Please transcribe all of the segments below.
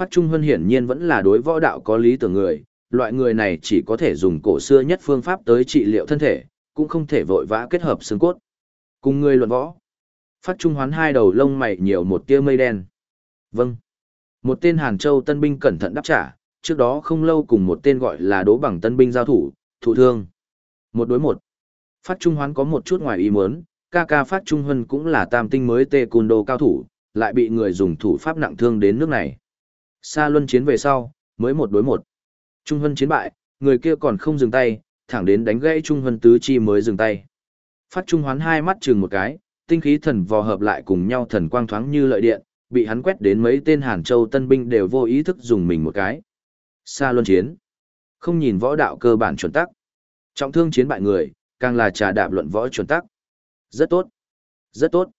Phát Trung Hân hiển nhiên vẫn là đối võ đạo có lý tưởng người, loại người này chỉ có thể dùng cổ xưa nhất phương pháp tới trị liệu thân thể, cũng không thể vội vã kết hợp xương cốt. Cùng người luận võ. Phát Trung hoán hai đầu lông mày nhiều một tia mây đen. Vâng. Một tên Hàn Châu tân binh cẩn thận đáp trả, trước đó không lâu cùng một tên gọi là đố bằng tân binh giao thủ, thủ thương. Một đối một. Phát Trung hoán có một chút ngoài ý muốn, ca ca Phát Trung Hân cũng là tam tinh mới tê cao thủ, lại bị người dùng thủ pháp nặng thương đến nước này. Sa luân chiến về sau, mới một đối một. Trung Hân chiến bại, người kia còn không dừng tay, thẳng đến đánh gãy Trung Hân tứ chi mới dừng tay. Phát Trung hoán hai mắt chừng một cái, tinh khí thần vò hợp lại cùng nhau thần quang thoáng như lợi điện, bị hắn quét đến mấy tên Hàn Châu tân binh đều vô ý thức dùng mình một cái. Sa luân chiến. Không nhìn võ đạo cơ bản chuẩn tắc. Trọng thương chiến bại người, càng là trà đạp luận võ chuẩn tắc. Rất tốt. Rất tốt.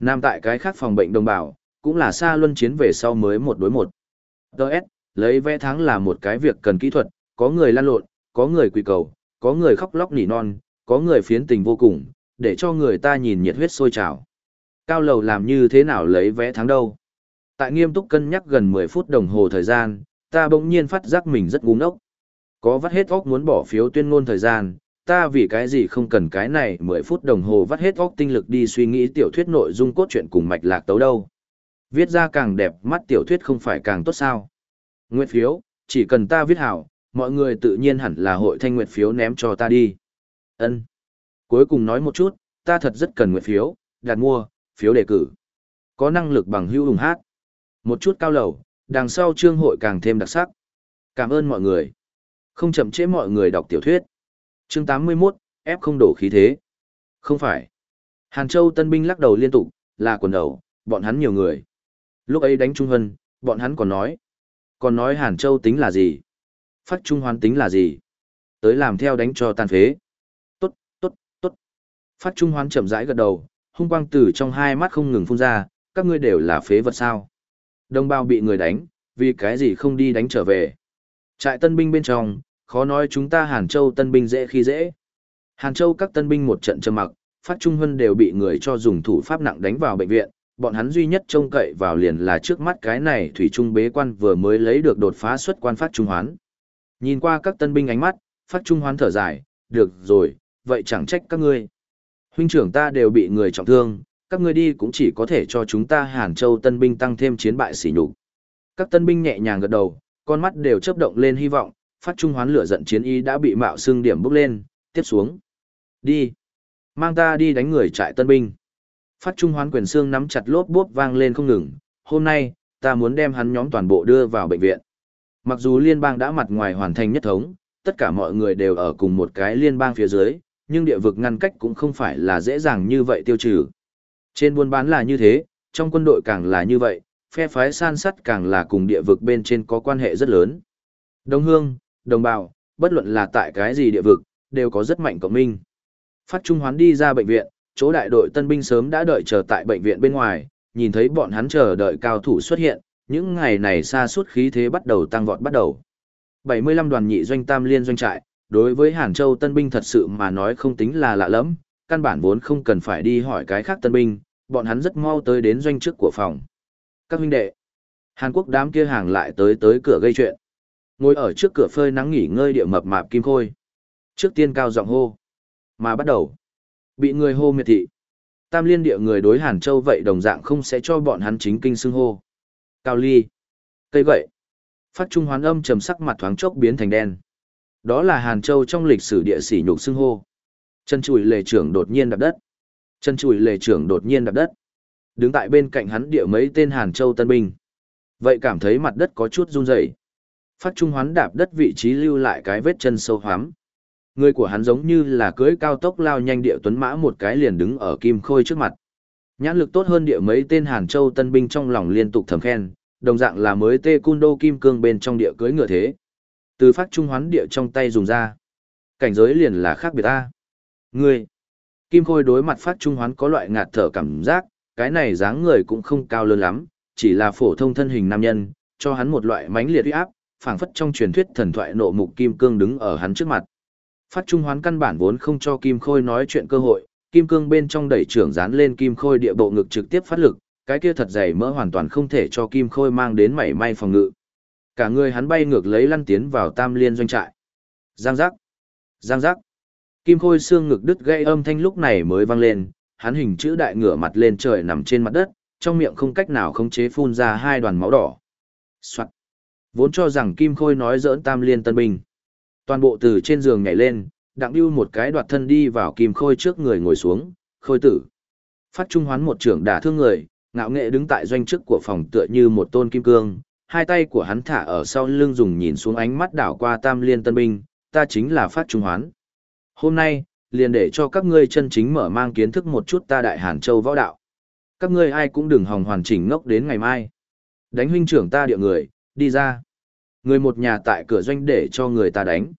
Nam tại cái khác phòng bệnh đồng bào, cũng là xa luân chiến về sau mới một đối một. Đợt, lấy vẽ thắng là một cái việc cần kỹ thuật, có người lan lộn, có người quỳ cầu, có người khóc lóc nỉ non, có người phiến tình vô cùng, để cho người ta nhìn nhiệt huyết sôi trào. Cao lầu làm như thế nào lấy vẽ thắng đâu? Tại nghiêm túc cân nhắc gần 10 phút đồng hồ thời gian, ta bỗng nhiên phát giác mình rất ngu ngốc. Có vắt hết óc muốn bỏ phiếu tuyên ngôn thời gian, ta vì cái gì không cần cái này 10 phút đồng hồ vắt hết óc tinh lực đi suy nghĩ tiểu thuyết nội dung cốt truyện cùng mạch lạc tấu đâu. Viết ra càng đẹp mắt tiểu thuyết không phải càng tốt sao. Nguyệt phiếu, chỉ cần ta viết hảo, mọi người tự nhiên hẳn là hội thanh nguyệt phiếu ném cho ta đi. Ân. Cuối cùng nói một chút, ta thật rất cần nguyệt phiếu, đặt mua, phiếu đề cử. Có năng lực bằng hữu hùng hát. Một chút cao lầu, đằng sau trương hội càng thêm đặc sắc. Cảm ơn mọi người. Không chậm trễ mọi người đọc tiểu thuyết. Chương 81, ép không đổ khí thế. Không phải. Hàn Châu tân binh lắc đầu liên tục, là quần đầu, bọn hắn nhiều người. Lúc ấy đánh Trung Hân, bọn hắn còn nói. Còn nói Hàn Châu tính là gì? Phát Trung Hoán tính là gì? Tới làm theo đánh cho tàn phế. Tốt, tốt, tốt. Phát Trung Hoán chậm rãi gật đầu, hung quang tử trong hai mắt không ngừng phun ra, các ngươi đều là phế vật sao. Đồng bào bị người đánh, vì cái gì không đi đánh trở về. Trại tân binh bên trong, khó nói chúng ta Hàn Châu tân binh dễ khi dễ. Hàn Châu các tân binh một trận trầm mặc, Phát Trung Hân đều bị người cho dùng thủ pháp nặng đánh vào bệnh viện, bọn hắn duy nhất trông cậy vào liền là trước mắt cái này Thủy Trung bế quan vừa mới lấy được đột phá xuất quan Phát Trung Hoán. Nhìn qua các tân binh ánh mắt, Phát Trung Hoán thở dài, được rồi, vậy chẳng trách các ngươi. Huynh trưởng ta đều bị người trọng thương, các ngươi đi cũng chỉ có thể cho chúng ta Hàn Châu tân binh tăng thêm chiến bại sỉ nhục. Các tân binh nhẹ nhàng gật đầu, con mắt đều chớp động lên hy vọng, phát trung hoán lửa giận chiến y đã bị mạo xương điểm bốc lên, tiếp xuống. Đi. Mang ta đi đánh người trại tân binh. Phát trung hoán quyền xương nắm chặt lốp bốp vang lên không ngừng, hôm nay, ta muốn đem hắn nhóm toàn bộ đưa vào bệnh viện. Mặc dù liên bang đã mặt ngoài hoàn thành nhất thống, tất cả mọi người đều ở cùng một cái liên bang phía dưới, nhưng địa vực ngăn cách cũng không phải là dễ dàng như vậy tiêu trừ. Trên buôn bán là như thế, trong quân đội càng là như vậy, phe phái san sắt càng là cùng địa vực bên trên có quan hệ rất lớn. Đồng hương, đồng bào, bất luận là tại cái gì địa vực, đều có rất mạnh cộng minh. Phát Trung Hoán đi ra bệnh viện, chỗ đại đội tân binh sớm đã đợi chờ tại bệnh viện bên ngoài, nhìn thấy bọn hắn chờ đợi cao thủ xuất hiện, những ngày này xa suốt khí thế bắt đầu tăng vọt bắt đầu. 75 đoàn nhị doanh tam liên doanh trại, đối với Hàn Châu tân binh thật sự mà nói không tính là lạ lắm, căn bản vốn không cần phải đi hỏi cái khác tân binh, bọn hắn rất mau tới đến doanh trước của phòng. Các huynh đệ, Hàn Quốc đám kia hàng lại tới tới cửa gây chuyện. Ngồi ở trước cửa phơi nắng nghỉ ngơi địa mập mạp kim khôi. Trước tiên cao giọng hô. Mà bắt đầu. Bị người hô miệt thị. Tam liên địa người đối Hàn Châu vậy đồng dạng không sẽ cho bọn hắn chính kinh xưng hô. Cao ly. Cây gậy. Phát trung hoán âm trầm sắc mặt thoáng chốc biến thành đen. Đó là Hàn Châu trong lịch sử địa sỉ nhục xưng hô. Chân chùi lề trưởng đột nhiên đạp đất. Chân chùi lề trưởng đột nhiên đạp đất. Đứng tại bên cạnh hắn địa mấy tên Hàn Châu tân binh. Vậy cảm thấy mặt đất có chút run rẩy. Phát trung hoán đạp đất vị trí lưu lại cái vết chân sâu hoắm. Người của hắn giống như là cưỡi cao tốc lao nhanh địa tuấn mã một cái liền đứng ở kim khôi trước mặt. Nhãn lực tốt hơn địa mấy tên Hàn Châu tân binh trong lòng liên tục thầm khen, đồng dạng là mới tê cun đô kim cương bên trong địa cưỡi ngựa thế. Từ phát trung hoán địa trong tay dùng ra. Cảnh giới liền là khác biệt ta. Ngươi. Kim khôi đối mặt phát trung hoán có loại ngạt thở cảm giác, cái này dáng người cũng không cao lớn lắm, chỉ là phổ thông thân hình nam nhân, cho hắn một loại mãnh liệt uy áp, phảng phất trong truyền thuyết thần thoại nộ mục kim cương đứng ở hắn trước mặt. Phát Trung Hoán căn bản vốn không cho Kim Khôi nói chuyện cơ hội, Kim Cương bên trong đẩy trưởng dán lên Kim Khôi địa bộ ngực trực tiếp phát lực, cái kia thật dày mỡ hoàn toàn không thể cho Kim Khôi mang đến mảy may phòng ngự. Cả người hắn bay ngược lấy lăn tiến vào tam liên doanh trại. Giang giác, giang giác. Kim Khôi xương ngực đứt gây âm thanh lúc này mới vang lên, hắn hình chữ đại ngửa mặt lên trời nằm trên mặt đất, trong miệng không cách nào khống chế phun ra hai đoàn máu đỏ. Soạn. Vốn cho rằng Kim Khôi nói dỡn tam liên tân binh. Toàn bộ từ trên giường nhảy lên, đặng lưu một cái đoạt thân đi vào Kim Khôi trước người ngồi xuống, khôi tử. Phát trung hoán một trưởng đả thương người, ngạo nghệ đứng tại doanh chức của phòng tựa như một tôn kim cương, hai tay của hắn thả ở sau lưng dùng nhìn xuống ánh mắt đảo qua tam liên tân binh, ta chính là phát trung hoán. Hôm nay, liền để cho các ngươi chân chính mở mang kiến thức một chút ta đại Hàn Châu võ đạo. Các ngươi ai cũng đừng hòng hoàn chỉnh ngốc đến ngày mai. Đánh huynh trưởng ta địa người, đi ra. Người một nhà tại cửa doanh để cho người ta đánh.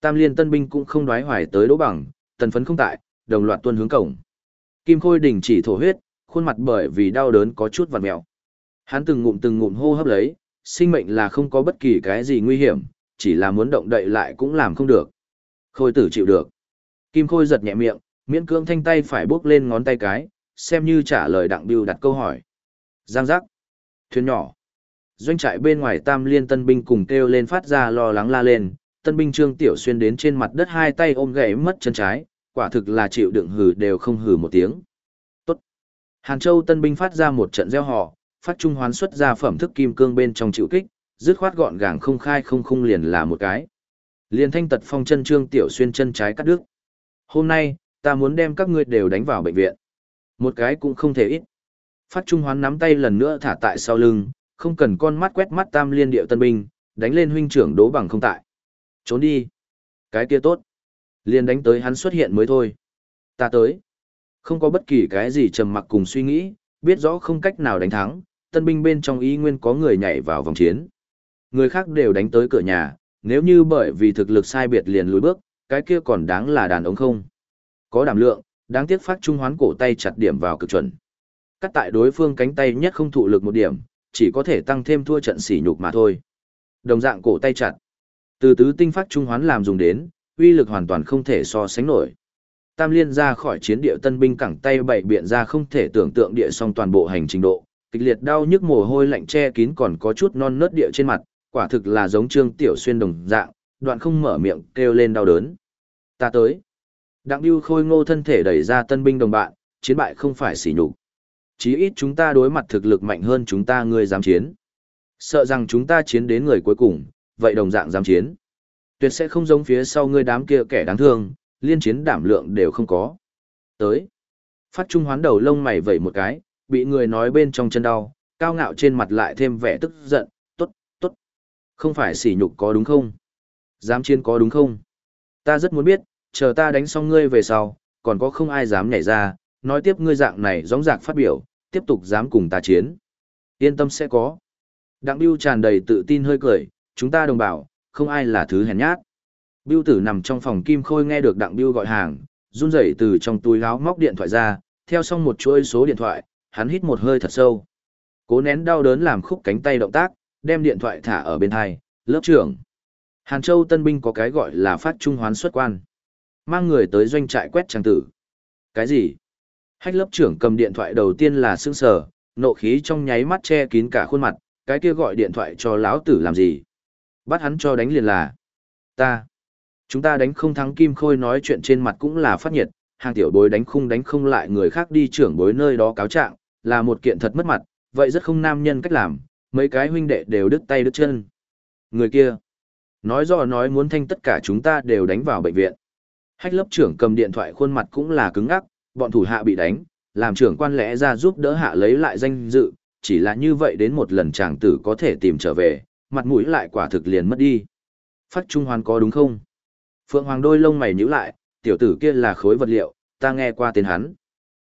Tam liên tân binh cũng không đoái hoài tới đỗ bằng, tần phấn không tại, đồng loạt tuân hướng cổng. Kim Khôi đình chỉ thổ huyết, khuôn mặt bởi vì đau đớn có chút vằn mèo Hắn từng ngụm từng ngụm hô hấp lấy, sinh mệnh là không có bất kỳ cái gì nguy hiểm, chỉ là muốn động đậy lại cũng làm không được. Khôi tử chịu được. Kim Khôi giật nhẹ miệng, miễn cưỡng thanh tay phải bước lên ngón tay cái, xem như trả lời đặng biêu đặt câu hỏi. Giang giác. Thuyền nhỏ. Doanh trại bên ngoài tam liên tân binh cùng kêu lên phát ra lo lắng la lên, tân binh trương tiểu xuyên đến trên mặt đất hai tay ôm gãy mất chân trái, quả thực là chịu đựng hừ đều không hừ một tiếng. Tốt. Hàn Châu tân binh phát ra một trận gieo họ, phát trung hoán xuất ra phẩm thức kim cương bên trong chịu kích, dứt khoát gọn gàng không khai không khung liền là một cái. Liền thanh tật phong chân trương tiểu xuyên chân trái cắt đứt. Hôm nay, ta muốn đem các ngươi đều đánh vào bệnh viện. Một cái cũng không thể ít. Phát trung hoán nắm tay lần nữa thả tại sau lưng, không cần con mắt quét mắt tam liên điệu tân binh, đánh lên huynh trưởng đố bằng không tại. Trốn đi. Cái kia tốt. Liền đánh tới hắn xuất hiện mới thôi. Ta tới. Không có bất kỳ cái gì trầm mặc cùng suy nghĩ, biết rõ không cách nào đánh thắng, tân binh bên trong ý nguyên có người nhảy vào vòng chiến. Người khác đều đánh tới cửa nhà, nếu như bởi vì thực lực sai biệt liền lùi bước, cái kia còn đáng là đàn ông không. Có đảm lượng, đáng tiếc phát trung hoán cổ tay chặt điểm vào cực chuẩn. Cắt tại đối phương cánh tay nhất không thụ lực một điểm, chỉ có thể tăng thêm thua trận sỉ nhục mà thôi. Đồng dạng cổ tay chặt. Từ tứ tinh phát trung hoán làm dùng đến, uy lực hoàn toàn không thể so sánh nổi. Tam liên ra khỏi chiến địa tân binh cẳng tay bảy biện ra không thể tưởng tượng địa song toàn bộ hành trình độ, kịch liệt đau nhức mồ hôi lạnh che kín còn có chút non nớt địa trên mặt, quả thực là giống trương tiểu xuyên đồng dạng, đoạn không mở miệng kêu lên đau đớn. Ta tới. Đặng Biêu Khôi Ngô thân thể đẩy ra tân binh đồng bạn, chiến bại không phải sỉ nhục. Chí ít chúng ta đối mặt thực lực mạnh hơn chúng ta ngươi dám chiến. Sợ rằng chúng ta chiến đến người cuối cùng, vậy đồng dạng dám chiến. Tuyệt sẽ không giống phía sau ngươi đám kia kẻ đáng thương, liên chiến đảm lượng đều không có. Tới. Phát trung hoán đầu lông mày vẩy một cái, bị người nói bên trong chân đau, cao ngạo trên mặt lại thêm vẻ tức giận, tốt, tốt. Không phải sỉ nhục có đúng không? Dám chiến có đúng không? Ta rất muốn biết, chờ ta đánh xong ngươi về sau, còn có không ai dám nhảy ra, nói tiếp ngươi dạng này gióng dạc phát biểu, tiếp tục dám cùng ta chiến. Yên tâm sẽ có. Đặng Biêu tràn đầy tự tin hơi cười, chúng ta đồng bào không ai là thứ hèn nhát. Biêu tử nằm trong phòng kim khôi nghe được Đặng Biêu gọi hàng, run rẩy từ trong túi áo móc điện thoại ra, theo xong một chuỗi số điện thoại, hắn hít một hơi thật sâu. Cố nén đau đớn làm khúc cánh tay động tác, đem điện thoại thả ở bên hai, lớp trưởng. Hàn Châu tân binh có cái gọi là phát trung hoán xuất quan. Mang người tới doanh trại quét trang tử. Cái gì? Hách lớp trưởng cầm điện thoại đầu tiên là sững sờ, nộ khí trong nháy mắt che kín cả khuôn mặt, cái kia gọi điện thoại cho lão tử làm gì? Bắt hắn cho đánh liền là. Ta. Chúng ta đánh không thắng Kim Khôi nói chuyện trên mặt cũng là phát nhiệt, hàng tiểu bối đánh khung đánh không lại người khác đi trưởng bối nơi đó cáo trạng, là một kiện thật mất mặt, vậy rất không nam nhân cách làm, mấy cái huynh đệ đều đứt tay đứt chân. Người kia. Nói rõ nói muốn thanh tất cả chúng ta đều đánh vào bệnh viện. Hách lớp trưởng cầm điện thoại khuôn mặt cũng là cứng ngắc, bọn thủ hạ bị đánh, làm trưởng quan lẽ ra giúp đỡ hạ lấy lại danh dự, chỉ là như vậy đến một lần chàng tử có thể tìm trở về, mặt mũi lại quả thực liền mất đi. Phát Trung Hoàn có đúng không? Phượng Hoàng đôi lông mày nhíu lại, tiểu tử kia là khối vật liệu, ta nghe qua tên hắn.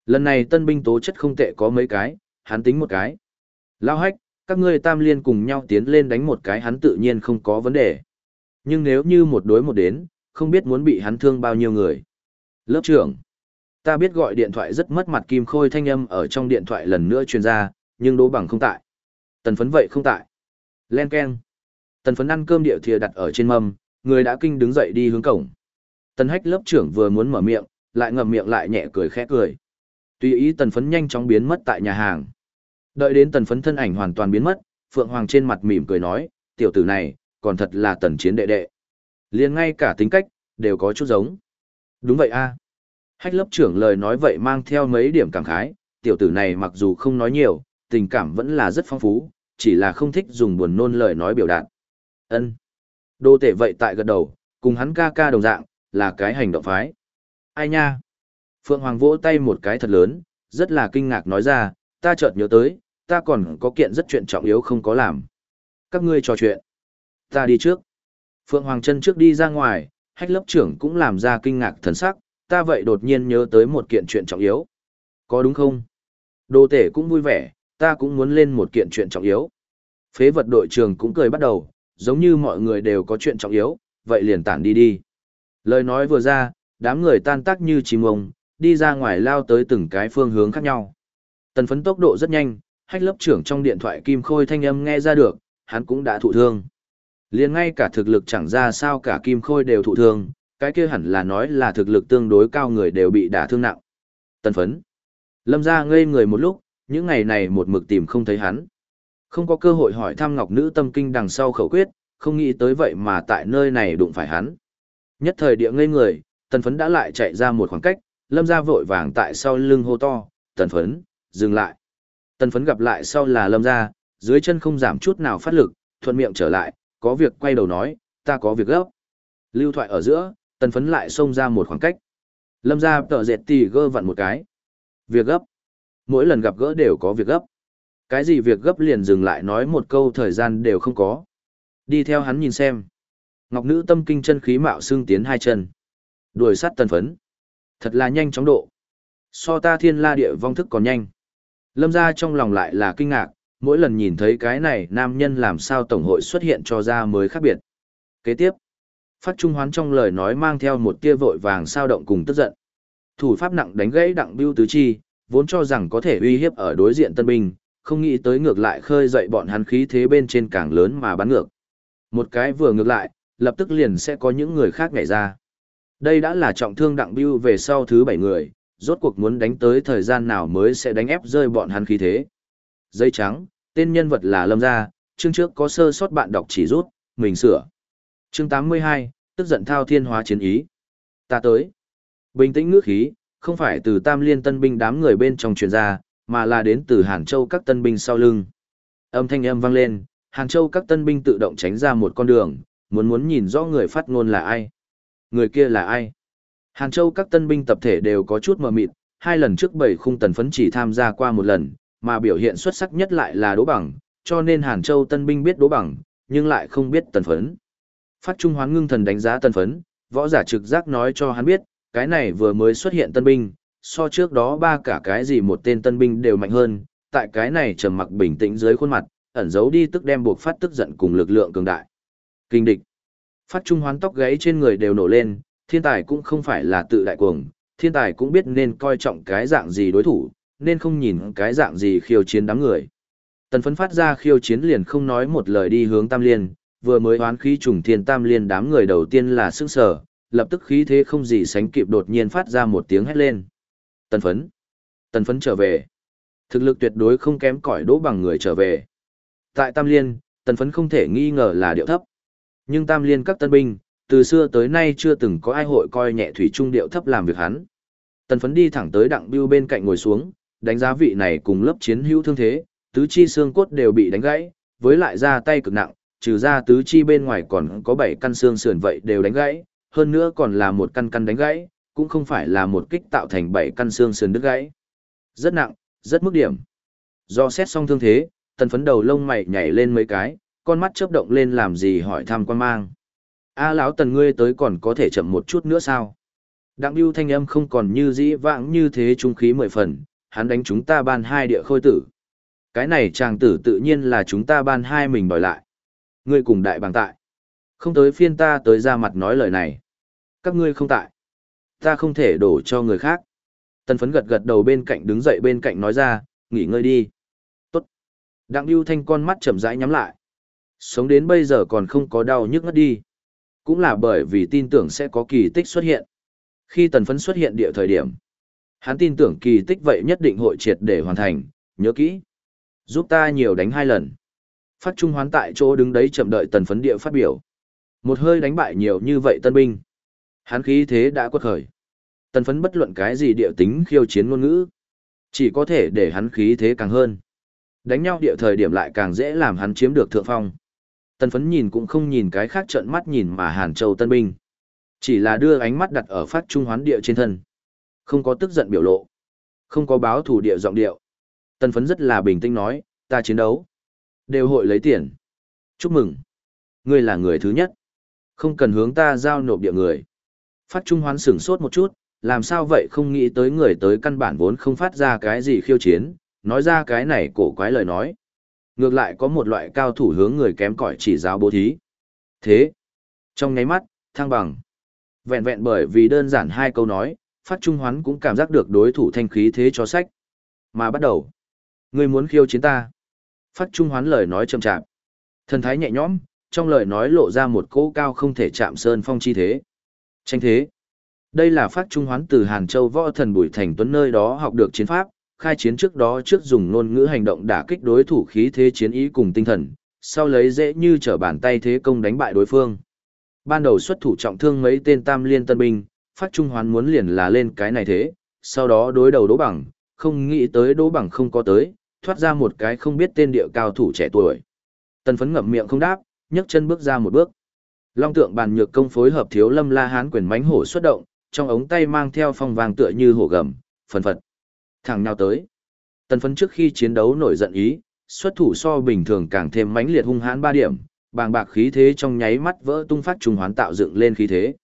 Lần này tân binh tố chất không tệ có mấy cái, hắn tính một cái. Lao hách, các ngươi tam liên cùng nhau tiến lên đánh một cái hắn tự nhiên không có vấn đề. Nhưng nếu như một đối một đến, không biết muốn bị hắn thương bao nhiêu người. Lớp trưởng, ta biết gọi điện thoại rất mất mặt kim khôi thanh âm ở trong điện thoại lần nữa truyền ra, nhưng đố bằng không tại. Tần phấn vậy không tại. Len Ken. Tần phấn ăn cơm địa thìa đặt ở trên mâm, người đã kinh đứng dậy đi hướng cổng. Tần hách lớp trưởng vừa muốn mở miệng, lại ngậm miệng lại nhẹ cười khẽ cười. Tùy ý tần phấn nhanh chóng biến mất tại nhà hàng. Đợi đến tần phấn thân ảnh hoàn toàn biến mất, Phượng Hoàng trên mặt mỉm cười nói, tiểu tử này, còn thật là tần chiến đệ đệ. liền ngay cả tính cách, đều có chút giống. Đúng vậy a Hách lớp trưởng lời nói vậy mang theo mấy điểm cảm khái, tiểu tử này mặc dù không nói nhiều, tình cảm vẫn là rất phong phú, chỉ là không thích dùng buồn nôn lời nói biểu đạt. Ân. Đô tể vậy tại gật đầu, cùng hắn ca ca đồng dạng, là cái hành động phái. Ai nha? Phượng Hoàng vỗ tay một cái thật lớn, rất là kinh ngạc nói ra, ta chợt nhớ tới, ta còn có kiện rất chuyện trọng yếu không có làm. Các ngươi trò chuyện. Ta đi trước. Phượng Hoàng chân trước đi ra ngoài, hách lớp trưởng cũng làm ra kinh ngạc thần sắc, ta vậy đột nhiên nhớ tới một kiện chuyện trọng yếu. Có đúng không? đồ tể cũng vui vẻ, ta cũng muốn lên một kiện chuyện trọng yếu. Phế vật đội trưởng cũng cười bắt đầu, giống như mọi người đều có chuyện trọng yếu, vậy liền tản đi đi. Lời nói vừa ra, đám người tan tác như chim ông, đi ra ngoài lao tới từng cái phương hướng khác nhau. Tần phấn tốc độ rất nhanh, hách lớp trưởng trong điện thoại kim khôi thanh âm nghe ra được, hắn cũng đã thụ thương. liền ngay cả thực lực chẳng ra sao cả kim khôi đều thụ thương, cái kia hẳn là nói là thực lực tương đối cao người đều bị đả thương nặng. Tần phấn. Lâm ra ngây người một lúc, những ngày này một mực tìm không thấy hắn. Không có cơ hội hỏi thăm ngọc nữ tâm kinh đằng sau khẩu quyết, không nghĩ tới vậy mà tại nơi này đụng phải hắn. Nhất thời địa ngây người, tần phấn đã lại chạy ra một khoảng cách, lâm ra vội vàng tại sau lưng hô to, tần phấn, dừng lại. Tần phấn gặp lại sau là lâm ra, dưới chân không giảm chút nào phát lực, thuận miệng trở lại, có việc quay đầu nói, ta có việc gấp. Lưu thoại ở giữa, tần phấn lại xông ra một khoảng cách. Lâm ra tờ dẹt tì gơ vặn một cái. Việc gấp. Mỗi lần gặp gỡ đều có việc gấp. Cái gì việc gấp liền dừng lại nói một câu thời gian đều không có. Đi theo hắn nhìn xem. Ngọc nữ tâm kinh chân khí mạo xương tiến hai chân. Đuổi sát tần phấn. Thật là nhanh chóng độ. So ta thiên la địa vong thức còn nhanh. Lâm ra trong lòng lại là kinh ngạc, mỗi lần nhìn thấy cái này nam nhân làm sao tổng hội xuất hiện cho ra mới khác biệt. Kế tiếp, phát trung hoán trong lời nói mang theo một tia vội vàng sao động cùng tức giận. Thủ pháp nặng đánh gãy đặng biêu tứ chi, vốn cho rằng có thể uy hiếp ở đối diện tân binh, không nghĩ tới ngược lại khơi dậy bọn hắn khí thế bên trên càng lớn mà bắn ngược. Một cái vừa ngược lại, lập tức liền sẽ có những người khác nhảy ra. Đây đã là trọng thương đặng biêu về sau thứ bảy người, rốt cuộc muốn đánh tới thời gian nào mới sẽ đánh ép rơi bọn hắn khí thế. Dây trắng, tên nhân vật là Lâm Gia, chương trước có sơ sót bạn đọc chỉ rút, mình sửa. Chương 82, tức giận thao thiên hóa chiến ý. Ta tới. Bình tĩnh ngữ khí, không phải từ tam liên tân binh đám người bên trong truyền ra, mà là đến từ Hàn Châu các tân binh sau lưng. Âm thanh âm vang lên, Hàn Châu các tân binh tự động tránh ra một con đường, muốn muốn nhìn rõ người phát ngôn là ai. Người kia là ai? Hàn Châu các tân binh tập thể đều có chút mờ mịt, hai lần trước bảy khung tần phấn chỉ tham gia qua một lần, mà biểu hiện xuất sắc nhất lại là Đỗ Bằng, cho nên Hàn Châu tân binh biết Đỗ Bằng, nhưng lại không biết tần phấn. Phát Trung Hoán ngưng thần đánh giá tân phấn, võ giả trực giác nói cho hắn biết, cái này vừa mới xuất hiện tân binh, so trước đó ba cả cái gì một tên tân binh đều mạnh hơn, tại cái này trầm mặc bình tĩnh dưới khuôn mặt, ẩn giấu đi tức đem buộc phát tức giận cùng lực lượng cường đại. Kinh địch. Phát Trung Hoán tóc gáy trên người đều nổ lên, thiên tài cũng không phải là tự đại cuồng, thiên tài cũng biết nên coi trọng cái dạng gì đối thủ, nên không nhìn cái dạng gì khiêu chiến đám người. Tần phấn phát ra khiêu chiến liền không nói một lời đi hướng tam liên, vừa mới hoán khí trùng thiên tam liên đám người đầu tiên là sức sở, lập tức khí thế không gì sánh kịp đột nhiên phát ra một tiếng hét lên. Tần phấn. Tần phấn trở về. Thực lực tuyệt đối không kém cỏi đỗ bằng người trở về. Tại tam liên, tần phấn không thể nghi ngờ là điệu thấp. Nhưng tam liên các tân binh, từ xưa tới nay chưa từng có ai hội coi nhẹ thủy trung điệu thấp làm việc hắn. Tần phấn đi thẳng tới đặng biêu bên cạnh ngồi xuống, đánh giá vị này cùng lớp chiến hữu thương thế, tứ chi xương cốt đều bị đánh gãy, với lại ra tay cực nặng, trừ ra tứ chi bên ngoài còn có 7 căn xương sườn vậy đều đánh gãy, hơn nữa còn là một căn căn đánh gãy, cũng không phải là một kích tạo thành 7 căn xương sườn đứt gãy. Rất nặng, rất mức điểm. Do xét xong thương thế, tần phấn đầu lông mày nhảy lên mấy cái, con mắt chớp động lên làm gì hỏi thăm quan mang. A lão tần ngươi tới còn có thể chậm một chút nữa sao? Đặng Bưu thanh âm không còn như dĩ vãng như thế trung khí mười phần, hắn đánh chúng ta ban hai địa khôi tử. Cái này chàng tử tự nhiên là chúng ta ban hai mình đòi lại. Ngươi cùng đại bàng tại. Không tới phiên ta tới ra mặt nói lời này. Các ngươi không tại. Ta không thể đổ cho người khác. Tần phấn gật gật đầu bên cạnh đứng dậy bên cạnh nói ra, nghỉ ngơi đi. Tốt. Đặng Lưu thanh con mắt chậm rãi nhắm lại. Sống đến bây giờ còn không có đau nhức ngất đi cũng là bởi vì tin tưởng sẽ có kỳ tích xuất hiện. Khi tần phấn xuất hiện địa thời điểm, hắn tin tưởng kỳ tích vậy nhất định hội triệt để hoàn thành, nhớ kỹ. Giúp ta nhiều đánh hai lần. Phát trung hoán tại chỗ đứng đấy chậm đợi tần phấn địa phát biểu. Một hơi đánh bại nhiều như vậy tân binh. Hắn khí thế đã quất khởi. Tần phấn bất luận cái gì địa tính khiêu chiến ngôn ngữ. Chỉ có thể để hắn khí thế càng hơn. Đánh nhau địa thời điểm lại càng dễ làm hắn chiếm được thượng phong. Tần phấn nhìn cũng không nhìn cái khác trận mắt nhìn mà Hàn Châu tân binh. Chỉ là đưa ánh mắt đặt ở phát trung hoán địa trên thân. Không có tức giận biểu lộ. Không có báo thủ địa giọng điệu. Tần phấn rất là bình tĩnh nói, ta chiến đấu. Đều hội lấy tiền. Chúc mừng. Ngươi là người thứ nhất. Không cần hướng ta giao nộp địa người. Phát trung hoán sửng sốt một chút, làm sao vậy không nghĩ tới người tới căn bản vốn không phát ra cái gì khiêu chiến, nói ra cái này cổ quái lời nói. Ngược lại có một loại cao thủ hướng người kém cỏi chỉ giáo bố thí. Thế, trong nháy mắt, thăng bằng. Vẹn vẹn bởi vì đơn giản hai câu nói, phát trung hoán cũng cảm giác được đối thủ thanh khí thế cho sách. Mà bắt đầu, người muốn khiêu chiến ta. Phát trung hoán lời nói chậm chạp. Thần thái nhẹ nhõm, trong lời nói lộ ra một cỗ cao không thể chạm sơn phong chi thế. Tranh thế. Đây là phát trung hoán từ Hàn Châu võ thần Bùi Thành Tuấn nơi đó học được chiến pháp, khai chiến trước đó trước dùng ngôn ngữ hành động đả kích đối thủ khí thế chiến ý cùng tinh thần, sau lấy dễ như trở bàn tay thế công đánh bại đối phương. Ban đầu xuất thủ trọng thương mấy tên tam liên tân binh, phát trung hoán muốn liền là lên cái này thế, sau đó đối đầu đỗ bằng, không nghĩ tới đỗ bằng không có tới, thoát ra một cái không biết tên địa cao thủ trẻ tuổi. Tần phấn ngậm miệng không đáp, nhấc chân bước ra một bước. Long tượng bàn nhược công phối hợp thiếu lâm la hán quyền mánh hổ xuất động, trong ống tay mang theo phong vàng tựa như hổ gầm, phần phật. Thẳng nhau tới. Tần phấn trước khi chiến đấu nổi giận ý, xuất thủ so bình thường càng thêm mãnh liệt hung hãn ba điểm, bàng bạc khí thế trong nháy mắt vỡ tung phát trung hoán tạo dựng lên khí thế.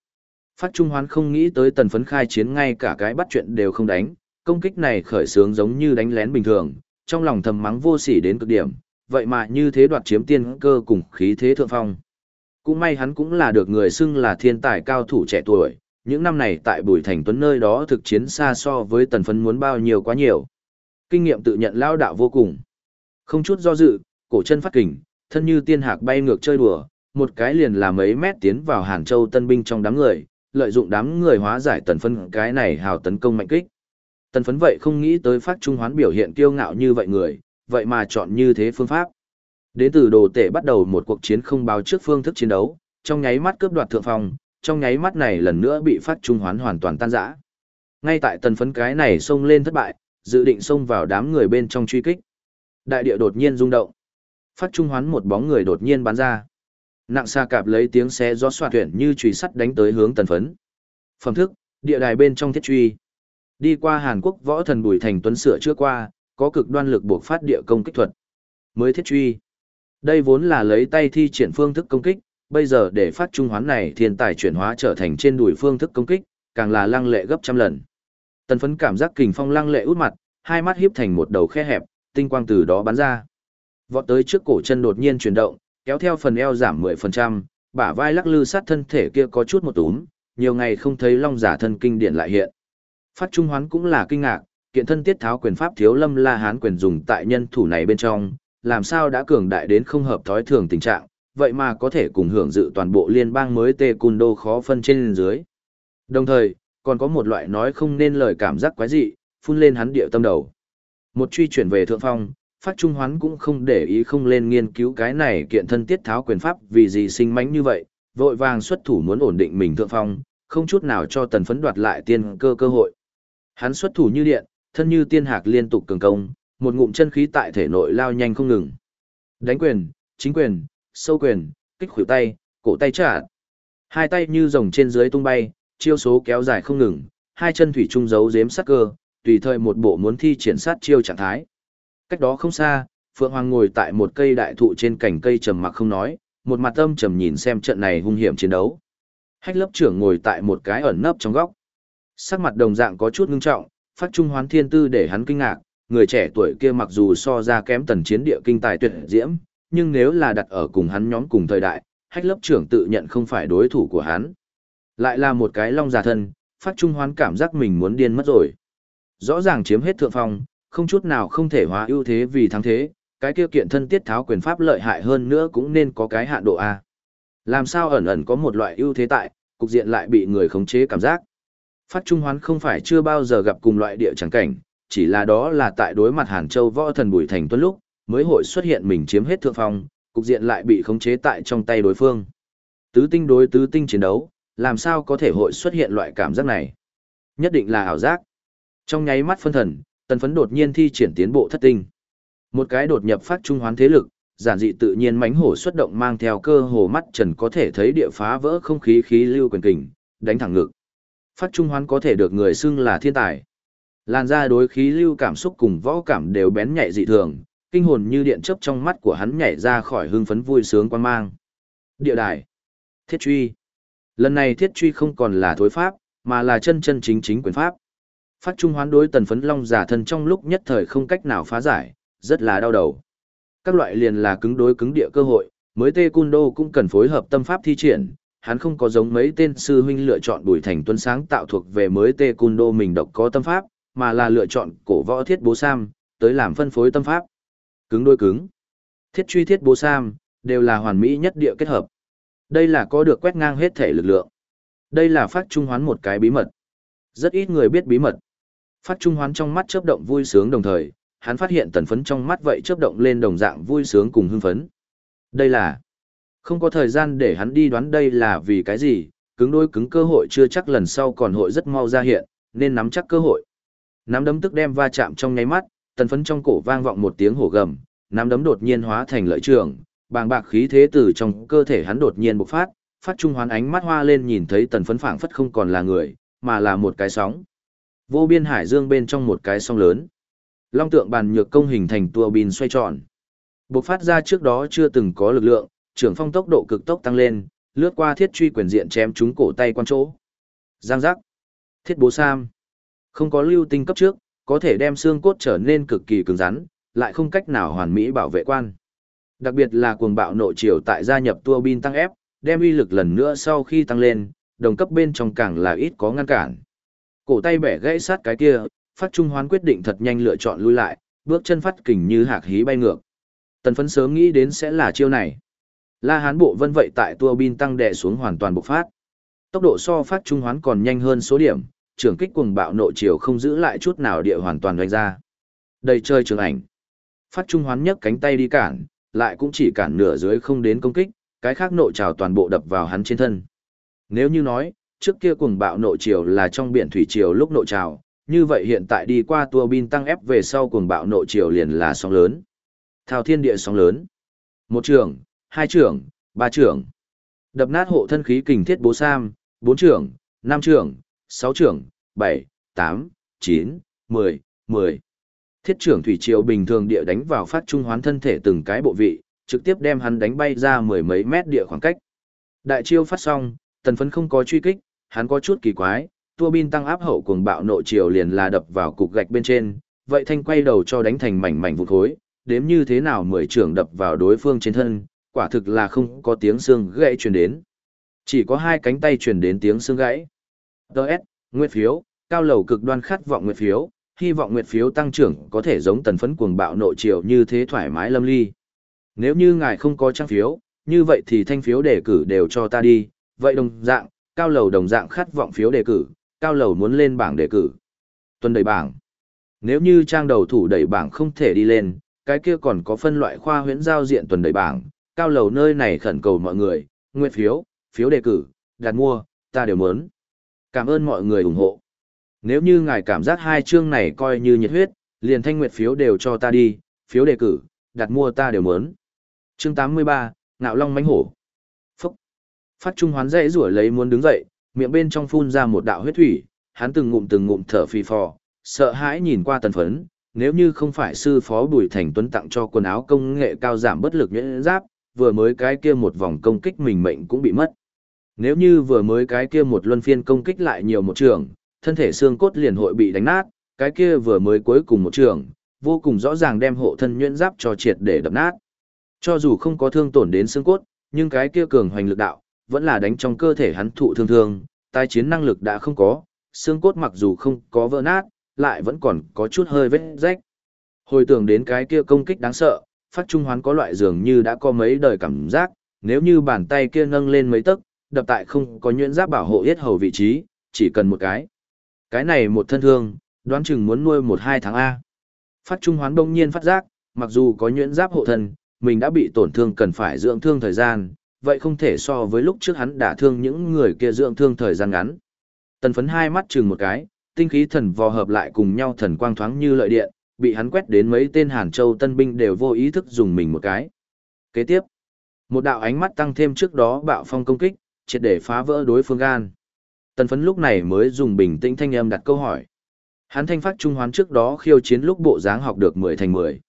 Phát trung hoán không nghĩ tới tần phấn khai chiến ngay cả cái bắt chuyện đều không đánh, công kích này khởi sướng giống như đánh lén bình thường, trong lòng thầm mắng vô sỉ đến cực điểm, vậy mà như thế đoạt chiếm tiên cơ cùng khí thế thượng phong. Cũng may hắn cũng là được người xưng là thiên tài cao thủ trẻ tuổi, những năm này tại Bùi Thành Tuấn nơi đó thực chiến xa so với tần phấn muốn bao nhiêu quá nhiều. Kinh nghiệm tự nhận lao đạo vô cùng. Không chút do dự, cổ chân phát kình, thân như tiên hạc bay ngược chơi đùa, một cái liền là mấy mét tiến vào Hàn Châu tân binh trong đám người, lợi dụng đám người hóa giải tần phấn cái này hào tấn công mạnh kích. Tần phấn vậy không nghĩ tới phát trung hoán biểu hiện kiêu ngạo như vậy người, vậy mà chọn như thế phương pháp. Đến từ đồ tể bắt đầu một cuộc chiến không báo trước phương thức chiến đấu, trong nháy mắt cướp đoạt thượng phòng, trong nháy mắt này lần nữa bị phát trung hoán hoàn toàn tan rã. Ngay tại tần phấn cái này xông lên thất bại, dự định xông vào đám người bên trong truy kích. Đại địa đột nhiên rung động. Phát trung hoán một bóng người đột nhiên bắn ra. Nặng xa cạp lấy tiếng xé gió xoạt tuyển như chùy sắt đánh tới hướng tần phấn. Phẩm thức, địa đài bên trong thiết truy. Đi qua Hàn Quốc võ thần Bùi Thành Tuấn sửa trước qua, có cực đoan lực buộc phát địa công kích thuật. Mới thiết truy. Đây vốn là lấy tay thi triển phương thức công kích, bây giờ để phát trung hoán này thiên tài chuyển hóa trở thành trên đùi phương thức công kích, càng là lăng lệ gấp trăm lần. Tần phấn cảm giác kình phong lăng lệ út mặt, hai mắt hiếp thành một đầu khe hẹp, tinh quang từ đó bắn ra. Vọt tới trước cổ chân đột nhiên chuyển động, kéo theo phần eo giảm 10%, bả vai lắc lư sát thân thể kia có chút một túm, nhiều ngày không thấy long giả thân kinh điển lại hiện. Phát trung hoán cũng là kinh ngạc, kiện thân tiết tháo quyền pháp thiếu lâm la hán quyền dùng tại nhân thủ này bên trong, làm sao đã cường đại đến không hợp thói thường tình trạng, vậy mà có thể cùng hưởng dự toàn bộ liên bang mới tê cùn đô khó phân trên dưới. Đồng thời, còn có một loại nói không nên lời cảm giác quái dị, phun lên hắn địa tâm đầu. Một truy chuyển về thượng phong, phát trung hoán cũng không để ý không lên nghiên cứu cái này kiện thân tiết tháo quyền pháp vì gì sinh mánh như vậy, vội vàng xuất thủ muốn ổn định mình thượng phong, không chút nào cho tần phấn đoạt lại tiên cơ cơ hội. Hắn xuất thủ như điện, thân như tiên hạc liên tục cường công, một ngụm chân khí tại thể nội lao nhanh không ngừng. Đánh quyền, chính quyền, sâu quyền, kích khuỷu tay, cổ tay trả. Hai tay như rồng trên dưới tung bay, chiêu số kéo dài không ngừng, hai chân thủy trung giấu giếm sát cơ, tùy thời một bộ muốn thi triển sát chiêu trạng thái. Cách đó không xa, Phượng Hoàng ngồi tại một cây đại thụ trên cành cây trầm mặc không nói, một mặt âm trầm nhìn xem trận này hung hiểm chiến đấu. Hách lớp trưởng ngồi tại một cái ẩn nấp trong góc. Sắc mặt đồng dạng có chút ngưng trọng, phát trung hoán thiên tư để hắn kinh ngạc, người trẻ tuổi kia mặc dù so ra kém tần chiến địa kinh tài tuyệt diễm, nhưng nếu là đặt ở cùng hắn nhóm cùng thời đại, hách lớp trưởng tự nhận không phải đối thủ của hắn. Lại là một cái long giả thân, phát trung hoán cảm giác mình muốn điên mất rồi. Rõ ràng chiếm hết thượng phong, không chút nào không thể hóa ưu thế vì thắng thế, cái kia kiện thân tiết tháo quyền pháp lợi hại hơn nữa cũng nên có cái hạn độ A. Làm sao ẩn ẩn có một loại ưu thế tại, cục diện lại bị người khống chế cảm giác. Phát Trung Hoán không phải chưa bao giờ gặp cùng loại địa chẳng cảnh, chỉ là đó là tại đối mặt Hàn Châu võ thần Bùi Thành Tuấn lúc, mới hội xuất hiện mình chiếm hết thượng phong, cục diện lại bị khống chế tại trong tay đối phương. Tứ tinh đối tứ tinh chiến đấu, làm sao có thể hội xuất hiện loại cảm giác này? Nhất định là ảo giác. Trong nháy mắt phân thần, tần phấn đột nhiên thi triển tiến bộ thất tinh. Một cái đột nhập phát trung hoán thế lực, giản dị tự nhiên mánh hổ xuất động mang theo cơ hồ mắt trần có thể thấy địa phá vỡ không khí khí lưu quyền kình, đánh thẳng ngực. Phát trung hoán có thể được người xưng là thiên tài. Làn ra đối khí lưu cảm xúc cùng võ cảm đều bén nhạy dị thường, kinh hồn như điện chớp trong mắt của hắn nhảy ra khỏi hưng phấn vui sướng quan mang. Địa đài. Thiết truy. Lần này thiết truy không còn là thối pháp, mà là chân chân chính chính quyền pháp. Phát trung hoán đối tần phấn long giả thân trong lúc nhất thời không cách nào phá giải, rất là đau đầu. Các loại liền là cứng đối cứng địa cơ hội, mới tê cung đô cũng cần phối hợp tâm pháp thi triển, hắn không có giống mấy tên sư huynh lựa chọn bùi thành tuấn sáng tạo thuộc về mới tê cun đô mình độc có tâm pháp, mà là lựa chọn cổ võ thiết bố sam, tới làm phân phối tâm pháp. Cứng đôi cứng. Thiết truy thiết bố sam, đều là hoàn mỹ nhất địa kết hợp. Đây là có được quét ngang hết thể lực lượng. Đây là phát trung hoán một cái bí mật. Rất ít người biết bí mật. Phát trung hoán trong mắt chớp động vui sướng đồng thời, hắn phát hiện tần phấn trong mắt vậy chớp động lên đồng dạng vui sướng cùng hưng phấn. Đây là không có thời gian để hắn đi đoán đây là vì cái gì, cứng đôi cứng cơ hội chưa chắc lần sau còn hội rất mau ra hiện, nên nắm chắc cơ hội. Nắm đấm tức đem va chạm trong nháy mắt, tần phấn trong cổ vang vọng một tiếng hổ gầm, nắm đấm đột nhiên hóa thành lợi trường, bàng bạc khí thế từ trong cơ thể hắn đột nhiên bộc phát, phát trung hoán ánh mắt hoa lên nhìn thấy tần phấn phảng phất không còn là người, mà là một cái sóng. Vô biên hải dương bên trong một cái sóng lớn. Long tượng bàn nhược công hình thành tua bin xoay tròn. Bộc phát ra trước đó chưa từng có lực lượng, trưởng phong tốc độ cực tốc tăng lên, lướt qua thiết truy quyền diện chém trúng cổ tay quan chỗ. Giang giác. Thiết bố sam. Không có lưu tinh cấp trước, có thể đem xương cốt trở nên cực kỳ cứng rắn, lại không cách nào hoàn mỹ bảo vệ quan. Đặc biệt là cuồng bạo nội chiều tại gia nhập tua bin tăng ép, đem uy lực lần nữa sau khi tăng lên, đồng cấp bên trong càng là ít có ngăn cản. Cổ tay bẻ gãy sát cái kia, phát trung hoán quyết định thật nhanh lựa chọn lui lại, bước chân phát kình như hạc hí bay ngược. Tần phấn sớm nghĩ đến sẽ là chiêu này. La hán bộ vân vậy tại tua bin tăng đè xuống hoàn toàn bộc phát. Tốc độ so phát trung hoán còn nhanh hơn số điểm, trưởng kích cuồng bạo nội chiều không giữ lại chút nào địa hoàn toàn đánh ra. Đầy chơi trường ảnh. Phát trung hoán nhấc cánh tay đi cản, lại cũng chỉ cản nửa dưới không đến công kích, cái khác nội trào toàn bộ đập vào hắn trên thân. Nếu như nói, trước kia cuồng bạo nội chiều là trong biển thủy chiều lúc nội trào, như vậy hiện tại đi qua tua bin tăng ép về sau cuồng bạo nội chiều liền là sóng lớn. Thao thiên địa sóng lớn. Một trường hai trưởng, ba trưởng. Đập nát hộ thân khí kình thiết bố sam, bốn trưởng, năm trưởng, sáu trưởng, bảy, tám, chín, mười, mười. Thiết trưởng thủy triều bình thường địa đánh vào phát trung hoán thân thể từng cái bộ vị, trực tiếp đem hắn đánh bay ra mười mấy mét địa khoảng cách. Đại chiêu phát xong, tần phấn không có truy kích, hắn có chút kỳ quái, tua bin tăng áp hậu cuồng bạo nội triều liền là đập vào cục gạch bên trên, vậy thanh quay đầu cho đánh thành mảnh mảnh vụn khối, đếm như thế nào mười trưởng đập vào đối phương trên thân, quả thực là không có tiếng xương gãy truyền đến. Chỉ có hai cánh tay truyền đến tiếng xương gãy. Đợt, nguyệt phiếu, cao lầu cực đoan khát vọng nguyệt phiếu, hy vọng nguyệt phiếu tăng trưởng có thể giống tần phấn cuồng bạo nội chiều như thế thoải mái lâm ly. Nếu như ngài không có trang phiếu, như vậy thì thanh phiếu đề cử đều cho ta đi, vậy đồng dạng, cao lầu đồng dạng khát vọng phiếu đề cử, cao lầu muốn lên bảng đề cử. Tuần đẩy bảng. Nếu như trang đầu thủ đẩy bảng không thể đi lên, cái kia còn có phân loại khoa huyễn giao diện tuần đẩy bảng, cao lầu nơi này khẩn cầu mọi người, nguyện phiếu, phiếu đề cử, đặt mua, ta đều muốn. Cảm ơn mọi người ủng hộ. Nếu như ngài cảm giác hai chương này coi như nhiệt huyết, liền thanh nguyện phiếu đều cho ta đi, phiếu đề cử, đặt mua ta đều muốn. Chương 83, Ngạo Long mãnh hổ. Phúc. Phát Trung Hoán dãy rủa lấy muốn đứng dậy, miệng bên trong phun ra một đạo huyết thủy, hắn từng ngụm từng ngụm thở phì phò, sợ hãi nhìn qua tần phấn, nếu như không phải sư phó Bùi Thành Tuấn tặng cho quần áo công nghệ cao giảm bất lực nhuyễn giáp, vừa mới cái kia một vòng công kích mình mệnh cũng bị mất. Nếu như vừa mới cái kia một luân phiên công kích lại nhiều một trường, thân thể xương cốt liền hội bị đánh nát, cái kia vừa mới cuối cùng một trường, vô cùng rõ ràng đem hộ thân nhuyễn giáp cho triệt để đập nát. Cho dù không có thương tổn đến xương cốt, nhưng cái kia cường hoành lực đạo, vẫn là đánh trong cơ thể hắn thụ thương thương, tai chiến năng lực đã không có, xương cốt mặc dù không có vỡ nát, lại vẫn còn có chút hơi vết rách. Hồi tưởng đến cái kia công kích đáng sợ, phát trung hoán có loại dường như đã có mấy đời cảm giác, nếu như bàn tay kia nâng lên mấy tấc, đập tại không có nhuyễn giáp bảo hộ yết hầu vị trí, chỉ cần một cái. Cái này một thân thương, đoán chừng muốn nuôi một hai tháng A. Phát trung hoán đông nhiên phát giác, mặc dù có nhuyễn giáp hộ thân, mình đã bị tổn thương cần phải dưỡng thương thời gian, vậy không thể so với lúc trước hắn đả thương những người kia dưỡng thương thời gian ngắn. Tần phấn hai mắt chừng một cái, tinh khí thần vò hợp lại cùng nhau thần quang thoáng như lợi điện, bị hắn quét đến mấy tên Hàn Châu tân binh đều vô ý thức dùng mình một cái. Kế tiếp, một đạo ánh mắt tăng thêm trước đó bạo phong công kích, triệt để phá vỡ đối phương gan. Tần phấn lúc này mới dùng bình tĩnh thanh âm đặt câu hỏi. Hắn thanh phát trung hoán trước đó khiêu chiến lúc bộ dáng học được 10 thành 10.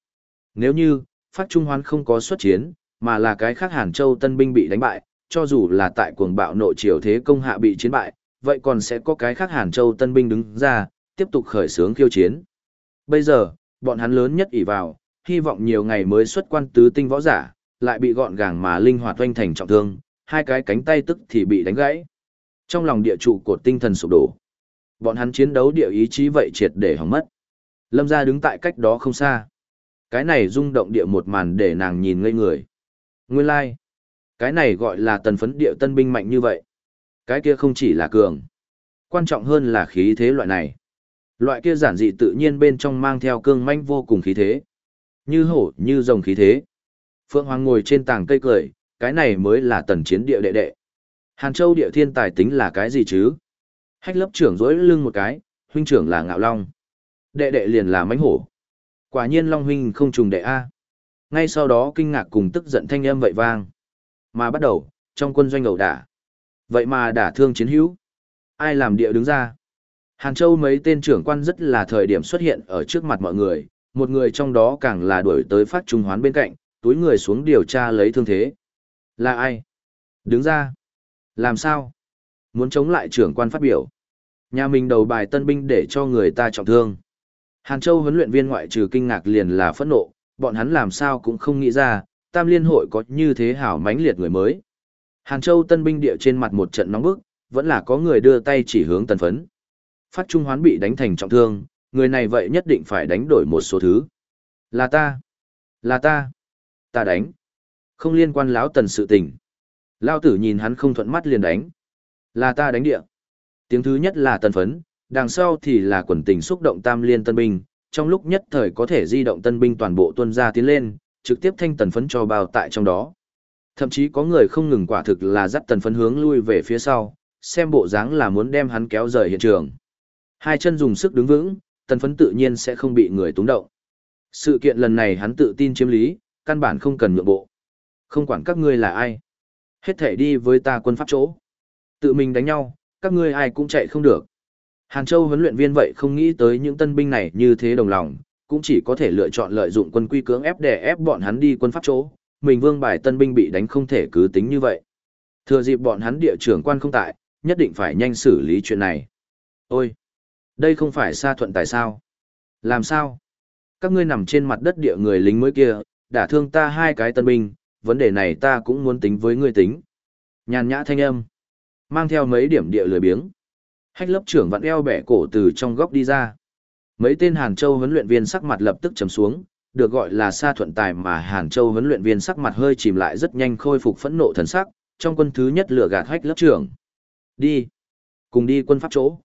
Nếu như, phát trung hoán không có xuất chiến, mà là cái khác Hàn Châu tân binh bị đánh bại, cho dù là tại cuồng bạo nội triều thế công hạ bị chiến bại, vậy còn sẽ có cái khác Hàn Châu tân binh đứng ra, tiếp tục khởi xướng khiêu chiến. Bây giờ, bọn hắn lớn nhất ỷ vào, hy vọng nhiều ngày mới xuất quan tứ tinh võ giả, lại bị gọn gàng mà linh hoạt oanh thành trọng thương, hai cái cánh tay tức thì bị đánh gãy. Trong lòng địa trụ cột tinh thần sụp đổ. Bọn hắn chiến đấu địa ý chí vậy triệt để hỏng mất. Lâm gia đứng tại cách đó không xa. Cái này rung động địa một màn để nàng nhìn ngây người. Nguyên lai, like. cái này gọi là tần phấn địa tân binh mạnh như vậy. Cái kia không chỉ là cường. Quan trọng hơn là khí thế loại này. Loại kia giản dị tự nhiên bên trong mang theo cương manh vô cùng khí thế. Như hổ, như rồng khí thế. Phượng Hoàng ngồi trên tảng cây cười, cái này mới là tần chiến địa đệ đệ. Hàn Châu địa thiên tài tính là cái gì chứ? Hách lớp trưởng dối lưng một cái, huynh trưởng là ngạo long. Đệ đệ liền là mánh hổ. Quả nhiên long huynh không trùng đệ A. Ngay sau đó kinh ngạc cùng tức giận thanh âm vậy vang. Mà bắt đầu, trong quân doanh ẩu đả. Vậy mà đả thương chiến hữu. Ai làm địa đứng ra? Hàn Châu mấy tên trưởng quan rất là thời điểm xuất hiện ở trước mặt mọi người, một người trong đó càng là đuổi tới phát trung hoán bên cạnh, túi người xuống điều tra lấy thương thế. Là ai? Đứng ra. Làm sao? Muốn chống lại trưởng quan phát biểu. Nhà mình đầu bài tân binh để cho người ta trọng thương. Hàn Châu huấn luyện viên ngoại trừ kinh ngạc liền là phẫn nộ, bọn hắn làm sao cũng không nghĩ ra, tam liên hội có như thế hảo mãnh liệt người mới. Hàn Châu tân binh địa trên mặt một trận nóng bức, vẫn là có người đưa tay chỉ hướng tần phấn. Phát Trung Hoán bị đánh thành trọng thương, người này vậy nhất định phải đánh đổi một số thứ. Là ta. Là ta. Ta đánh. Không liên quan lão tần sự tình. Lao tử nhìn hắn không thuận mắt liền đánh. Là ta đánh địa. Tiếng thứ nhất là tần phấn, đằng sau thì là quần tình xúc động tam liên tân binh, trong lúc nhất thời có thể di động tân binh toàn bộ tuân ra tiến lên, trực tiếp thanh tần phấn cho bao tại trong đó. Thậm chí có người không ngừng quả thực là dắt tần phấn hướng lui về phía sau, xem bộ dáng là muốn đem hắn kéo rời hiện trường. Hai chân dùng sức đứng vững, tần phấn tự nhiên sẽ không bị người túng động. Sự kiện lần này hắn tự tin chiếm lý, căn bản không cần nhượng bộ. Không quản các ngươi là ai. Hết thể đi với ta quân pháp chỗ. Tự mình đánh nhau, các ngươi ai cũng chạy không được. Hàn Châu huấn luyện viên vậy không nghĩ tới những tân binh này như thế đồng lòng, cũng chỉ có thể lựa chọn lợi dụng quân quy cưỡng ép để ép bọn hắn đi quân pháp chỗ. Mình vương bài tân binh bị đánh không thể cứ tính như vậy. Thừa dịp bọn hắn địa trưởng quan không tại, nhất định phải nhanh xử lý chuyện này. Ôi! Đây không phải xa thuận tại sao? Làm sao? Các ngươi nằm trên mặt đất địa người lính mới kia, đã thương ta hai cái tân binh, vấn đề này ta cũng muốn tính với ngươi tính. Nhàn nhã thanh âm. Mang theo mấy điểm địa lười biếng. Hách lớp trưởng vặn eo bẻ cổ từ trong góc đi ra. Mấy tên Hàn Châu huấn luyện viên sắc mặt lập tức trầm xuống, được gọi là xa thuận tài mà Hàn Châu huấn luyện viên sắc mặt hơi chìm lại rất nhanh khôi phục phẫn nộ thần sắc, trong quân thứ nhất lửa gạt hách lớp trưởng. Đi. Cùng đi quân pháp chỗ.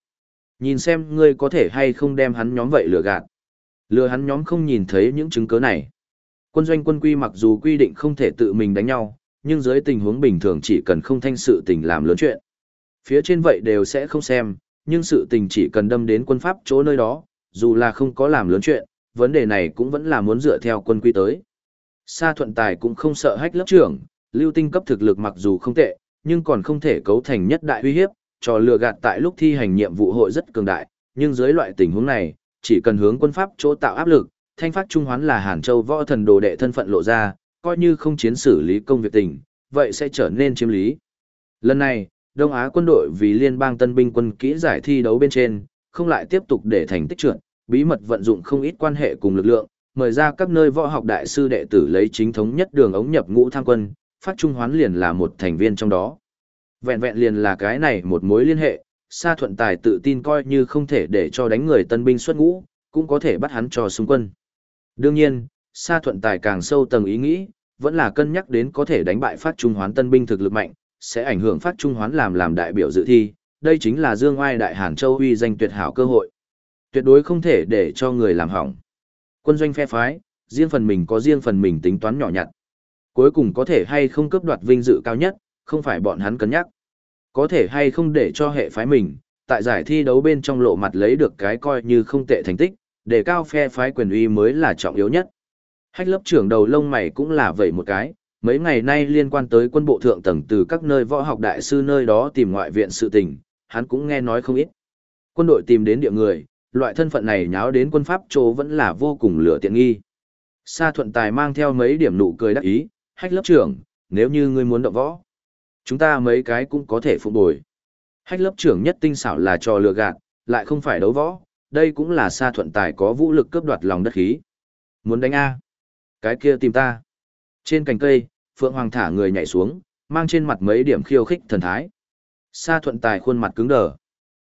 Nhìn xem ngươi có thể hay không đem hắn nhóm vậy lừa gạt. Lừa hắn nhóm không nhìn thấy những chứng cứ này. Quân doanh quân quy mặc dù quy định không thể tự mình đánh nhau, nhưng dưới tình huống bình thường chỉ cần không thanh sự tình làm lớn chuyện. Phía trên vậy đều sẽ không xem, nhưng sự tình chỉ cần đâm đến quân pháp chỗ nơi đó, dù là không có làm lớn chuyện, vấn đề này cũng vẫn là muốn dựa theo quân quy tới. Sa thuận tài cũng không sợ hách lớp trưởng, lưu tinh cấp thực lực mặc dù không tệ, nhưng còn không thể cấu thành nhất đại uy hiếp, trò lừa gạt tại lúc thi hành nhiệm vụ hội rất cường đại, nhưng dưới loại tình huống này, chỉ cần hướng quân pháp chỗ tạo áp lực, thanh phát trung hoán là Hàn Châu võ thần đồ đệ thân phận lộ ra, coi như không chiến xử lý công việc tình, vậy sẽ trở nên chiếm lý. Lần này, Đông Á quân đội vì liên bang tân binh quân kỹ giải thi đấu bên trên, không lại tiếp tục để thành tích trượt, bí mật vận dụng không ít quan hệ cùng lực lượng, mời ra các nơi võ học đại sư đệ tử lấy chính thống nhất đường ống nhập ngũ tham quân, phát trung hoán liền là một thành viên trong đó. Vẹn vẹn liền là cái này một mối liên hệ, Sa Thuận Tài tự tin coi như không thể để cho đánh người tân binh xuất ngũ, cũng có thể bắt hắn cho xung quân. Đương nhiên, Sa Thuận Tài càng sâu tầng ý nghĩ, vẫn là cân nhắc đến có thể đánh bại phát trung hoán tân binh thực lực mạnh, sẽ ảnh hưởng phát trung hoán làm làm đại biểu dự thi, đây chính là Dương Oai Đại Hàn Châu uy danh tuyệt hảo cơ hội. Tuyệt đối không thể để cho người làm hỏng. Quân doanh phe phái, riêng phần mình có riêng phần mình tính toán nhỏ nhặt. Cuối cùng có thể hay không cướp đoạt vinh dự cao nhất, không phải bọn hắn cân nhắc. Có thể hay không để cho hệ phái mình, tại giải thi đấu bên trong lộ mặt lấy được cái coi như không tệ thành tích, để cao phe phái quyền uy mới là trọng yếu nhất. Hách lớp trưởng đầu lông mày cũng là vậy một cái, mấy ngày nay liên quan tới quân bộ thượng tầng từ các nơi võ học đại sư nơi đó tìm ngoại viện sự tình, hắn cũng nghe nói không ít. Quân đội tìm đến địa người, loại thân phận này nháo đến quân Pháp chỗ vẫn là vô cùng lửa tiện nghi. Sa thuận tài mang theo mấy điểm nụ cười đắc ý, hách lớp trưởng, nếu như ngươi muốn động võ, chúng ta mấy cái cũng có thể phục bồi. Hách lớp trưởng nhất tinh xảo là trò lừa gạt, lại không phải đấu võ, đây cũng là sa thuận tài có vũ lực cướp đoạt lòng đất khí. Muốn đánh A. Cái kia tìm ta. Trên cành cây, Phượng Hoàng thả người nhảy xuống, mang trên mặt mấy điểm khiêu khích thần thái. Sa thuận tài khuôn mặt cứng đờ.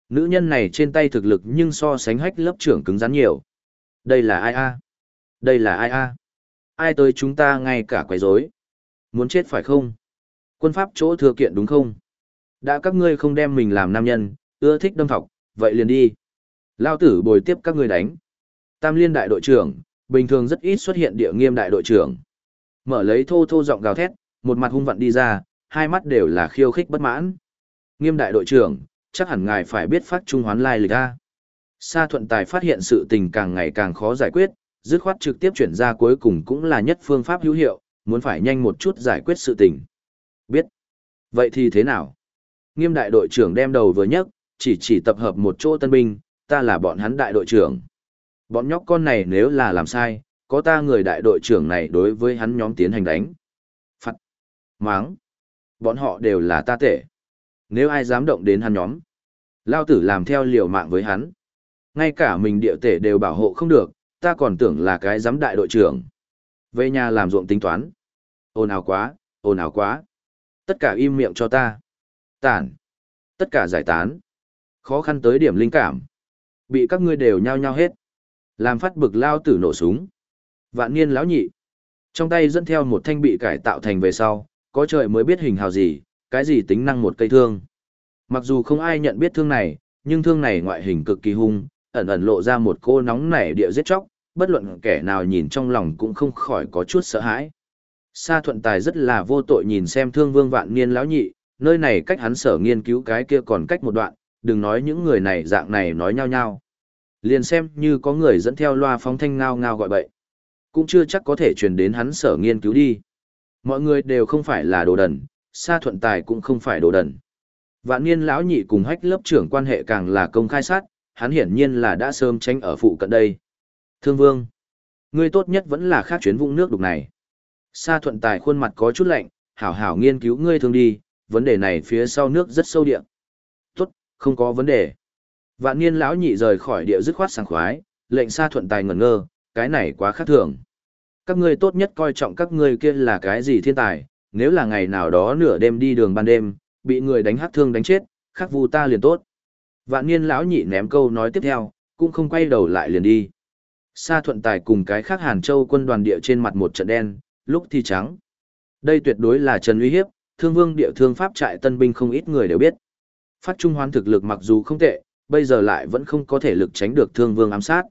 Nữ nhân này trên tay thực lực nhưng so sánh hách lớp trưởng cứng rắn nhiều. Đây là ai a? Đây là ai a? Ai tới chúng ta ngay cả quấy rối? Muốn chết phải không? Quân pháp chỗ thừa kiện đúng không? Đã các ngươi không đem mình làm nam nhân, ưa thích đâm thọc, vậy liền đi. Lao tử bồi tiếp các ngươi đánh. Tam liên đại đội trưởng, bình thường rất ít xuất hiện địa nghiêm đại đội trưởng. Mở lấy thô thô giọng gào thét, một mặt hung vặn đi ra, hai mắt đều là khiêu khích bất mãn. Nghiêm đại đội trưởng, chắc hẳn ngài phải biết phát trung hoán lai lịch a. Sa thuận tài phát hiện sự tình càng ngày càng khó giải quyết, dứt khoát trực tiếp chuyển ra cuối cùng cũng là nhất phương pháp hữu hiệu, muốn phải nhanh một chút giải quyết sự tình. Biết. Vậy thì thế nào? Nghiêm đại đội trưởng đem đầu vừa nhấc, chỉ chỉ tập hợp một chỗ tân binh, ta là bọn hắn đại đội trưởng. Bọn nhóc con này nếu là làm sai, có ta người đại đội trưởng này đối với hắn nhóm tiến hành đánh. Phạt. Máng. Bọn họ đều là ta tệ. Nếu ai dám động đến hắn nhóm. Lao tử làm theo liều mạng với hắn. Ngay cả mình địa tể đều bảo hộ không được, ta còn tưởng là cái giám đại đội trưởng. Về nhà làm ruộng tính toán. Ồn ào quá, ồn ào quá. Tất cả im miệng cho ta. Tản. Tất cả giải tán. Khó khăn tới điểm linh cảm. Bị các ngươi đều nhao nhao hết. Làm phát bực lao tử nổ súng. Vạn niên lão nhị. Trong tay dẫn theo một thanh bị cải tạo thành về sau, có trời mới biết hình hào gì, cái gì tính năng một cây thương. Mặc dù không ai nhận biết thương này, nhưng thương này ngoại hình cực kỳ hung, ẩn ẩn lộ ra một cô nóng nảy địa giết chóc, bất luận kẻ nào nhìn trong lòng cũng không khỏi có chút sợ hãi. Sa thuận tài rất là vô tội nhìn xem thương vương vạn niên lão nhị, nơi này cách hắn sở nghiên cứu cái kia còn cách một đoạn, đừng nói những người này dạng này nói nhau nhau. Liền xem như có người dẫn theo loa phóng thanh ngao ngao gọi bậy. Cũng chưa chắc có thể truyền đến hắn sở nghiên cứu đi. Mọi người đều không phải là đồ đần, Sa thuận tài cũng không phải đồ đần. Vạn niên lão nhị cùng hách lớp trưởng quan hệ càng là công khai sát, hắn hiển nhiên là đã sớm tránh ở phụ cận đây. Thương vương, ngươi tốt nhất vẫn là khác chuyến vũng nước đục này. Sa thuận tài khuôn mặt có chút lạnh, hảo hảo nghiên cứu ngươi thương đi, vấn đề này phía sau nước rất sâu địa. Tốt, không có vấn đề. Vạn niên lão nhị rời khỏi địa dứt khoát sảng khoái, lệnh sa thuận tài ngẩn ngơ, cái này quá khác thường. Các ngươi tốt nhất coi trọng các ngươi kia là cái gì thiên tài, nếu là ngày nào đó nửa đêm đi đường ban đêm, bị người đánh hát thương đánh chết, khắc vu ta liền tốt. Vạn niên lão nhị ném câu nói tiếp theo, cũng không quay đầu lại liền đi. Sa thuận tài cùng cái khác Hàn Châu quân đoàn địa trên mặt một trận đen, lúc thì trắng. Đây tuyệt đối là trần uy hiếp, thương vương địa thương pháp trại tân binh không ít người đều biết. Phát trung hoán thực lực mặc dù không tệ, bây giờ lại vẫn không có thể lực tránh được thương vương ám sát.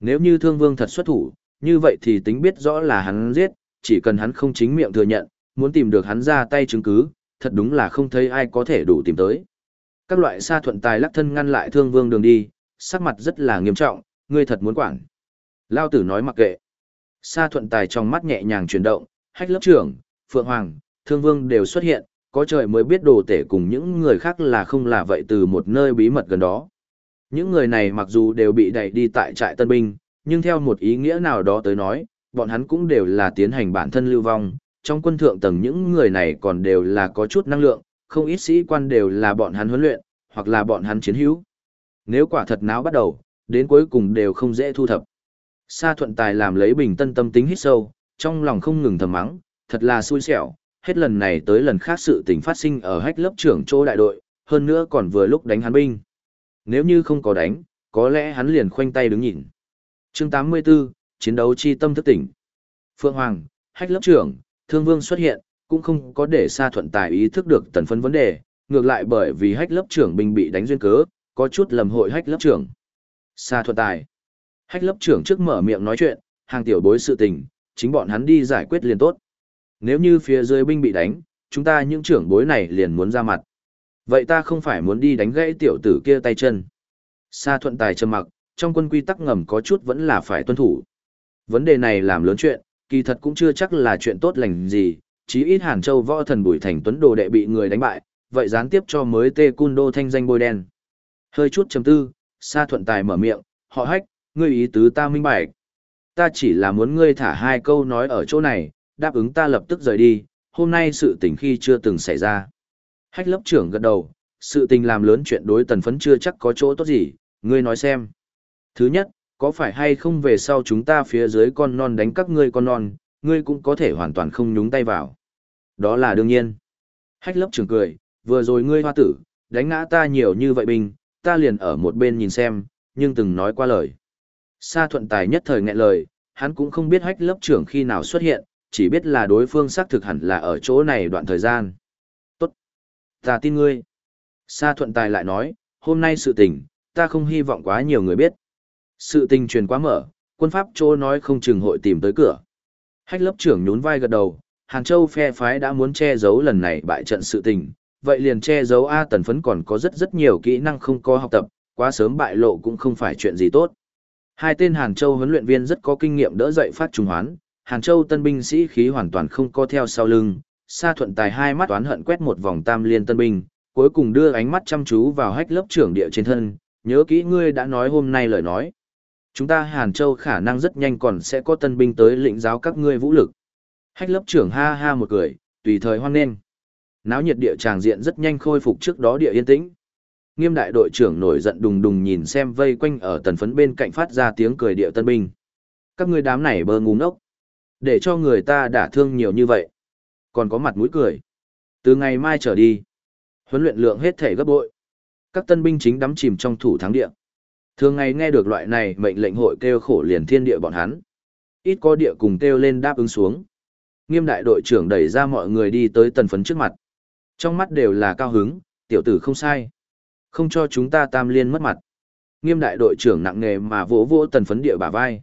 Nếu như thương vương thật xuất thủ, như vậy thì tính biết rõ là hắn giết, chỉ cần hắn không chính miệng thừa nhận, muốn tìm được hắn ra tay chứng cứ, thật đúng là không thấy ai có thể đủ tìm tới. Các loại sa thuận tài lắc thân ngăn lại thương vương đường đi, sắc mặt rất là nghiêm trọng, ngươi thật muốn quản. Lao tử nói mặc kệ. Sa thuận tài trong mắt nhẹ nhàng chuyển động, hách lớp trưởng, phượng hoàng, thương vương đều xuất hiện, có trời mới biết đồ tể cùng những người khác là không là vậy từ một nơi bí mật gần đó. Những người này mặc dù đều bị đẩy đi tại trại tân binh, nhưng theo một ý nghĩa nào đó tới nói, bọn hắn cũng đều là tiến hành bản thân lưu vong, trong quân thượng tầng những người này còn đều là có chút năng lượng, không ít sĩ quan đều là bọn hắn huấn luyện, hoặc là bọn hắn chiến hữu. Nếu quả thật náo bắt đầu, đến cuối cùng đều không dễ thu thập. Sa thuận tài làm lấy bình tân tâm tính hít sâu, trong lòng không ngừng thầm mắng, thật là xui xẻo, hết lần này tới lần khác sự tình phát sinh ở hách lớp trưởng chỗ đại đội, hơn nữa còn vừa lúc đánh hắn binh. Nếu như không có đánh, có lẽ hắn liền khoanh tay đứng nhìn. chương 84, chiến đấu chi tâm thức tỉnh. Phượng Hoàng, hách lớp trưởng, thương vương xuất hiện, cũng không có để Sa thuận tài ý thức được tần phấn vấn đề, ngược lại bởi vì hách lớp trưởng binh bị đánh duyên cớ, có chút lầm hội hách lớp trưởng. Sa thuận tài. Hách lớp trưởng trước mở miệng nói chuyện, hàng tiểu bối sự tình, chính bọn hắn đi giải quyết liền tốt. Nếu như phía dưới binh bị đánh, chúng ta những trưởng bối này liền muốn ra mặt. Vậy ta không phải muốn đi đánh gãy tiểu tử kia tay chân. Sa thuận tài trầm mặc, trong quân quy tắc ngầm có chút vẫn là phải tuân thủ. Vấn đề này làm lớn chuyện, kỳ thật cũng chưa chắc là chuyện tốt lành gì, chí ít Hàn Châu võ thần Bùi Thành Tuấn đồ đệ bị người đánh bại, vậy gián tiếp cho mới Tê Cun Đô thanh danh bôi đen. Hơi chút chấm tư, Sa thuận tài mở miệng, họ hách, ngươi ý tứ ta minh bạch. Ta chỉ là muốn ngươi thả hai câu nói ở chỗ này, đáp ứng ta lập tức rời đi, hôm nay sự tình khi chưa từng xảy ra. Hách lớp trưởng gật đầu, sự tình làm lớn chuyện đối tần phấn chưa chắc có chỗ tốt gì, ngươi nói xem. Thứ nhất, có phải hay không về sau chúng ta phía dưới con non đánh các ngươi con non, ngươi cũng có thể hoàn toàn không nhúng tay vào. Đó là đương nhiên. Hách lớp trưởng cười, vừa rồi ngươi hoa tử, đánh ngã ta nhiều như vậy bình, ta liền ở một bên nhìn xem, nhưng từng nói qua lời. Sa thuận tài nhất thời nghẹn lời, hắn cũng không biết hách lớp trưởng khi nào xuất hiện, chỉ biết là đối phương xác thực hẳn là ở chỗ này đoạn thời gian. Tốt. Ta tin ngươi. Sa thuận tài lại nói, hôm nay sự tình, ta không hy vọng quá nhiều người biết. Sự tình truyền quá mở, quân pháp chỗ nói không chừng hội tìm tới cửa. Hách lớp trưởng nhún vai gật đầu, Hàn Châu phe phái đã muốn che giấu lần này bại trận sự tình, vậy liền che giấu A tần phấn còn có rất rất nhiều kỹ năng không có học tập, quá sớm bại lộ cũng không phải chuyện gì tốt. Hai tên Hàn Châu huấn luyện viên rất có kinh nghiệm đỡ dậy phát trùng hoán, Hàn Châu tân binh sĩ khí hoàn toàn không có theo sau lưng, Sa Thuận Tài hai mắt toán hận quét một vòng tam liên tân binh, cuối cùng đưa ánh mắt chăm chú vào hách lớp trưởng địa trên thân, nhớ kỹ ngươi đã nói hôm nay lời nói. Chúng ta Hàn Châu khả năng rất nhanh còn sẽ có tân binh tới lĩnh giáo các ngươi vũ lực. Hách lớp trưởng ha ha một cười, tùy thời hoan nghênh. Náo nhiệt địa tràng diện rất nhanh khôi phục trước đó địa yên tĩnh. Nghiêm đại đội trưởng nổi giận đùng đùng nhìn xem vây quanh ở tần phấn bên cạnh phát ra tiếng cười địa tân binh. Các ngươi đám này bơ ngu ngốc. Để cho người ta đả thương nhiều như vậy. Còn có mặt mũi cười. Từ ngày mai trở đi, huấn luyện lượng hết thể gấp bội. Các tân binh chính đắm chìm trong thủ thắng địa. Thường ngày nghe được loại này mệnh lệnh hội kêu khổ liền thiên địa bọn hắn. Ít có địa cùng kêu lên đáp ứng xuống. Nghiêm đại đội trưởng đẩy ra mọi người đi tới tần phấn trước mặt. Trong mắt đều là cao hứng, tiểu tử không sai. Không cho chúng ta tam liên mất mặt. Nghiêm đại đội trưởng nặng nề mà vỗ vỗ tần phấn địa bả vai.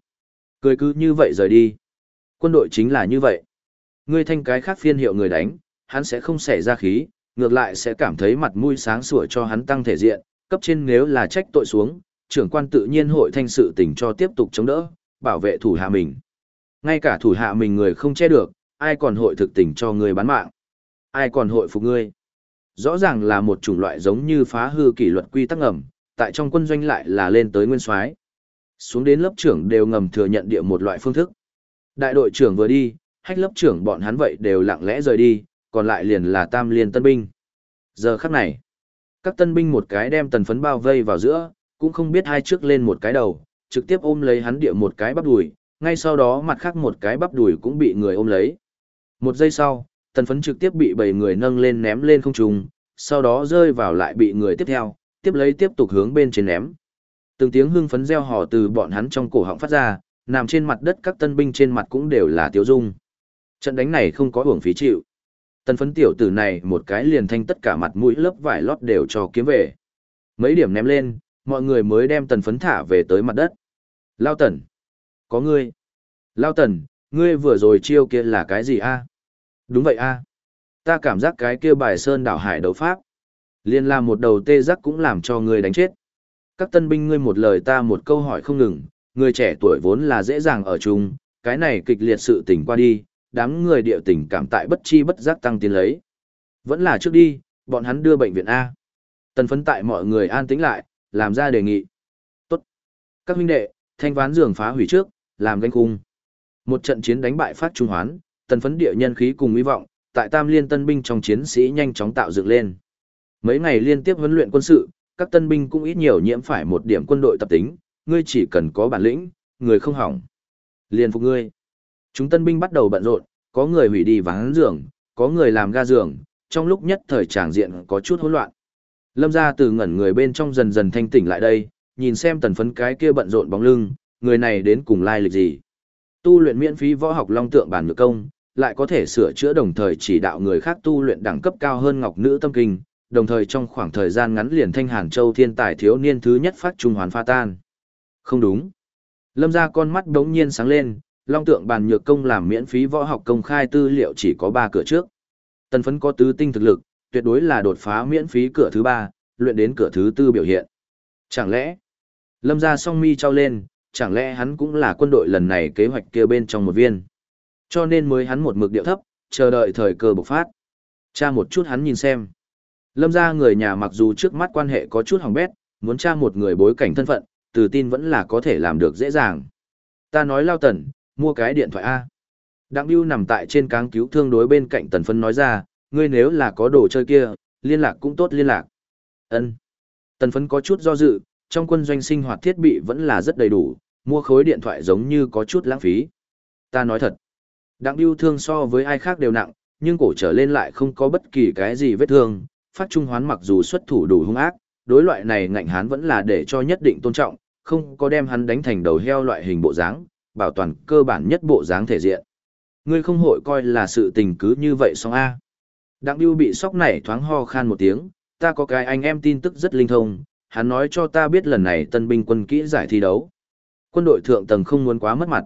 Cười cứ như vậy rời đi. Quân đội chính là như vậy. Ngươi thanh cái khác phiên hiệu người đánh, hắn sẽ không xẻ ra khí, ngược lại sẽ cảm thấy mặt mũi sáng sủa cho hắn tăng thể diện, cấp trên nếu là trách tội xuống, trưởng quan tự nhiên hội thanh sự tình cho tiếp tục chống đỡ, bảo vệ thủ hạ mình. Ngay cả thủ hạ mình người không che được, ai còn hội thực tình cho người bán mạng. Ai còn hội phục ngươi. Rõ ràng là một chủng loại giống như phá hư kỷ luật quy tắc ngầm, tại trong quân doanh lại là lên tới nguyên soái. Xuống đến lớp trưởng đều ngầm thừa nhận địa một loại phương thức. Đại đội trưởng vừa đi, hách lớp trưởng bọn hắn vậy đều lặng lẽ rời đi, còn lại liền là tam liên tân binh. Giờ khắc này, các tân binh một cái đem tần phấn bao vây vào giữa, cũng không biết hai trước lên một cái đầu, trực tiếp ôm lấy hắn địa một cái bắp đùi, ngay sau đó mặt khác một cái bắp đùi cũng bị người ôm lấy. Một giây sau, tần phấn trực tiếp bị bảy người nâng lên ném lên không trung, sau đó rơi vào lại bị người tiếp theo, tiếp lấy tiếp tục hướng bên trên ném. Từng tiếng hưng phấn reo hò từ bọn hắn trong cổ họng phát ra, nằm trên mặt đất các tân binh trên mặt cũng đều là tiêu dung. Trận đánh này không có hưởng phí chịu. Tần phấn tiểu tử này một cái liền thanh tất cả mặt mũi lớp vải lót đều cho kiếm về. Mấy điểm ném lên, mọi người mới đem tần phấn thả về tới mặt đất. Lao tần. Có ngươi. Lao tần, ngươi vừa rồi chiêu kia là cái gì a Đúng vậy a Ta cảm giác cái kia bài sơn đảo hải đấu pháp. Liên làm một đầu tê giác cũng làm cho ngươi đánh chết. Các tân binh ngươi một lời ta một câu hỏi không ngừng, người trẻ tuổi vốn là dễ dàng ở chung, cái này kịch liệt sự tình qua đi, đám người địa tình cảm tại bất chi bất giác tăng tiến lấy. Vẫn là trước đi, bọn hắn đưa bệnh viện A. Tần phấn tại mọi người an tĩnh lại, làm ra đề nghị. Tốt. Các huynh đệ, thanh ván giường phá hủy trước, làm ganh cung. Một trận chiến đánh bại phát trung hoán, tần phấn địa nhân khí cùng hy vọng, tại tam liên tân binh trong chiến sĩ nhanh chóng tạo dựng lên. Mấy ngày liên tiếp huấn luyện quân sự, các tân binh cũng ít nhiều nhiễm phải một điểm quân đội tập tính, ngươi chỉ cần có bản lĩnh, người không hỏng. Liên phục ngươi. Chúng tân binh bắt đầu bận rộn, có người hủy đi ván giường, có người làm ga giường, trong lúc nhất thời tràng diện có chút hỗn loạn. Lâm ra từ ngẩn người bên trong dần dần thanh tỉnh lại đây, nhìn xem tần phấn cái kia bận rộn bóng lưng, người này đến cùng lai lịch gì. Tu luyện miễn phí võ học long tượng bản ngược công, lại có thể sửa chữa đồng thời chỉ đạo người khác tu luyện đẳng cấp cao hơn ngọc nữ tâm kinh, đồng thời trong khoảng thời gian ngắn liền thanh hàn châu thiên tài thiếu niên thứ nhất phát trung hoàn pha tan. Không đúng. Lâm ra con mắt đống nhiên sáng lên, long tượng bàn nhược công làm miễn phí võ học công khai tư liệu chỉ có ba cửa trước. Tần phấn có tứ tinh thực lực, tuyệt đối là đột phá miễn phí cửa thứ ba luyện đến cửa thứ tư biểu hiện. Chẳng lẽ, lâm ra song mi trao lên, chẳng lẽ hắn cũng là quân đội lần này kế hoạch kia bên trong một viên. Cho nên mới hắn một mực điệu thấp, chờ đợi thời cơ bộc phát. Cha một chút hắn nhìn xem. Lâm ra người nhà mặc dù trước mắt quan hệ có chút hỏng bét, muốn tra một người bối cảnh thân phận, từ tin vẫn là có thể làm được dễ dàng. Ta nói lao tần, mua cái điện thoại A. Đặng Biêu nằm tại trên cáng cứu thương đối bên cạnh tần phân nói ra, ngươi nếu là có đồ chơi kia, liên lạc cũng tốt liên lạc. Ân. Tần phấn có chút do dự, trong quân doanh sinh hoạt thiết bị vẫn là rất đầy đủ, mua khối điện thoại giống như có chút lãng phí. Ta nói thật, đặng biêu thương so với ai khác đều nặng, nhưng cổ trở lên lại không có bất kỳ cái gì vết thương, phát trung hoán mặc dù xuất thủ đủ hung ác, đối loại này ngạnh hán vẫn là để cho nhất định tôn trọng, không có đem hắn đánh thành đầu heo loại hình bộ dáng, bảo toàn cơ bản nhất bộ dáng thể diện. Ngươi không hội coi là sự tình cứ như vậy xong A. Đặng Biêu bị sốc nảy thoáng ho khan một tiếng, ta có cái anh em tin tức rất linh thông, hắn nói cho ta biết lần này tân binh quân kỹ giải thi đấu. Quân đội thượng tầng không muốn quá mất mặt.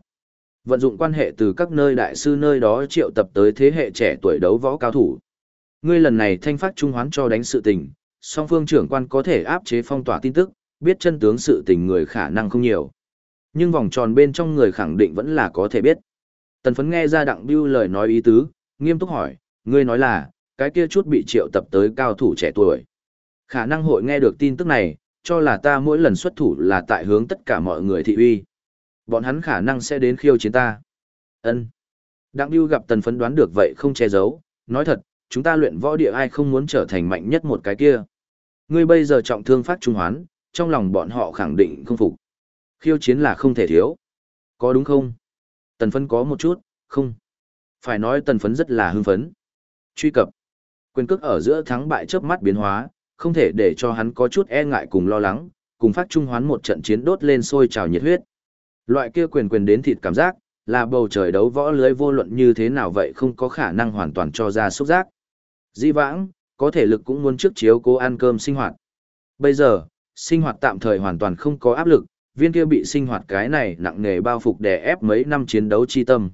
Vận dụng quan hệ từ các nơi đại sư nơi đó triệu tập tới thế hệ trẻ tuổi đấu võ cao thủ. Ngươi lần này thanh phát trung hoán cho đánh sự tình, song phương trưởng quan có thể áp chế phong tỏa tin tức, biết chân tướng sự tình người khả năng không nhiều. Nhưng vòng tròn bên trong người khẳng định vẫn là có thể biết. Tần phấn nghe ra đặng biêu lời nói ý tứ, nghiêm túc hỏi, ngươi nói là, cái kia chút bị triệu tập tới cao thủ trẻ tuổi. Khả năng hội nghe được tin tức này, cho là ta mỗi lần xuất thủ là tại hướng tất cả mọi người thị uy. Bọn hắn khả năng sẽ đến khiêu chiến ta. Ân. Đặng Bưu gặp tần phấn đoán được vậy không che giấu, nói thật, chúng ta luyện võ địa ai không muốn trở thành mạnh nhất một cái kia. Ngươi bây giờ trọng thương phát trung hoán, trong lòng bọn họ khẳng định không phục. Khiêu chiến là không thể thiếu. Có đúng không? Tần phấn có một chút, không. Phải nói tần phấn rất là hưng phấn. Truy cập. Quyền cước ở giữa thắng bại chớp mắt biến hóa, không thể để cho hắn có chút e ngại cùng lo lắng, cùng phát trung hoán một trận chiến đốt lên sôi trào nhiệt huyết. Loại kia quyền quyền đến thịt cảm giác, là bầu trời đấu võ lưới vô luận như thế nào vậy không có khả năng hoàn toàn cho ra xúc giác. Di vãng, có thể lực cũng muốn trước chiếu cố ăn cơm sinh hoạt. Bây giờ, sinh hoạt tạm thời hoàn toàn không có áp lực, viên kia bị sinh hoạt cái này nặng nề bao phục đè ép mấy năm chiến đấu chi tâm.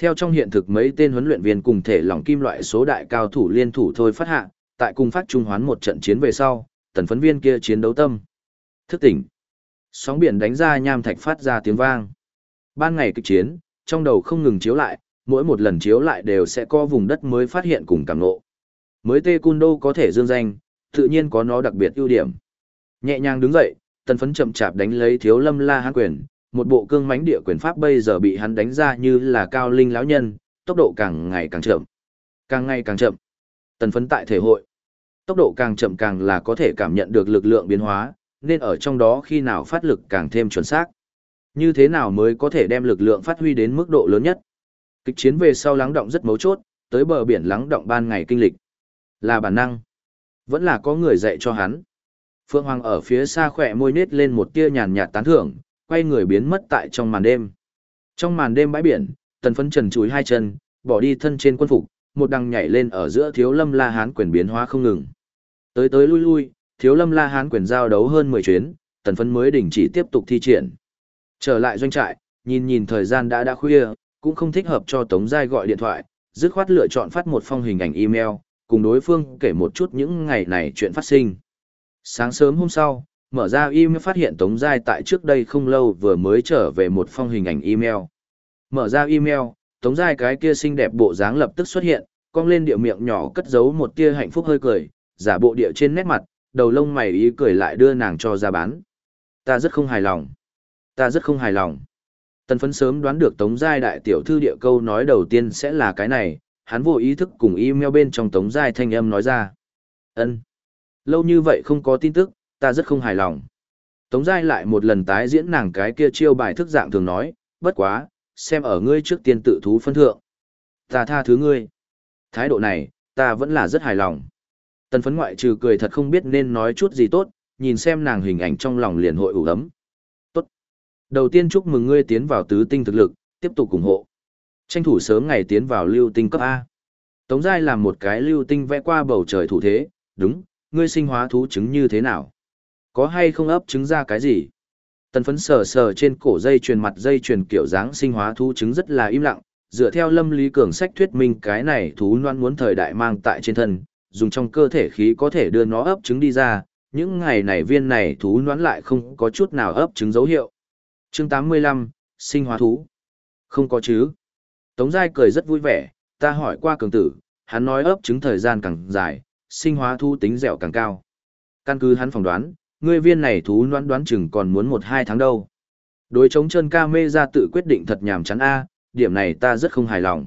Theo trong hiện thực mấy tên huấn luyện viên cùng thể lỏng kim loại số đại cao thủ liên thủ thôi phát hạ, tại cung phát trung hoán một trận chiến về sau, tần phấn viên kia chiến đấu tâm. Thức tỉnh. Sóng biển đánh ra nham thạch phát ra tiếng vang. Ban ngày kịch chiến, trong đầu không ngừng chiếu lại, mỗi một lần chiếu lại đều sẽ có vùng đất mới phát hiện cùng cảm ngộ. Mới tê Cun đô có thể dương danh, tự nhiên có nó đặc biệt ưu điểm. Nhẹ nhàng đứng dậy, tần phấn chậm chạp đánh lấy thiếu lâm la hán quyền, một bộ cương mánh địa quyền pháp bây giờ bị hắn đánh ra như là cao linh lão nhân, tốc độ càng ngày càng chậm. Càng ngày càng chậm. Tần phấn tại thể hội. Tốc độ càng chậm càng là có thể cảm nhận được lực lượng biến hóa, nên ở trong đó khi nào phát lực càng thêm chuẩn xác. Như thế nào mới có thể đem lực lượng phát huy đến mức độ lớn nhất? Kịch chiến về sau lắng động rất mấu chốt, tới bờ biển lắng động ban ngày kinh lịch. Là bản năng. Vẫn là có người dạy cho hắn. Phượng Hoàng ở phía xa khỏe môi nết lên một tia nhàn nhạt tán thưởng, quay người biến mất tại trong màn đêm. Trong màn đêm bãi biển, tần phấn trần chúi hai chân, bỏ đi thân trên quân phục, một đằng nhảy lên ở giữa thiếu lâm la hán quyền biến hóa không ngừng. Tới tới lui lui, thiếu lâm la hán quyền giao đấu hơn 10 chuyến, tần phấn mới đình chỉ tiếp tục thi triển. Trở lại doanh trại, nhìn nhìn thời gian đã đã khuya, cũng không thích hợp cho Tống Giai gọi điện thoại, dứt khoát lựa chọn phát một phong hình ảnh email, cùng đối phương kể một chút những ngày này chuyện phát sinh. Sáng sớm hôm sau, mở ra email phát hiện Tống Giai tại trước đây không lâu vừa mới trở về một phong hình ảnh email. Mở ra email, Tống Giai cái kia xinh đẹp bộ dáng lập tức xuất hiện, cong lên địa miệng nhỏ cất giấu một tia hạnh phúc hơi cười, giả bộ địa trên nét mặt, đầu lông mày ý cười lại đưa nàng cho ra bán. Ta rất không hài lòng. Ta rất không hài lòng. Tần phấn sớm đoán được Tống Giai đại tiểu thư địa câu nói đầu tiên sẽ là cái này, hắn vô ý thức cùng email bên trong Tống Giai thanh âm nói ra. ân Lâu như vậy không có tin tức, ta rất không hài lòng. Tống Giai lại một lần tái diễn nàng cái kia chiêu bài thức dạng thường nói, bất quá, xem ở ngươi trước tiên tự thú phân thượng. Ta tha thứ ngươi. Thái độ này, ta vẫn là rất hài lòng. Tần phấn ngoại trừ cười thật không biết nên nói chút gì tốt, nhìn xem nàng hình ảnh trong lòng liền hội ủ ấm. Tốt. Đầu tiên chúc mừng ngươi tiến vào tứ tinh thực lực, tiếp tục ủng hộ. Tranh thủ sớm ngày tiến vào lưu tinh cấp A. Tống Giai làm một cái lưu tinh vẽ qua bầu trời thủ thế, đúng, ngươi sinh hóa thú chứng như thế nào? Có hay không ấp trứng ra cái gì? Tần phấn sờ sờ trên cổ dây truyền mặt dây truyền kiểu dáng sinh hóa thú trứng rất là im lặng, dựa theo lâm lý cường sách thuyết minh cái này thú noan muốn thời đại mang tại trên thân, dùng trong cơ thể khí có thể đưa nó ấp trứng đi ra, những ngày này viên này thú noãn lại không có chút nào ấp trứng dấu hiệu. chương 85, sinh hóa thú. Không có chứ. Tống Giai cười rất vui vẻ, ta hỏi qua cường tử, hắn nói ấp trứng thời gian càng dài, sinh hóa thú tính dẻo càng cao. Căn cứ hắn phỏng đoán, ngươi viên này thú noãn đoán chừng còn muốn 1-2 tháng đâu. Đối chống chân ca mê ra tự quyết định thật nhàm chán A, điểm này ta rất không hài lòng.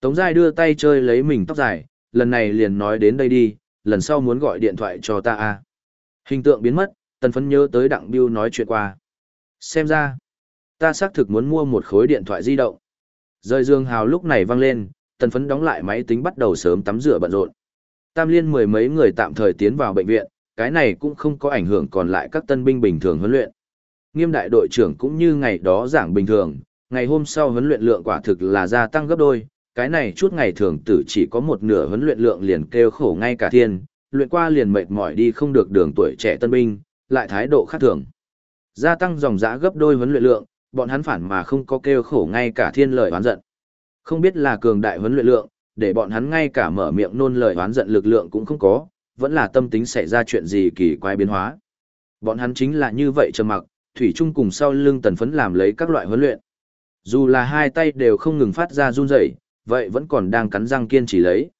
Tống Giai đưa tay chơi lấy mình tóc dài, lần này liền nói đến đây đi, lần sau muốn gọi điện thoại cho ta A. Hình tượng biến mất, tần phấn nhớ tới đặng biêu nói chuyện qua. Xem ra, ta xác thực muốn mua một khối điện thoại di động. Rời dương hào lúc này vang lên, tần phấn đóng lại máy tính bắt đầu sớm tắm rửa bận rộn. Tam liên mười mấy người tạm thời tiến vào bệnh viện, cái này cũng không có ảnh hưởng còn lại các tân binh bình thường huấn luyện. Nghiêm đại đội trưởng cũng như ngày đó giảng bình thường, ngày hôm sau huấn luyện lượng quả thực là gia tăng gấp đôi, cái này chút ngày thường tử chỉ có một nửa huấn luyện lượng liền kêu khổ ngay cả thiên, luyện qua liền mệt mỏi đi không được đường tuổi trẻ tân binh, lại thái độ khác thường. Gia tăng dòng dã gấp đôi huấn luyện lượng, bọn hắn phản mà không có kêu khổ ngay cả thiên lời oán giận. Không biết là cường đại huấn luyện lượng, để bọn hắn ngay cả mở miệng nôn lời oán giận lực lượng cũng không có, vẫn là tâm tính xảy ra chuyện gì kỳ quái biến hóa. Bọn hắn chính là như vậy trầm mặc, thủy chung cùng sau lưng tần phấn làm lấy các loại huấn luyện. Dù là hai tay đều không ngừng phát ra run rẩy, vậy vẫn còn đang cắn răng kiên trì lấy.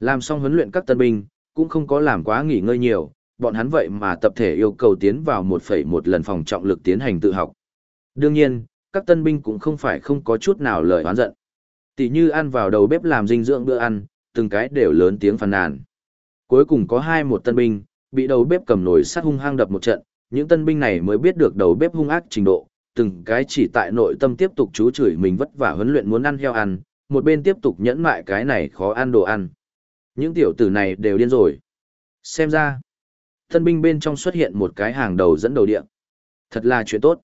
Làm xong huấn luyện các tân binh, cũng không có làm quá nghỉ ngơi nhiều, bọn hắn vậy mà tập thể yêu cầu tiến vào 1,1 lần phòng trọng lực tiến hành tự học. Đương nhiên, các tân binh cũng không phải không có chút nào lời oán giận. Tỷ như ăn vào đầu bếp làm dinh dưỡng bữa ăn, từng cái đều lớn tiếng phàn nàn. Cuối cùng có hai một tân binh, bị đầu bếp cầm nồi sắt hung hăng đập một trận, những tân binh này mới biết được đầu bếp hung ác trình độ, từng cái chỉ tại nội tâm tiếp tục chú chửi mình vất vả huấn luyện muốn ăn heo ăn, một bên tiếp tục nhẫn mại cái này khó ăn đồ ăn. Những tiểu tử này đều điên rồi. Xem ra, thân binh bên trong xuất hiện một cái hàng đầu dẫn đầu địa. Thật là chuyện tốt.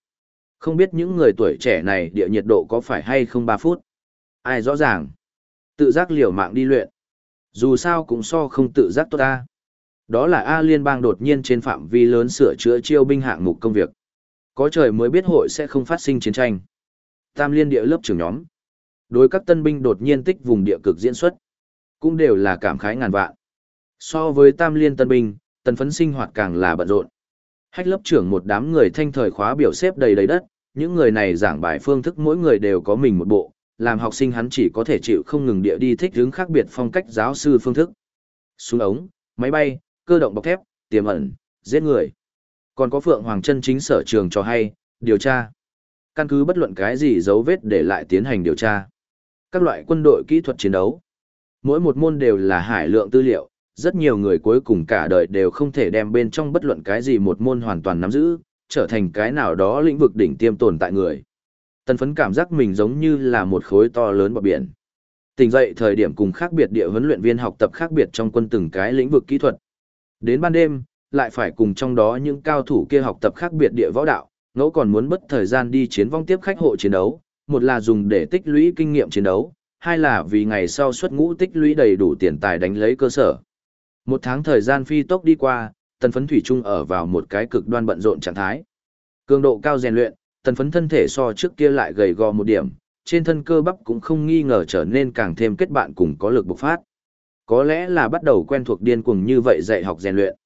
Không biết những người tuổi trẻ này địa nhiệt độ có phải hay không 3 phút. Ai rõ ràng. Tự giác liều mạng đi luyện. Dù sao cũng so không tự giác tốt ta. Đó là A liên bang đột nhiên trên phạm vi lớn sửa chữa chiêu binh hạng mục công việc. Có trời mới biết hội sẽ không phát sinh chiến tranh. Tam liên địa lớp trưởng nhóm. Đối các tân binh đột nhiên tích vùng địa cực diễn xuất. Cũng đều là cảm khái ngàn vạn. So với tam liên tân binh, tần phấn sinh hoạt càng là bận rộn. Hách lớp trưởng một đám người thanh thời khóa biểu xếp đầy đầy đất, những người này giảng bài phương thức mỗi người đều có mình một bộ, làm học sinh hắn chỉ có thể chịu không ngừng địa đi thích hướng khác biệt phong cách giáo sư phương thức. Súng ống, máy bay, cơ động bọc thép, tiềm ẩn, giết người. Còn có Phượng Hoàng chân chính sở trường cho hay, điều tra. Căn cứ bất luận cái gì dấu vết để lại tiến hành điều tra. Các loại quân đội kỹ thuật chiến đấu. Mỗi một môn đều là hải lượng tư liệu, rất nhiều người cuối cùng cả đời đều không thể đem bên trong bất luận cái gì một môn hoàn toàn nắm giữ, trở thành cái nào đó lĩnh vực đỉnh tiêm tồn tại người. Tần phấn cảm giác mình giống như là một khối to lớn bọc biển. Tỉnh dậy thời điểm cùng khác biệt địa huấn luyện viên học tập khác biệt trong quân từng cái lĩnh vực kỹ thuật. Đến ban đêm, lại phải cùng trong đó những cao thủ kia học tập khác biệt địa võ đạo, ngẫu còn muốn bất thời gian đi chiến vong tiếp khách hộ chiến đấu, một là dùng để tích lũy kinh nghiệm chiến đấu, hai là vì ngày sau xuất ngũ tích lũy đầy đủ tiền tài đánh lấy cơ sở. Một tháng thời gian phi tốc đi qua, tần phấn thủy chung ở vào một cái cực đoan bận rộn trạng thái. Cường độ cao rèn luyện, tần phấn thân thể so trước kia lại gầy gò một điểm, trên thân cơ bắp cũng không nghi ngờ trở nên càng thêm kết bạn cùng có lực bộc phát. Có lẽ là bắt đầu quen thuộc điên cuồng như vậy dạy học rèn luyện.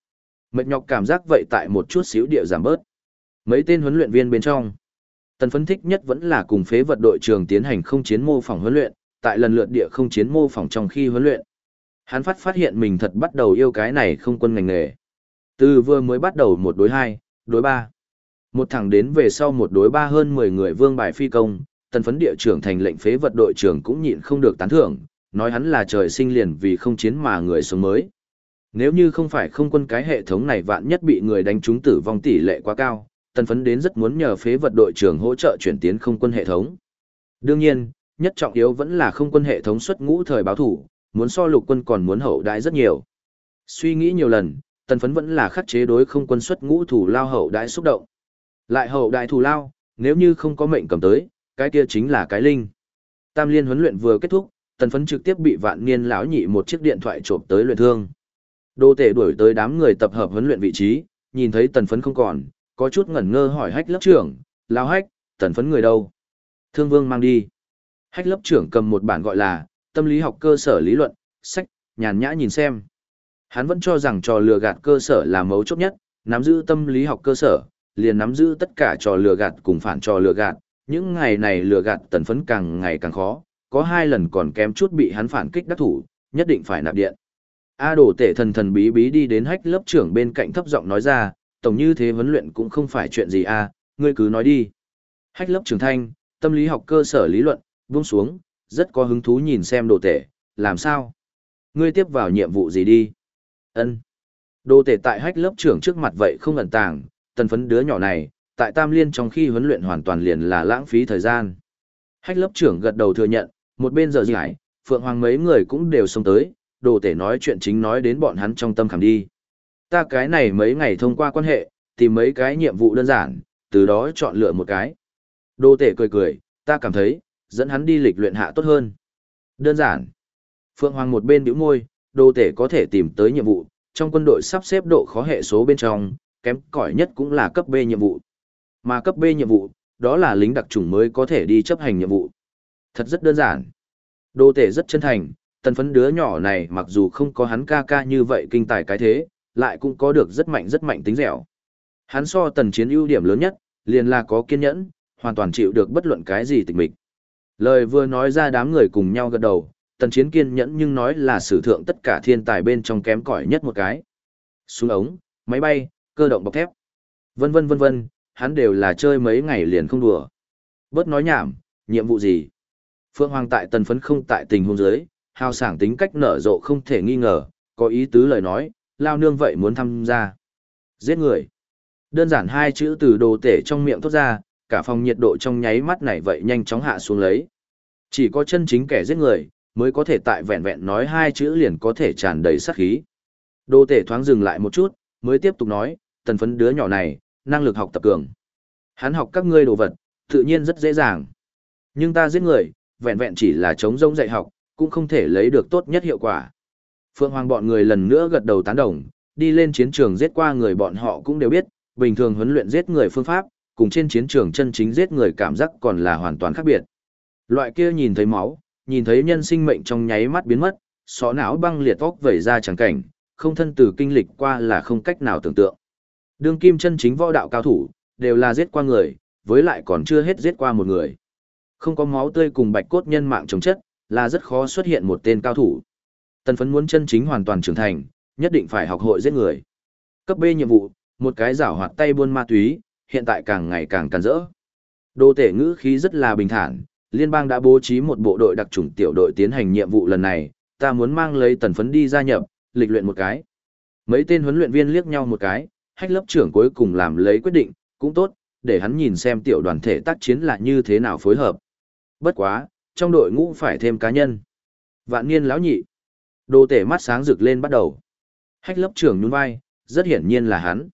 Mệt nhọc cảm giác vậy tại một chút xíu địa giảm bớt. Mấy tên huấn luyện viên bên trong, tần phấn thích nhất vẫn là cùng phế vật đội trường tiến hành không chiến mô phỏng huấn luyện, tại lần lượt địa không chiến mô phỏng trong khi huấn luyện. Hắn phát phát hiện mình thật bắt đầu yêu cái này không quân ngành nghề. Từ vừa mới bắt đầu một đối hai, đối ba. Một thẳng đến về sau một đối ba hơn 10 người vương bài phi công, tần phấn địa trưởng thành lệnh phế vật đội trưởng cũng nhịn không được tán thưởng, nói hắn là trời sinh liền vì không chiến mà người sống mới. Nếu như không phải không quân cái hệ thống này vạn nhất bị người đánh trúng tử vong tỷ lệ quá cao, tần phấn đến rất muốn nhờ phế vật đội trưởng hỗ trợ chuyển tiến không quân hệ thống. Đương nhiên, nhất trọng yếu vẫn là không quân hệ thống xuất ngũ thời báo thủ, muốn so lục quân còn muốn hậu đãi rất nhiều. Suy nghĩ nhiều lần, tần phấn vẫn là khắc chế đối không quân xuất ngũ thủ lao hậu đãi xúc động. Lại hậu đại thủ lao, nếu như không có mệnh cầm tới, cái kia chính là cái linh. Tam liên huấn luyện vừa kết thúc, tần phấn trực tiếp bị vạn niên lão nhị một chiếc điện thoại trộm tới luyện thương. Đô tể đuổi tới đám người tập hợp huấn luyện vị trí, nhìn thấy tần phấn không còn, có chút ngẩn ngơ hỏi hách lớp trưởng, lao hách, tần phấn người đâu? Thương vương mang đi. Hách lớp trưởng cầm một bản gọi là, tâm lý học cơ sở lý luận, sách, nhàn nhã nhìn xem. Hắn vẫn cho rằng trò lừa gạt cơ sở là mấu chốt nhất, nắm giữ tâm lý học cơ sở, liền nắm giữ tất cả trò lừa gạt cùng phản trò lừa gạt. Những ngày này lừa gạt tần phấn càng ngày càng khó, có hai lần còn kém chút bị hắn phản kích đắc thủ, nhất định phải nạp điện. A đổ tể thần thần bí bí đi đến hách lớp trưởng bên cạnh thấp giọng nói ra, tổng như thế huấn luyện cũng không phải chuyện gì à, ngươi cứ nói đi. Hách lớp trưởng thanh, tâm lý học cơ sở lý luận, buông xuống, rất có hứng thú nhìn xem đồ tể, làm sao? Ngươi tiếp vào nhiệm vụ gì đi? Ân. Đồ tể tại hách lớp trưởng trước mặt vậy không ẩn tàng, tần phấn đứa nhỏ này, tại tam liên trong khi huấn luyện hoàn toàn liền là lãng phí thời gian. Hách lớp trưởng gật đầu thừa nhận, một bên giờ giải, Phượng Hoàng mấy người cũng đều xông tới, đồ tể nói chuyện chính nói đến bọn hắn trong tâm khảm đi. Ta cái này mấy ngày thông qua quan hệ, tìm mấy cái nhiệm vụ đơn giản, từ đó chọn lựa một cái. Đô tể cười cười, ta cảm thấy, dẫn hắn đi lịch luyện hạ tốt hơn. Đơn giản. Phượng Hoàng một bên bĩu môi, Đô tể có thể tìm tới nhiệm vụ, trong quân đội sắp xếp độ khó hệ số bên trong, kém cỏi nhất cũng là cấp B nhiệm vụ. Mà cấp B nhiệm vụ, đó là lính đặc chủng mới có thể đi chấp hành nhiệm vụ. Thật rất đơn giản. Đô tể rất chân thành, tần phấn đứa nhỏ này mặc dù không có hắn ca ca như vậy kinh tài cái thế, lại cũng có được rất mạnh rất mạnh tính dẻo. Hắn so tần chiến ưu điểm lớn nhất, liền là có kiên nhẫn, hoàn toàn chịu được bất luận cái gì tịch mịch. Lời vừa nói ra đám người cùng nhau gật đầu, tần chiến kiên nhẫn nhưng nói là sử thượng tất cả thiên tài bên trong kém cỏi nhất một cái. Xuống ống, máy bay, cơ động bọc thép, vân vân vân vân, hắn đều là chơi mấy ngày liền không đùa. Bớt nói nhảm, nhiệm vụ gì? Phượng Hoàng tại tần phấn không tại tình huống giới, hào sảng tính cách nở rộ không thể nghi ngờ, có ý tứ lời nói, lao nương vậy muốn tham gia. Giết người. Đơn giản hai chữ từ đồ tể trong miệng thốt ra, cả phòng nhiệt độ trong nháy mắt này vậy nhanh chóng hạ xuống lấy. Chỉ có chân chính kẻ giết người, mới có thể tại vẹn vẹn nói hai chữ liền có thể tràn đầy sát khí. Đồ tể thoáng dừng lại một chút, mới tiếp tục nói, tần phấn đứa nhỏ này, năng lực học tập cường. Hắn học các ngươi đồ vật, tự nhiên rất dễ dàng. Nhưng ta giết người, vẹn vẹn chỉ là chống rông dạy học, cũng không thể lấy được tốt nhất hiệu quả. Phượng Hoàng bọn người lần nữa gật đầu tán đồng, đi lên chiến trường giết qua người bọn họ cũng đều biết, bình thường huấn luyện giết người phương pháp, cùng trên chiến trường chân chính giết người cảm giác còn là hoàn toàn khác biệt. Loại kia nhìn thấy máu, nhìn thấy nhân sinh mệnh trong nháy mắt biến mất, xó não băng liệt óc vẩy ra chẳng cảnh, không thân từ kinh lịch qua là không cách nào tưởng tượng. Đương kim chân chính võ đạo cao thủ, đều là giết qua người, với lại còn chưa hết giết qua một người. Không có máu tươi cùng bạch cốt nhân mạng chống chất, là rất khó xuất hiện một tên cao thủ. Tần phấn muốn chân chính hoàn toàn trưởng thành, nhất định phải học hội giết người. Cấp B nhiệm vụ, một cái giảo hoạt tay buôn ma túy, hiện tại càng ngày càng cần rỡ. Đô tể ngữ khí rất là bình thản, liên bang đã bố trí một bộ đội đặc chủng tiểu đội tiến hành nhiệm vụ lần này, ta muốn mang lấy tần phấn đi gia nhập, lịch luyện một cái. Mấy tên huấn luyện viên liếc nhau một cái, hách lớp trưởng cuối cùng làm lấy quyết định, cũng tốt, để hắn nhìn xem tiểu đoàn thể tác chiến là như thế nào phối hợp. Bất quá, trong đội ngũ phải thêm cá nhân. Vạn niên lão nhị. Đồ tể mắt sáng rực lên bắt đầu. Hách lớp trưởng nhún vai, rất hiển nhiên là hắn.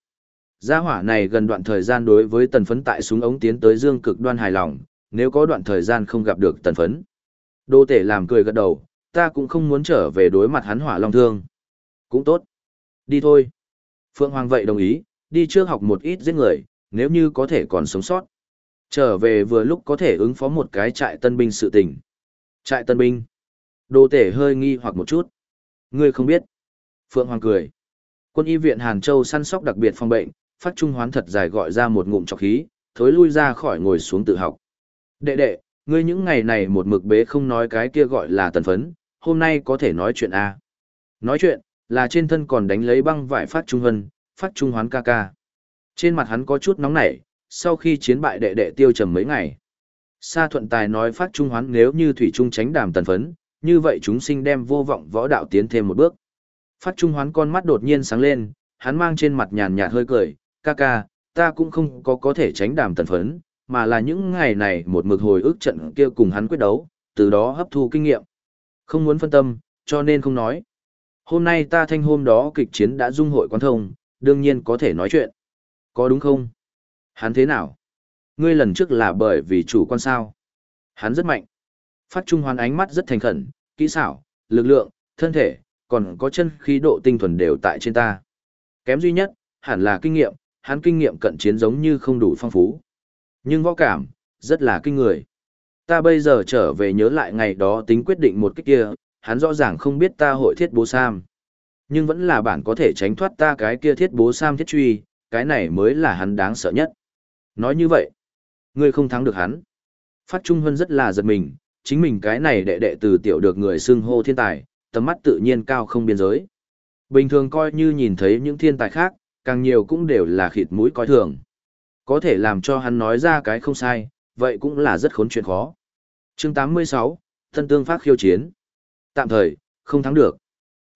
Gia hỏa này gần đoạn thời gian đối với tần phấn tại súng ống tiến tới dương cực đoan hài lòng, nếu có đoạn thời gian không gặp được tần phấn. Đô tể làm cười gật đầu, ta cũng không muốn trở về đối mặt hắn hỏa long thương. Cũng tốt. Đi thôi. Phượng Hoàng vậy đồng ý, đi trước học một ít giết người, nếu như có thể còn sống sót. Trở về vừa lúc có thể ứng phó một cái trại tân binh sự tình. Trại tân binh. Đô tể hơi nghi hoặc một chút. Ngươi không biết. Phượng Hoàng cười. Quân y viện Hàn Châu săn sóc đặc biệt phòng bệnh, phát trung hoán thật dài gọi ra một ngụm trọc khí, thối lui ra khỏi ngồi xuống tự học. Đệ đệ, ngươi những ngày này một mực bế không nói cái kia gọi là tần phấn, hôm nay có thể nói chuyện A. Nói chuyện, là trên thân còn đánh lấy băng vải phát trung hân, phát trung hoán ca ca. Trên mặt hắn có chút nóng nảy, sau khi chiến bại đệ đệ tiêu trầm mấy ngày. Sa thuận tài nói phát trung hoán nếu như thủy trung tránh đàm tần phấn, như vậy chúng sinh đem vô vọng võ đạo tiến thêm một bước. Phát trung hoán con mắt đột nhiên sáng lên, hắn mang trên mặt nhàn nhạt hơi cười, ca ca, ta cũng không có có thể tránh đàm tần phấn, mà là những ngày này một mực hồi ức trận kia cùng hắn quyết đấu, từ đó hấp thu kinh nghiệm. Không muốn phân tâm, cho nên không nói. Hôm nay ta thanh hôm đó kịch chiến đã dung hội quan thông, đương nhiên có thể nói chuyện. Có đúng không? Hắn thế nào? Ngươi lần trước là bởi vì chủ quan sao? Hắn rất mạnh. Phát Trung Hoán ánh mắt rất thành khẩn, kỹ xảo, lực lượng, thân thể, còn có chân khí độ tinh thuần đều tại trên ta. Kém duy nhất, hẳn là kinh nghiệm, hắn kinh nghiệm cận chiến giống như không đủ phong phú. Nhưng võ cảm, rất là kinh người. Ta bây giờ trở về nhớ lại ngày đó tính quyết định một cách kia, hắn rõ ràng không biết ta hội thiết bố Sam. Nhưng vẫn là bản có thể tránh thoát ta cái kia thiết bố Sam thiết truy, cái này mới là hắn đáng sợ nhất. Nói như vậy, ngươi không thắng được hắn. Phát Trung Hân rất là giật mình, chính mình cái này đệ đệ từ tiểu được người xưng hô thiên tài, tầm mắt tự nhiên cao không biên giới. Bình thường coi như nhìn thấy những thiên tài khác, càng nhiều cũng đều là khịt mũi coi thường. Có thể làm cho hắn nói ra cái không sai, vậy cũng là rất khốn chuyện khó. chương 86, thân tương phát khiêu chiến. Tạm thời, không thắng được.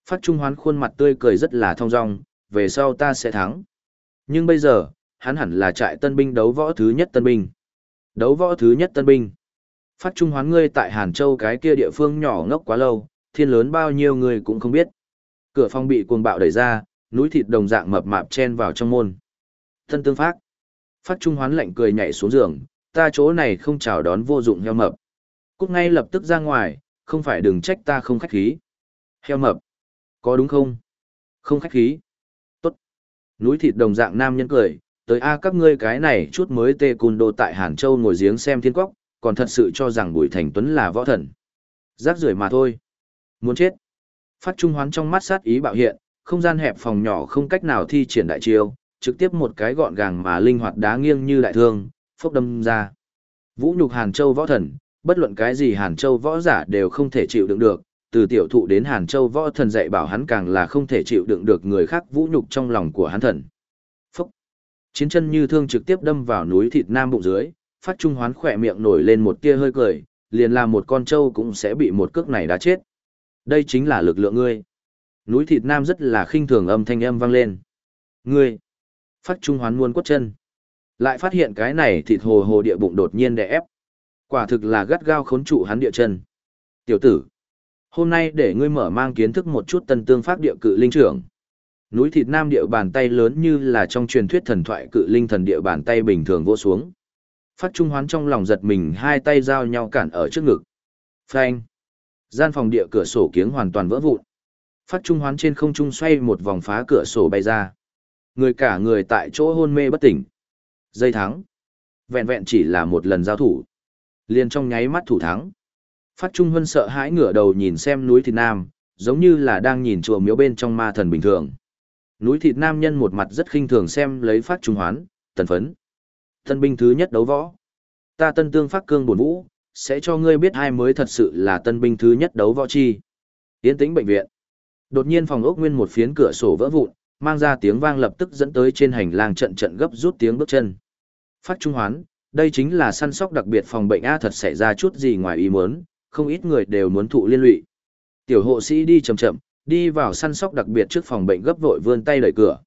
Phát Trung Hoán khuôn mặt tươi cười rất là thong dong, về sau ta sẽ thắng. Nhưng bây giờ, hắn hẳn là trại tân binh đấu võ thứ nhất tân binh. Đấu võ thứ nhất tân binh. Phát Trung Hoán ngươi tại Hàn Châu cái kia địa phương nhỏ ngốc quá lâu, thiên lớn bao nhiêu người cũng không biết. Cửa phòng bị cuồng bạo đẩy ra, núi thịt đồng dạng mập mạp chen vào trong môn. Thân tương phát. Phát Trung Hoán lạnh cười nhảy xuống giường, ta chỗ này không chào đón vô dụng heo mập. Cút ngay lập tức ra ngoài, không phải đừng trách ta không khách khí. Heo mập. Có đúng không? Không khách khí. Tốt. Núi thịt đồng dạng nam nhân cười, tới a các ngươi cái này chút mới tê cùn đồ tại Hàn Châu ngồi giếng xem thiên quốc, còn thật sự cho rằng Bùi Thành Tuấn là võ thần. Rác rưởi mà thôi. Muốn chết. Phát Trung Hoán trong mắt sát ý bạo hiện, không gian hẹp phòng nhỏ không cách nào thi triển đại chiêu, trực tiếp một cái gọn gàng mà linh hoạt đá nghiêng như đại thương, phốc đâm ra. Vũ nhục Hàn Châu võ thần, bất luận cái gì Hàn Châu võ giả đều không thể chịu đựng được, từ tiểu thụ đến Hàn Châu võ thần dạy bảo hắn càng là không thể chịu đựng được người khác vũ nhục trong lòng của hắn thần. Phốc. Chiến chân như thương trực tiếp đâm vào núi thịt nam bụng dưới, phát trung hoán khỏe miệng nổi lên một tia hơi cười, liền là một con trâu cũng sẽ bị một cước này đá chết. Đây chính là lực lượng ngươi. Núi thịt nam rất là khinh thường âm thanh âm vang lên. Ngươi. Phát trung hoán muôn quất chân. Lại phát hiện cái này thịt hồ hồ địa bụng đột nhiên đè ép. Quả thực là gắt gao khốn trụ hắn địa chân. Tiểu tử. Hôm nay để ngươi mở mang kiến thức một chút tân tương pháp địa cự linh trưởng. Núi thịt nam địa bàn tay lớn như là trong truyền thuyết thần thoại cự linh thần địa bàn tay bình thường vô xuống. Phát trung hoán trong lòng giật mình hai tay giao nhau cản ở trước ngực. Phanh. Gian phòng địa cửa sổ kiếng hoàn toàn vỡ vụn. Phát trung hoán trên không trung xoay một vòng phá cửa sổ bay ra. Người cả người tại chỗ hôn mê bất tỉnh. Dây thắng. Vẹn vẹn chỉ là một lần giao thủ. Liền trong nháy mắt thủ thắng. Phát Trung Huân sợ hãi ngửa đầu nhìn xem núi thịt nam, giống như là đang nhìn chùa miếu bên trong ma thần bình thường. Núi thịt nam nhân một mặt rất khinh thường xem lấy Phát Trung Hoán, tần phấn. Tân binh thứ nhất đấu võ. Ta tân tương phát cương bổn vũ, sẽ cho ngươi biết ai mới thật sự là tân binh thứ nhất đấu võ chi. Tiến tĩnh bệnh viện. Đột nhiên phòng ốc nguyên một phiến cửa sổ vỡ vụn, mang ra tiếng vang lập tức dẫn tới trên hành lang trận trận gấp rút tiếng bước chân. Phát Trung Hoán, đây chính là săn sóc đặc biệt phòng bệnh A thật xảy ra chút gì ngoài ý muốn, không ít người đều muốn thụ liên lụy. Tiểu hộ sĩ đi chậm chậm, đi vào săn sóc đặc biệt trước phòng bệnh gấp vội vươn tay đẩy cửa.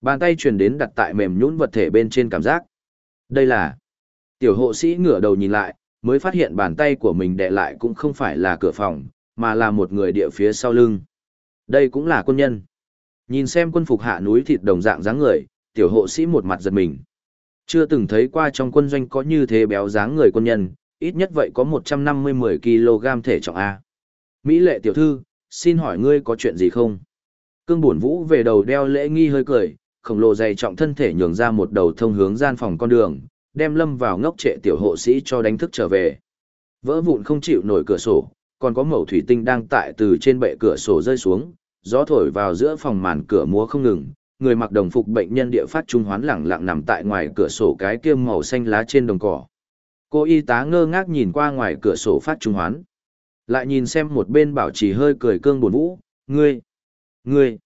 Bàn tay truyền đến đặt tại mềm nhũn vật thể bên trên cảm giác. Đây là Tiểu hộ sĩ ngửa đầu nhìn lại, mới phát hiện bàn tay của mình đè lại cũng không phải là cửa phòng, mà là một người địa phía sau lưng. Đây cũng là quân nhân. Nhìn xem quân phục hạ núi thịt đồng dạng dáng người, tiểu hộ sĩ một mặt giật mình. Chưa từng thấy qua trong quân doanh có như thế béo dáng người quân nhân, ít nhất vậy có 150-10 kg thể trọng A. Mỹ lệ tiểu thư, xin hỏi ngươi có chuyện gì không? Cương buồn vũ về đầu đeo lễ nghi hơi cười, khổng lồ dày trọng thân thể nhường ra một đầu thông hướng gian phòng con đường, đem lâm vào ngốc trệ tiểu hộ sĩ cho đánh thức trở về. Vỡ vụn không chịu nổi cửa sổ, còn có mẩu thủy tinh đang tại từ trên bệ cửa sổ rơi xuống, gió thổi vào giữa phòng màn cửa múa không ngừng, người mặc đồng phục bệnh nhân địa phát trung hoán lẳng lặng nằm tại ngoài cửa sổ cái kia màu xanh lá trên đồng cỏ. Cô y tá ngơ ngác nhìn qua ngoài cửa sổ phát trung hoán. Lại nhìn xem một bên bảo trì hơi cười cương buồn vũ, ngươi, ngươi,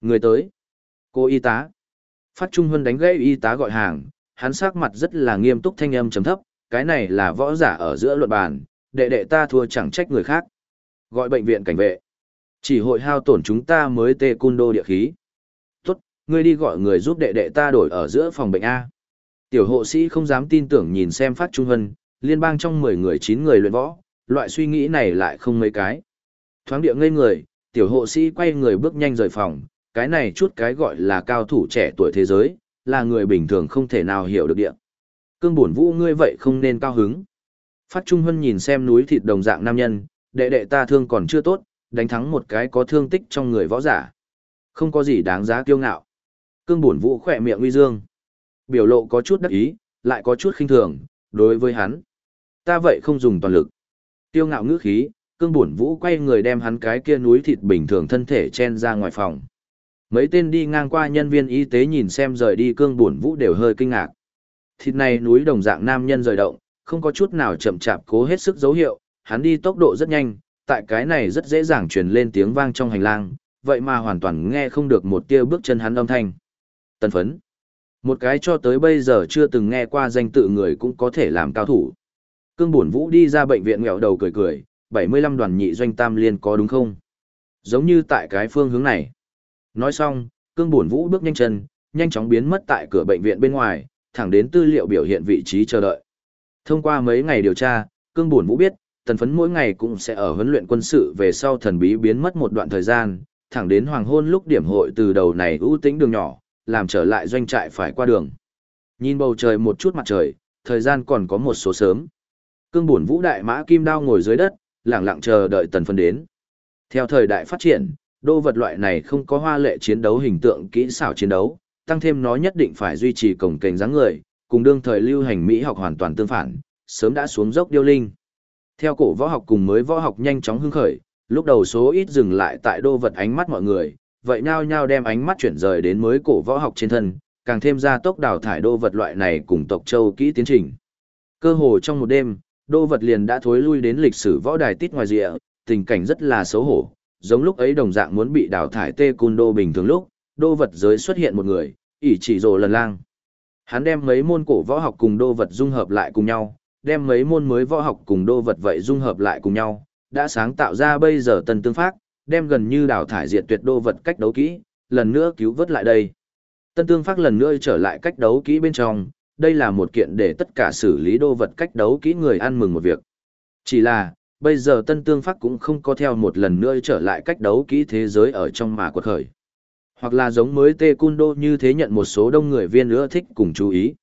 ngươi tới. Cô y tá. Phát trung huân đánh gãy y tá gọi hàng, hắn sắc mặt rất là nghiêm túc thanh âm trầm thấp, cái này là võ giả ở giữa luận bàn, đệ đệ ta thua chẳng trách người khác. Gọi bệnh viện cảnh vệ. Chỉ hội hao tổn chúng ta mới tê cun đô địa khí. Tốt, ngươi đi gọi người giúp đệ đệ ta đổi ở giữa phòng bệnh A. Tiểu hộ sĩ không dám tin tưởng nhìn xem phát trung hân, liên bang trong 10 người 9 người luyện võ, loại suy nghĩ này lại không mấy cái. Thoáng địa ngây người, tiểu hộ sĩ quay người bước nhanh rời phòng, cái này chút cái gọi là cao thủ trẻ tuổi thế giới, là người bình thường không thể nào hiểu được địa. Cương buồn vũ ngươi vậy không nên cao hứng. Phát Trung Hân nhìn xem núi thịt đồng dạng nam nhân, đệ đệ ta thương còn chưa tốt, đánh thắng một cái có thương tích trong người võ giả. Không có gì đáng giá kiêu ngạo. Cương buồn vũ khỏe miệng uy dương. Biểu lộ có chút đắc ý, lại có chút khinh thường, đối với hắn. Ta vậy không dùng toàn lực. Tiêu ngạo ngữ khí, cương bổn vũ quay người đem hắn cái kia núi thịt bình thường thân thể chen ra ngoài phòng. Mấy tên đi ngang qua nhân viên y tế nhìn xem rời đi cương buồn vũ đều hơi kinh ngạc. Thịt này núi đồng dạng nam nhân rời động, không có chút nào chậm chạp cố hết sức dấu hiệu, hắn đi tốc độ rất nhanh, tại cái này rất dễ dàng truyền lên tiếng vang trong hành lang, vậy mà hoàn toàn nghe không được một tia bước chân hắn âm thanh. Tần phấn. Một cái cho tới bây giờ chưa từng nghe qua danh tự người cũng có thể làm cao thủ. Cương Bổn Vũ đi ra bệnh viện nghèo đầu cười cười, 75 đoàn nhị doanh tam liên có đúng không? Giống như tại cái phương hướng này. Nói xong, Cương Bổn Vũ bước nhanh chân, nhanh chóng biến mất tại cửa bệnh viện bên ngoài, thẳng đến tư liệu biểu hiện vị trí chờ đợi. Thông qua mấy ngày điều tra, Cương Bổn Vũ biết, tần phấn mỗi ngày cũng sẽ ở huấn luyện quân sự về sau thần bí biến mất một đoạn thời gian, thẳng đến hoàng hôn lúc điểm hội từ đầu này ưu tính đường nhỏ, làm trở lại doanh trại phải qua đường. Nhìn bầu trời một chút mặt trời, thời gian còn có một số sớm. Cương buồn vũ đại mã kim đao ngồi dưới đất, lặng lặng chờ đợi tần phấn đến. Theo thời đại phát triển, đô vật loại này không có hoa lệ chiến đấu hình tượng kỹ xảo chiến đấu, tăng thêm nó nhất định phải duy trì cổng kềnh dáng người, cùng đương thời lưu hành Mỹ học hoàn toàn tương phản, sớm đã xuống dốc điêu linh. Theo cổ võ học cùng mới võ học nhanh chóng hưng khởi, lúc đầu số ít dừng lại tại đô vật ánh mắt mọi người, vậy nhao nhao đem ánh mắt chuyển rời đến mới cổ võ học trên thân, càng thêm ra tốc đào thải đô vật loại này cùng tộc châu kỹ tiến trình. Cơ hồ trong một đêm, đô vật liền đã thối lui đến lịch sử võ đài tít ngoài rìa, tình cảnh rất là xấu hổ, giống lúc ấy đồng dạng muốn bị đào thải tê cun đô bình thường lúc, đô vật giới xuất hiện một người, ỷ chỉ rồ lần lang. Hắn đem mấy môn cổ võ học cùng đô vật dung hợp lại cùng nhau, đem mấy môn mới võ học cùng đô vật vậy dung hợp lại cùng nhau, đã sáng tạo ra bây giờ tân tương pháp, đem gần như đào thải diệt tuyệt đô vật cách đấu kỹ, lần nữa cứu vớt lại đây. Tân tương pháp lần nữa trở lại cách đấu kỹ bên trong, đây là một kiện để tất cả xử lý đô vật cách đấu kỹ người ăn mừng một việc. Chỉ là, bây giờ tân tương pháp cũng không có theo một lần nữa trở lại cách đấu kỹ thế giới ở trong mà quật khởi. Hoặc là giống mới tê cun đô như thế nhận một số đông người viên nữa thích cùng chú ý.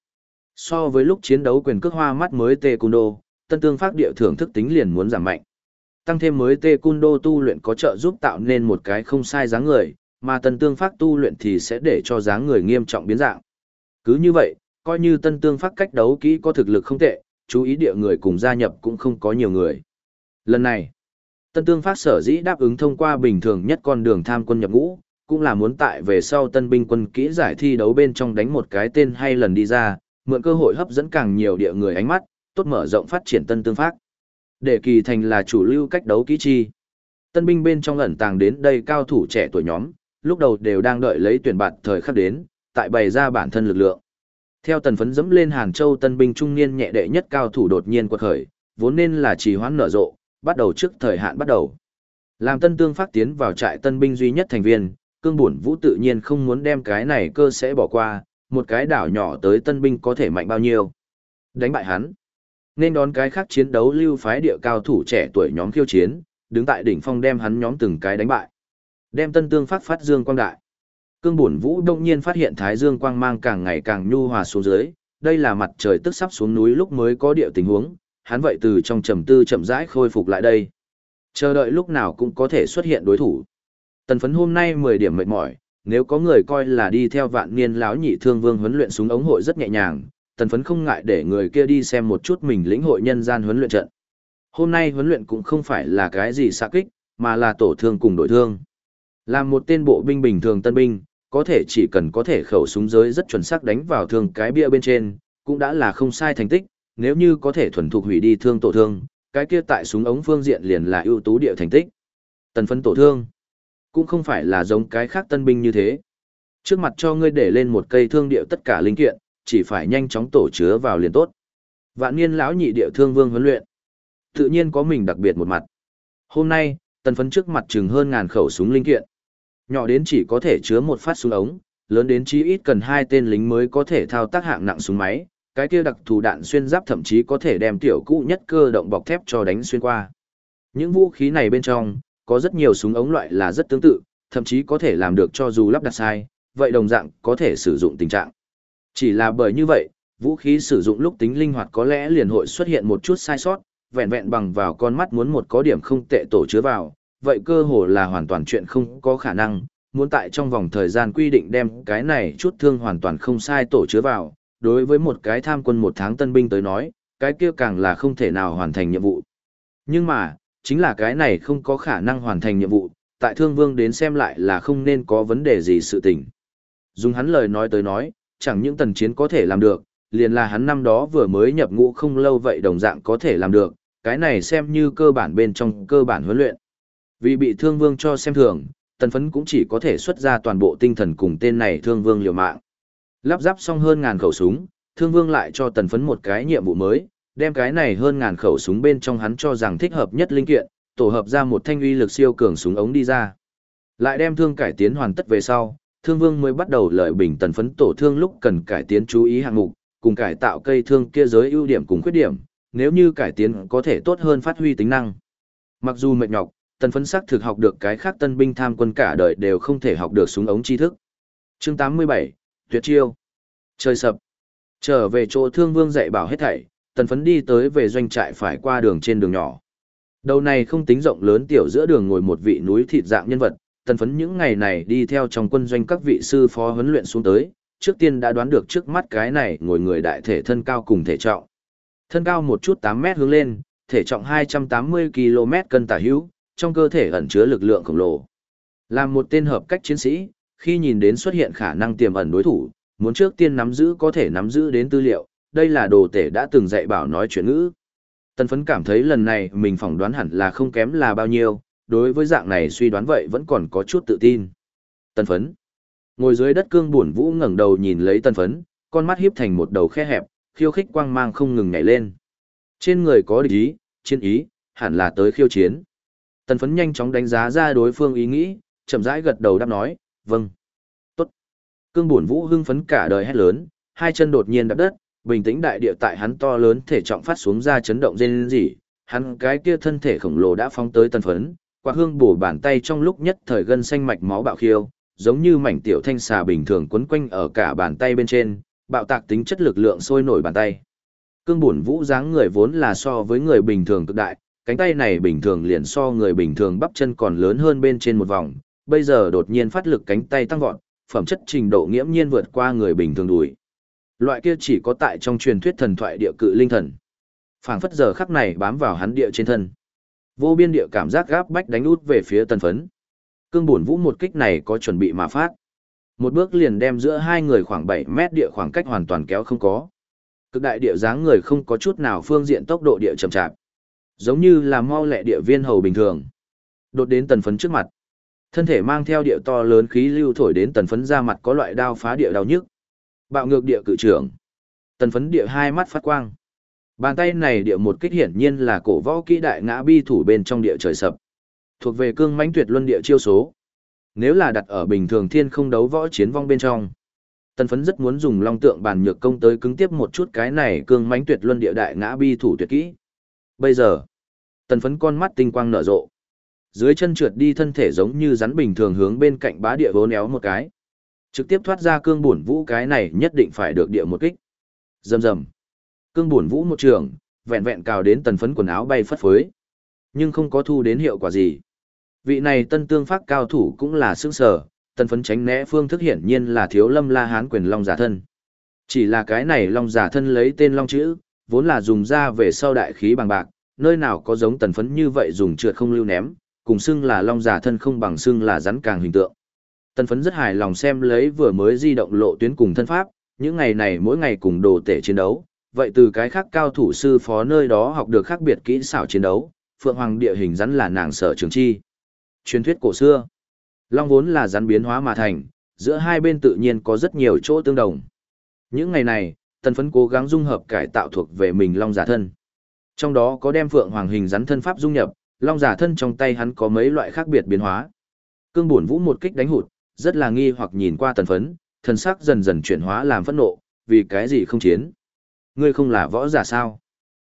So với lúc chiến đấu quyền cước hoa mắt mới tê cun đô, tân tương pháp địa thưởng thức tính liền muốn giảm mạnh. Tăng thêm mới tê cun đô tu luyện có trợ giúp tạo nên một cái không sai dáng người, mà tân tương pháp tu luyện thì sẽ để cho dáng người nghiêm trọng biến dạng. Cứ như vậy, coi như tân tương pháp cách đấu kỹ có thực lực không tệ, chú ý địa người cùng gia nhập cũng không có nhiều người. Lần này, tân tương phát sở dĩ đáp ứng thông qua bình thường nhất con đường tham quân nhập ngũ, cũng là muốn tại về sau tân binh quân kỹ giải thi đấu bên trong đánh một cái tên hay lần đi ra, mượn cơ hội hấp dẫn càng nhiều địa người ánh mắt, tốt mở rộng phát triển tân tương phát Để kỳ thành là chủ lưu cách đấu kỹ chi. Tân binh bên trong ẩn tàng đến đây cao thủ trẻ tuổi nhóm, lúc đầu đều đang đợi lấy tuyển bạn thời khắc đến, tại bày ra bản thân lực lượng. Theo tần phấn dẫm lên Hàn Châu tân binh trung niên nhẹ đệ nhất cao thủ đột nhiên quật khởi, vốn nên là trì hoãn nở rộ, bắt đầu trước thời hạn bắt đầu. Làm tân tương phát tiến vào trại tân binh duy nhất thành viên, cương bổn vũ tự nhiên không muốn đem cái này cơ sẽ bỏ qua, một cái đảo nhỏ tới tân binh có thể mạnh bao nhiêu. Đánh bại hắn. Nên đón cái khác chiến đấu lưu phái địa cao thủ trẻ tuổi nhóm khiêu chiến, đứng tại đỉnh phong đem hắn nhóm từng cái đánh bại. Đem tân tương phát phát dương quang đại. Cương bổn vũ đông nhiên phát hiện thái dương quang mang càng ngày càng nhu hòa xuống dưới, đây là mặt trời tức sắp xuống núi lúc mới có địa tình huống, hắn vậy từ trong trầm tư chậm rãi khôi phục lại đây. Chờ đợi lúc nào cũng có thể xuất hiện đối thủ. Tần phấn hôm nay 10 điểm mệt mỏi, nếu có người coi là đi theo vạn niên lão nhị thương vương huấn luyện súng ống hội rất nhẹ nhàng, tần phấn không ngại để người kia đi xem một chút mình lĩnh hội nhân gian huấn luyện trận. Hôm nay huấn luyện cũng không phải là cái gì xạ kích, mà là tổ thương cùng đội thương. Là một tên bộ binh bình thường tân binh, có thể chỉ cần có thể khẩu súng giới rất chuẩn xác đánh vào thương cái bia bên trên, cũng đã là không sai thành tích, nếu như có thể thuần thục hủy đi thương tổ thương, cái kia tại súng ống phương diện liền là ưu tú địa thành tích. Tần phấn tổ thương, cũng không phải là giống cái khác tân binh như thế. Trước mặt cho ngươi để lên một cây thương điệu tất cả linh kiện, chỉ phải nhanh chóng tổ chứa vào liền tốt. Vạn niên lão nhị địa thương vương huấn luyện, tự nhiên có mình đặc biệt một mặt. Hôm nay, tần phấn trước mặt chừng hơn ngàn khẩu súng linh kiện. Nhỏ đến chỉ có thể chứa một phát súng ống, lớn đến chí ít cần hai tên lính mới có thể thao tác hạng nặng súng máy, cái kia đặc thù đạn xuyên giáp thậm chí có thể đem tiểu cũ nhất cơ động bọc thép cho đánh xuyên qua. Những vũ khí này bên trong, có rất nhiều súng ống loại là rất tương tự, thậm chí có thể làm được cho dù lắp đặt sai, vậy đồng dạng có thể sử dụng tình trạng. Chỉ là bởi như vậy, vũ khí sử dụng lúc tính linh hoạt có lẽ liền hội xuất hiện một chút sai sót, vẹn vẹn bằng vào con mắt muốn một có điểm không tệ tổ chứa vào, vậy cơ hồ là hoàn toàn chuyện không có khả năng, muốn tại trong vòng thời gian quy định đem cái này chút thương hoàn toàn không sai tổ chứa vào, đối với một cái tham quân một tháng tân binh tới nói, cái kia càng là không thể nào hoàn thành nhiệm vụ. Nhưng mà, chính là cái này không có khả năng hoàn thành nhiệm vụ, tại thương vương đến xem lại là không nên có vấn đề gì sự tình. Dùng hắn lời nói tới nói, chẳng những tần chiến có thể làm được, liền là hắn năm đó vừa mới nhập ngũ không lâu vậy đồng dạng có thể làm được, cái này xem như cơ bản bên trong cơ bản huấn luyện. Vì bị thương vương cho xem thường, tần phấn cũng chỉ có thể xuất ra toàn bộ tinh thần cùng tên này thương vương liều mạng. Lắp ráp xong hơn ngàn khẩu súng, thương vương lại cho tần phấn một cái nhiệm vụ mới, đem cái này hơn ngàn khẩu súng bên trong hắn cho rằng thích hợp nhất linh kiện, tổ hợp ra một thanh uy lực siêu cường súng ống đi ra. Lại đem thương cải tiến hoàn tất về sau, thương vương mới bắt đầu lợi bình tần phấn tổ thương lúc cần cải tiến chú ý hạng mục, cùng cải tạo cây thương kia giới ưu điểm cùng khuyết điểm, nếu như cải tiến có thể tốt hơn phát huy tính năng. Mặc dù mệt nhọc, tần phấn sắc thực học được cái khác tân binh tham quân cả đời đều không thể học được súng ống tri thức. chương 87, Tuyệt chiêu. Trời sập. Trở về chỗ thương vương dạy bảo hết thảy, tần phấn đi tới về doanh trại phải qua đường trên đường nhỏ. Đầu này không tính rộng lớn tiểu giữa đường ngồi một vị núi thịt dạng nhân vật, tần phấn những ngày này đi theo trong quân doanh các vị sư phó huấn luyện xuống tới, trước tiên đã đoán được trước mắt cái này ngồi người đại thể thân cao cùng thể trọng. Thân cao một chút tám mét hướng lên, thể trọng 280 km cân tả hữu, trong cơ thể ẩn chứa lực lượng khổng lồ. Làm một tên hợp cách chiến sĩ, khi nhìn đến xuất hiện khả năng tiềm ẩn đối thủ, muốn trước tiên nắm giữ có thể nắm giữ đến tư liệu, đây là đồ tể đã từng dạy bảo nói chuyện ngữ. Tần phấn cảm thấy lần này mình phỏng đoán hẳn là không kém là bao nhiêu, đối với dạng này suy đoán vậy vẫn còn có chút tự tin. Tần phấn. Ngồi dưới đất cương buồn vũ ngẩng đầu nhìn lấy tần phấn, con mắt hiếp thành một đầu khe hẹp, khiêu khích quang mang không ngừng nhảy lên. Trên người có địch ý, chiến ý, hẳn là tới khiêu chiến. Tần phấn nhanh chóng đánh giá ra đối phương ý nghĩ, chậm rãi gật đầu đáp nói, vâng. Tốt. Cương bổn vũ hưng phấn cả đời hét lớn, hai chân đột nhiên đập đất, bình tĩnh đại địa tại hắn to lớn thể trọng phát xuống ra chấn động rên rỉ, hắn cái kia thân thể khổng lồ đã phóng tới tân phấn, qua hương bổ bàn tay trong lúc nhất thời gân xanh mạch máu bạo khiêu, giống như mảnh tiểu thanh xà bình thường quấn quanh ở cả bàn tay bên trên, bạo tạc tính chất lực lượng sôi nổi bàn tay. Cương bổn vũ dáng người vốn là so với người bình thường cực đại, cánh tay này bình thường liền so người bình thường bắp chân còn lớn hơn bên trên một vòng, bây giờ đột nhiên phát lực cánh tay tăng vọt, phẩm chất trình độ nghiễm nhiên vượt qua người bình thường đùi. Loại kia chỉ có tại trong truyền thuyết thần thoại địa cự linh thần. Phảng phất giờ khắc này bám vào hắn địa trên thân. Vô biên địa cảm giác gáp bách đánh út về phía tần phấn. Cương bổn vũ một kích này có chuẩn bị mà phát. Một bước liền đem giữa hai người khoảng 7 mét địa khoảng cách hoàn toàn kéo không có. Cực đại địa dáng người không có chút nào phương diện tốc độ địa chậm chạp. Giống như là mau lẹ địa viên hầu bình thường. Đột đến tần phấn trước mặt. Thân thể mang theo địa to lớn khí lưu thổi đến tần phấn ra mặt có loại đao phá địa đau nhức. Bạo ngược địa cự trưởng. Tần phấn địa hai mắt phát quang. Bàn tay này địa một kích hiển nhiên là cổ võ kỹ đại ngã bi thủ bên trong địa trời sập. Thuộc về cương mãnh tuyệt luân địa chiêu số. Nếu là đặt ở bình thường thiên không đấu võ chiến vong bên trong. Tần phấn rất muốn dùng long tượng bàn nhược công tới cứng tiếp một chút cái này cương mãnh tuyệt luân địa đại ngã bi thủ tuyệt kỹ. Bây giờ, tần phấn con mắt tinh quang nở rộ. Dưới chân trượt đi thân thể giống như rắn bình thường hướng bên cạnh bá địa vốn éo một cái. Trực tiếp thoát ra cương bổn vũ cái này nhất định phải được địa một kích. Rầm rầm. Cương bổn vũ một trường, vẹn vẹn cào đến tần phấn quần áo bay phất phới. Nhưng không có thu đến hiệu quả gì. Vị này tân tương pháp cao thủ cũng là sức sở, tần phấn tránh né phương thức hiển nhiên là thiếu lâm la hán quyền long giả thân. Chỉ là cái này long giả thân lấy tên long chữ, vốn là dùng ra về sau đại khí bằng bạc, nơi nào có giống tần phấn như vậy dùng trượt không lưu ném, cùng xưng là long giả thân không bằng xưng là rắn càng hình tượng. Tần phấn rất hài lòng xem lấy vừa mới di động lộ tuyến cùng thân pháp, những ngày này mỗi ngày cùng đồ tể chiến đấu, vậy từ cái khác cao thủ sư phó nơi đó học được khác biệt kỹ xảo chiến đấu, Phượng Hoàng địa hình rắn là nàng sở trường chi. Truyền thuyết cổ xưa, Long vốn là rắn biến hóa mà thành, giữa hai bên tự nhiên có rất nhiều chỗ tương đồng. Những ngày này, tần phấn cố gắng dung hợp cải tạo thuộc về mình Long giả thân. Trong đó có đem Phượng Hoàng hình rắn thân pháp dung nhập, Long giả thân trong tay hắn có mấy loại khác biệt biến hóa. Cương bổn vũ một kích đánh hụt, rất là nghi hoặc nhìn qua tần phấn, thần sắc dần dần chuyển hóa làm phẫn nộ, vì cái gì không chiến. Ngươi không là võ giả sao?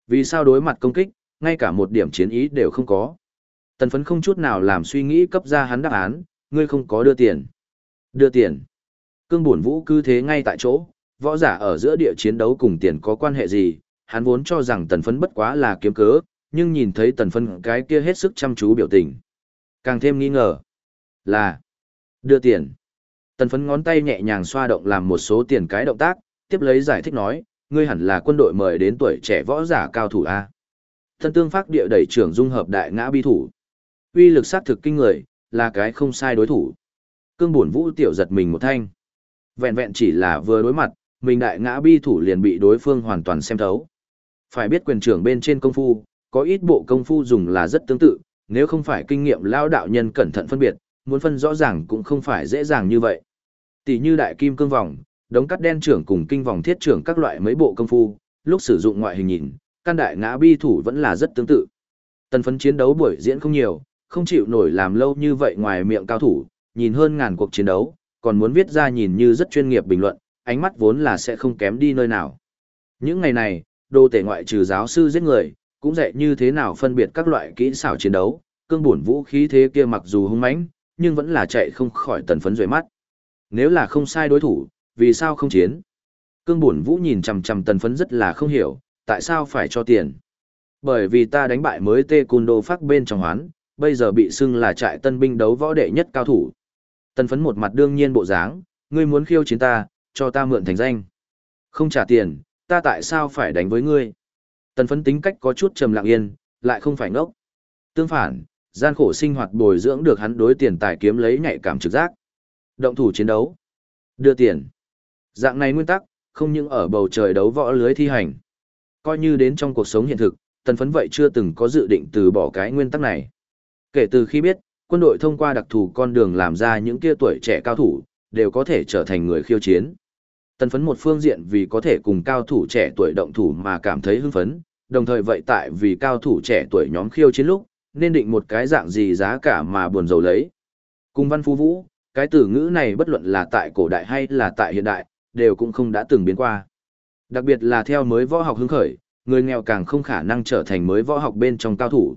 Vì sao đối mặt công kích, ngay cả một điểm chiến ý đều không có. Tần phấn không chút nào làm suy nghĩ cấp ra hắn đáp án, ngươi không có đưa tiền. Đưa tiền. Cương bổn vũ cứ thế ngay tại chỗ, võ giả ở giữa địa chiến đấu cùng tiền có quan hệ gì, hắn vốn cho rằng tần phấn bất quá là kiếm cớ, nhưng nhìn thấy tần phân cái kia hết sức chăm chú biểu tình. Càng thêm nghi ngờ. Là. Đưa tiền. Tần phấn ngón tay nhẹ nhàng xoa động làm một số tiền cái động tác, tiếp lấy giải thích nói, ngươi hẳn là quân đội mời đến tuổi trẻ võ giả cao thủ A. Thân tương phát địa đẩy trưởng dung hợp đại ngã bi thủ. Uy lực sát thực kinh người, là cái không sai đối thủ. Cương buồn vũ tiểu giật mình một thanh. Vẹn vẹn chỉ là vừa đối mặt, mình đại ngã bi thủ liền bị đối phương hoàn toàn xem thấu. Phải biết quyền trưởng bên trên công phu, có ít bộ công phu dùng là rất tương tự, nếu không phải kinh nghiệm lao đạo nhân cẩn thận phân biệt, muốn phân rõ ràng cũng không phải dễ dàng như vậy. Tỷ như đại kim cương vòng, đống cắt đen trưởng cùng kinh vòng thiết trưởng các loại mấy bộ công phu, lúc sử dụng ngoại hình nhìn, căn đại ngã bi thủ vẫn là rất tương tự. Tần phấn chiến đấu buổi diễn không nhiều, không chịu nổi làm lâu như vậy ngoài miệng cao thủ, nhìn hơn ngàn cuộc chiến đấu, còn muốn viết ra nhìn như rất chuyên nghiệp bình luận, ánh mắt vốn là sẽ không kém đi nơi nào. Những ngày này, đô tể ngoại trừ giáo sư giết người, cũng dạy như thế nào phân biệt các loại kỹ xảo chiến đấu, cương bổn vũ khí thế kia mặc dù hung mãnh, nhưng vẫn là chạy không khỏi tần phấn rời mắt. Nếu là không sai đối thủ, vì sao không chiến? Cương bổn vũ nhìn chằm chằm tần phấn rất là không hiểu, tại sao phải cho tiền? Bởi vì ta đánh bại mới tê cun đồ phát bên trong hoán, bây giờ bị xưng là trại tân binh đấu võ đệ nhất cao thủ. Tần phấn một mặt đương nhiên bộ dáng, ngươi muốn khiêu chiến ta, cho ta mượn thành danh. Không trả tiền, ta tại sao phải đánh với ngươi? Tần phấn tính cách có chút trầm lặng yên, lại không phải ngốc. Tương phản, gian khổ sinh hoạt bồi dưỡng được hắn đối tiền tài kiếm lấy nhạy cảm trực giác. Động thủ chiến đấu. Đưa tiền. Dạng này nguyên tắc, không những ở bầu trời đấu võ lưới thi hành. Coi như đến trong cuộc sống hiện thực, tần phấn vậy chưa từng có dự định từ bỏ cái nguyên tắc này. Kể từ khi biết, quân đội thông qua đặc thù con đường làm ra những kia tuổi trẻ cao thủ, đều có thể trở thành người khiêu chiến. Tần phấn một phương diện vì có thể cùng cao thủ trẻ tuổi động thủ mà cảm thấy hưng phấn, đồng thời vậy tại vì cao thủ trẻ tuổi nhóm khiêu chiến lúc, nên định một cái dạng gì giá cả mà buồn dầu lấy. Cùng văn phú vũ, cái từ ngữ này bất luận là tại cổ đại hay là tại hiện đại, đều cũng không đã từng biến qua. Đặc biệt là theo mới võ học hứng khởi, người nghèo càng không khả năng trở thành mới võ học bên trong cao thủ.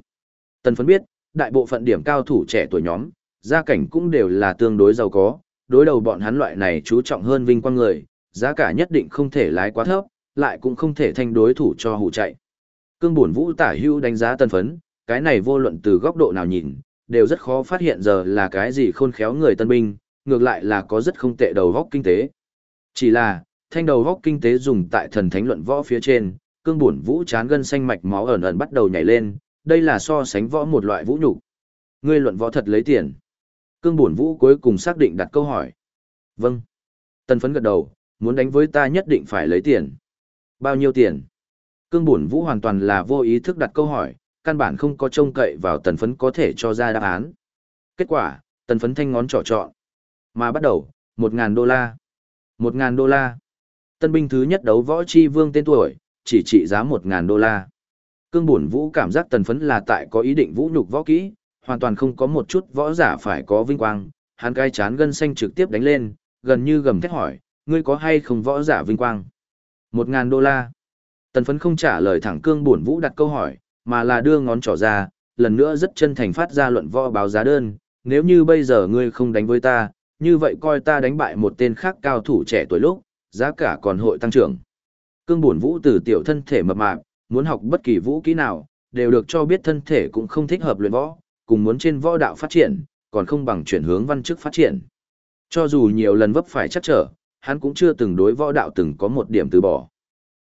Tần phấn biết, đại bộ phận điểm cao thủ trẻ tuổi nhóm, gia cảnh cũng đều là tương đối giàu có, đối đầu bọn hắn loại này chú trọng hơn vinh quang người, giá cả nhất định không thể lái quá thấp, lại cũng không thể thành đối thủ cho hủ chạy. Cương buồn vũ tả hưu đánh giá tân phấn, cái này vô luận từ góc độ nào nhìn, đều rất khó phát hiện giờ là cái gì khôn khéo người tân binh, ngược lại là có rất không tệ đầu góc kinh tế. Chỉ là, thanh đầu góc kinh tế dùng tại thần thánh luận võ phía trên, cương buồn vũ chán gân xanh mạch máu ẩn ẩn bắt đầu nhảy lên, đây là so sánh võ một loại vũ nhục. Ngươi luận võ thật lấy tiền. Cương buồn vũ cuối cùng xác định đặt câu hỏi. Vâng. Tân phấn gật đầu, muốn đánh với ta nhất định phải lấy tiền. Bao nhiêu tiền? Cương buồn vũ hoàn toàn là vô ý thức đặt câu hỏi, căn bản không có trông cậy vào tần phấn có thể cho ra đáp án. Kết quả, tần phấn thanh ngón trỏ trọn. Mà bắt đầu, 1.000 đô la. 1.000 đô la. Tân binh thứ nhất đấu võ chi vương tên tuổi, chỉ trị giá 1.000 đô la. Cương buồn vũ cảm giác tần phấn là tại có ý định vũ nhục võ kỹ, hoàn toàn không có một chút võ giả phải có vinh quang, hắn cai chán gân xanh trực tiếp đánh lên, gần như gầm thét hỏi, ngươi có hay không võ giả vinh quang? Một ngàn đô la. Tần phấn không trả lời thẳng cương buồn vũ đặt câu hỏi, mà là đưa ngón trỏ ra, lần nữa rất chân thành phát ra luận võ báo giá đơn, nếu như bây giờ ngươi không đánh với ta, như vậy coi ta đánh bại một tên khác cao thủ trẻ tuổi lúc, giá cả còn hội tăng trưởng. Cương buồn vũ từ tiểu thân thể mập mạp, muốn học bất kỳ vũ kỹ nào, đều được cho biết thân thể cũng không thích hợp luyện võ, cùng muốn trên võ đạo phát triển, còn không bằng chuyển hướng văn chức phát triển. Cho dù nhiều lần vấp phải chắc trở, hắn cũng chưa từng đối võ đạo từng có một điểm từ bỏ.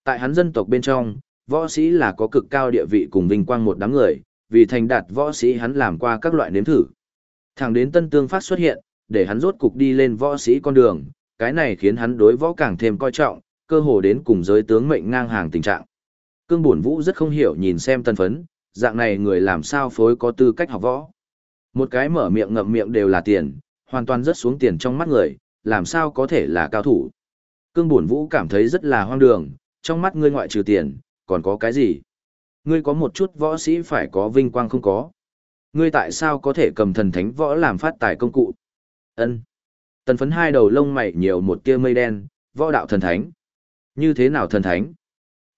Tại hắn dân tộc bên trong, võ sĩ là có cực cao địa vị cùng vinh quang một đám người, vì thành đạt võ sĩ hắn làm qua các loại nếm thử. Thẳng đến tân tương phát xuất hiện, để hắn rốt cục đi lên võ sĩ con đường, cái này khiến hắn đối võ càng thêm coi trọng, cơ hồ đến cùng giới tướng mệnh ngang hàng tình trạng. Cương Bổn Vũ rất không hiểu nhìn xem tân phấn, dạng này người làm sao phối có tư cách học võ. Một cái mở miệng ngậm miệng đều là tiền, hoàn toàn rất xuống tiền trong mắt người, làm sao có thể là cao thủ. Cương Bổn Vũ cảm thấy rất là hoang đường, trong mắt ngươi ngoại trừ tiền, còn có cái gì? Ngươi có một chút võ sĩ phải có vinh quang không có. Ngươi tại sao có thể cầm thần thánh võ làm phát tài công cụ? Ân. Tần phấn hai đầu lông mày nhiều một tia mây đen, võ đạo thần thánh. Như thế nào thần thánh?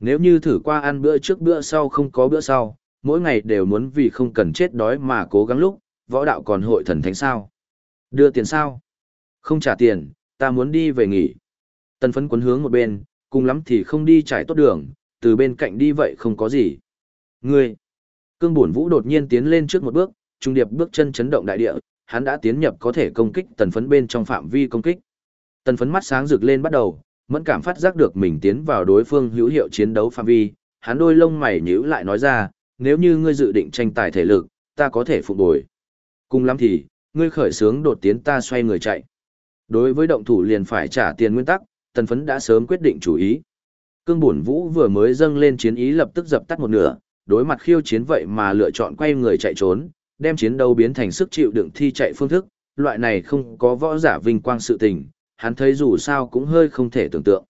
Nếu như thử qua ăn bữa trước bữa sau không có bữa sau, mỗi ngày đều muốn vì không cần chết đói mà cố gắng lúc, võ đạo còn hội thần thánh sao? Đưa tiền sao? Không trả tiền, ta muốn đi về nghỉ. Tần phấn quấn hướng một bên, cùng lắm thì không đi trải tốt đường, từ bên cạnh đi vậy không có gì. Ngươi! Cương bổn vũ đột nhiên tiến lên trước một bước, trung điệp bước chân chấn động đại địa, hắn đã tiến nhập có thể công kích tần phấn bên trong phạm vi công kích. Tần phấn mắt sáng rực lên bắt đầu, Mẫn cảm phát giác được mình tiến vào đối phương hữu hiệu chiến đấu phạm vi, hắn đôi lông mày nhíu lại nói ra, nếu như ngươi dự định tranh tài thể lực, ta có thể phục bồi. Cùng lắm thì, ngươi khởi sướng đột tiến ta xoay người chạy. Đối với động thủ liền phải trả tiền nguyên tắc, tần phấn đã sớm quyết định chủ ý. Cương bổn vũ vừa mới dâng lên chiến ý lập tức dập tắt một nửa, đối mặt khiêu chiến vậy mà lựa chọn quay người chạy trốn, đem chiến đấu biến thành sức chịu đựng thi chạy phương thức, loại này không có võ giả vinh quang sự tình, hắn thấy dù sao cũng hơi không thể tưởng tượng.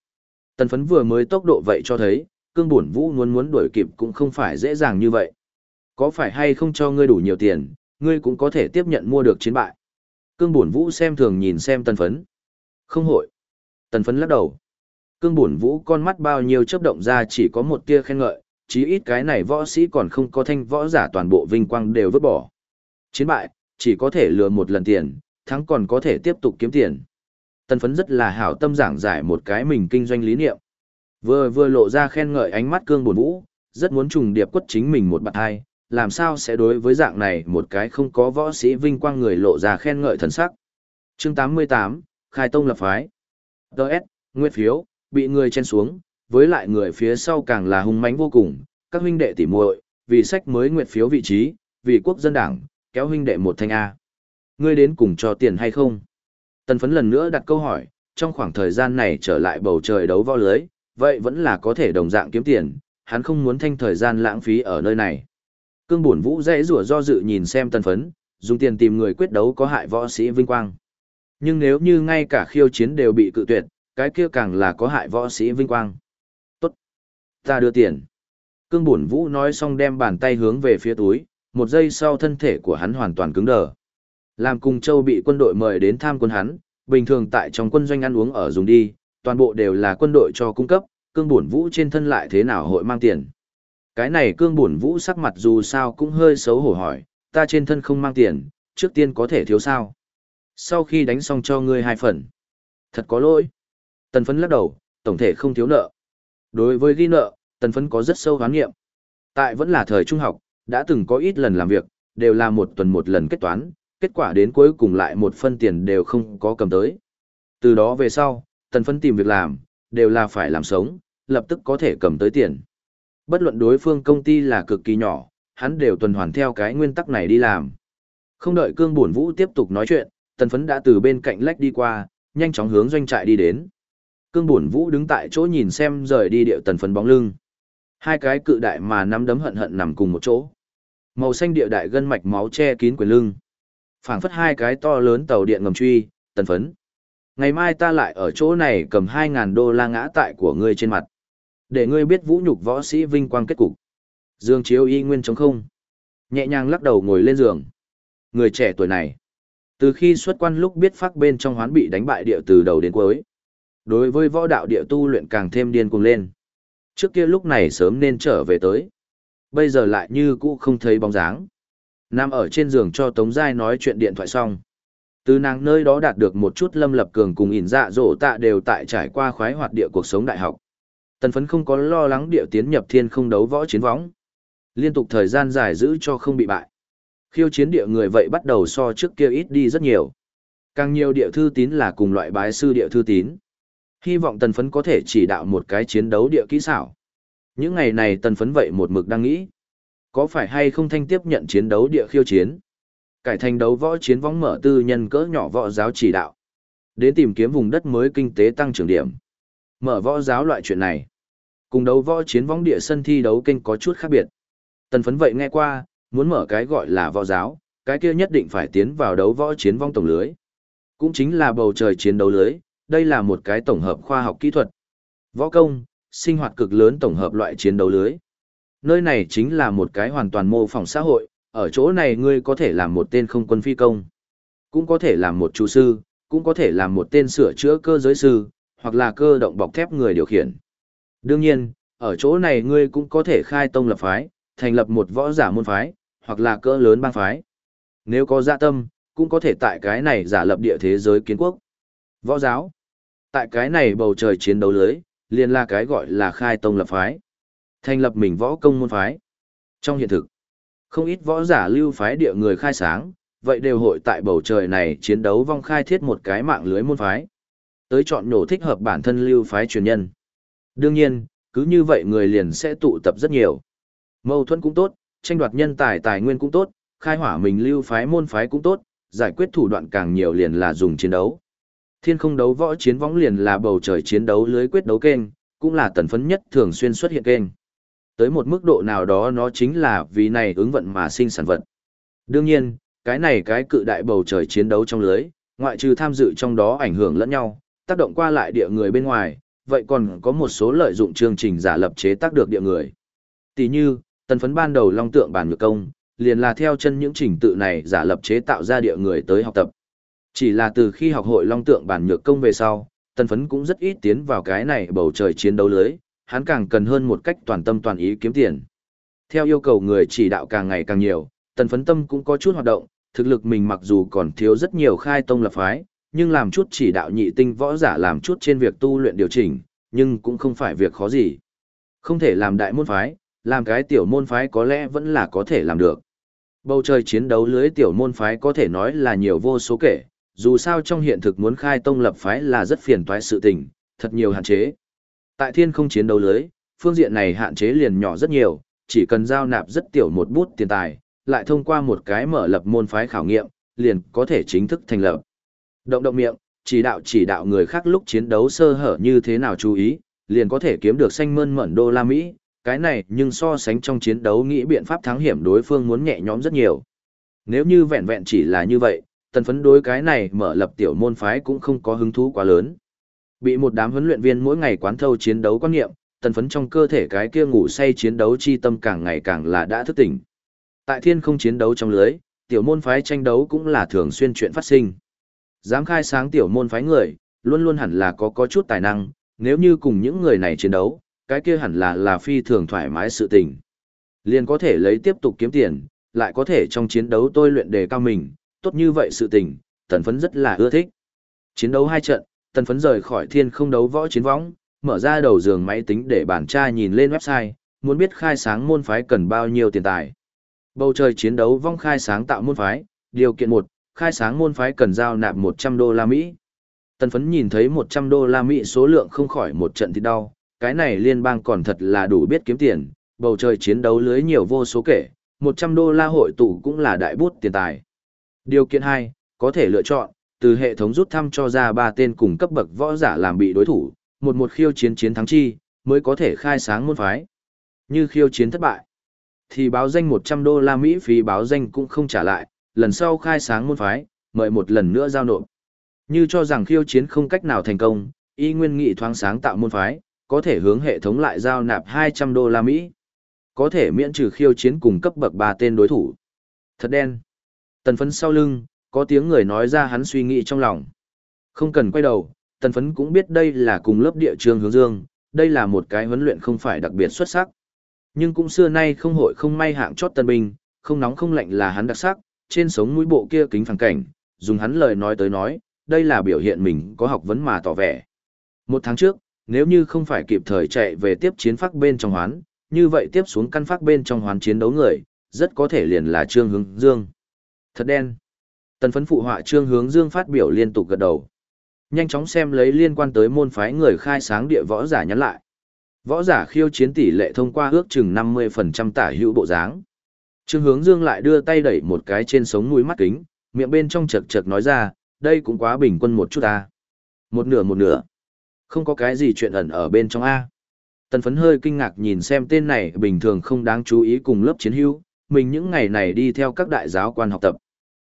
Tần phấn vừa mới tốc độ vậy cho thấy, cương bổn vũ muốn muốn đuổi kịp cũng không phải dễ dàng như vậy. Có phải hay không cho ngươi đủ nhiều tiền, ngươi cũng có thể tiếp nhận mua được chiến bại. Cương bổn vũ xem thường nhìn xem tần phấn. Không hội. Tần phấn lắc đầu. Cương bổn vũ con mắt bao nhiêu chấp động ra chỉ có một tia khen ngợi, chí ít cái này võ sĩ còn không có thanh võ giả toàn bộ vinh quang đều vứt bỏ. Chiến bại, chỉ có thể lừa một lần tiền, thắng còn có thể tiếp tục kiếm tiền. Tần phấn rất là hảo tâm giảng giải một cái mình kinh doanh lý niệm. Vừa vừa lộ ra khen ngợi ánh mắt cương buồn vũ, rất muốn trùng điệp quất chính mình một bạt hai, làm sao sẽ đối với dạng này một cái không có võ sĩ vinh quang người lộ ra khen ngợi thần sắc. chương 88, Khai Tông lập phái. Đợt, Nguyệt phiếu, bị người chen xuống, với lại người phía sau càng là hung mãnh vô cùng, các huynh đệ tỉ muội, vì sách mới Nguyệt phiếu vị trí, vì quốc dân đảng, kéo huynh đệ một thanh A. Ngươi đến cùng cho tiền hay không? Tần phấn lần nữa đặt câu hỏi, trong khoảng thời gian này trở lại bầu trời đấu võ lưới, vậy vẫn là có thể đồng dạng kiếm tiền, hắn không muốn thanh thời gian lãng phí ở nơi này. Cương bổn vũ dễ rủa do dự nhìn xem tần phấn, dùng tiền tìm người quyết đấu có hại võ sĩ vinh quang. Nhưng nếu như ngay cả khiêu chiến đều bị cự tuyệt, cái kia càng là có hại võ sĩ vinh quang. Tốt. Ta đưa tiền. Cương bổn vũ nói xong đem bàn tay hướng về phía túi, một giây sau thân thể của hắn hoàn toàn cứng đờ. Làm cùng châu bị quân đội mời đến tham quân hắn, bình thường tại trong quân doanh ăn uống ở dùng đi, toàn bộ đều là quân đội cho cung cấp, cương bổn vũ trên thân lại thế nào hội mang tiền. Cái này cương bổn vũ sắc mặt dù sao cũng hơi xấu hổ hỏi, ta trên thân không mang tiền, trước tiên có thể thiếu sao. Sau khi đánh xong cho ngươi hai phần. Thật có lỗi. Tần phấn lắc đầu, tổng thể không thiếu nợ. Đối với ghi nợ, tần phấn có rất sâu hoán nghiệm. Tại vẫn là thời trung học, đã từng có ít lần làm việc, đều là một tuần một lần kết toán, kết quả đến cuối cùng lại một phân tiền đều không có cầm tới. Từ đó về sau, tần phấn tìm việc làm, đều là phải làm sống, lập tức có thể cầm tới tiền. Bất luận đối phương công ty là cực kỳ nhỏ, hắn đều tuần hoàn theo cái nguyên tắc này đi làm. Không đợi cương buồn vũ tiếp tục nói chuyện, tần phấn đã từ bên cạnh lách đi qua, nhanh chóng hướng doanh trại đi đến. Cương buồn vũ đứng tại chỗ nhìn xem rời đi điệu tần phấn bóng lưng. Hai cái cự đại mà nắm đấm hận hận nằm cùng một chỗ. Màu xanh địa đại gân mạch máu che kín quyền lưng. phảng phất hai cái to lớn tàu điện ngầm truy, tần phấn. Ngày mai ta lại ở chỗ này cầm 2.000 đô la ngã tại của ngươi trên mặt. Để ngươi biết vũ nhục võ sĩ vinh quang kết cục. Dương chiếu y nguyên chống không. Nhẹ nhàng lắc đầu ngồi lên giường. Người trẻ tuổi này. Từ khi xuất quan lúc biết phát bên trong hoán bị đánh bại địa từ đầu đến cuối. Đối với võ đạo địa tu luyện càng thêm điên cuồng lên. Trước kia lúc này sớm nên trở về tới. Bây giờ lại như cũ không thấy bóng dáng. Nam ở trên giường cho Tống Giai nói chuyện điện thoại xong. Từ nàng nơi đó đạt được một chút lâm lập cường cùng ỉn dạ dỗ tạ đều tại trải qua khoái hoạt địa cuộc sống đại học. Tần phấn không có lo lắng địa tiến nhập thiên không đấu võ chiến võng. Liên tục thời gian dài giữ cho không bị bại. Khiêu chiến địa người vậy bắt đầu so trước kia ít đi rất nhiều. Càng nhiều địa thư tín là cùng loại bái sư địa thư tín. Hy vọng tần phấn có thể chỉ đạo một cái chiến đấu địa kỹ xảo. Những ngày này tần phấn vậy một mực đang nghĩ. Có phải hay không thanh tiếp nhận chiến đấu địa khiêu chiến? Cải thành đấu võ chiến võng mở tư nhân cỡ nhỏ võ giáo chỉ đạo. Đến tìm kiếm vùng đất mới kinh tế tăng trưởng điểm. Mở võ giáo loại chuyện này. Cùng đấu võ chiến võng địa sân thi đấu kênh có chút khác biệt. Tần phấn vậy nghe qua, muốn mở cái gọi là võ giáo, cái kia nhất định phải tiến vào đấu võ chiến vong tổng lưới. Cũng chính là bầu trời chiến đấu lưới, đây là một cái tổng hợp khoa học kỹ thuật. Võ công, sinh hoạt cực lớn tổng hợp loại chiến đấu lưới. Nơi này chính là một cái hoàn toàn mô phỏng xã hội, ở chỗ này ngươi có thể làm một tên không quân phi công, cũng có thể làm một chú sư, cũng có thể làm một tên sửa chữa cơ giới sư, hoặc là cơ động bọc thép người điều khiển. Đương nhiên, ở chỗ này ngươi cũng có thể khai tông lập phái, thành lập một võ giả môn phái, hoặc là cỡ lớn bang phái. Nếu có dạ tâm, cũng có thể tại cái này giả lập địa thế giới kiến quốc. Võ giáo. Tại cái này bầu trời chiến đấu lưới, liền là cái gọi là khai tông lập phái. Thành lập mình võ công môn phái. Trong hiện thực, không ít võ giả lưu phái địa người khai sáng, vậy đều hội tại bầu trời này chiến đấu vong khai thiết một cái mạng lưới môn phái tới chọn nhổ thích hợp bản thân lưu phái truyền nhân. Đương nhiên, cứ như vậy người liền sẽ tụ tập rất nhiều. Mâu thuẫn cũng tốt, tranh đoạt nhân tài tài nguyên cũng tốt, khai hỏa mình lưu phái môn phái cũng tốt, giải quyết thủ đoạn càng nhiều liền là dùng chiến đấu. Thiên không đấu võ chiến võng liền là bầu trời chiến đấu lưới quyết đấu kênh, cũng là tần phấn nhất thường xuyên xuất hiện kênh. Tới một mức độ nào đó nó chính là vì này ứng vận mà sinh sản vật. Đương nhiên, cái này cái cự đại bầu trời chiến đấu trong lưới, ngoại trừ tham dự trong đó ảnh hưởng lẫn nhau, tác động qua lại địa người bên ngoài, vậy còn có một số lợi dụng chương trình giả lập chế tác được địa người. Tỷ như, tần phấn ban đầu long tượng bản nhược công, liền là theo chân những trình tự này giả lập chế tạo ra địa người tới học tập. Chỉ là từ khi học hội long tượng bản nhược công về sau, tần phấn cũng rất ít tiến vào cái này bầu trời chiến đấu lưới, hắn càng cần hơn một cách toàn tâm toàn ý kiếm tiền. Theo yêu cầu người chỉ đạo càng ngày càng nhiều, tần phấn tâm cũng có chút hoạt động, thực lực mình mặc dù còn thiếu rất nhiều khai tông lập phái, nhưng làm chút chỉ đạo nhị tinh võ giả làm chút trên việc tu luyện điều chỉnh, nhưng cũng không phải việc khó gì. Không thể làm đại môn phái, làm cái tiểu môn phái có lẽ vẫn là có thể làm được. Bầu trời chiến đấu lưới tiểu môn phái có thể nói là nhiều vô số kể, dù sao trong hiện thực muốn khai tông lập phái là rất phiền toái sự tình, thật nhiều hạn chế. Tại thiên không chiến đấu lưới, phương diện này hạn chế liền nhỏ rất nhiều, chỉ cần giao nạp rất tiểu một bút tiền tài, lại thông qua một cái mở lập môn phái khảo nghiệm, liền có thể chính thức thành lập. Động động miệng, chỉ đạo chỉ đạo người khác lúc chiến đấu sơ hở như thế nào chú ý, liền có thể kiếm được xanh mơn mởn đô la Mỹ, cái này nhưng so sánh trong chiến đấu nghĩ biện pháp thắng hiểm đối phương muốn nhẹ nhõm rất nhiều. Nếu như vẹn vẹn chỉ là như vậy, tần phấn đối cái này mở lập tiểu môn phái cũng không có hứng thú quá lớn. Bị một đám huấn luyện viên mỗi ngày quán thâu chiến đấu quan niệm, tần phấn trong cơ thể cái kia ngủ say chiến đấu chi tâm càng ngày càng là đã thức tỉnh. Tại thiên không chiến đấu trong lưới, tiểu môn phái tranh đấu cũng là thường xuyên chuyện phát sinh. Dám khai sáng tiểu môn phái người, luôn luôn hẳn là có có chút tài năng, nếu như cùng những người này chiến đấu, cái kia hẳn là là phi thường thoải mái sự tình. Liền có thể lấy tiếp tục kiếm tiền, lại có thể trong chiến đấu tôi luyện đề cao mình, tốt như vậy sự tình, tần phấn rất là ưa thích. Chiến đấu hai trận, tần phấn rời khỏi thiên không đấu võ chiến võng, mở ra đầu giường máy tính để bản tra nhìn lên website, muốn biết khai sáng môn phái cần bao nhiêu tiền tài. Bầu trời chiến đấu vong khai sáng tạo môn phái, điều kiện 1, khai sáng môn phái cần giao nạp 100 đô la Mỹ. Tần phấn nhìn thấy 100 đô la Mỹ số lượng không khỏi một trận thì đau, cái này liên bang còn thật là đủ biết kiếm tiền, bầu trời chiến đấu lưới nhiều vô số kể, 100 đô la hội tụ cũng là đại bút tiền tài. Điều kiện 2, có thể lựa chọn, từ hệ thống rút thăm cho ra 3 tên cùng cấp bậc võ giả làm bị đối thủ, một một khiêu chiến chiến thắng chi, mới có thể khai sáng môn phái. Như khiêu chiến thất bại, thì báo danh 100 đô la Mỹ phí báo danh cũng không trả lại, lần sau khai sáng môn phái, mời một lần nữa giao nộp. Như cho rằng khiêu chiến không cách nào thành công, y nguyên nghị thoáng sáng tạo môn phái, có thể hướng hệ thống lại giao nạp 200 đô la Mỹ. Có thể miễn trừ khiêu chiến cùng cấp bậc 3 tên đối thủ. Thật đen. Tần phấn sau lưng, có tiếng người nói ra hắn suy nghĩ trong lòng. Không cần quay đầu, tần phấn cũng biết đây là cùng lớp địa trường hướng dương, đây là một cái huấn luyện không phải đặc biệt xuất sắc. Nhưng cũng xưa nay không hội không may hạng chót tân binh, không nóng không lạnh là hắn đặc sắc, trên sống mũi bộ kia kính phẳng cảnh, dùng hắn lời nói tới nói, đây là biểu hiện mình có học vấn mà tỏ vẻ. Một tháng trước, nếu như không phải kịp thời chạy về tiếp chiến phát bên trong hoán, như vậy tiếp xuống căn phát bên trong hoán chiến đấu người, rất có thể liền là Trương Hướng Dương. Thật đen. Tần phấn phụ họa Trương Hướng Dương phát biểu liên tục gật đầu. Nhanh chóng xem lấy liên quan tới môn phái người khai sáng địa võ giả nhắn lại. Võ giả khiêu chiến tỷ lệ thông qua ước chừng 50% tả hữu bộ dáng. Trương Hướng Dương lại đưa tay đẩy một cái trên sống mũi mắt kính, miệng bên trong chật chật nói ra, đây cũng quá bình quân một chút ta. Một nửa một nửa. Không có cái gì chuyện ẩn ở bên trong A. Tần phấn hơi kinh ngạc nhìn xem tên này bình thường không đáng chú ý cùng lớp chiến hữu, mình những ngày này đi theo các đại giáo quan học tập.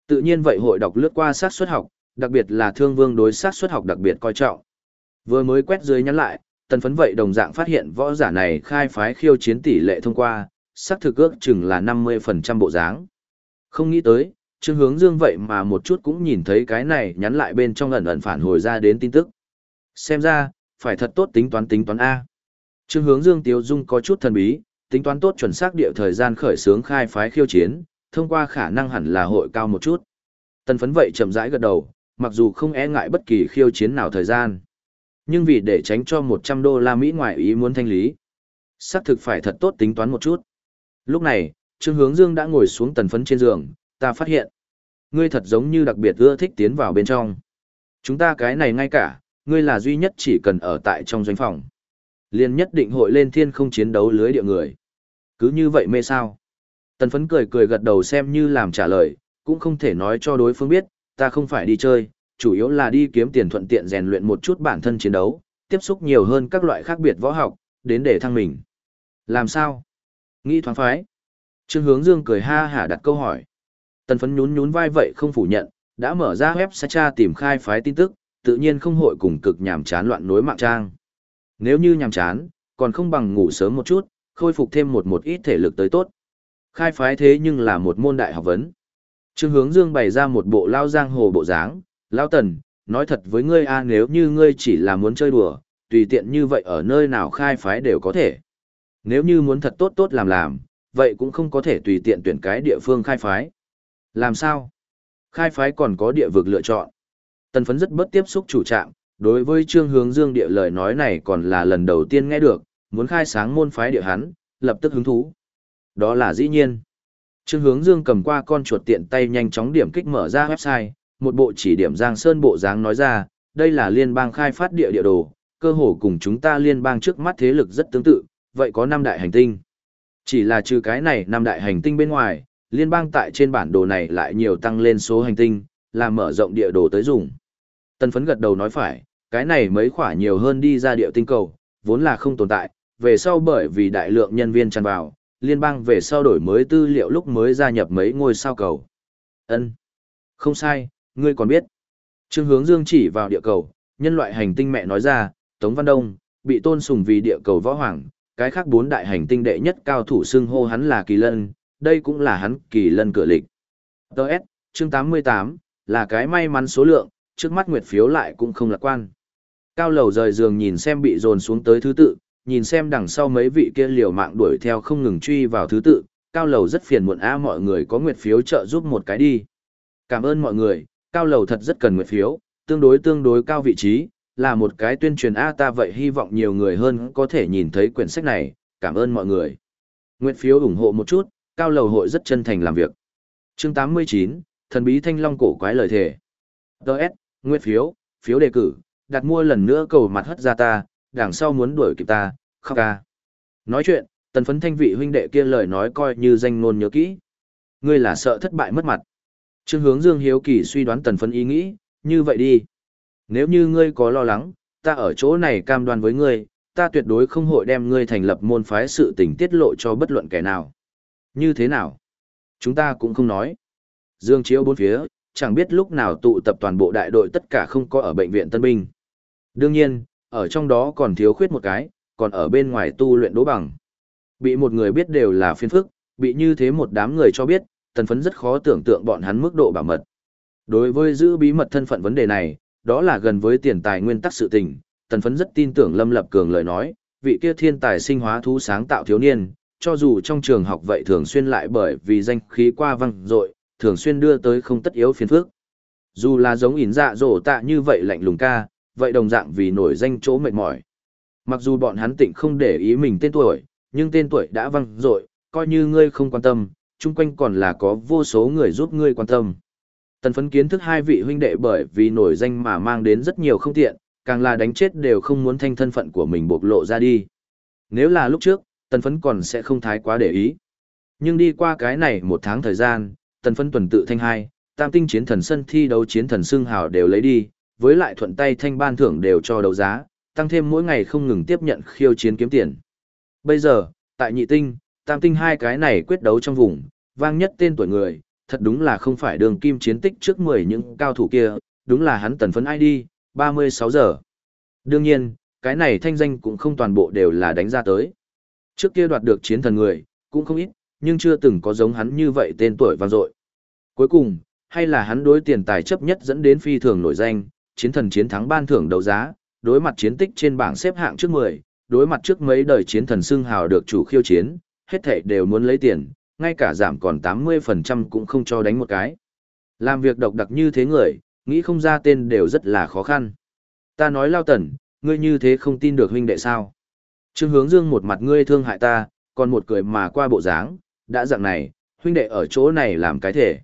Tự nhiên vậy hội đọc lướt qua sát xuất học, đặc biệt là thương vương đối sát xuất học đặc biệt coi trọng. Vừa mới quét dưới nhắn lại, tần phấn vậy đồng dạng phát hiện võ giả này khai phái khiêu chiến tỷ lệ thông qua, xác thực ước chừng là 50% bộ dáng. Không nghĩ tới, Trương Hướng Dương vậy mà một chút cũng nhìn thấy cái này nhắn lại bên trong ẩn ẩn phản hồi ra đến tin tức. Xem ra, phải thật tốt tính toán tính toán A. Trương hướng Dương Tiếu Dung có chút thần bí, tính toán tốt chuẩn xác địa thời gian khởi xướng khai phái khiêu chiến, thông qua khả năng hẳn là hội cao một chút. Tần phấn vậy chậm rãi gật đầu, mặc dù không e ngại bất kỳ khiêu chiến nào thời gian. Nhưng vì để tránh cho 100 đô la Mỹ ngoài ý muốn thanh lý, xác thực phải thật tốt tính toán một chút. Lúc này, Trương Hướng Dương đã ngồi xuống tần phấn trên giường, ta phát hiện. Ngươi thật giống như đặc biệt ưa thích tiến vào bên trong. Chúng ta cái này ngay cả, Ngươi là duy nhất chỉ cần ở tại trong doanh phòng. Liên nhất định hội lên thiên không chiến đấu lưới địa người. Cứ như vậy mê sao. Tần phấn cười cười gật đầu xem như làm trả lời, cũng không thể nói cho đối phương biết, ta không phải đi chơi, chủ yếu là đi kiếm tiền thuận tiện rèn luyện một chút bản thân chiến đấu, tiếp xúc nhiều hơn các loại khác biệt võ học, đến để thăng mình. Làm sao? Nghĩ thoáng phái. Trương Hướng Dương cười ha hả đặt câu hỏi. Tần phấn nhún nhún vai vậy không phủ nhận, đã mở ra web tra tìm khai phái tin tức, tự nhiên không hội cùng cực nhàm chán loạn nối mạng trang. Nếu như nhàm chán, còn không bằng ngủ sớm một chút, khôi phục thêm một một ít thể lực tới tốt. Khai phái thế nhưng là một môn đại học vấn. Trương Hướng Dương bày ra một bộ lao giang hồ bộ dáng, lao tần, nói thật với ngươi a nếu như ngươi chỉ là muốn chơi đùa, tùy tiện như vậy ở nơi nào khai phái đều có thể. Nếu như muốn thật tốt tốt làm làm, vậy cũng không có thể tùy tiện tuyển cái địa phương khai phái. Làm sao? Khai phái còn có địa vực lựa chọn. Tần phấn rất bất tiếp xúc chủ trạng, đối với Trương Hướng Dương địa lời nói này còn là lần đầu tiên nghe được, muốn khai sáng môn phái địa hắn, lập tức hứng thú. Đó là dĩ nhiên. Trương Hướng Dương cầm qua con chuột tiện tay nhanh chóng điểm kích mở ra website, một bộ chỉ điểm Giang Sơn bộ dáng nói ra, đây là liên bang khai phát địa địa đồ, cơ hồ cùng chúng ta liên bang trước mắt thế lực rất tương tự, vậy có năm đại hành tinh. Chỉ là trừ cái này năm đại hành tinh bên ngoài, liên bang tại trên bản đồ này lại nhiều tăng lên số hành tinh, làm mở rộng địa đồ tới dùng. Tân phấn gật đầu nói phải, cái này mấy khỏa nhiều hơn đi ra địa tinh cầu, vốn là không tồn tại, về sau bởi vì đại lượng nhân viên tràn vào, liên bang về sau đổi mới tư liệu lúc mới gia nhập mấy ngôi sao cầu. Ân, Không sai, ngươi còn biết. Trương Hướng Dương chỉ vào địa cầu, nhân loại hành tinh mẹ nói ra, Tống Văn Đông, bị tôn sùng vì địa cầu võ hoàng, cái khác bốn đại hành tinh đệ nhất cao thủ xưng hô hắn là kỳ lân, đây cũng là hắn kỳ lân cửa lịch. Đợt, chương 88, là cái may mắn số lượng, trước mắt nguyệt phiếu lại cũng không lạc quan. Cao lầu rời giường nhìn xem bị dồn xuống tới thứ tự, nhìn xem đằng sau mấy vị kia liều mạng đuổi theo không ngừng truy vào thứ tự, cao lầu rất phiền muộn a mọi người có nguyệt phiếu trợ giúp một cái đi. Cảm ơn mọi người, cao lầu thật rất cần nguyệt phiếu, tương đối tương đối cao vị trí, là một cái tuyên truyền a ta vậy hy vọng nhiều người hơn có thể nhìn thấy quyển sách này, cảm ơn mọi người. Nguyệt phiếu ủng hộ một chút, cao lầu hội rất chân thành làm việc. Chương 89, thần bí thanh long cổ quái lời thề. Đợt, Nguyệt phiếu, phiếu đề cử, đặt mua lần nữa cầu mặt hất ra ta, đằng sau muốn đuổi kịp ta, khóc ca. Nói chuyện, tần phấn thanh vị huynh đệ kia lời nói coi như danh nôn nhớ kỹ. Ngươi là sợ thất bại mất mặt. Trương hướng Dương Hiếu Kỳ suy đoán tần phấn ý nghĩ, như vậy đi. Nếu như ngươi có lo lắng, ta ở chỗ này cam đoan với ngươi, ta tuyệt đối không hội đem ngươi thành lập môn phái sự tình tiết lộ cho bất luận kẻ nào. Như thế nào? Chúng ta cũng không nói. Dương chiếu bốn phía, chẳng biết lúc nào tụ tập toàn bộ đại đội tất cả không có ở bệnh viện Tân Binh. Đương nhiên, ở trong đó còn thiếu khuyết một cái, còn ở bên ngoài tu luyện đố bằng. Bị một người biết đều là phiên phức, bị như thế một đám người cho biết, tần phấn rất khó tưởng tượng bọn hắn mức độ bảo mật. Đối với giữ bí mật thân phận vấn đề này, đó là gần với tiền tài nguyên tắc sự tình, tần phấn rất tin tưởng Lâm Lập Cường lời nói, vị kia thiên tài sinh hóa thú sáng tạo thiếu niên, cho dù trong trường học vậy thường xuyên lại bởi vì danh khí qua văng dội thường xuyên đưa tới không tất yếu phiền phức. Dù là giống ỉn dạ dỗ tạ như vậy lạnh lùng ca, vậy đồng dạng vì nổi danh chỗ mệt mỏi. Mặc dù bọn hắn tịnh không để ý mình tên tuổi, nhưng tên tuổi đã văng dội coi như ngươi không quan tâm, chung quanh còn là có vô số người giúp ngươi quan tâm. Tần phấn kiến thức hai vị huynh đệ bởi vì nổi danh mà mang đến rất nhiều không tiện, càng là đánh chết đều không muốn thanh thân phận của mình bộc lộ ra đi. Nếu là lúc trước, tần phấn còn sẽ không thái quá để ý. Nhưng đi qua cái này một tháng thời gian, tần phấn tuần tự thanh hai, tam tinh chiến thần sân thi đấu chiến thần xương hào đều lấy đi, với lại thuận tay thanh ban thưởng đều cho đấu giá, tăng thêm mỗi ngày không ngừng tiếp nhận khiêu chiến kiếm tiền. Bây giờ, tại nhị tinh, tam tinh hai cái này quyết đấu trong vùng, vang nhất tên tuổi người, thật đúng là không phải đường kim chiến tích trước 10 những cao thủ kia, đúng là hắn tần phấn ID, 36 giờ. Đương nhiên, cái này thanh danh cũng không toàn bộ đều là đánh ra tới. Trước kia đoạt được chiến thần người, cũng không ít, nhưng chưa từng có giống hắn như vậy tên tuổi vang dội. Cuối cùng, hay là hắn đối tiền tài chấp nhất dẫn đến phi thường nổi danh, chiến thần chiến thắng ban thưởng đấu giá, đối mặt chiến tích trên bảng xếp hạng trước 10, đối mặt trước mấy đời chiến thần xưng hào được chủ khiêu chiến, hết thảy đều muốn lấy tiền, ngay cả giảm còn 80% cũng không cho đánh một cái. Làm việc độc đặc như thế người, nghĩ không ra tên đều rất là khó khăn. Ta nói lao tần, ngươi như thế không tin được huynh đệ sao. Trương hướng dương một mặt ngươi thương hại ta, còn một cười mà qua bộ dáng, đã dạng này, huynh đệ ở chỗ này làm cái thể.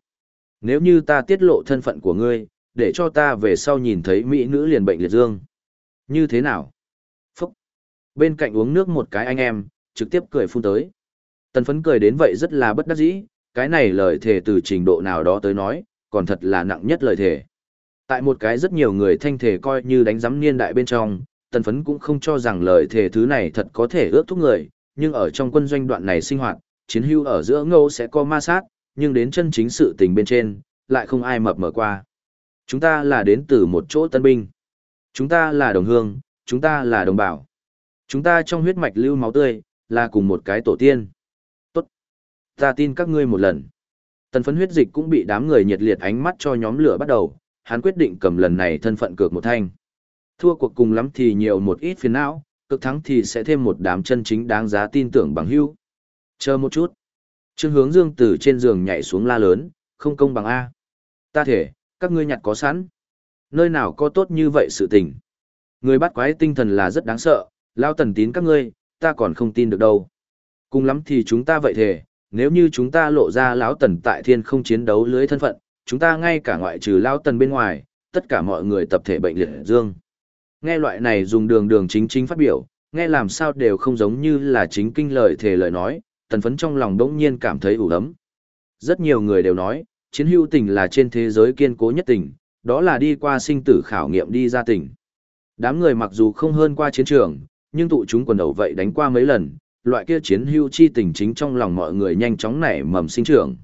Nếu như ta tiết lộ thân phận của ngươi, để cho ta về sau nhìn thấy mỹ nữ liền bệnh liệt dương. Như thế nào? Phúc! Bên cạnh uống nước một cái anh em, trực tiếp cười phun tới. Tần phấn cười đến vậy rất là bất đắc dĩ, cái này lời thề từ trình độ nào đó tới nói, còn thật là nặng nhất lời thề. Tại một cái rất nhiều người thanh thể coi như đánh giám niên đại bên trong, tần phấn cũng không cho rằng lời thề thứ này thật có thể ước thúc người, nhưng ở trong quân doanh đoạn này sinh hoạt, chiến hưu ở giữa ngâu sẽ có ma sát, nhưng đến chân chính sự tình bên trên, lại không ai mập mở qua. Chúng ta là đến từ một chỗ tân binh. Chúng ta là đồng hương, chúng ta là đồng bào. Chúng ta trong huyết mạch lưu máu tươi, là cùng một cái tổ tiên. Ta tin các ngươi một lần. Tần phấn huyết dịch cũng bị đám người nhiệt liệt ánh mắt cho nhóm lửa bắt đầu, hắn quyết định cầm lần này thân phận cược một thanh. Thua cuộc cùng lắm thì nhiều một ít phiền não, cực thắng thì sẽ thêm một đám chân chính đáng giá tin tưởng bằng hữu. Chờ một chút. Trương hướng dương từ trên giường nhảy xuống la lớn, không công bằng A. Ta thể, các ngươi nhặt có sẵn. Nơi nào có tốt như vậy sự tình. Người bắt quái tinh thần là rất đáng sợ, lao tần tín các ngươi, ta còn không tin được đâu. Cùng lắm thì chúng ta vậy thể, nếu như chúng ta lộ ra lão tần tại thiên không chiến đấu lưới thân phận, chúng ta ngay cả ngoại trừ lão tần bên ngoài, tất cả mọi người tập thể bệnh liệt dương. Nghe loại này dùng đường đường chính chính phát biểu, nghe làm sao đều không giống như là chính kinh lời thể lời nói, tần phấn trong lòng đỗng nhiên cảm thấy ủ ấm. Rất nhiều người đều nói, chiến hữu tình là trên thế giới kiên cố nhất tình, đó là đi qua sinh tử khảo nghiệm đi ra tình. Đám người mặc dù không hơn qua chiến trường, nhưng tụ chúng quần đầu vậy đánh qua mấy lần, loại kia chiến hưu chi tình chính trong lòng mọi người nhanh chóng nảy mầm sinh trưởng.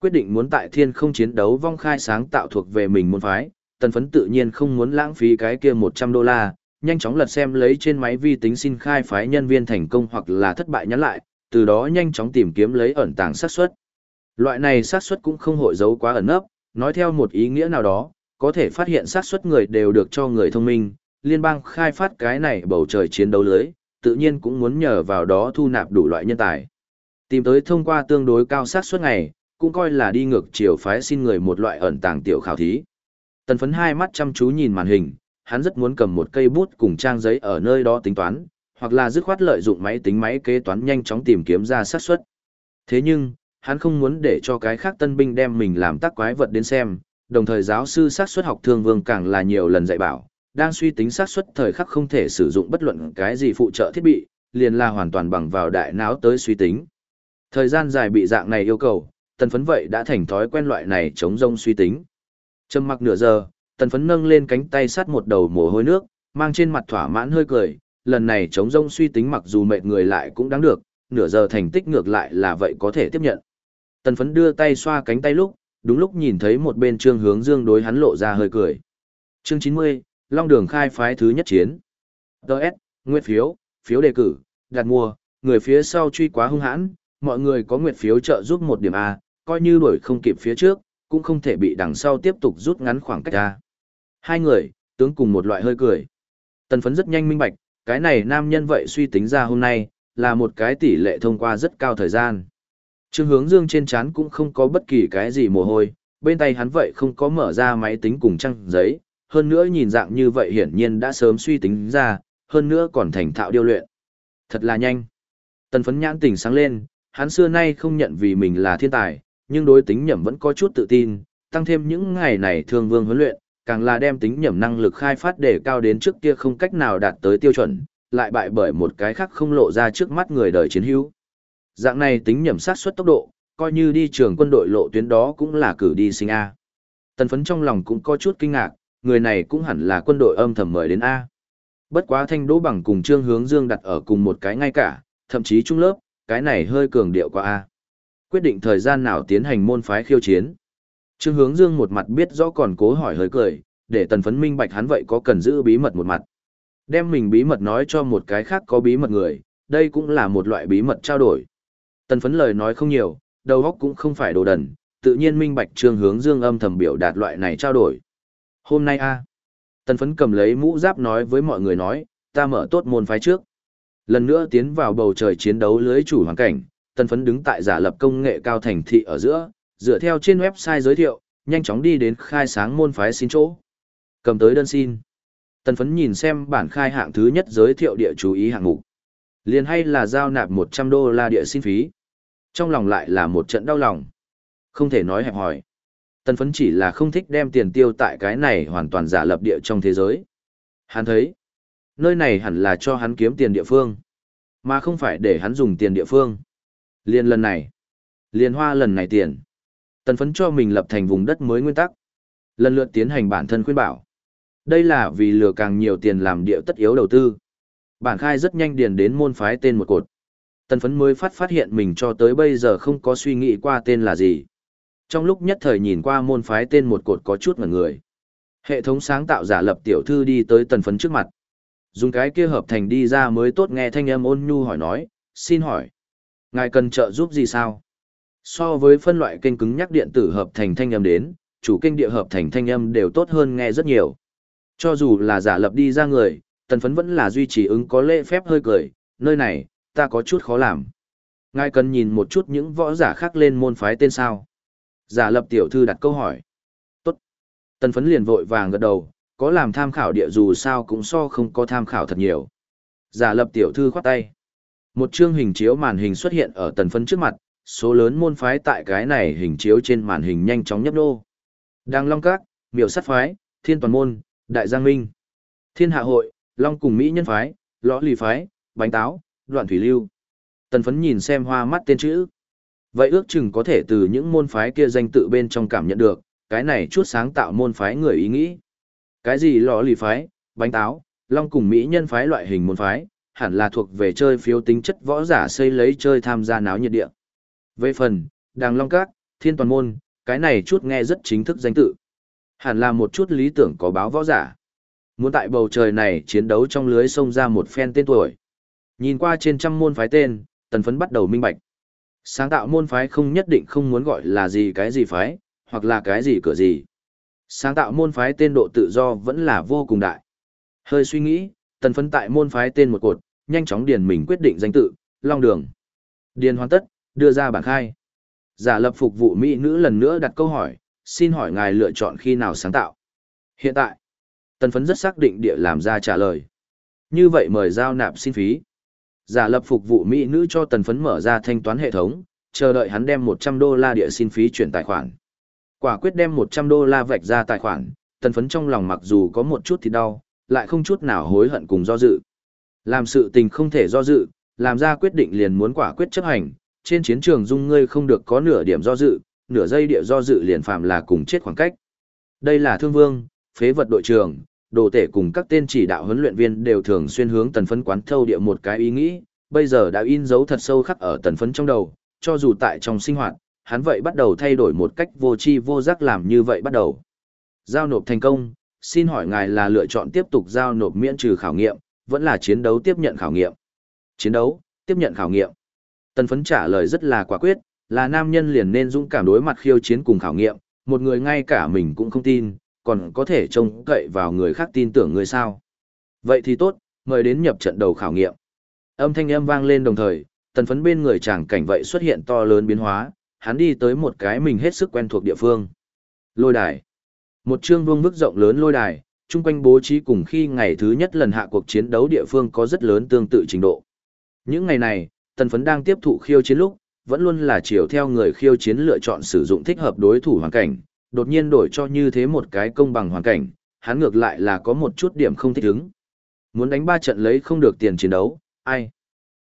Quyết định muốn tại thiên không chiến đấu vong khai sáng tạo thuộc về mình môn phái, tần phấn tự nhiên không muốn lãng phí cái kia 100 đô la, nhanh chóng lật xem lấy trên máy vi tính xin khai phái nhân viên thành công hoặc là thất bại nhắn lại, từ đó nhanh chóng tìm kiếm lấy ẩn tàng xác suất. Loại này xác suất cũng không hội giấu quá ẩn nấp, nói theo một ý nghĩa nào đó, có thể phát hiện xác suất người đều được cho người thông minh, liên bang khai phát cái này bầu trời chiến đấu lưới, tự nhiên cũng muốn nhờ vào đó thu nạp đủ loại nhân tài. Tìm tới thông qua tương đối cao xác suất ngày, cũng coi là đi ngược chiều phái xin người một loại ẩn tàng tiểu khảo thí. Tần phấn hai mắt chăm chú nhìn màn hình, hắn rất muốn cầm một cây bút cùng trang giấy ở nơi đó tính toán, hoặc là dứt khoát lợi dụng máy tính máy kế toán nhanh chóng tìm kiếm ra xác suất. Thế nhưng, hắn không muốn để cho cái khác tân binh đem mình làm tác quái vật đến xem, đồng thời giáo sư xác suất học thương vương càng là nhiều lần dạy bảo, đang suy tính xác suất thời khắc không thể sử dụng bất luận cái gì phụ trợ thiết bị, liền là hoàn toàn bằng vào đại não tới suy tính. Thời gian dài bị dạng này yêu cầu, tần phấn vậy đã thành thói quen loại này chống rông suy tính. Trầm mặc nửa giờ, tần phấn nâng lên cánh tay sát một đầu mồ hôi nước, mang trên mặt thỏa mãn hơi cười, lần này chống rông suy tính mặc dù mệt người lại cũng đáng được, nửa giờ thành tích ngược lại là vậy có thể tiếp nhận. Tần phấn đưa tay xoa cánh tay lúc, đúng lúc nhìn thấy một bên trương hướng dương đối hắn lộ ra hơi cười. Chương 90, Long Đường khai phái thứ nhất chiến. Đợt, nguyệt phiếu, phiếu đề cử, đặt mua, người phía sau truy quá hung hãn, mọi người có nguyệt phiếu trợ giúp một điểm A, coi như đuổi không kịp phía trước, cũng không thể bị đằng sau tiếp tục rút ngắn khoảng cách A. Hai người, tướng cùng một loại hơi cười. Tần phấn rất nhanh minh bạch, cái này nam nhân vậy suy tính ra hôm nay, là một cái tỷ lệ thông qua rất cao thời gian. Trương hướng dương trên chán cũng không có bất kỳ cái gì mồ hôi, bên tay hắn vậy không có mở ra máy tính cùng trăng giấy, hơn nữa nhìn dạng như vậy hiển nhiên đã sớm suy tính ra, hơn nữa còn thành thạo điêu luyện. Thật là nhanh. Tần phấn nhãn tỉnh sáng lên, hắn xưa nay không nhận vì mình là thiên tài, nhưng đối tính nhẩm vẫn có chút tự tin, tăng thêm những ngày này thường vương huấn luyện, càng là đem tính nhẩm năng lực khai phát để cao đến trước kia không cách nào đạt tới tiêu chuẩn, lại bại bởi một cái khác không lộ ra trước mắt người đời chiến hữu. Dạng này tính nhẩm sát suất tốc độ, coi như đi trường quân đội lộ tuyến đó cũng là cử đi sinh A. Tần phấn trong lòng cũng có chút kinh ngạc, người này cũng hẳn là quân đội âm thầm mời đến A. Bất quá thanh đỗ bằng cùng trương hướng dương đặt ở cùng một cái ngay cả, thậm chí trung lớp, cái này hơi cường điệu qua A. Quyết định thời gian nào tiến hành môn phái khiêu chiến. Trương hướng dương một mặt biết rõ còn cố hỏi hơi cười, để tần phấn minh bạch hắn vậy có cần giữ bí mật một mặt. Đem mình bí mật nói cho một cái khác có bí mật người, đây cũng là một loại bí mật trao đổi. Tần phấn lời nói không nhiều, đầu óc cũng không phải đồ đần, tự nhiên minh bạch trương hướng dương âm thầm biểu đạt loại này trao đổi. Hôm nay a Tần phấn cầm lấy mũ giáp nói với mọi người nói, ta mở tốt môn phái trước. Lần nữa tiến vào bầu trời chiến đấu lưới chủ hoàn cảnh, tần phấn đứng tại giả lập công nghệ cao thành thị ở giữa, dựa theo trên website giới thiệu, nhanh chóng đi đến khai sáng môn phái xin chỗ. Cầm tới đơn xin. Tần phấn nhìn xem bản khai hạng thứ nhất giới thiệu địa chú ý hạng mục. Liền hay là giao nạp 100 đô la địa xin phí. Trong lòng lại là một trận đau lòng. Không thể nói hẹp hỏi. Tần phấn chỉ là không thích đem tiền tiêu tại cái này hoàn toàn giả lập địa trong thế giới. Hắn thấy, nơi này hẳn là cho hắn kiếm tiền địa phương, mà không phải để hắn dùng tiền địa phương. Liên lần này, liên hoa lần này tiền. Tần phấn cho mình lập thành vùng đất mới nguyên tắc. Lần lượt tiến hành bản thân khuyên bảo. Đây là vì lừa càng nhiều tiền làm địa tất yếu đầu tư. Bản khai rất nhanh điền đến môn phái tên một cột. Tần phấn mới phát phát hiện mình cho tới bây giờ không có suy nghĩ qua tên là gì. Trong lúc nhất thời nhìn qua môn phái tên một cột có chút ngần người. Hệ thống sáng tạo giả lập tiểu thư đi tới tần phấn trước mặt. Dùng cái kia hợp thành đi ra mới tốt nghe thanh âm ôn nhu hỏi nói, xin hỏi. Ngài cần trợ giúp gì sao? So với phân loại kênh cứng nhắc điện tử hợp thành thanh âm đến, chủ kênh địa hợp thành thanh âm đều tốt hơn nghe rất nhiều. Cho dù là giả lập đi ra người, tần phấn vẫn là duy trì ứng có lễ phép hơi cười, nơi này, ta có chút khó làm. Ngài cần nhìn một chút những võ giả khác lên môn phái tên sao. Giả lập tiểu thư đặt câu hỏi. Tốt. Tần phấn liền vội vàng gật đầu, có làm tham khảo địa dù sao cũng so không có tham khảo thật nhiều. Giả lập tiểu thư khoát tay. Một chương hình chiếu màn hình xuất hiện ở tần phấn trước mặt, số lớn môn phái tại cái này hình chiếu trên màn hình nhanh chóng nhấp đô. Đang Long Các, Miểu Sát Phái, Thiên Toàn Môn, Đại Giang Minh, Thiên Hạ Hội, Long Cùng Mỹ Nhân Phái, Lõ Lì Phái, Bánh Táo, Đoạn Thủy Lưu. Tần phấn nhìn xem hoa mắt tên chữ. Vậy ước chừng có thể từ những môn phái kia danh tự bên trong cảm nhận được, cái này chút sáng tạo môn phái người ý nghĩ. Cái gì lò lì phái, bánh táo, long cùng Mỹ nhân phái loại hình môn phái, hẳn là thuộc về chơi phiếu tính chất võ giả xây lấy chơi tham gia náo nhiệt địa. Về phần, đàng long các, thiên toàn môn, cái này chút nghe rất chính thức danh tự. Hẳn là một chút lý tưởng có báo võ giả. Muốn tại bầu trời này chiến đấu trong lưới xông ra một phen tên tuổi. Nhìn qua trên trăm môn phái tên, tần phấn bắt đầu minh bạch. Sáng tạo môn phái không nhất định không muốn gọi là gì cái gì phái, hoặc là cái gì cửa gì. Sáng tạo môn phái tên độ tự do vẫn là vô cùng đại. Hơi suy nghĩ, tần phấn tại môn phái tên một cột, nhanh chóng điền mình quyết định danh tự, Long Đường. Điền hoàn tất, đưa ra bảng khai. Giả lập phục vụ mỹ nữ lần nữa đặt câu hỏi, xin hỏi ngài lựa chọn khi nào sáng tạo. Hiện tại, tần phấn rất xác định địa làm ra trả lời. Như vậy mời giao nạp xin phí. Giả lập phục vụ mỹ nữ cho tần phấn mở ra thanh toán hệ thống, chờ đợi hắn đem 100 đô la địa xin phí chuyển tài khoản. Quả quyết đem 100 đô la vạch ra tài khoản, tần phấn trong lòng mặc dù có một chút thì đau, lại không chút nào hối hận cùng do dự. Làm sự tình không thể do dự, làm ra quyết định liền muốn quả quyết chấp hành, trên chiến trường dung ngươi không được có nửa điểm do dự, nửa giây địa do dự liền phạm là cùng chết khoảng cách. Đây là thương vương, phế vật đội trưởng, đồ tể cùng các tên chỉ đạo huấn luyện viên đều thường xuyên hướng tần phấn quán thâu địa một cái ý nghĩ, bây giờ đã in dấu thật sâu khắc ở tần phấn trong đầu, cho dù tại trong sinh hoạt, hắn vậy bắt đầu thay đổi một cách vô tri vô giác làm như vậy bắt đầu. Giao nộp thành công, xin hỏi ngài là lựa chọn tiếp tục giao nộp miễn trừ khảo nghiệm, vẫn là chiến đấu tiếp nhận khảo nghiệm. Chiến đấu, tiếp nhận khảo nghiệm. Tần phấn trả lời rất là quả quyết, là nam nhân liền nên dũng cảm đối mặt khiêu chiến cùng khảo nghiệm, một người ngay cả mình cũng không tin, còn có thể trông cậy vào người khác tin tưởng người sao. Vậy thì tốt, mời đến nhập trận đầu khảo nghiệm. Âm thanh âm vang lên đồng thời, tần phấn bên người chàng cảnh vậy xuất hiện to lớn biến hóa, hắn đi tới một cái mình hết sức quen thuộc địa phương. Lôi đài. Một chương vuông vức rộng lớn lôi đài, chung quanh bố trí cùng khi ngày thứ nhất lần hạ cuộc chiến đấu địa phương có rất lớn tương tự trình độ. Những ngày này, tần phấn đang tiếp thụ khiêu chiến lúc, vẫn luôn là chiều theo người khiêu chiến lựa chọn sử dụng thích hợp đối thủ hoàn cảnh, đột nhiên đổi cho như thế một cái công bằng hoàn cảnh, hắn ngược lại là có một chút điểm không thích ứng. Muốn đánh ba trận lấy không được tiền chiến đấu, ai?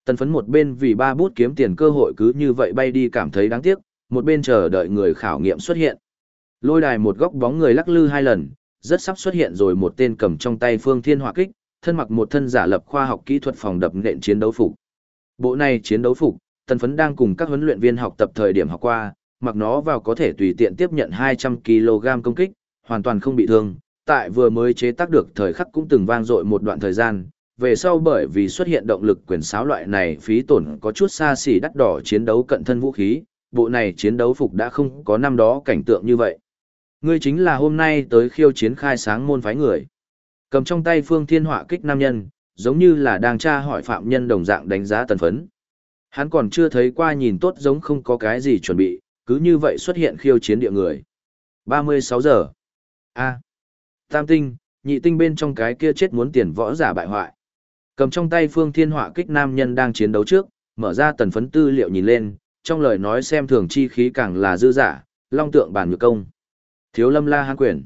Tần phấn một bên vì ba bút kiếm tiền cơ hội cứ như vậy bay đi cảm thấy đáng tiếc, một bên chờ đợi người khảo nghiệm xuất hiện. Lôi đài một góc bóng người lắc lư hai lần, rất sắp xuất hiện rồi một tên cầm trong tay phương thiên hỏa kích, thân mặc một thân giả lập khoa học kỹ thuật phòng đập nện chiến đấu phục. Bộ này chiến đấu phục, tần phấn đang cùng các huấn luyện viên học tập thời điểm học qua, mặc nó vào có thể tùy tiện tiếp nhận 200kg công kích, hoàn toàn không bị thương. Tại vừa mới chế tác được thời khắc cũng từng vang dội một đoạn thời gian, về sau bởi vì xuất hiện động lực quyền sáo loại này phí tổn có chút xa xỉ đắt đỏ chiến đấu cận thân vũ khí, bộ này chiến đấu phục đã không có năm đó cảnh tượng như vậy. Ngươi chính là hôm nay tới khiêu chiến khai sáng môn phái người. Cầm trong tay phương thiên họa kích nam nhân, giống như là đang tra hỏi phạm nhân đồng dạng đánh giá tần phấn. Hắn còn chưa thấy qua nhìn tốt giống không có cái gì chuẩn bị, cứ như vậy xuất hiện khiêu chiến địa người. 36 giờ. A. Tam tinh, nhị tinh bên trong cái kia chết muốn tiền võ giả bại hoại. Cầm trong tay phương thiên họa kích nam nhân đang chiến đấu trước, mở ra tần phấn tư liệu nhìn lên, trong lời nói xem thường chi khí càng là dư giả, long tượng bản nhược công. Thiếu lâm la hán quyền.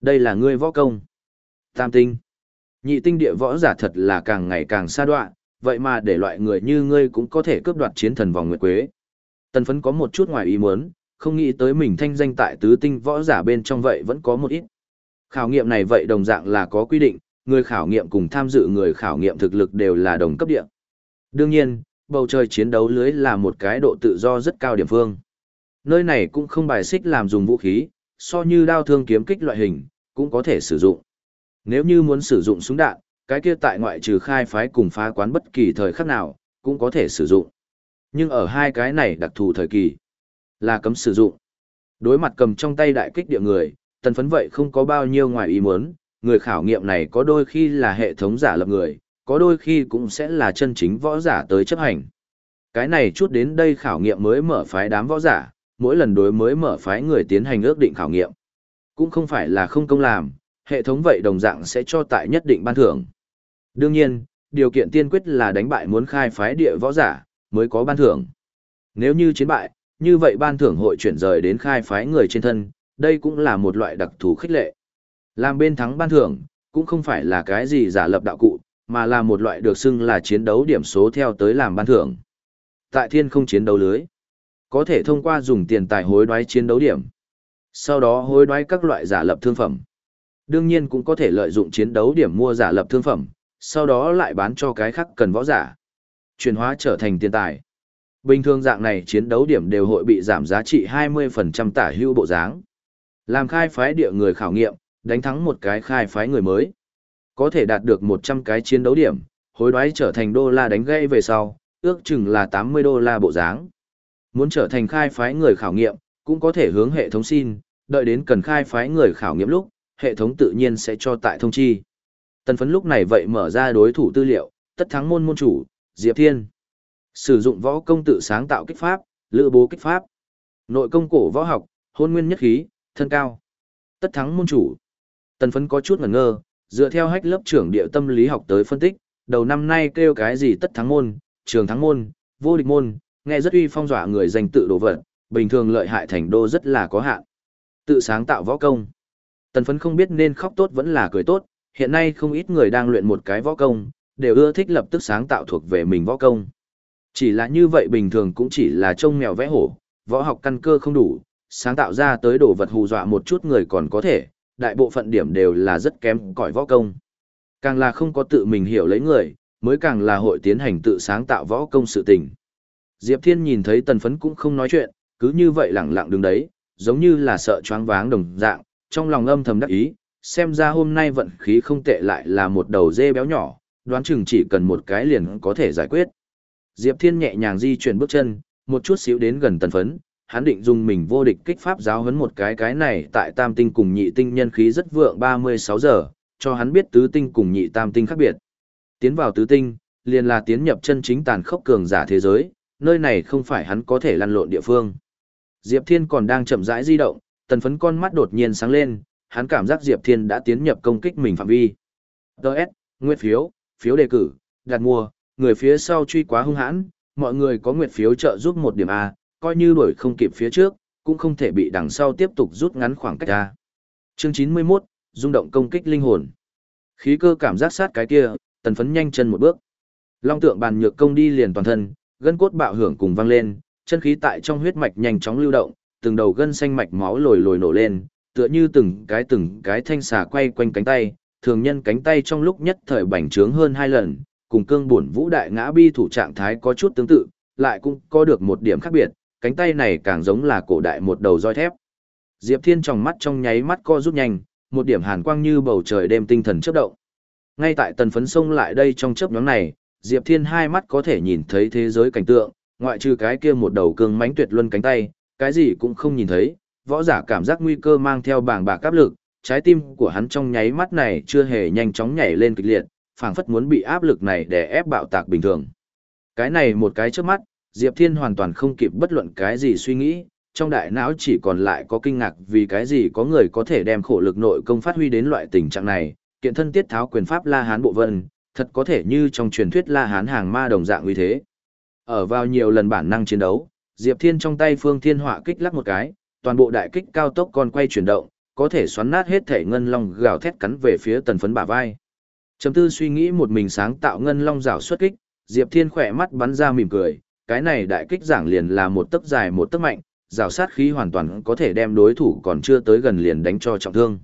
Đây là ngươi võ công. Tam tinh. Nhị tinh địa võ giả thật là càng ngày càng xa đoạn, vậy mà để loại người như ngươi cũng có thể cướp đoạt chiến thần vòng nguyệt quế. Tần phấn có một chút ngoài ý muốn, không nghĩ tới mình thanh danh tại tứ tinh võ giả bên trong vậy vẫn có một ít. Khảo nghiệm này vậy đồng dạng là có quy định, người khảo nghiệm cùng tham dự người khảo nghiệm thực lực đều là đồng cấp địa. Đương nhiên, bầu trời chiến đấu lưới là một cái độ tự do rất cao điểm phương. Nơi này cũng không bài xích làm dùng vũ khí, so như đao thương kiếm kích loại hình, cũng có thể sử dụng. Nếu như muốn sử dụng súng đạn, cái kia tại ngoại trừ khai phái cùng phá quán bất kỳ thời khắc nào, cũng có thể sử dụng. Nhưng ở hai cái này đặc thù thời kỳ, là cấm sử dụng. Đối mặt cầm trong tay đại kích địa người, tần phấn vậy không có bao nhiêu ngoài ý muốn, người khảo nghiệm này có đôi khi là hệ thống giả lập người, có đôi khi cũng sẽ là chân chính võ giả tới chấp hành. Cái này chút đến đây khảo nghiệm mới mở phái đám võ giả, mỗi lần đối mới mở phái người tiến hành ước định khảo nghiệm. Cũng không phải là không công làm, hệ thống vậy đồng dạng sẽ cho tại nhất định ban thưởng. Đương nhiên, điều kiện tiên quyết là đánh bại muốn khai phái địa võ giả, mới có ban thưởng. Nếu như chiến bại, như vậy ban thưởng hội chuyển rời đến khai phái người trên thân, đây cũng là một loại đặc thù khích lệ. Làm bên thắng ban thưởng, cũng không phải là cái gì giả lập đạo cụ, mà là một loại được xưng là chiến đấu điểm số theo tới làm ban thưởng. Tại thiên không chiến đấu lưới, có thể thông qua dùng tiền tài hối đoái chiến đấu điểm. Sau đó hối đoái các loại giả lập thương phẩm. Đương nhiên cũng có thể lợi dụng chiến đấu điểm mua giả lập thương phẩm, sau đó lại bán cho cái khác cần võ giả. Chuyển hóa trở thành tiền tài. Bình thường dạng này chiến đấu điểm đều hội bị giảm giá trị 20% tả hưu bộ dáng. Làm khai phái địa người khảo nghiệm, đánh thắng một cái khai phái người mới. Có thể đạt được 100 cái chiến đấu điểm, hối đoái trở thành đô la đánh gây về sau, ước chừng là 80 đô la bộ dáng. Muốn trở thành khai phái người khảo nghiệm, cũng có thể hướng hệ thống xin, đợi đến cần khai phái người khảo nghiệm lúc, hệ thống tự nhiên sẽ cho tại thông chi. Tần phấn lúc này vậy mở ra đối thủ tư liệu, tất thắng môn môn chủ, Diệp Thiên. Sử dụng võ công tự sáng tạo kích pháp, lựa bố kích pháp. Nội công cổ võ học, hôn nguyên nhất khí, thân cao. Tất thắng môn chủ. Tần phấn có chút ngẩn ngơ, dựa theo hách lớp trưởng địa tâm lý học tới phân tích, đầu năm nay kêu cái gì tất thắng môn, trường thắng môn, vô địch môn, nghe rất uy phong dọa người danh tự đồ vật, bình thường lợi hại thành đô rất là có hạn. Tự sáng tạo võ công. Tần phấn không biết nên khóc tốt vẫn là cười tốt, hiện nay không ít người đang luyện một cái võ công, đều ưa thích lập tức sáng tạo thuộc về mình võ công. Chỉ là như vậy bình thường cũng chỉ là trông mèo vẽ hổ, võ học căn cơ không đủ, sáng tạo ra tới đồ vật hù dọa một chút người còn có thể, đại bộ phận điểm đều là rất kém cỏi võ công. Càng là không có tự mình hiểu lấy người, mới càng là hội tiến hành tự sáng tạo võ công sự tình. Diệp Thiên nhìn thấy tần phấn cũng không nói chuyện, cứ như vậy lặng lặng đứng đấy, giống như là sợ choáng váng đồng dạng, trong lòng âm thầm đắc ý, xem ra hôm nay vận khí không tệ lại là một đầu dê béo nhỏ, đoán chừng chỉ cần một cái liền có thể giải quyết. Diệp Thiên nhẹ nhàng di chuyển bước chân, một chút xíu đến gần tần phấn, hắn định dùng mình vô địch kích pháp giáo huấn một cái cái này tại tam tinh cùng nhị tinh nhân khí rất vượng 36 giờ, cho hắn biết tứ tinh cùng nhị tam tinh khác biệt. Tiến vào tứ tinh, liền là tiến nhập chân chính tàn khốc cường giả thế giới, nơi này không phải hắn có thể lăn lộn địa phương. Diệp Thiên còn đang chậm rãi di động, tần phấn con mắt đột nhiên sáng lên, hắn cảm giác Diệp Thiên đã tiến nhập công kích mình phạm vi. Đợt, nguyệt phiếu, phiếu đề cử, đặt mua, người phía sau truy quá hung hãn, mọi người có nguyệt phiếu trợ giúp một điểm A, coi như đuổi không kịp phía trước, cũng không thể bị đằng sau tiếp tục rút ngắn khoảng cách A. Chương 91, rung động công kích linh hồn. Khí cơ cảm giác sát cái kia, tần phấn nhanh chân một bước. Long tượng bàn nhược công đi liền toàn thân, gân cốt bạo hưởng cùng vang lên, chân khí tại trong huyết mạch nhanh chóng lưu động, từng đầu gân xanh mạch máu lồi lồi nổ lên, tựa như từng cái từng cái thanh xà quay quanh cánh tay, thường nhân cánh tay trong lúc nhất thời bành trướng hơn hai lần, cùng cương bổn vũ đại ngã bi thủ trạng thái có chút tương tự, lại cũng có được một điểm khác biệt, cánh tay này càng giống là cổ đại một đầu roi thép. Diệp Thiên trong mắt trong nháy mắt co rút nhanh, một điểm hàn quang như bầu trời đêm tinh thần chớp động. Ngay tại tần phấn sông lại đây trong chớp nhóm này, Diệp Thiên hai mắt có thể nhìn thấy thế giới cảnh tượng, ngoại trừ cái kia một đầu cương mãnh tuyệt luân cánh tay, cái gì cũng không nhìn thấy, võ giả cảm giác nguy cơ mang theo bảng bạc áp lực, trái tim của hắn trong nháy mắt này chưa hề nhanh chóng nhảy lên kịch liệt, phảng phất muốn bị áp lực này để ép bạo tạc bình thường. Cái này một cái trước mắt, Diệp Thiên hoàn toàn không kịp bất luận cái gì suy nghĩ, trong đại não chỉ còn lại có kinh ngạc vì cái gì có người có thể đem khổ lực nội công phát huy đến loại tình trạng này, kiện thân tiết tháo quyền pháp La Hán bộ vân, thật có thể như trong truyền thuyết La Hán hàng ma đồng dạng uy thế. Ở vào nhiều lần bản năng chiến đấu, Diệp Thiên trong tay Phương Thiên Họa kích lắc một cái, toàn bộ đại kích cao tốc còn quay chuyển động, có thể xoắn nát hết thể ngân long gào thét cắn về phía tần phấn bả vai. Chấm tư suy nghĩ một mình sáng tạo ngân long rào xuất kích, Diệp Thiên khỏe mắt bắn ra mỉm cười, cái này đại kích giảng liền là một tấc dài một tấc mạnh, rào sát khí hoàn toàn có thể đem đối thủ còn chưa tới gần liền đánh cho trọng thương.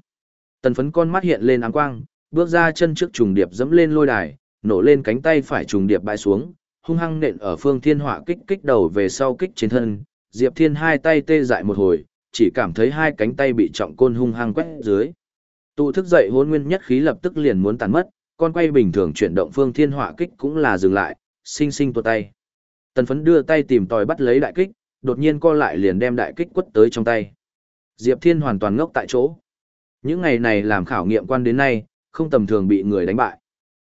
Tần phấn con mắt hiện lên áng quang, bước ra chân trước trùng điệp dẫm lên lôi đài, nổ lên cánh tay phải trùng điệp bãi xuống, hung hăng nện ở phương thiên hỏa kích kích đầu về sau kích trên thân, Diệp Thiên hai tay tê dại một hồi, chỉ cảm thấy hai cánh tay bị trọng côn hung hăng quét dưới. Tụ thức dậy hôn nguyên nhất khí lập tức liền muốn tàn mất, con quay bình thường chuyển động phương thiên hỏa kích cũng là dừng lại, sinh sinh tuột tay. Tần phấn đưa tay tìm tòi bắt lấy đại kích, đột nhiên co lại liền đem đại kích quất tới trong tay. Diệp Thiên hoàn toàn ngốc tại chỗ. Những ngày này làm khảo nghiệm quan đến nay, không tầm thường bị người đánh bại.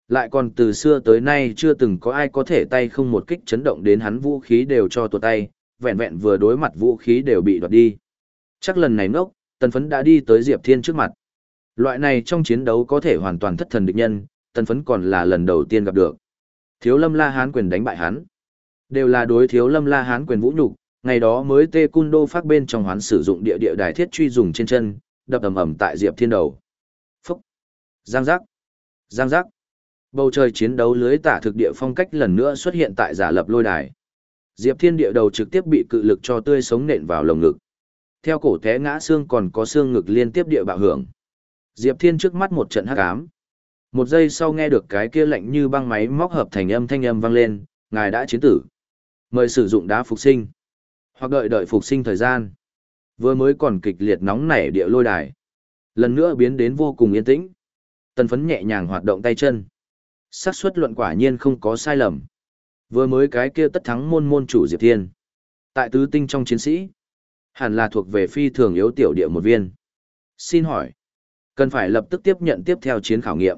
Lại còn từ xưa tới nay chưa từng có ai có thể tay không một kích chấn động đến hắn vũ khí đều cho tuột tay, vẹn vẹn vừa đối mặt vũ khí đều bị đoạt đi. Chắc lần này ngốc, tần phấn đã đi tới Diệp Thiên trước mặt. Loại này trong chiến đấu có thể hoàn toàn thất thần địch nhân, tần phấn còn là lần đầu tiên gặp được. Thiếu lâm la hán quyền đánh bại hắn. Đều là đối thiếu lâm la hán quyền vũ nhục ngày đó mới tê cun đô phát bên trong hoán sử dụng địa địa đài thiết truy dùng trên chân, đập ầm ầm tại Diệp Thiên đầu. Phúc! Giang giác! Giang giác! Bầu trời chiến đấu lưới tả thực địa phong cách lần nữa xuất hiện tại giả lập lôi đài. Diệp Thiên địa đầu trực tiếp bị cự lực cho tươi sống nện vào lồng ngực. Theo cổ té ngã xương còn có xương ngực liên tiếp địa bạo hưởng. Diệp Thiên trước mắt một trận hắc ám. Một giây sau nghe được cái kia lạnh như băng máy móc hợp thành âm thanh âm vang lên, ngài đã chiến tử. Mời sử dụng đá phục sinh. Hoặc đợi đợi phục sinh thời gian. Vừa mới còn kịch liệt nóng nảy địa lôi đài. Lần nữa biến đến vô cùng yên tĩnh. Tần phấn nhẹ nhàng hoạt động tay chân. xác suất luận quả nhiên không có sai lầm. Vừa mới cái kia tất thắng môn môn chủ Diệp Thiên. Tại tứ tinh trong chiến sĩ. Hẳn là thuộc về phi thường yếu tiểu địa một viên. Xin hỏi. Cần phải lập tức tiếp nhận tiếp theo chiến khảo nghiệm.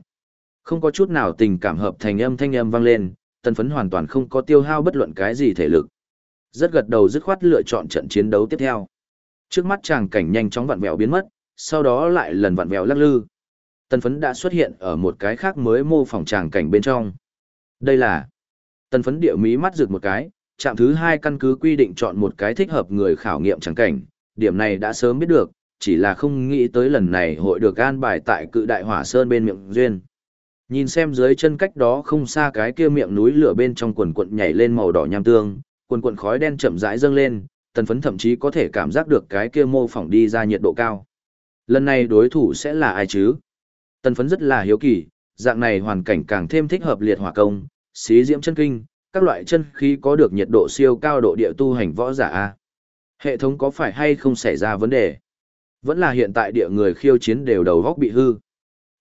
Không có chút nào tình cảm hợp thành âm thanh âm vang lên, tần phấn hoàn toàn không có tiêu hao bất luận cái gì thể lực. Rất gật đầu dứt khoát lựa chọn trận chiến đấu tiếp theo. Trước mắt chàng cảnh nhanh chóng vặn vẹo biến mất, sau đó lại lần vặn vẹo lắc lư. Tần phấn đã xuất hiện ở một cái khác mới mô phỏng chàng cảnh bên trong. Đây là tần phấn địa mí mắt rực một cái, trạm thứ hai căn cứ quy định chọn một cái thích hợp người khảo nghiệm trắng cảnh, điểm này đã sớm biết được, chỉ là không nghĩ tới lần này hội được an bài tại cự đại hỏa sơn bên miệng duyên. Nhìn xem dưới chân cách đó không xa cái kia miệng núi lửa bên trong quần quận nhảy lên màu đỏ nham tương, quần quận khói đen chậm rãi dâng lên, tần phấn thậm chí có thể cảm giác được cái kia mô phỏng đi ra nhiệt độ cao. Lần này đối thủ sẽ là ai chứ? Tần phấn rất là hiếu kỳ, dạng này hoàn cảnh càng thêm thích hợp liệt hỏa công, xí diễm chân kinh, các loại chân khí có được nhiệt độ siêu cao độ địa tu hành võ giả A. Hệ thống có phải hay không xảy ra vấn đề? Vẫn là hiện tại địa người khiêu chiến đều đầu góc bị hư.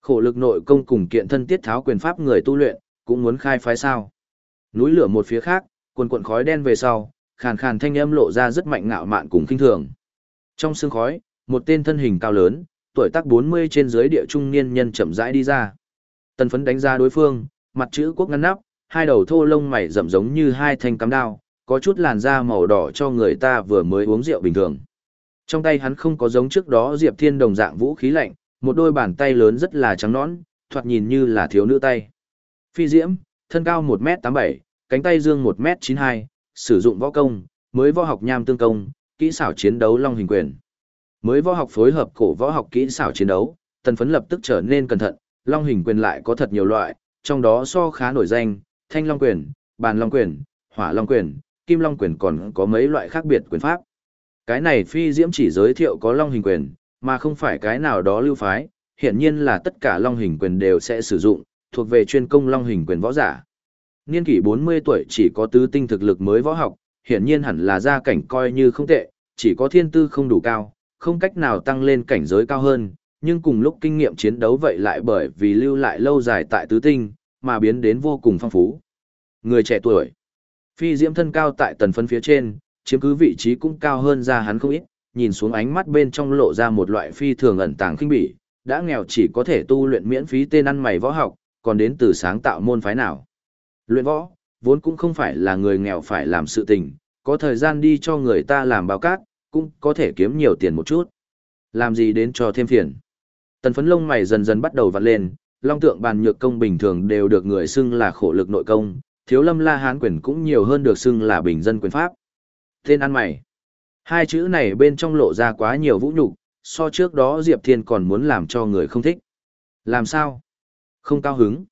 Khổ lực nội công cùng kiện thân tiết tháo quyền pháp người tu luyện, cũng muốn khai phái sao. Núi lửa một phía khác, quần quận khói đen về sau, khàn khàn thanh âm lộ ra rất mạnh ngạo mạn cùng kinh thường. Trong sương khói, một tên thân hình cao lớn, tuổi tác 40 trên dưới địa trung niên nhân chậm rãi đi ra. Tần phấn đánh ra đối phương, mặt chữ quốc ngăn nắp, hai đầu thô lông mày rậm giống như hai thanh cắm đao, có chút làn da màu đỏ cho người ta vừa mới uống rượu bình thường. Trong tay hắn không có giống trước đó Diệp Thiên đồng dạng vũ khí lạnh, một đôi bàn tay lớn rất là trắng nõn, thoạt nhìn như là thiếu nữ tay. Phi Diễm, thân cao 1m87, cánh tay dương 1m92, sử dụng võ công, mới võ học nham tương công, kỹ xảo chiến đấu long hình quyền. Mới võ học phối hợp cổ võ học kỹ xảo chiến đấu, tần phấn lập tức trở nên cẩn thận, long hình quyền lại có thật nhiều loại, trong đó so khá nổi danh, thanh long quyền, bàn long quyền, hỏa long quyền, kim long quyền còn có mấy loại khác biệt quyền pháp. Cái này phi diễm chỉ giới thiệu có long hình quyền, mà không phải cái nào đó lưu phái, hiện nhiên là tất cả long hình quyền đều sẽ sử dụng, thuộc về chuyên công long hình quyền võ giả. Niên kỷ 40 tuổi chỉ có tứ tinh thực lực mới võ học, hiện nhiên hẳn là gia cảnh coi như không tệ, chỉ có thiên tư không đủ cao, không cách nào tăng lên cảnh giới cao hơn, nhưng cùng lúc kinh nghiệm chiến đấu vậy lại bởi vì lưu lại lâu dài tại tứ tinh, mà biến đến vô cùng phong phú. Người trẻ tuổi, phi diễm thân cao tại tần phân phía trên, chiếm cứ vị trí cũng cao hơn ra hắn không ít, nhìn xuống ánh mắt bên trong lộ ra một loại phi thường ẩn tàng khinh bỉ, đã nghèo chỉ có thể tu luyện miễn phí tên ăn mày võ học, còn đến từ sáng tạo môn phái nào. Luyện võ, vốn cũng không phải là người nghèo phải làm sự tình, có thời gian đi cho người ta làm báo cát, cũng có thể kiếm nhiều tiền một chút. Làm gì đến cho thêm phiền. Tần phấn lông mày dần dần bắt đầu vặn lên, long tượng bàn nhược công bình thường đều được người xưng là khổ lực nội công, thiếu lâm la hán quyền cũng nhiều hơn được xưng là bình dân quyền pháp. Tên ăn mày. Hai chữ này bên trong lộ ra quá nhiều vũ nhục, so trước đó Diệp Thiên còn muốn làm cho người không thích. Làm sao? Không cao hứng.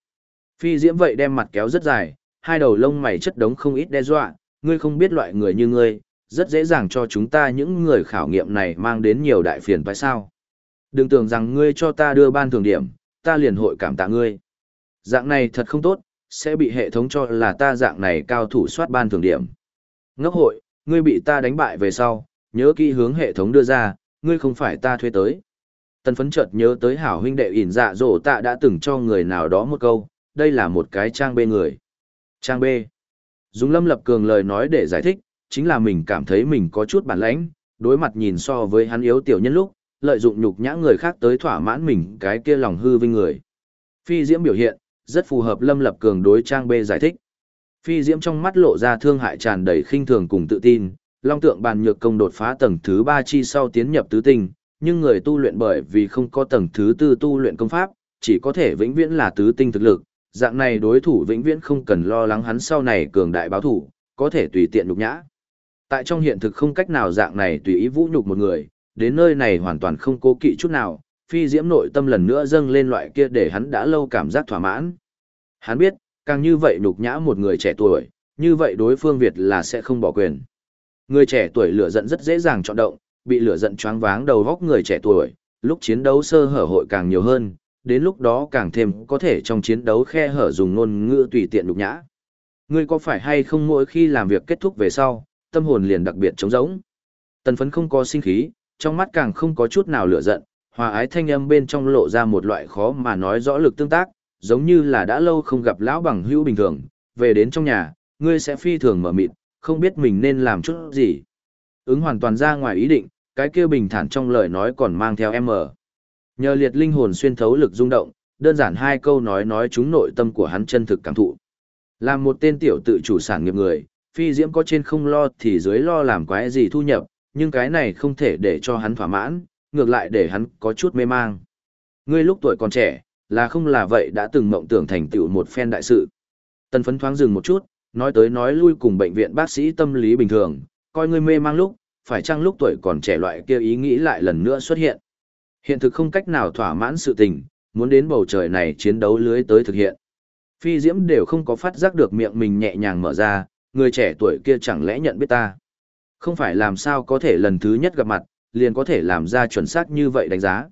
Phi diễm vậy đem mặt kéo rất dài, hai đầu lông mày chất đống không ít đe dọa, ngươi không biết loại người như ngươi, rất dễ dàng cho chúng ta những người khảo nghiệm này mang đến nhiều đại phiền phải sao. Đừng tưởng rằng ngươi cho ta đưa ban thường điểm, ta liền hội cảm tạ ngươi. Dạng này thật không tốt, sẽ bị hệ thống cho là ta dạng này cao thủ soát ban thường điểm. Ngốc hội, ngươi bị ta đánh bại về sau, nhớ kỹ hướng hệ thống đưa ra, ngươi không phải ta thuê tới. Tần phấn chợt nhớ tới hảo huynh đệ ỉn dạ dỗ tạ đã từng cho người nào đó một câu, đây là một cái trang bê người. Trang bê. Dùng lâm lập cường lời nói để giải thích, chính là mình cảm thấy mình có chút bản lãnh, đối mặt nhìn so với hắn yếu tiểu nhân lúc, lợi dụng nhục nhã người khác tới thỏa mãn mình cái kia lòng hư vinh người. Phi diễm biểu hiện, rất phù hợp lâm lập cường đối trang bê giải thích. Phi diễm trong mắt lộ ra thương hại tràn đầy khinh thường cùng tự tin, long tượng bàn nhược công đột phá tầng thứ ba chi sau tiến nhập tứ tinh, nhưng người tu luyện bởi vì không có tầng thứ tư tu luyện công pháp, chỉ có thể vĩnh viễn là tứ tinh thực lực, dạng này đối thủ vĩnh viễn không cần lo lắng hắn sau này cường đại báo thủ, có thể tùy tiện nhục nhã. Tại trong hiện thực không cách nào dạng này tùy ý vũ nhục một người, đến nơi này hoàn toàn không cố kỵ chút nào, phi diễm nội tâm lần nữa dâng lên loại kia để hắn đã lâu cảm giác thỏa mãn. Hắn biết, càng như vậy nhục nhã một người trẻ tuổi, như vậy đối phương Việt là sẽ không bỏ quyền. Người trẻ tuổi lửa giận rất dễ dàng chọn động, bị lửa giận choáng váng đầu góc người trẻ tuổi, lúc chiến đấu sơ hở hội càng nhiều hơn, đến lúc đó càng thêm có thể trong chiến đấu khe hở dùng ngôn ngữ tùy tiện nhục nhã. Ngươi có phải hay không mỗi khi làm việc kết thúc về sau, tâm hồn liền đặc biệt trống rỗng. Tần phấn không có sinh khí, trong mắt càng không có chút nào lửa giận, hòa ái thanh âm bên trong lộ ra một loại khó mà nói rõ lực tương tác, giống như là đã lâu không gặp lão bằng hữu bình thường, về đến trong nhà, ngươi sẽ phi thường mở mịt, không biết mình nên làm chút gì. Ứng hoàn toàn ra ngoài ý định, cái kia bình thản trong lời nói còn mang theo em ở. Nhờ liệt linh hồn xuyên thấu lực rung động, đơn giản hai câu nói nói chúng nội tâm của hắn chân thực cảm thụ. Làm một tên tiểu tự chủ sản nghiệp người, phi diễm có trên không lo thì dưới lo làm quái gì thu nhập, nhưng cái này không thể để cho hắn thỏa mãn, ngược lại để hắn có chút mê mang. Ngươi lúc tuổi còn trẻ, là không là vậy đã từng mộng tưởng thành tựu một phen đại sự. Tần phấn thoáng dừng một chút, nói tới nói lui cùng bệnh viện bác sĩ tâm lý bình thường, coi ngươi mê mang lúc, phải chăng lúc tuổi còn trẻ loại kia ý nghĩ lại lần nữa xuất hiện. Hiện thực không cách nào thỏa mãn sự tình, muốn đến bầu trời này chiến đấu lưới tới thực hiện. Phi diễm đều không có phát giác được miệng mình nhẹ nhàng mở ra, người trẻ tuổi kia chẳng lẽ nhận biết ta. Không phải làm sao có thể lần thứ nhất gặp mặt, liền có thể làm ra chuẩn xác như vậy đánh giá.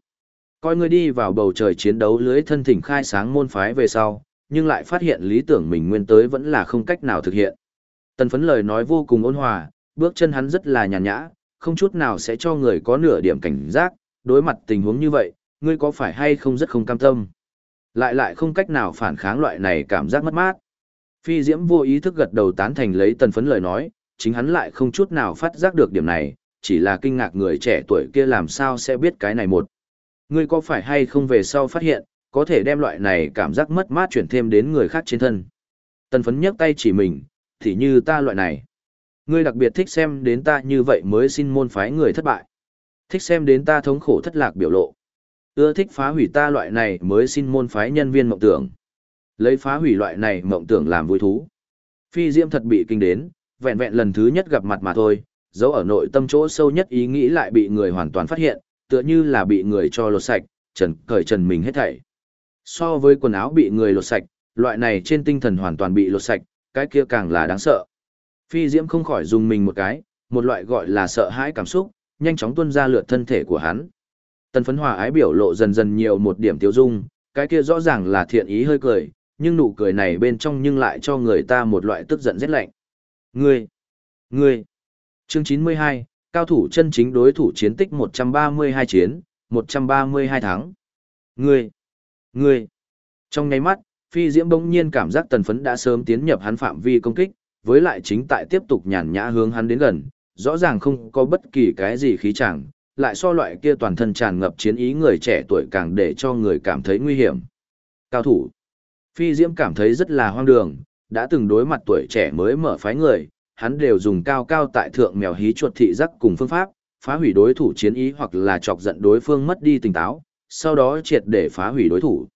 Coi ngươi đi vào bầu trời chiến đấu lưới thân thỉnh khai sáng môn phái về sau, nhưng lại phát hiện lý tưởng mình nguyên tới vẫn là không cách nào thực hiện. Tần phấn lời nói vô cùng ôn hòa, bước chân hắn rất là nhàn nhã, không chút nào sẽ cho người có nửa điểm cảnh giác, đối mặt tình huống như vậy, ngươi có phải hay không rất không cam tâm. Lại lại không cách nào phản kháng loại này cảm giác mất mát. Phi Diễm vô ý thức gật đầu tán thành lấy tần phấn lời nói, chính hắn lại không chút nào phát giác được điểm này, chỉ là kinh ngạc người trẻ tuổi kia làm sao sẽ biết cái này một. Ngươi có phải hay không về sau phát hiện, có thể đem loại này cảm giác mất mát chuyển thêm đến người khác trên thân. Tần phấn nhấc tay chỉ mình, thì như ta loại này. Ngươi đặc biệt thích xem đến ta như vậy mới xin môn phái người thất bại. Thích xem đến ta thống khổ thất lạc biểu lộ. Ưa thích phá hủy ta loại này mới xin môn phái nhân viên mộng tưởng. Lấy phá hủy loại này mộng tưởng làm vui thú. Phi Diễm thật bị kinh đến, vẹn vẹn lần thứ nhất gặp mặt mà thôi, dấu ở nội tâm chỗ sâu nhất ý nghĩ lại bị người hoàn toàn phát hiện, tựa như là bị người cho lột sạch, trần cởi trần mình hết thảy. So với quần áo bị người lột sạch, loại này trên tinh thần hoàn toàn bị lột sạch, cái kia càng là đáng sợ. Phi Diễm không khỏi dùng mình một cái, một loại gọi là sợ hãi cảm xúc, nhanh chóng tuôn ra lượt thân thể của hắn. Tần phấn hòa ái biểu lộ dần dần nhiều một điểm tiêu dung, cái kia rõ ràng là thiện ý hơi cười, nhưng nụ cười này bên trong nhưng lại cho người ta một loại tức giận rất lạnh. Ngươi! Ngươi! Chương 92, cao thủ chân chính đối thủ chiến tích 132 chiến, 132 tháng. Ngươi! Ngươi! Trong ngay mắt, phi diễm bỗng nhiên cảm giác tần phấn đã sớm tiến nhập hắn phạm vi công kích, với lại chính tại tiếp tục nhàn nhã hướng hắn đến gần, rõ ràng không có bất kỳ cái gì khí chẳng, lại so loại kia toàn thân tràn ngập chiến ý người trẻ tuổi càng để cho người cảm thấy nguy hiểm. Cao thủ. Phi Diễm cảm thấy rất là hoang đường, đã từng đối mặt tuổi trẻ mới mở phái người, hắn đều dùng cao cao tại thượng mèo hí chuột thị giác cùng phương pháp, phá hủy đối thủ chiến ý hoặc là chọc giận đối phương mất đi tỉnh táo, sau đó triệt để phá hủy đối thủ.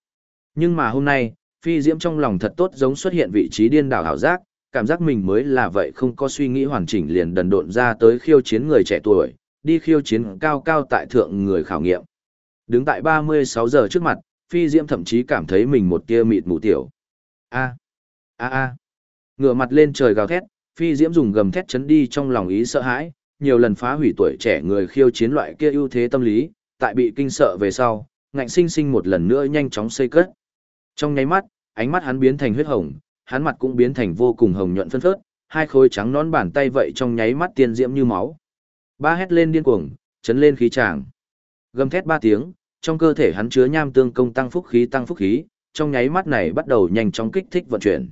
Nhưng mà hôm nay, Phi Diễm trong lòng thật tốt giống xuất hiện vị trí điên đảo hảo giác, cảm giác mình mới là vậy không có suy nghĩ hoàn chỉnh liền đần độn ra tới khiêu chiến người trẻ tuổi, đi khiêu chiến cao cao tại thượng người khảo nghiệm. Đứng tại 36 giờ trước mặt, Phi Diễm thậm chí cảm thấy mình một tia mịt mù tiểu. A. A a. Ngửa mặt lên trời gào thét, phi diễm dùng gầm thét chấn đi trong lòng ý sợ hãi, nhiều lần phá hủy tuổi trẻ người khiêu chiến loại kia ưu thế tâm lý, tại bị kinh sợ về sau, ngạnh sinh sinh một lần nữa nhanh chóng xây cất. Trong nháy mắt, ánh mắt hắn biến thành huyết hồng, hắn mặt cũng biến thành vô cùng hồng nhuận phân phớt, hai khối trắng nón bàn tay vậy trong nháy mắt tiên diễm như máu. Ba hét lên điên cuồng, chấn lên khí tràng. Gầm thét ba tiếng, trong cơ thể hắn chứa nham tương công tăng phúc khí tăng phúc khí, trong nháy mắt này bắt đầu nhanh chóng kích thích vận chuyển.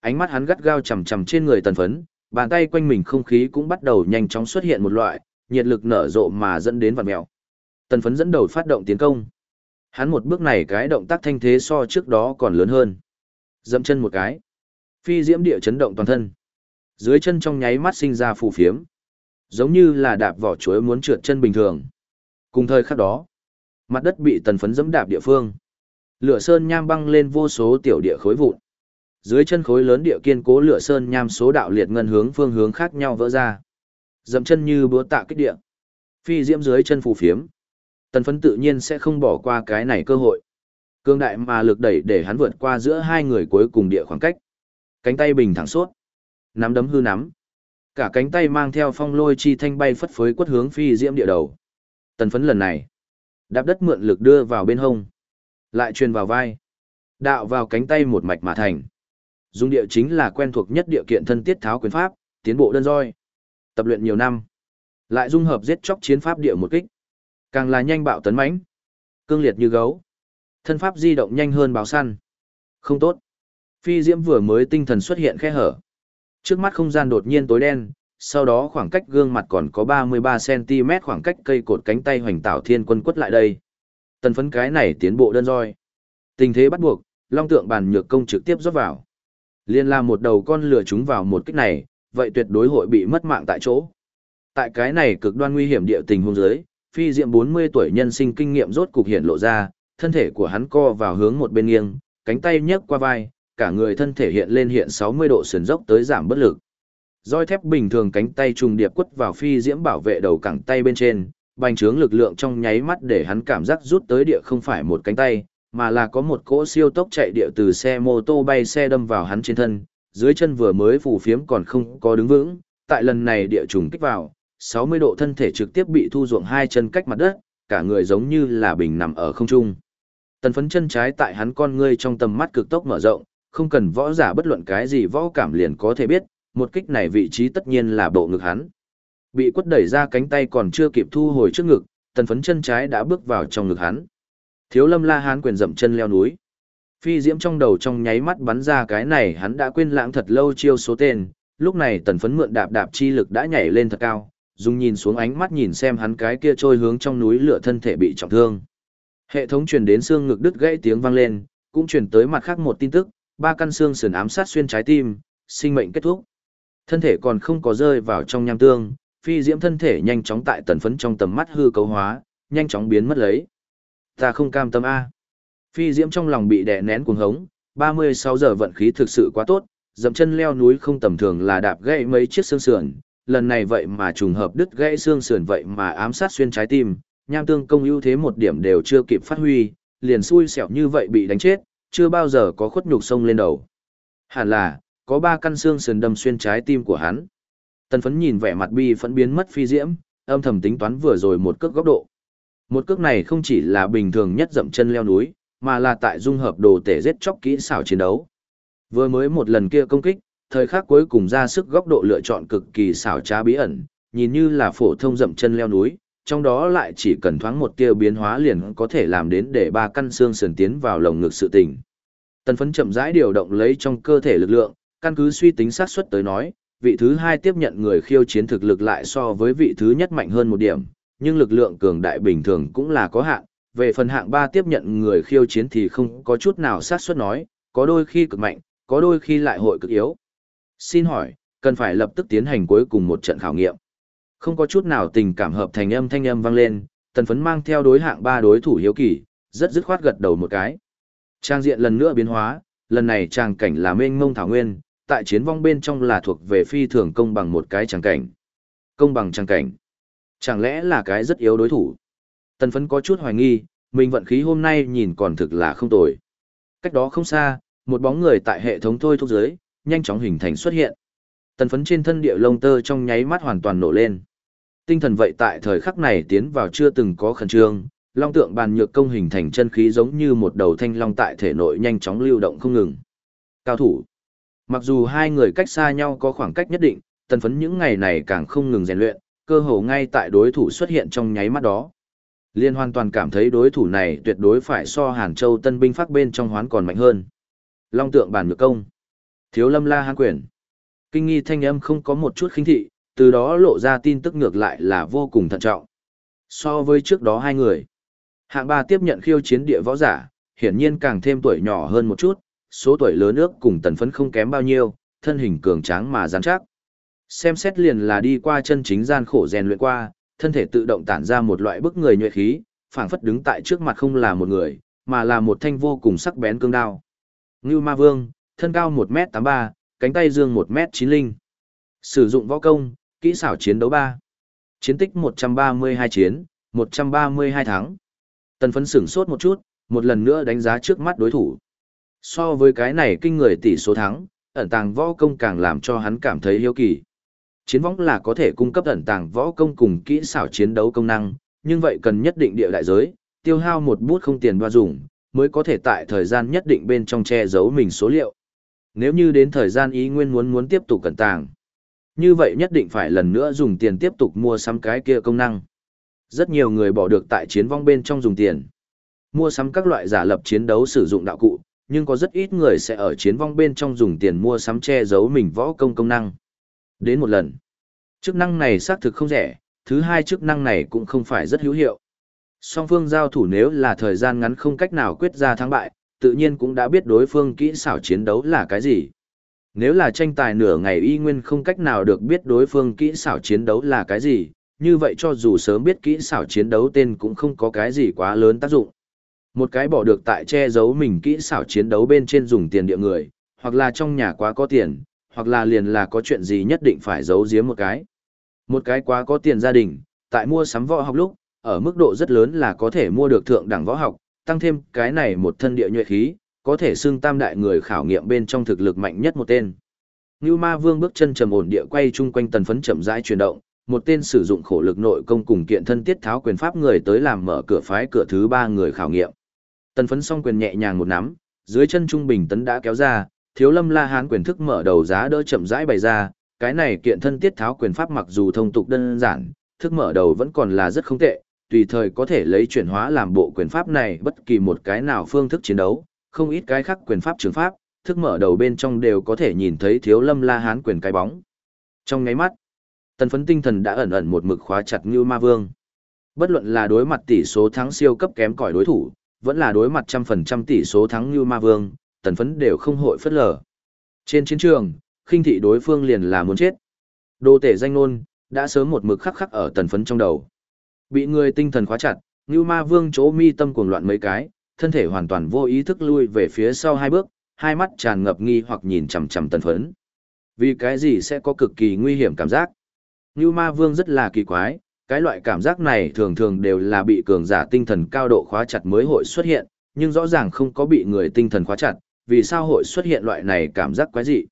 Ánh mắt hắn gắt gao chằm chằm trên người tần phấn, bàn tay quanh mình không khí cũng bắt đầu nhanh chóng xuất hiện một loại, nhiệt lực nở rộ mà dẫn đến vặn mèo. Tần phấn dẫn đầu phát động tiến công. Hắn một bước này cái động tác thanh thế so trước đó còn lớn hơn. Dẫm chân một cái. Phi diễm địa chấn động toàn thân. Dưới chân trong nháy mắt sinh ra phù phiếm. Giống như là đạp vỏ chuối muốn trượt chân bình thường. Cùng thời khắc đó, mặt đất bị tần phấn dẫm đạp địa phương. Lửa sơn nham băng lên vô số tiểu địa khối vụn. Dưới chân khối lớn địa kiên cố lửa sơn nham số đạo liệt ngân hướng phương hướng khác nhau vỡ ra. Dậm chân như búa tạ kích địa. Phi diễm dưới chân phù phiếm. Tần phấn tự nhiên sẽ không bỏ qua cái này cơ hội. Cương đại mà lực đẩy để hắn vượt qua giữa hai người cuối cùng địa khoảng cách. Cánh tay bình thẳng suốt. Nắm đấm hư nắm. Cả cánh tay mang theo phong lôi chi thanh bay phất phới quất hướng phi diễm địa đầu. Tần phấn lần này. Đạp đất mượn lực đưa vào bên hông. Lại truyền vào vai. Đạo vào cánh tay một mạch mà thành. Dung địa chính là quen thuộc nhất địa kiện thân tiết tháo quyền pháp, tiến bộ đơn roi. Tập luyện nhiều năm. Lại dung hợp giết chóc chiến pháp địa một kích. Càng là nhanh bạo tấn mãnh, cương liệt như gấu. Thân pháp di động nhanh hơn báo săn. Không tốt. Phi Diễm vừa mới tinh thần xuất hiện khe hở. Trước mắt không gian đột nhiên tối đen, sau đó khoảng cách gương mặt còn có 33cm khoảng cách cây cột cánh tay hoành tảo thiên quân quất lại đây. Tần phấn cái này tiến bộ đơn roi. Tình thế bắt buộc, long tượng bàn nhược công trực tiếp rót vào. Liên là một đầu con lửa chúng vào một kích này, vậy tuyệt đối hội bị mất mạng tại chỗ. Tại cái này cực đoan nguy hiểm địa tình hôn giới, phi diệm 40 tuổi nhân sinh kinh nghiệm rốt cục hiện lộ ra, thân thể của hắn co vào hướng một bên nghiêng, cánh tay nhấc qua vai, cả người thân thể hiện lên hiện 60 độ sườn dốc tới giảm bất lực. Roi thép bình thường cánh tay trùng điệp quất vào phi diễm bảo vệ đầu cẳng tay bên trên, bành trướng lực lượng trong nháy mắt để hắn cảm giác rút tới địa không phải một cánh tay, mà là có một cỗ siêu tốc chạy địa từ xe mô tô bay xe đâm vào hắn trên thân, dưới chân vừa mới phủ phiếm còn không có đứng vững, tại lần này địa trùng kích vào, 60 độ thân thể trực tiếp bị thu ruộng hai chân cách mặt đất, cả người giống như là bình nằm ở không trung. Tần phấn chân trái tại hắn con ngươi trong tầm mắt cực tốc mở rộng, không cần võ giả bất luận cái gì võ cảm liền có thể biết, một kích này vị trí tất nhiên là bộ ngực hắn. Bị quất đẩy ra cánh tay còn chưa kịp thu hồi trước ngực, tần phấn chân trái đã bước vào trong ngực hắn. Thiếu lâm la hán quyền dậm chân leo núi. Phi diễm trong đầu trong nháy mắt bắn ra cái này hắn đã quên lãng thật lâu chiêu số tên, lúc này tần phấn mượn đạp đạp chi lực đã nhảy lên thật cao, dùng nhìn xuống ánh mắt nhìn xem hắn cái kia trôi hướng trong núi lửa thân thể bị trọng thương. Hệ thống truyền đến xương ngực đứt gãy tiếng vang lên, cũng truyền tới mặt khác một tin tức, ba căn xương sườn ám sát xuyên trái tim, sinh mệnh kết thúc. Thân thể còn không có rơi vào trong nham tương, phi diễm thân thể nhanh chóng tại tần phấn trong tầm mắt hư cấu hóa, nhanh chóng biến mất lấy. Ta không cam tâm A. Phi diễm trong lòng bị đè nén cuồng hống, 36 giờ vận khí thực sự quá tốt, dậm chân leo núi không tầm thường là đạp gãy mấy chiếc xương sườn, lần này vậy mà trùng hợp đứt gãy xương sườn vậy mà ám sát xuyên trái tim, nham tương công ưu thế một điểm đều chưa kịp phát huy, liền xui xẻo như vậy bị đánh chết, chưa bao giờ có khuất nhục sông lên đầu. Hẳn là, có ba căn xương sườn đâm xuyên trái tim của hắn. Tần phấn nhìn vẻ mặt bi phẫn biến mất phi diễm, âm thầm tính toán vừa rồi một cước góc độ. Một cước này không chỉ là bình thường nhất dậm chân leo núi, mà là tại dung hợp đồ tể giết chóc kỹ xảo chiến đấu. Vừa mới một lần kia công kích, thời khắc cuối cùng ra sức góc độ lựa chọn cực kỳ xảo trá bí ẩn, nhìn như là phổ thông dậm chân leo núi, trong đó lại chỉ cần thoáng một tia biến hóa liền có thể làm đến để ba căn xương sườn tiến vào lồng ngực sự tình. Tần phấn chậm rãi điều động lấy trong cơ thể lực lượng, căn cứ suy tính xác suất tới nói, vị thứ hai tiếp nhận người khiêu chiến thực lực lại so với vị thứ nhất mạnh hơn một điểm, nhưng lực lượng cường đại bình thường cũng là có hạn. Về phần hạng ba tiếp nhận người khiêu chiến thì không có chút nào xác suất nói, có đôi khi cực mạnh, có đôi khi lại hội cực yếu. Xin hỏi, cần phải lập tức tiến hành cuối cùng một trận khảo nghiệm. Không có chút nào tình cảm hợp thành âm thanh âm vang lên, tần phấn mang theo đối hạng ba đối thủ hiếu kỳ, rất dứt khoát gật đầu một cái. Trang diện lần nữa biến hóa, lần này trang cảnh là mênh mông thảo nguyên, tại chiến vong bên trong là thuộc về phi thường công bằng một cái trang cảnh. Công bằng trang cảnh. Chẳng lẽ là cái rất yếu đối thủ? Tần phấn có chút hoài nghi, mình vận khí hôm nay nhìn còn thực là không tồi. Cách đó không xa, một bóng người tại hệ thống thôi thúc giới, nhanh chóng hình thành xuất hiện. Tần phấn trên thân địa lông tơ trong nháy mắt hoàn toàn nổ lên. Tinh thần vậy tại thời khắc này tiến vào chưa từng có khẩn trương, long tượng bàn nhược công hình thành chân khí giống như một đầu thanh long tại thể nội nhanh chóng lưu động không ngừng. Cao thủ. Mặc dù hai người cách xa nhau có khoảng cách nhất định, tần phấn những ngày này càng không ngừng rèn luyện, cơ hồ ngay tại đối thủ xuất hiện trong nháy mắt đó. Liên hoàn toàn cảm thấy đối thủ này tuyệt đối phải so Hàn Châu tân binh phát bên trong hoán còn mạnh hơn. Long tượng bản nhược công. Thiếu lâm la hán quyền. Kinh nghi thanh âm không có một chút khinh thị, từ đó lộ ra tin tức ngược lại là vô cùng thận trọng. So với trước đó hai người, hạng ba tiếp nhận khiêu chiến địa võ giả, hiển nhiên càng thêm tuổi nhỏ hơn một chút, số tuổi lớn ước cùng tần phấn không kém bao nhiêu, thân hình cường tráng mà rắn chắc. Xem xét liền là đi qua chân chính gian khổ rèn luyện qua, thân thể tự động tản ra một loại bức người nhuệ khí, phảng phất đứng tại trước mặt không là một người, mà là một thanh vô cùng sắc bén cương đao. Ngưu Ma Vương, thân cao 1m83, cánh tay dương 1m90. Sử dụng võ công, kỹ xảo chiến đấu 3. Chiến tích 132 chiến, 132 thắng. Tần phấn sửng sốt một chút, một lần nữa đánh giá trước mắt đối thủ. So với cái này kinh người tỷ số thắng, ẩn tàng võ công càng làm cho hắn cảm thấy hiếu kỳ. Chiến võng là có thể cung cấp ẩn tàng võ công cùng kỹ xảo chiến đấu công năng, nhưng vậy cần nhất định địa đại giới, tiêu hao một bút không tiền đoa dùng, mới có thể tại thời gian nhất định bên trong che giấu mình số liệu. Nếu như đến thời gian ý nguyên muốn muốn tiếp tục cẩn tàng, như vậy nhất định phải lần nữa dùng tiền tiếp tục mua sắm cái kia công năng. Rất nhiều người bỏ được tại chiến vong bên trong dùng tiền. Mua sắm các loại giả lập chiến đấu sử dụng đạo cụ, nhưng có rất ít người sẽ ở chiến vong bên trong dùng tiền mua sắm che giấu mình võ công công năng. Đến một lần, chức năng này xác thực không rẻ, thứ hai chức năng này cũng không phải rất hữu hiệu. Song phương giao thủ nếu là thời gian ngắn không cách nào quyết ra thắng bại, tự nhiên cũng đã biết đối phương kỹ xảo chiến đấu là cái gì. Nếu là tranh tài nửa ngày y nguyên không cách nào được biết đối phương kỹ xảo chiến đấu là cái gì, như vậy cho dù sớm biết kỹ xảo chiến đấu tên cũng không có cái gì quá lớn tác dụng. Một cái bỏ được tại che giấu mình kỹ xảo chiến đấu bên trên dùng tiền địa người, hoặc là trong nhà quá có tiền, hoặc là liền là có chuyện gì nhất định phải giấu giếm một cái. Một cái quá có tiền gia đình, tại mua sắm võ học lúc, ở mức độ rất lớn là có thể mua được thượng đẳng võ học, tăng thêm cái này một thân địa nhuệ khí, có thể xưng tam đại người khảo nghiệm bên trong thực lực mạnh nhất một tên. Như ma vương bước chân trầm ổn địa quay chung quanh tần phấn chậm rãi chuyển động, một tên sử dụng khổ lực nội công cùng kiện thân tiết tháo quyền pháp người tới làm mở cửa phái cửa thứ ba người khảo nghiệm. Tần phấn song quyền nhẹ nhàng một nắm, dưới chân trung bình tấn đã kéo ra, thiếu lâm la hán quyền thức mở đầu giá đỡ chậm rãi bày ra, cái này kiện thân tiết tháo quyền pháp mặc dù thông tục đơn giản, thức mở đầu vẫn còn là rất không tệ, tùy thời có thể lấy chuyển hóa làm bộ quyền pháp này bất kỳ một cái nào phương thức chiến đấu, không ít cái khác quyền pháp trường pháp, thức mở đầu bên trong đều có thể nhìn thấy thiếu lâm la hán quyền cái bóng. Trong ngáy mắt, tần phấn tinh thần đã ẩn ẩn một mực khóa chặt như ma vương. Bất luận là đối mặt tỷ số thắng siêu cấp kém cỏi đối thủ, vẫn là đối mặt trăm phần trăm tỷ số thắng như ma vương, tần phấn đều không hội phất lờ. Trên chiến trường, khinh thị đối phương liền là muốn chết. Đô tể danh nôn, đã sớm một mực khắc khắc ở tần phấn trong đầu. Bị người tinh thần khóa chặt, như ma vương chỗ mi tâm cuồng loạn mấy cái, thân thể hoàn toàn vô ý thức lui về phía sau hai bước, hai mắt tràn ngập nghi hoặc nhìn chằm chằm tần phấn. Vì cái gì sẽ có cực kỳ nguy hiểm cảm giác? Như ma vương rất là kỳ quái, cái loại cảm giác này thường thường đều là bị cường giả tinh thần cao độ khóa chặt mới hội xuất hiện, nhưng rõ ràng không có bị người tinh thần khóa chặt, vì sao hội xuất hiện loại này cảm giác quái dị.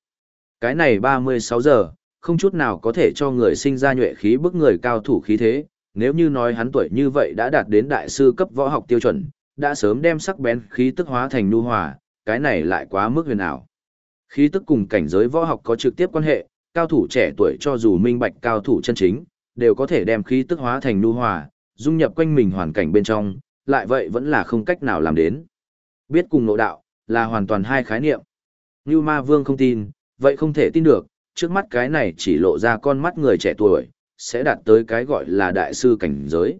Cái này 36 giờ, không chút nào có thể cho người sinh ra nhuệ khí bức người cao thủ khí thế, nếu như nói hắn tuổi như vậy đã đạt đến đại sư cấp võ học tiêu chuẩn, đã sớm đem sắc bén khí tức hóa thành nhu hòa, cái này lại quá mức huyền ảo. Khí tức cùng cảnh giới võ học có trực tiếp quan hệ, cao thủ trẻ tuổi cho dù minh bạch cao thủ chân chính, đều có thể đem khí tức hóa thành nhu hòa, dung nhập quanh mình hoàn cảnh bên trong, lại vậy vẫn là không cách nào làm đến. Biết cùng nội đạo, là hoàn toàn hai khái niệm. Như ma vương không tin, vậy không thể tin được, trước mắt cái này chỉ lộ ra con mắt người trẻ tuổi, sẽ đạt tới cái gọi là đại sư cảnh giới.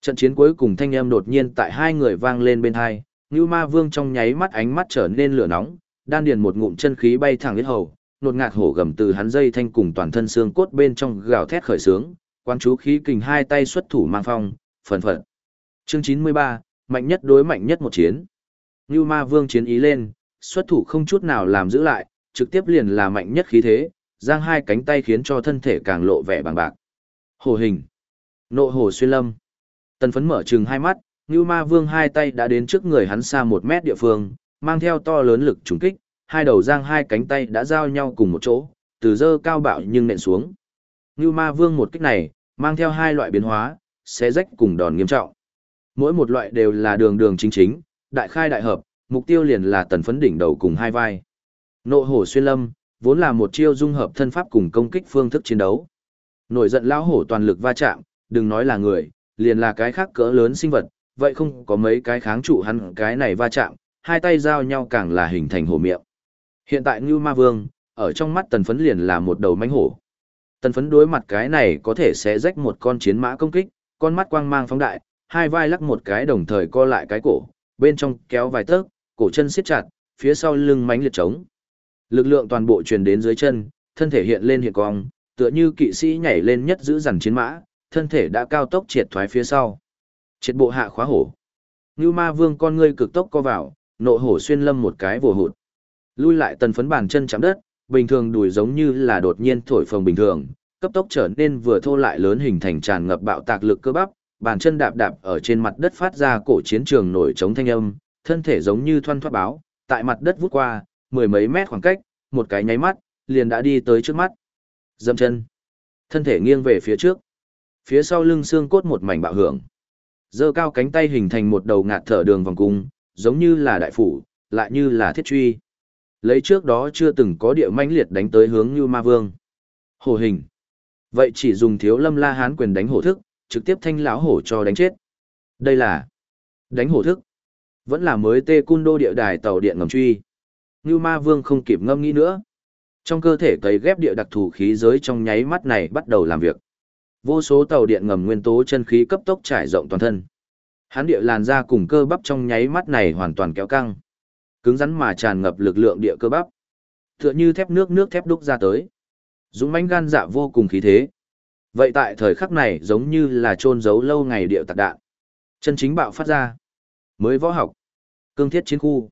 Trận chiến cuối cùng thanh âm đột nhiên tại hai người vang lên bên hai, Như Ma Vương trong nháy mắt ánh mắt trở nên lửa nóng, đan điền một ngụm chân khí bay thẳng đến hầu, nột ngạt hổ gầm từ hắn dây thanh cùng toàn thân xương cốt bên trong gào thét khởi sướng, quan chú khí kình hai tay xuất thủ mang phong, phần phật. Chương 93, mạnh nhất đối mạnh nhất một chiến. Như Ma Vương chiến ý lên, xuất thủ không chút nào làm giữ lại, trực tiếp liền là mạnh nhất khí thế, giang hai cánh tay khiến cho thân thể càng lộ vẻ bằng bạc. hồ hình. Nộ hồ xuyên lâm. Tần phấn mở trừng hai mắt, Ngưu Ma Vương hai tay đã đến trước người hắn xa một mét địa phương, mang theo to lớn lực trùng kích, hai đầu giang hai cánh tay đã giao nhau cùng một chỗ, từ dơ cao bạo nhưng nện xuống. Ngưu Ma Vương một kích này, mang theo hai loại biến hóa, xé rách cùng đòn nghiêm trọng. Mỗi một loại đều là đường đường chính chính, đại khai đại hợp, mục tiêu liền là tần phấn đỉnh đầu cùng hai vai. Nộ hổ xuyên lâm, vốn là một chiêu dung hợp thân pháp cùng công kích phương thức chiến đấu. Nổi giận lão hổ toàn lực va chạm, đừng nói là người, liền là cái khác cỡ lớn sinh vật, vậy không có mấy cái kháng trụ hắn cái này va chạm, hai tay giao nhau càng là hình thành hổ miệng. Hiện tại Ngưu Ma Vương, ở trong mắt tần phấn liền là một đầu mánh hổ. Tần phấn đối mặt cái này có thể sẽ rách một con chiến mã công kích, con mắt quang mang phóng đại, hai vai lắc một cái đồng thời co lại cái cổ, bên trong kéo vài tấc, cổ chân siết chặt, phía sau lưng mánh liệt trống. Lực lượng toàn bộ truyền đến dưới chân, thân thể hiện lên hiện cong, tựa như kỵ sĩ nhảy lên nhất giữ dằn chiến mã, thân thể đã cao tốc triệt thoái phía sau. Triệt bộ hạ khóa hổ. Như ma vương con ngươi cực tốc co vào, nộ hổ xuyên lâm một cái vồ hụt. Lui lại tần phấn bàn chân chạm đất, bình thường đùi giống như là đột nhiên thổi phồng bình thường, cấp tốc trở nên vừa thô lại lớn hình thành tràn ngập bạo tạc lực cơ bắp, bàn chân đạp đạp ở trên mặt đất phát ra cổ chiến trường nổi trống thanh âm, thân thể giống như thoăn thoát báo, tại mặt đất vút qua, mười mấy mét khoảng cách, một cái nháy mắt, liền đã đi tới trước mắt. Dâm chân. Thân thể nghiêng về phía trước. Phía sau lưng xương cốt một mảnh bạo hưởng. Dơ cao cánh tay hình thành một đầu ngạt thở đường vòng cung, giống như là đại phủ, lại như là thiết truy. Lấy trước đó chưa từng có địa mãnh liệt đánh tới hướng như ma vương. Hổ hình. Vậy chỉ dùng thiếu lâm la hán quyền đánh hổ thức, trực tiếp thanh lão hổ cho đánh chết. Đây là đánh hổ thức. Vẫn là mới tê cun đô địa đài tàu điện ngầm truy. Như ma vương không kịp ngâm nghĩ nữa. Trong cơ thể cấy ghép địa đặc thù khí giới trong nháy mắt này bắt đầu làm việc. Vô số tàu điện ngầm nguyên tố chân khí cấp tốc trải rộng toàn thân. Hán địa làn ra cùng cơ bắp trong nháy mắt này hoàn toàn kéo căng. Cứng rắn mà tràn ngập lực lượng địa cơ bắp. Tựa như thép nước nước thép đúc ra tới. Dũng mãnh gan dạ vô cùng khí thế. Vậy tại thời khắc này giống như là trôn giấu lâu ngày điệu tạc đạn. Chân chính bạo phát ra. Mới võ học. Cương thiết chiến khu.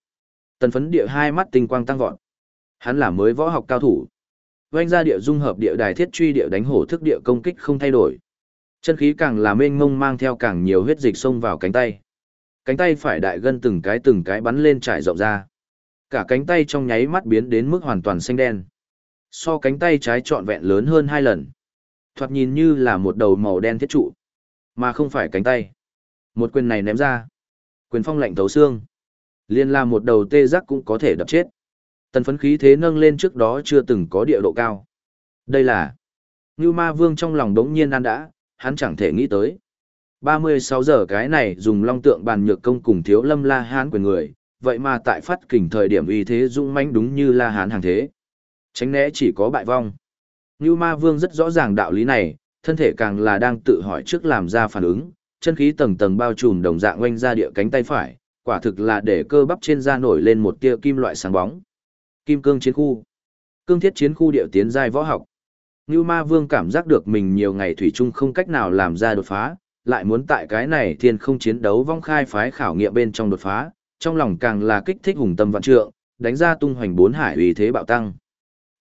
Tần phấn địa hai mắt tinh quang tăng vọt. Hắn là mới võ học cao thủ. Vành ra địa dung hợp địa đài thiết truy địa đánh hổ thức địa công kích không thay đổi. Chân khí càng là mênh mông mang theo càng nhiều huyết dịch xông vào cánh tay. Cánh tay phải đại gân từng cái từng cái bắn lên trải rộng ra. Cả cánh tay trong nháy mắt biến đến mức hoàn toàn xanh đen. So cánh tay trái trọn vẹn lớn hơn hai lần. Thoạt nhìn như là một đầu màu đen thiết trụ, mà không phải cánh tay. Một quyền này ném ra. Quyền phong lạnh thấu xương. Liên là một đầu tê giác cũng có thể đập chết. Tần phấn khí thế nâng lên trước đó chưa từng có địa độ cao. Đây là... Như ma vương trong lòng đống nhiên ăn đã, hắn chẳng thể nghĩ tới. 36 giờ cái này dùng long tượng bàn nhược công cùng thiếu lâm la hán quyền người, vậy mà tại phát kình thời điểm uy thế dũng mãnh đúng như la hán hàng thế. Tránh né chỉ có bại vong. Như ma vương rất rõ ràng đạo lý này, thân thể càng là đang tự hỏi trước làm ra phản ứng, chân khí tầng tầng bao trùm đồng dạng quanh ra địa cánh tay phải, quả thực là để cơ bắp trên da nổi lên một tia kim loại sáng bóng. Kim cương chiến khu. Cương thiết chiến khu điệu tiến giai võ học. Như ma vương cảm giác được mình nhiều ngày thủy chung không cách nào làm ra đột phá, lại muốn tại cái này thiên không chiến đấu vong khai phái khảo nghiệm bên trong đột phá, trong lòng càng là kích thích hùng tâm vạn trượng, đánh ra tung hoành bốn hải uy thế bạo tăng.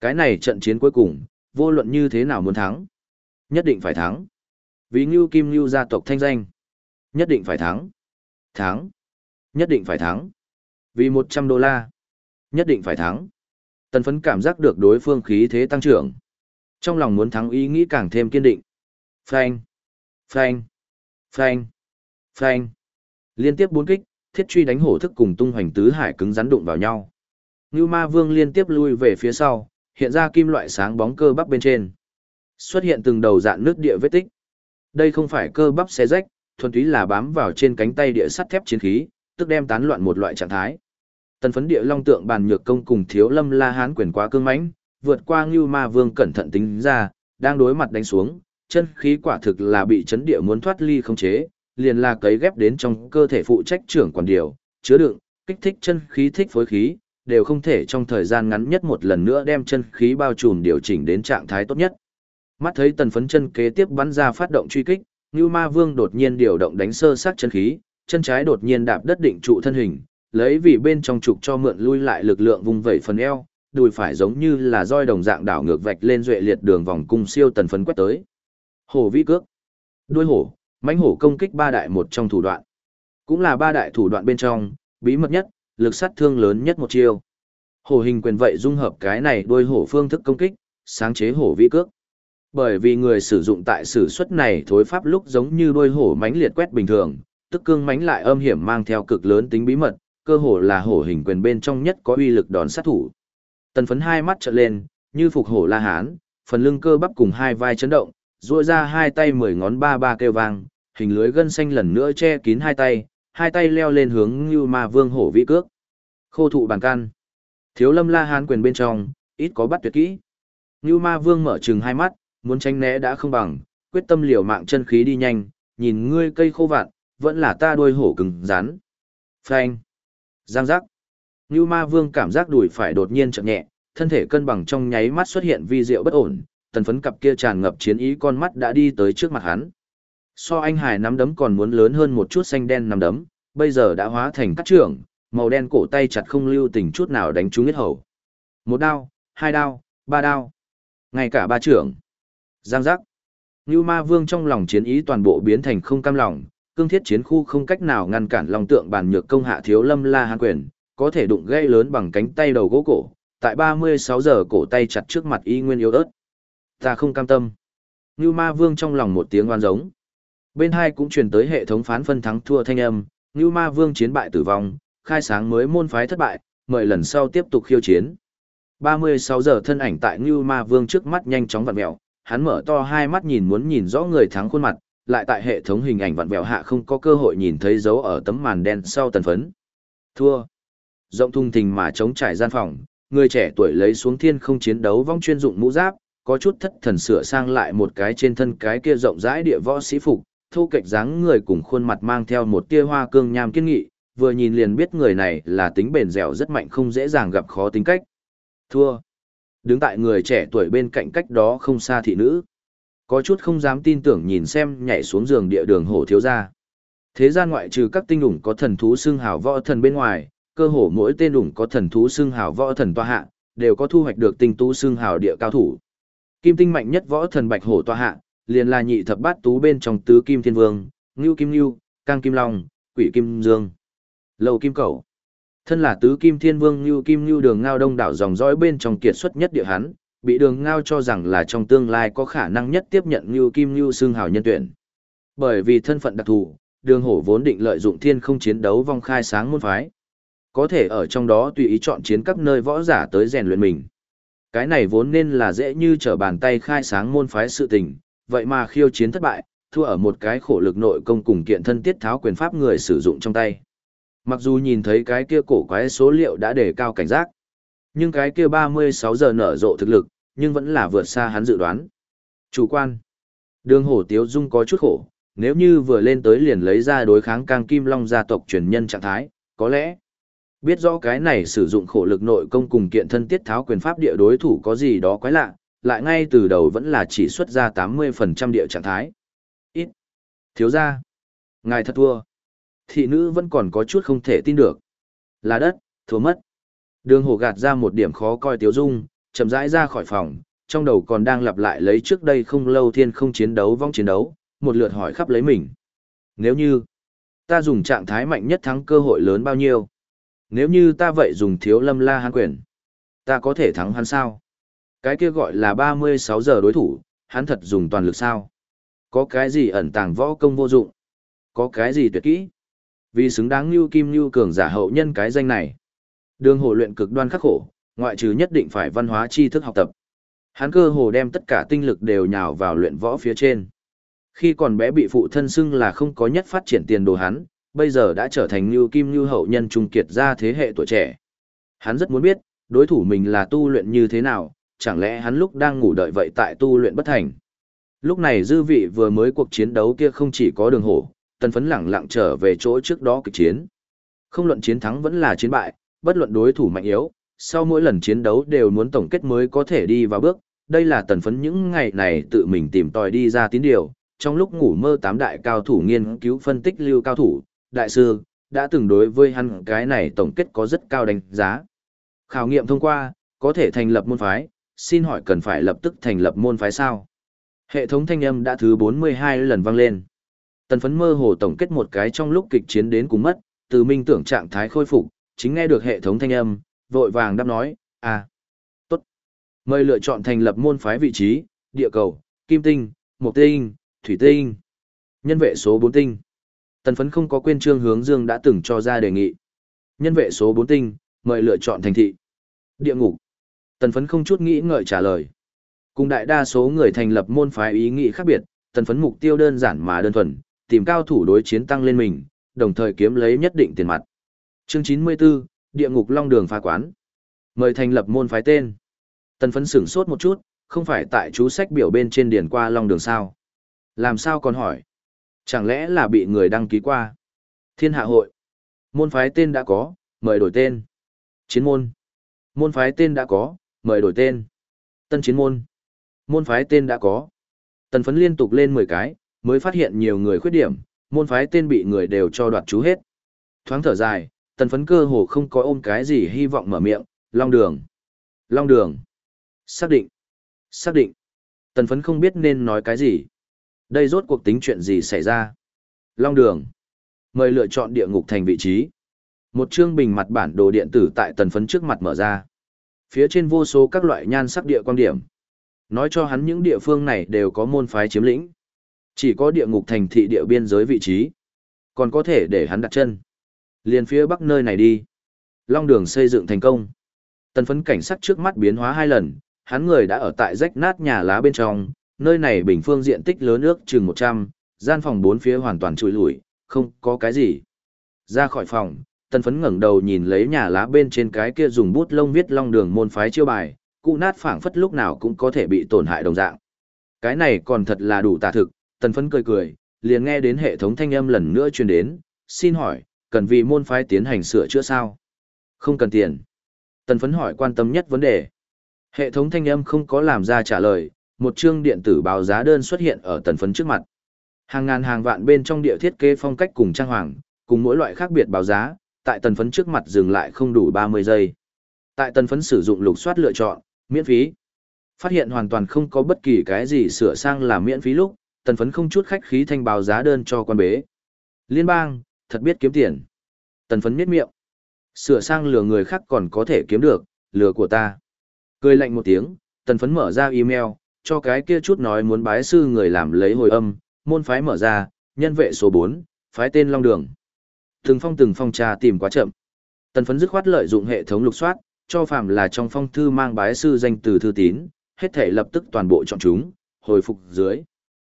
Cái này trận chiến cuối cùng, vô luận như thế nào muốn thắng, nhất định phải thắng. Vì Ngưu Kim Ngưu gia tộc thanh danh, nhất định phải thắng. Thắng, nhất định phải thắng. Vì 100 đô la, nhất định phải thắng. Tần phấn cảm giác được đối phương khí thế tăng trưởng. Trong lòng muốn thắng ý nghĩ càng thêm kiên định. Phanh, phanh, phanh, phanh. Liên tiếp bốn kích, thiết truy đánh hổ thức cùng tung hoành tứ hải cứng rắn đụng vào nhau. Ngưu ma vương liên tiếp lui về phía sau, hiện ra kim loại sáng bóng cơ bắp bên trên. Xuất hiện từng đầu dạn nước địa vết tích. Đây không phải cơ bắp xé rách, thuần túy là bám vào trên cánh tay địa sắt thép chiến khí, tức đem tán loạn một loại trạng thái. Tần phấn địa long tượng bàn nhược công cùng thiếu lâm la hán quyền quá cương mãnh, vượt qua Ngưu Ma Vương cẩn thận tính ra, đang đối mặt đánh xuống, chân khí quả thực là bị chấn địa muốn thoát ly không chế, liền là cấy ghép đến trong cơ thể phụ trách trưởng quản điều, chứa đựng, kích thích chân khí thích phối khí, đều không thể trong thời gian ngắn nhất một lần nữa đem chân khí bao trùm điều chỉnh đến trạng thái tốt nhất. Mắt thấy tần phấn chân kế tiếp bắn ra phát động truy kích, Ngưu Ma Vương đột nhiên điều động đánh sơ sát chân khí, chân trái đột nhiên đạp đất định trụ thân hình, lấy vì bên trong trục cho mượn lui lại lực lượng vùng vẩy phần eo, đùi phải giống như là roi đồng dạng đảo ngược vạch lên duệ liệt đường vòng cung siêu tần phấn quét tới. Hổ vĩ cước. Đuôi hổ, mãnh hổ công kích ba đại một trong thủ đoạn. Cũng là ba đại thủ đoạn bên trong, bí mật nhất, lực sát thương lớn nhất một chiêu. Hổ hình quyền vậy dung hợp cái này đôi hổ phương thức công kích, sáng chế hổ vi cước. Bởi vì người sử dụng tại sử xuất này thối pháp lúc giống như đôi hổ mánh liệt quét bình thường, tức cương mánh lại âm hiểm mang theo cực lớn tính bí mật, cơ hồ là hổ hình quyền bên trong nhất có uy lực đòn sát thủ. Tần phấn hai mắt trợn lên, như phục hổ la hán, phần lưng cơ bắp cùng hai vai chấn động, duỗi ra hai tay mười ngón ba ba kêu vang, hình lưới gân xanh lần nữa che kín hai tay, hai tay leo lên hướng như ma vương hổ vĩ cước. Khô thụ bàn can. Thiếu lâm la hán quyền bên trong, ít có bắt tuyệt kỹ. Như ma vương mở trừng hai mắt, muốn tránh né đã không bằng, quyết tâm liều mạng chân khí đi nhanh, nhìn ngươi cây khô vạn, vẫn là ta đuôi hổ cứng rắn. Phanh. Giang giác. Như ma vương cảm giác đùi phải đột nhiên chậm nhẹ, thân thể cân bằng trong nháy mắt xuất hiện vi diệu bất ổn, tần phấn cặp kia tràn ngập chiến ý con mắt đã đi tới trước mặt hắn. So anh hải nắm đấm còn muốn lớn hơn một chút xanh đen nắm đấm, bây giờ đã hóa thành cắt trưởng, màu đen cổ tay chặt không lưu tình chút nào đánh trúng huyết hầu. Một đao, hai đao, ba đao, ngay cả ba trưởng. Giang giác. Như ma vương trong lòng chiến ý toàn bộ biến thành không cam lòng, cương thiết chiến khu không cách nào ngăn cản lòng tượng bàn nhược công hạ thiếu lâm la hàn quyền, có thể đụng gây lớn bằng cánh tay đầu gỗ cổ, tại 36 giờ cổ tay chặt trước mặt y nguyên yếu ớt. Ta không cam tâm. Như ma vương trong lòng một tiếng oan giống. Bên hai cũng truyền tới hệ thống phán phân thắng thua thanh âm, Ngưu ma vương chiến bại tử vong, khai sáng mới môn phái thất bại, mời lần sau tiếp tục khiêu chiến. 36 giờ thân ảnh tại Ngưu ma vương trước mắt nhanh chóng vặn vẹo, hắn mở to hai mắt nhìn muốn nhìn rõ người thắng khuôn mặt, lại tại hệ thống hình ảnh vặn vẹo hạ không có cơ hội nhìn thấy dấu ở tấm màn đen sau tần phấn. Thua. Rộng thung thình mà chống trải gian phòng, người trẻ tuổi lấy xuống thiên không chiến đấu vong chuyên dụng mũ giáp, có chút thất thần sửa sang lại một cái trên thân cái kia rộng rãi địa võ sĩ phục, thu kệch dáng người cùng khuôn mặt mang theo một tia hoa cương nham kiên nghị, vừa nhìn liền biết người này là tính bền dẻo rất mạnh không dễ dàng gặp khó tính cách. Thua. Đứng tại người trẻ tuổi bên cạnh cách đó không xa thị nữ. Có chút không dám tin tưởng nhìn xem nhảy xuống giường địa đường hổ thiếu gia. Thế gian ngoại trừ các tinh ủng có thần thú xưng hào võ thần bên ngoài, cơ hồ mỗi tên ủng có thần thú xưng hào võ thần toa hạ, đều có thu hoạch được tinh tú xưng hào địa cao thủ. Kim tinh mạnh nhất võ thần bạch hổ toa hạ, liền là nhị thập bát tú bên trong tứ kim thiên vương, ngưu kim ngưu, cang kim long, quỷ kim dương, lầu kim cẩu, Thân là tứ kim thiên vương ngưu kim ngưu đường ngao đông đảo dòng dõi bên trong kiệt xuất nhất địa hắn, bị đường ngao cho rằng là trong tương lai có khả năng nhất tiếp nhận ngưu kim ngưu xương hào nhân tuyển. Bởi vì thân phận đặc thù, đường hổ vốn định lợi dụng thiên không chiến đấu vong khai sáng môn phái. Có thể ở trong đó tùy ý chọn chiến các nơi võ giả tới rèn luyện mình. Cái này vốn nên là dễ như trở bàn tay khai sáng môn phái sự tình, vậy mà khiêu chiến thất bại, thua ở một cái khổ lực nội công cùng kiện thân tiết tháo quyền pháp người sử dụng trong tay. Mặc dù nhìn thấy cái kia cổ quái số liệu đã đề cao cảnh giác, nhưng cái kia 36 giờ nở rộ thực lực, nhưng vẫn là vượt xa hắn dự đoán. Chủ quan. Đường hổ tiếu dung có chút khổ, nếu như vừa lên tới liền lấy ra đối kháng cang kim long gia tộc truyền nhân trạng thái, có lẽ biết rõ cái này sử dụng khổ lực nội công cùng kiện thân tiết tháo quyền pháp địa đối thủ có gì đó quái lạ, lại ngay từ đầu vẫn là chỉ xuất ra 80% địa trạng thái. Ít. Thiếu ra. Ngài thật thua. Thị nữ vẫn còn có chút không thể tin được. Là đất, thua mất. Đường hồ gạt ra một điểm khó coi tiếu dung, chậm rãi ra khỏi phòng, trong đầu còn đang lặp lại lấy trước đây không lâu thiên không chiến đấu vong chiến đấu, một lượt hỏi khắp lấy mình. Nếu như, ta dùng trạng thái mạnh nhất thắng cơ hội lớn bao nhiêu? Nếu như ta vậy dùng thiếu lâm la hán quyền, ta có thể thắng hắn sao? Cái kia gọi là 36 giờ đối thủ, hắn thật dùng toàn lực sao? Có cái gì ẩn tàng võ công vô dụng? Có cái gì tuyệt kỹ? Vì xứng đáng như kim như cường giả hậu nhân cái danh này. Đường hồ luyện cực đoan khắc khổ, ngoại trừ nhất định phải văn hóa tri thức học tập. Hắn cơ hồ đem tất cả tinh lực đều nhào vào luyện võ phía trên. Khi còn bé bị phụ thân xưng là không có nhất phát triển tiền đồ hắn, bây giờ đã trở thành như kim như hậu nhân trung kiệt ra thế hệ tuổi trẻ. Hắn rất muốn biết, đối thủ mình là tu luyện như thế nào, chẳng lẽ hắn lúc đang ngủ đợi vậy tại tu luyện bất thành. Lúc này dư vị vừa mới cuộc chiến đấu kia không chỉ có đường hổ, tần phấn lẳng lặng trở về chỗ trước đó kịch chiến. Không luận chiến thắng vẫn là chiến bại, bất luận đối thủ mạnh yếu, sau mỗi lần chiến đấu đều muốn tổng kết mới có thể đi vào bước. Đây là tần phấn những ngày này tự mình tìm tòi đi ra tín điều, trong lúc ngủ mơ tám đại cao thủ nghiên cứu phân tích lưu cao thủ, đại sư, đã từng đối với hắn cái này tổng kết có rất cao đánh giá. Khảo nghiệm thông qua, có thể thành lập môn phái, xin hỏi cần phải lập tức thành lập môn phái sao? Hệ thống thanh âm đã thứ 42 lần vang lên. Tần phấn mơ hồ tổng kết một cái trong lúc kịch chiến đến cùng mất, từ minh tưởng trạng thái khôi phục, chính nghe được hệ thống thanh âm, vội vàng đáp nói, à, tốt. Mời lựa chọn thành lập môn phái vị trí, địa cầu, kim tinh, mộc tinh, thủy tinh. Nhân vệ số 4 tinh. Tần phấn không có quên trương hướng dương đã từng cho ra đề nghị. Nhân vệ số 4 tinh, mời lựa chọn thành thị. Địa ngục. Tần phấn không chút nghĩ ngợi trả lời. Cùng đại đa số người thành lập môn phái ý nghĩ khác biệt, tần phấn mục tiêu đơn giản mà đơn thuần, tìm cao thủ đối chiến tăng lên mình, đồng thời kiếm lấy nhất định tiền mặt. Chương 94, Địa ngục Long Đường phá quán. Mời thành lập môn phái tên. Tần phấn sửng sốt một chút, không phải tại chú sách biểu bên trên điển qua Long Đường sao? Làm sao còn hỏi? Chẳng lẽ là bị người đăng ký qua? Thiên hạ hội. Môn phái tên đã có, mời đổi tên. Chiến môn. Môn phái tên đã có, mời đổi tên. Tân chiến môn. Môn phái tên đã có. Tần phấn liên tục lên 10 cái, mới phát hiện nhiều người khuyết điểm, môn phái tên bị người đều cho đoạt chú hết. Thoáng thở dài, tần phấn cơ hồ không có ôm cái gì hy vọng mở miệng, long đường. Long đường. Xác định. Xác định. Tần phấn không biết nên nói cái gì. Đây rốt cuộc tính chuyện gì xảy ra. Long đường. Mời lựa chọn địa ngục thành vị trí. Một chương bình mặt bản đồ điện tử tại tần phấn trước mặt mở ra. Phía trên vô số các loại nhan sắc địa quan điểm. Nói cho hắn những địa phương này đều có môn phái chiếm lĩnh. Chỉ có địa ngục thành thị địa biên giới vị trí. Còn có thể để hắn đặt chân. Liền phía bắc nơi này đi. Long đường xây dựng thành công. Tần phấn cảnh sắc trước mắt biến hóa hai lần, hắn người đã ở tại rách nát nhà lá bên trong, nơi này bình phương diện tích lớn ước chừng 100, gian phòng bốn phía hoàn toàn trùi lủi, không có cái gì. Ra khỏi phòng, tần phấn ngẩng đầu nhìn lấy nhà lá bên trên cái kia dùng bút lông viết long đường môn phái chiêu bài, cụ nát phảng phất lúc nào cũng có thể bị tổn hại đồng dạng. Cái này còn thật là đủ tà thực, tần phấn cười cười, liền nghe đến hệ thống thanh âm lần nữa truyền đến, xin hỏi, cần vì môn phái tiến hành sửa chữa sao? Không cần tiền. Tần phấn hỏi quan tâm nhất vấn đề. Hệ thống thanh âm không có làm ra trả lời, một chương điện tử báo giá đơn xuất hiện ở tần phấn trước mặt. Hàng ngàn hàng vạn bên trong địa thiết kế phong cách cùng trang hoàng, cùng mỗi loại khác biệt báo giá, tại tần phấn trước mặt dừng lại không đủ 30 giây. Tại tần phấn sử dụng lục soát lựa chọn, miễn phí. Phát hiện hoàn toàn không có bất kỳ cái gì sửa sang là miễn phí lúc, tần phấn không chút khách khí thanh báo giá đơn cho quan bế. Liên bang, thật biết kiếm tiền. Tần phấn miết miệng. Sửa sang lừa người khác còn có thể kiếm được, lừa của ta. Cười lạnh một tiếng, tần phấn mở ra email, cho cái kia chút nói muốn bái sư người làm lấy hồi âm, môn phái mở ra, nhân vệ số 4, phái tên Long Đường. Từng phong từng phong trà tìm quá chậm. Tần phấn dứt khoát lợi dụng hệ thống lục soát, cho phàm là trong phong thư mang bái sư danh từ thư tín, hết thể lập tức toàn bộ chọn chúng, hồi phục dưới.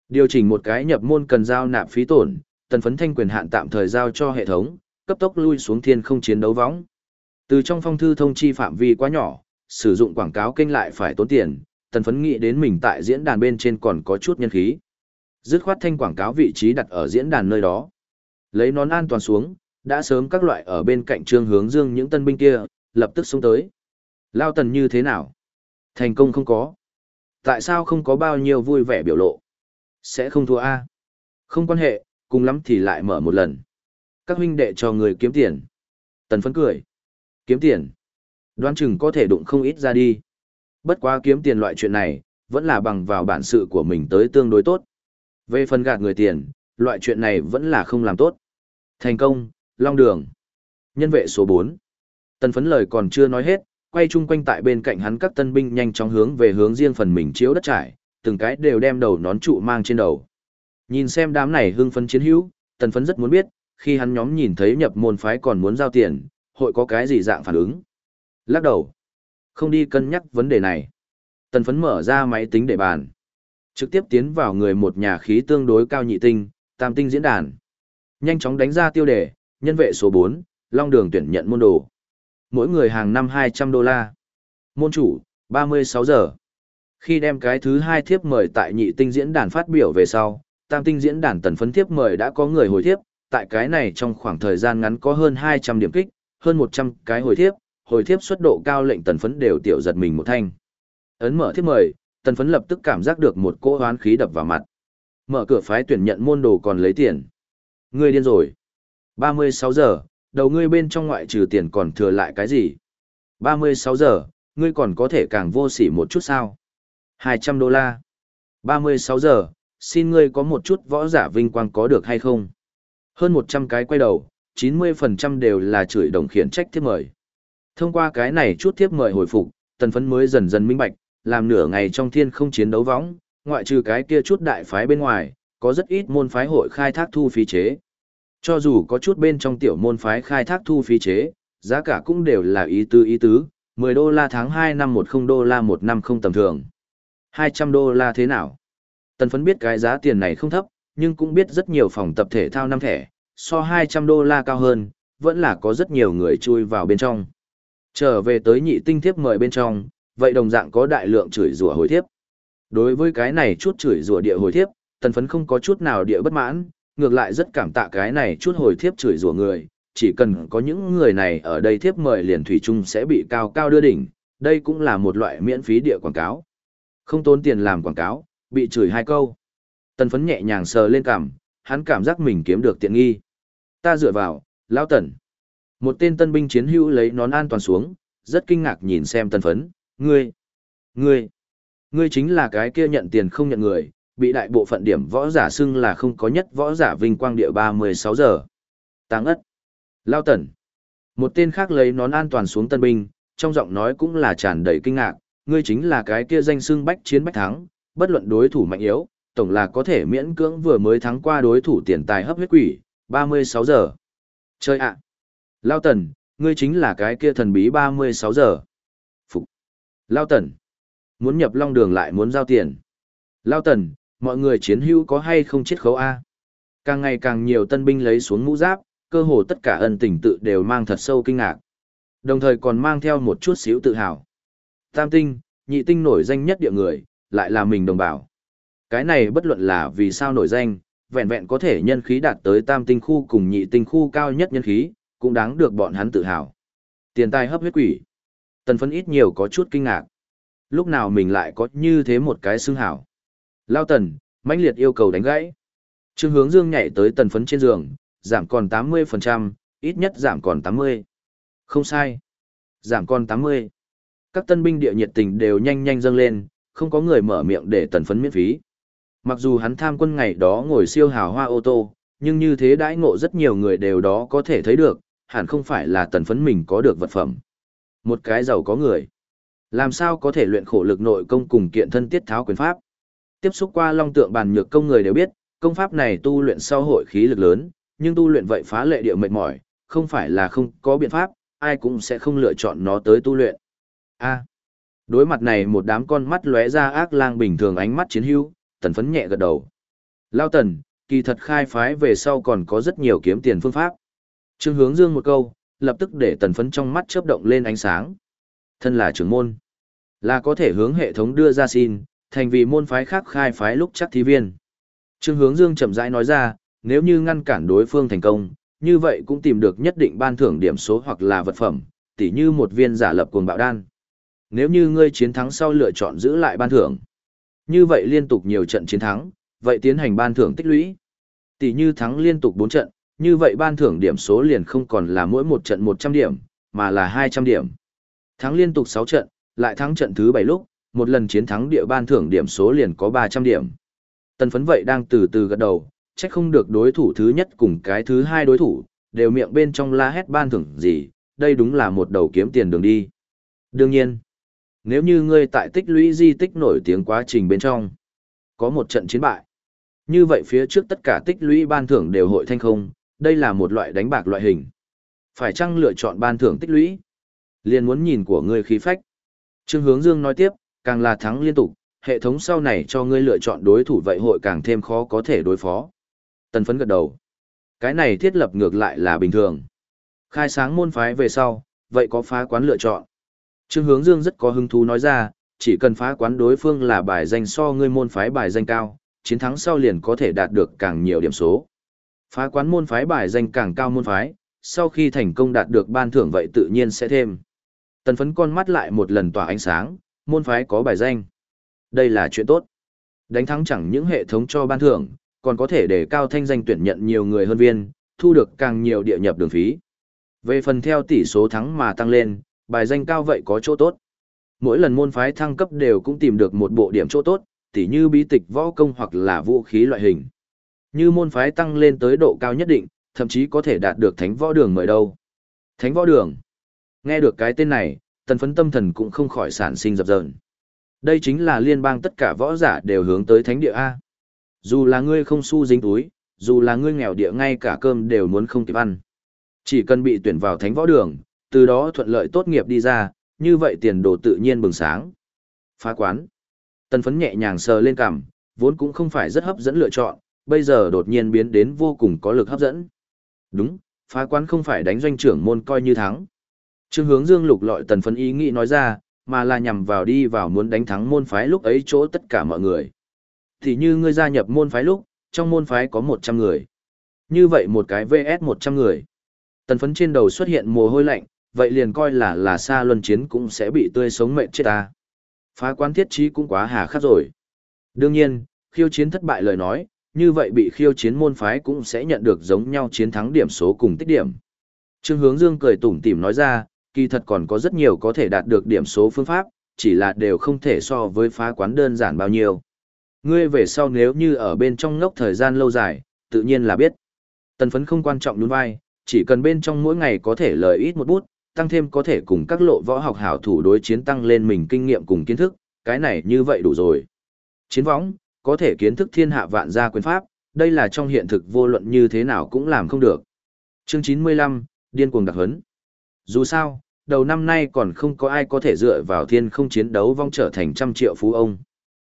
Điều chỉnh một cái nhập môn cần giao nạp phí tổn, tần phấn thanh quyền hạn tạm thời giao cho hệ thống, cấp tốc lui xuống thiên không chiến đấu võng. Từ trong phong thư thông chi phạm vi quá nhỏ, sử dụng quảng cáo kênh lại phải tốn tiền, tần phấn nghĩ đến mình tại diễn đàn bên trên còn có chút nhân khí. Dứt khoát thanh quảng cáo vị trí đặt ở diễn đàn nơi đó. Lấy nón an toàn xuống, đã sớm các loại ở bên cạnh trương hướng dương những tân binh kia, lập tức xuống tới. Lao tần như thế nào? Thành công không có. Tại sao không có bao nhiêu vui vẻ biểu lộ? Sẽ không thua A. Không quan hệ, cùng lắm thì lại mở một lần. Các huynh đệ cho người kiếm tiền. Tần phấn cười. Kiếm tiền. Đoán chừng có thể đụng không ít ra đi. Bất quá kiếm tiền loại chuyện này, vẫn là bằng vào bản sự của mình tới tương đối tốt. Về phần gạt người tiền, loại chuyện này vẫn là không làm tốt. Thành công, long đường. Nhân vệ số 4. Tần phấn lời còn chưa nói hết, quay chung quanh tại bên cạnh hắn các tân binh nhanh chóng hướng về hướng riêng phần mình chiếu đất trải, từng cái đều đem đầu nón trụ mang trên đầu. Nhìn xem đám này hưng phấn chiến hữu, tần phấn rất muốn biết, khi hắn nhóm nhìn thấy nhập môn phái còn muốn giao tiền, hội có cái gì dạng phản ứng. Lắc đầu. Không đi cân nhắc vấn đề này. Tần phấn mở ra máy tính để bàn. Trực tiếp tiến vào người một nhà khí tương đối cao nhị tinh, tam tinh diễn đàn. Nhanh chóng đánh ra tiêu đề, nhân vệ số 4, Long Đường tuyển nhận môn đồ. Mỗi người hàng năm 200 đô la. Môn chủ, 36 giờ. Khi đem cái thứ hai thiếp mời tại nhị tinh diễn đàn phát biểu về sau, tam tinh diễn đàn tần phấn thiếp mời đã có người hồi thiếp, tại cái này trong khoảng thời gian ngắn có hơn 200 điểm kích, hơn 100 cái hồi thiếp, hồi thiếp xuất độ cao lệnh tần phấn đều tiểu giật mình một thanh. Ấn mở thiếp mời, tần phấn lập tức cảm giác được một cỗ hoán khí đập vào mặt. Mở cửa phái tuyển nhận môn đồ còn lấy tiền. Ngươi điên rồi. 36 giờ, đầu ngươi bên trong ngoại trừ tiền còn thừa lại cái gì? 36 giờ, ngươi còn có thể càng vô sỉ một chút sao? 200 đô la. 36 giờ, xin ngươi có một chút võ giả vinh quang có được hay không? Hơn 100 cái quay đầu, 90% đều là chửi đồng khiển trách thiếp mời. Thông qua cái này chút tiếp mời hồi phục, tần phấn mới dần dần minh bạch, làm nửa ngày trong thiên không chiến đấu võng, ngoại trừ cái kia chút đại phái bên ngoài, có rất ít môn phái hội khai thác thu phí chế. Cho dù có chút bên trong tiểu môn phái khai thác thu phí chế, giá cả cũng đều là ý tứ ý tứ, 10 đô la tháng 2 năm 10 đô la một năm không tầm thường. 200 đô la thế nào? Tần phấn biết cái giá tiền này không thấp, nhưng cũng biết rất nhiều phòng tập thể thao năm thẻ, so 200 đô la cao hơn, vẫn là có rất nhiều người chui vào bên trong. Trở về tới nhị tinh thiếp mời bên trong, vậy đồng dạng có đại lượng chửi rủa hồi thiếp. Đối với cái này chút chửi rủa địa hồi thiếp, tần phấn không có chút nào địa bất mãn, ngược lại rất cảm tạ cái này chút hồi thiếp chửi rủa người, chỉ cần có những người này ở đây thiếp mời liền thủy chung sẽ bị cao cao đưa đỉnh, đây cũng là một loại miễn phí địa quảng cáo. Không tốn tiền làm quảng cáo, bị chửi hai câu. Tần phấn nhẹ nhàng sờ lên cằm, hắn cảm giác mình kiếm được tiện nghi. Ta dựa vào, lão tần. Một tên tân binh chiến hữu lấy nón an toàn xuống, rất kinh ngạc nhìn xem tần phấn, ngươi, ngươi, ngươi chính là cái kia nhận tiền không nhận người, bị đại bộ phận điểm võ giả xưng là không có nhất võ giả vinh quang địa 36 giờ. Tăng ất. Lao tần. Một tên khác lấy nón an toàn xuống tân binh, trong giọng nói cũng là tràn đầy kinh ngạc, ngươi chính là cái kia danh xưng bách chiến bách thắng, bất luận đối thủ mạnh yếu, tổng là có thể miễn cưỡng vừa mới thắng qua đối thủ tiền tài hấp huyết quỷ, 36 giờ. Chơi ạ. Lao tần, ngươi chính là cái kia thần bí 36 giờ. Phục. Lao tần. Muốn nhập long đường lại muốn giao tiền. Lao tần, mọi người chiến hữu có hay không chết khấu A. Càng ngày càng nhiều tân binh lấy xuống mũ giáp, cơ hồ tất cả ân tình tự đều mang thật sâu kinh ngạc. Đồng thời còn mang theo một chút xíu tự hào. Tam tinh, nhị tinh nổi danh nhất địa người, lại là mình đồng bào. Cái này bất luận là vì sao nổi danh, vẹn vẹn có thể nhân khí đạt tới tam tinh khu cùng nhị tinh khu cao nhất nhân khí, cũng đáng được bọn hắn tự hào. Tiền tài hấp huyết quỷ. Tần phấn ít nhiều có chút kinh ngạc. Lúc nào mình lại có như thế một cái xưng hảo. Lao tần, mãnh liệt yêu cầu đánh gãy. Trương hướng dương nhảy tới tần phấn trên giường, giảm còn 80%, ít nhất giảm còn 80. Không sai. Giảm còn 80. Các tân binh địa nhiệt tình đều nhanh nhanh dâng lên, không có người mở miệng để tần phấn miễn phí. Mặc dù hắn tham quân ngày đó ngồi siêu hào hoa ô tô, nhưng như thế đãi ngộ rất nhiều người đều đó có thể thấy được, hẳn không phải là tần phấn mình có được vật phẩm. Một cái giàu có người. Làm sao có thể luyện khổ lực nội công cùng kiện thân tiết tháo quyền pháp? Tiếp xúc qua long tượng bàn nhược công người đều biết, công pháp này tu luyện sau hội khí lực lớn, nhưng tu luyện vậy phá lệ địa mệt mỏi, không phải là không có biện pháp, ai cũng sẽ không lựa chọn nó tới tu luyện. A. đối mặt này một đám con mắt lóe ra ác lang bình thường ánh mắt chiến hữu, tần phấn nhẹ gật đầu. Lao tần, kỳ thật khai phái về sau còn có rất nhiều kiếm tiền phương pháp. Trương hướng dương một câu, lập tức để tần phấn trong mắt chớp động lên ánh sáng. Thân là trưởng môn, là có thể hướng hệ thống đưa ra xin, thành vì môn phái khác khai phái lúc chắc thí viên. Trương hướng dương chậm rãi nói ra, nếu như ngăn cản đối phương thành công, như vậy cũng tìm được nhất định ban thưởng điểm số hoặc là vật phẩm, tỉ như một viên giả lập cuồng bạo đan. Nếu như ngươi chiến thắng sau lựa chọn giữ lại ban thưởng, như vậy liên tục nhiều trận chiến thắng, vậy tiến hành ban thưởng tích lũy. Tỷ như thắng liên tục 4 trận, như vậy ban thưởng điểm số liền không còn là mỗi một trận 100 điểm, mà là 200 điểm. Thắng liên tục 6 trận, lại thắng trận thứ 7 lúc, một lần chiến thắng địa ban thưởng điểm số liền có 300 điểm. Tần phấn vậy đang từ từ gật đầu, chắc không được đối thủ thứ nhất cùng cái thứ hai đối thủ, đều miệng bên trong la hét ban thưởng gì, đây đúng là một đầu kiếm tiền đường đi. Đương nhiên, nếu như ngươi tại tích lũy di tích nổi tiếng quá trình bên trong, có một trận chiến bại, như vậy phía trước tất cả tích lũy ban thưởng đều hội thanh không, đây là một loại đánh bạc loại hình. Phải chăng lựa chọn ban thưởng tích lũy? liền muốn nhìn của ngươi khí phách. Trương Hướng Dương nói tiếp, càng là thắng liên tục, hệ thống sau này cho ngươi lựa chọn đối thủ vậy hội càng thêm khó có thể đối phó. Tần phấn gật đầu. Cái này thiết lập ngược lại là bình thường. Khai sáng môn phái về sau, vậy có phá quán lựa chọn. Trương Hướng Dương rất có hứng thú nói ra, chỉ cần phá quán đối phương là bài danh so ngươi môn phái bài danh cao, chiến thắng sau liền có thể đạt được càng nhiều điểm số. Phá quán môn phái bài danh càng cao môn phái, sau khi thành công đạt được ban thưởng vậy tự nhiên sẽ thêm. Tần phấn con mắt lại một lần tỏa ánh sáng, môn phái có bài danh. Đây là chuyện tốt. Đánh thắng chẳng những hệ thống cho ban thưởng, còn có thể để cao thanh danh tuyển nhận nhiều người hơn viên, thu được càng nhiều địa nhập đường phí. Về phần theo tỷ số thắng mà tăng lên, bài danh cao vậy có chỗ tốt. Mỗi lần môn phái thăng cấp đều cũng tìm được một bộ điểm chỗ tốt, tỉ như bí tịch võ công hoặc là vũ khí loại hình. Như môn phái tăng lên tới độ cao nhất định, thậm chí có thể đạt được thánh võ đường mời đâu. Thánh võ đường. Nghe được cái tên này, tần phấn tâm thần cũng không khỏi sản sinh dập dờn. Đây chính là liên bang tất cả võ giả đều hướng tới thánh địa A. Dù là ngươi không su dính túi, dù là ngươi nghèo địa ngay cả cơm đều muốn không kịp ăn. Chỉ cần bị tuyển vào thánh võ đường, từ đó thuận lợi tốt nghiệp đi ra, như vậy tiền đồ tự nhiên bừng sáng. Phá quán. Tần phấn nhẹ nhàng sờ lên cằm, vốn cũng không phải rất hấp dẫn lựa chọn, bây giờ đột nhiên biến đến vô cùng có lực hấp dẫn. Đúng, phá quán không phải đánh doanh trưởng môn coi như thắng. Trương hướng dương lục lọi tần phấn ý nghĩ nói ra, mà là nhằm vào đi vào muốn đánh thắng môn phái lúc ấy chỗ tất cả mọi người. Thì như ngươi gia nhập môn phái lúc, trong môn phái có 100 người. Như vậy một cái VS 100 người. Tần phấn trên đầu xuất hiện mồ hôi lạnh, vậy liền coi là là xa luân chiến cũng sẽ bị tươi sống mệnh chết ta. Phá quán thiết trí cũng quá hà khắc rồi. Đương nhiên, khiêu chiến thất bại lời nói, như vậy bị khiêu chiến môn phái cũng sẽ nhận được giống nhau chiến thắng điểm số cùng tích điểm. Trương Hướng Dương cười tủm tỉm nói ra, kỳ thật còn có rất nhiều có thể đạt được điểm số phương pháp, chỉ là đều không thể so với phá quán đơn giản bao nhiêu. Ngươi về sau nếu như ở bên trong ngốc thời gian lâu dài, tự nhiên là biết. Tần phấn không quan trọng đúng vai, chỉ cần bên trong mỗi ngày có thể lời ít một bút, tăng thêm có thể cùng các lộ võ học hảo thủ đối chiến tăng lên mình kinh nghiệm cùng kiến thức, cái này như vậy đủ rồi. Chiến võng, có thể kiến thức thiên hạ vạn gia quyền pháp, đây là trong hiện thực vô luận như thế nào cũng làm không được. Chương 95, Điên cuồng đặc hấn. Dù sao, đầu năm nay còn không có ai có thể dựa vào thiên không chiến đấu vong trở thành trăm triệu phú ông.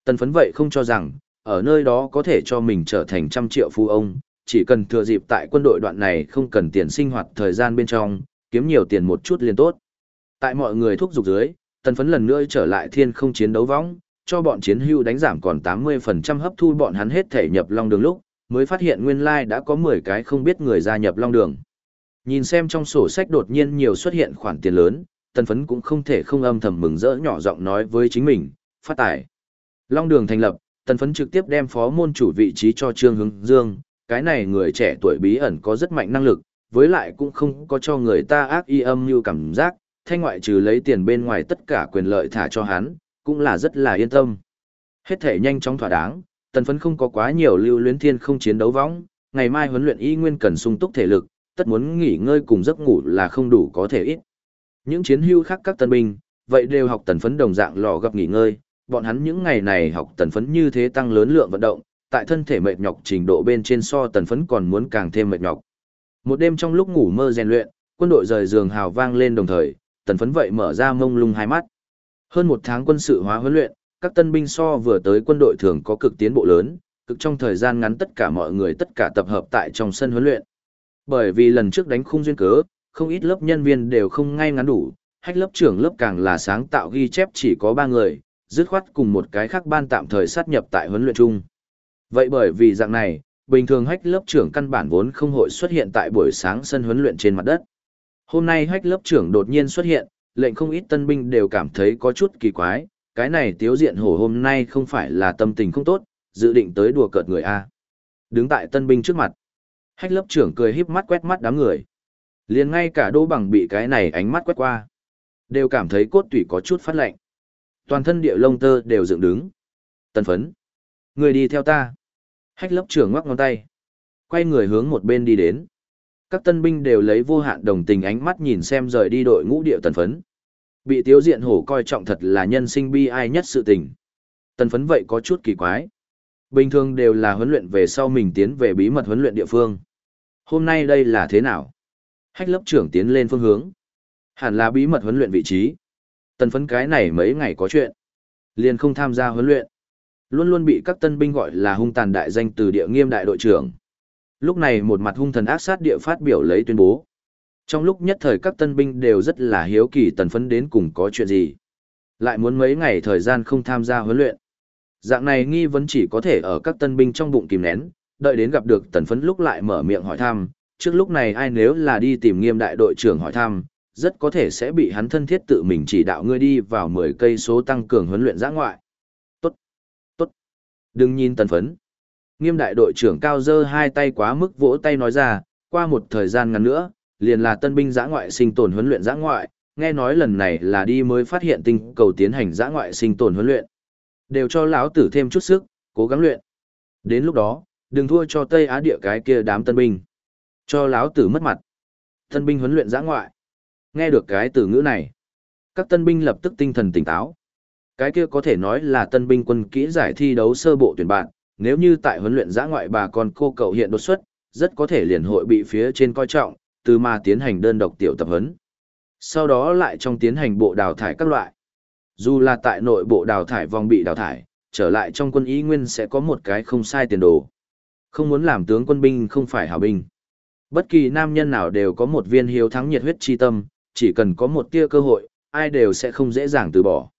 Tần phấn vậy không cho rằng, ở nơi đó có thể cho mình trở thành trăm triệu phú ông, chỉ cần thừa dịp tại quân đội đoạn này không cần tiền sinh hoạt thời gian bên trong, kiếm nhiều tiền một chút liền tốt. Tại mọi người thúc giục dưới, tần phấn lần nữa trở lại thiên không chiến đấu vong, cho bọn chiến hưu đánh giảm còn 80% hấp thu bọn hắn hết thể nhập long đường lúc, mới phát hiện nguyên lai like đã có 10 cái không biết người gia nhập long đường. Nhìn xem trong sổ sách đột nhiên nhiều xuất hiện khoản tiền lớn, tần phấn cũng không thể không âm thầm mừng rỡ nhỏ giọng nói với chính mình, phát tài. Long đường thành lập, tần phấn trực tiếp đem phó môn chủ vị trí cho Trương Hướng Dương, cái này người trẻ tuổi bí ẩn có rất mạnh năng lực, với lại cũng không có cho người ta ác y âm như cảm giác, thanh ngoại trừ lấy tiền bên ngoài tất cả quyền lợi thả cho hắn, cũng là rất là yên tâm. Hết thể nhanh chóng thỏa đáng, tần phấn không có quá nhiều lưu luyến thiên không chiến đấu võng, ngày mai huấn luyện y nguyên cần sung túc thể lực, tất muốn nghỉ ngơi cùng giấc ngủ là không đủ có thể ít. Những chiến hưu khác các tân binh, vậy đều học tần phấn đồng dạng lò gặp nghỉ ngơi, bọn hắn những ngày này học tần phấn như thế tăng lớn lượng vận động, tại thân thể mệt nhọc trình độ bên trên so tần phấn còn muốn càng thêm mệt nhọc. Một đêm trong lúc ngủ mơ rèn luyện, quân đội rời giường hào vang lên đồng thời, tần phấn vậy mở ra mông lung hai mắt. Hơn một tháng quân sự hóa huấn luyện, các tân binh so vừa tới quân đội thường có cực tiến bộ lớn, cực trong thời gian ngắn tất cả mọi người tất cả tập hợp tại trong sân huấn luyện. Bởi vì lần trước đánh khung duyên cớ, không ít lớp nhân viên đều không ngay ngắn đủ, hách lớp trưởng lớp càng là sáng tạo ghi chép chỉ có 3 người, dứt khoát cùng một cái khác ban tạm thời sát nhập tại huấn luyện chung. Vậy bởi vì dạng này, bình thường hách lớp trưởng căn bản vốn không hội xuất hiện tại buổi sáng sân huấn luyện trên mặt đất. Hôm nay hách lớp trưởng đột nhiên xuất hiện, lệnh không ít tân binh đều cảm thấy có chút kỳ quái, cái này tiếu diện hổ hôm nay không phải là tâm tình không tốt, dự định tới đùa cợt người A. Đứng tại tân binh trước mặt. Hách lớp trưởng cười híp mắt quét mắt đám người. liền ngay cả đô bằng bị cái này ánh mắt quét qua. Đều cảm thấy cốt tủy có chút phát lạnh. Toàn thân địa lông tơ đều dựng đứng. Tần phấn. Người đi theo ta. Hách lớp trưởng ngoắc ngón tay. Quay người hướng một bên đi đến. Các tân binh đều lấy vô hạn đồng tình ánh mắt nhìn xem rời đi đội ngũ địa tần phấn. Bị tiếu diện hổ coi trọng thật là nhân sinh bi ai nhất sự tình. Tần phấn vậy có chút kỳ quái. Bình thường đều là huấn luyện về sau mình tiến về bí mật huấn luyện địa phương. Hôm nay đây là thế nào? Hách lớp trưởng tiến lên phương hướng. Hẳn là bí mật huấn luyện vị trí. Tần phấn cái này mấy ngày có chuyện. Liền không tham gia huấn luyện. Luôn luôn bị các tân binh gọi là hung tàn đại danh từ địa nghiêm đại đội trưởng. Lúc này một mặt hung thần ác sát địa phát biểu lấy tuyên bố. Trong lúc nhất thời các tân binh đều rất là hiếu kỳ tần phấn đến cùng có chuyện gì. Lại muốn mấy ngày thời gian không tham gia huấn luyện. Dạng này nghi vấn chỉ có thể ở các tân binh trong bụng kìm nén, đợi đến gặp được tần phấn lúc lại mở miệng hỏi thăm. Trước lúc này ai nếu là đi tìm nghiêm đại đội trưởng hỏi thăm, rất có thể sẽ bị hắn thân thiết tự mình chỉ đạo ngươi đi vào 10 cây số tăng cường huấn luyện giã ngoại. Tốt, tốt, đừng nhìn tần phấn. Nghiêm đại đội trưởng cao dơ hai tay quá mức vỗ tay nói ra, qua một thời gian ngắn nữa, liền là tân binh giã ngoại sinh tồn huấn luyện giã ngoại, nghe nói lần này là đi mới phát hiện tinh cầu tiến hành giã ngoại sinh tồn huấn luyện. Đều cho lão tử thêm chút sức, cố gắng luyện. Đến lúc đó, đừng thua cho Tây Á địa cái kia đám tân binh. Cho lão tử mất mặt. Tân binh huấn luyện giã ngoại. Nghe được cái từ ngữ này, các tân binh lập tức tinh thần tỉnh táo. Cái kia có thể nói là tân binh quân kỹ giải thi đấu sơ bộ tuyển bạn, nếu như tại huấn luyện giã ngoại bà con cô cậu hiện đột xuất, rất có thể liền hội bị phía trên coi trọng, từ mà tiến hành đơn độc tiểu tập huấn. Sau đó lại trong tiến hành bộ đào thải các loại. Dù là tại nội bộ đào thải vòng bị đào thải, trở lại trong quân ý nguyên sẽ có một cái không sai tiền đồ. Không muốn làm tướng quân binh không phải hảo binh. Bất kỳ nam nhân nào đều có một viên hiếu thắng nhiệt huyết chi tâm, chỉ cần có một tia cơ hội, ai đều sẽ không dễ dàng từ bỏ.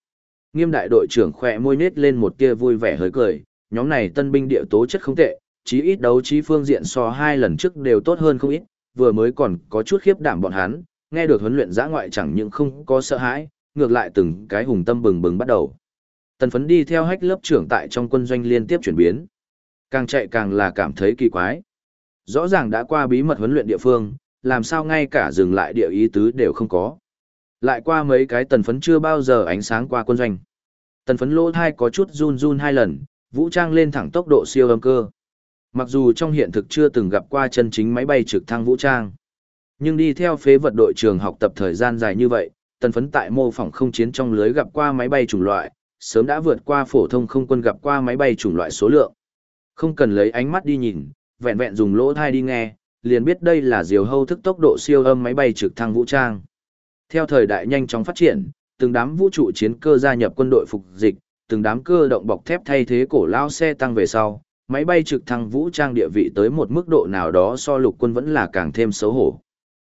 Nghiêm đại đội trưởng khỏe môi nết lên một tia vui vẻ hơi cười, nhóm này tân binh địa tố chất không tệ, chí ít đấu trí phương diện so hai lần trước đều tốt hơn không ít, vừa mới còn có chút khiếp đảm bọn hắn, nghe được huấn luyện giã ngoại chẳng những không có sợ hãi, ngược lại từng cái hùng tâm bừng bừng bắt đầu. Tần phấn đi theo hách lớp trưởng tại trong quân doanh liên tiếp chuyển biến. Càng chạy càng là cảm thấy kỳ quái. Rõ ràng đã qua bí mật huấn luyện địa phương, làm sao ngay cả dừng lại địa ý tứ đều không có. Lại qua mấy cái tần phấn chưa bao giờ ánh sáng qua quân doanh. Tần phấn lỗ thai có chút run run hai lần, vũ trang lên thẳng tốc độ siêu âm cơ. Mặc dù trong hiện thực chưa từng gặp qua chân chính máy bay trực thăng vũ trang, nhưng đi theo phế vật đội trường học tập thời gian dài như vậy, tần phấn tại mô phỏng không chiến trong lưới gặp qua máy bay chủng loại, sớm đã vượt qua phổ thông không quân gặp qua máy bay chủng loại số lượng. Không cần lấy ánh mắt đi nhìn, vẹn vẹn dùng lỗ thai đi nghe, liền biết đây là diều hâu thức tốc độ siêu âm máy bay trực thăng vũ trang. Theo thời đại nhanh chóng phát triển, từng đám vũ trụ chiến cơ gia nhập quân đội phục dịch, từng đám cơ động bọc thép thay thế cổ lao xe tăng về sau, máy bay trực thăng vũ trang địa vị tới một mức độ nào đó so lục quân vẫn là càng thêm xấu hổ.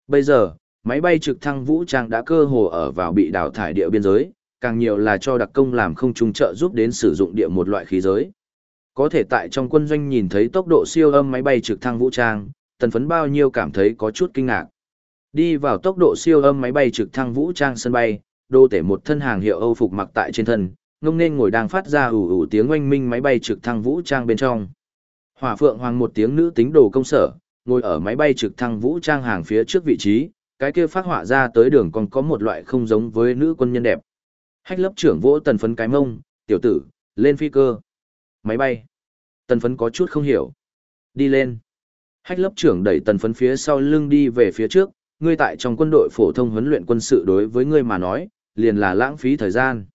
Bây giờ, máy bay trực thăng vũ trang đã cơ hồ ở vào bị đào thải địa biên giới, càng nhiều là cho đặc công làm không trung trợ giúp đến sử dụng địa một loại khí giới. Có thể tại trong quân doanh nhìn thấy tốc độ siêu âm máy bay trực thăng vũ trang, tần phấn bao nhiêu cảm thấy có chút kinh ngạc. Đi vào tốc độ siêu âm máy bay trực thăng vũ trang sân bay, đô tể một thân hàng hiệu Âu phục mặc tại trên thân, ngông nên ngồi đang phát ra ủ ủ tiếng oanh minh máy bay trực thăng vũ trang bên trong. Hỏa Phượng Hoàng một tiếng nữ tính đồ công sở, ngồi ở máy bay trực thăng vũ trang hàng phía trước vị trí, cái kia phát họa ra tới đường còn có một loại không giống với nữ quân nhân đẹp. Hách lớp trưởng vỗ tần phấn cái mông, tiểu tử, lên phi cơ. Máy bay. Tần phấn có chút không hiểu. Đi lên. Hách lớp trưởng đẩy tần phấn phía sau lưng đi về phía trước, ngươi tại trong quân đội phổ thông huấn luyện quân sự đối với ngươi mà nói, liền là lãng phí thời gian.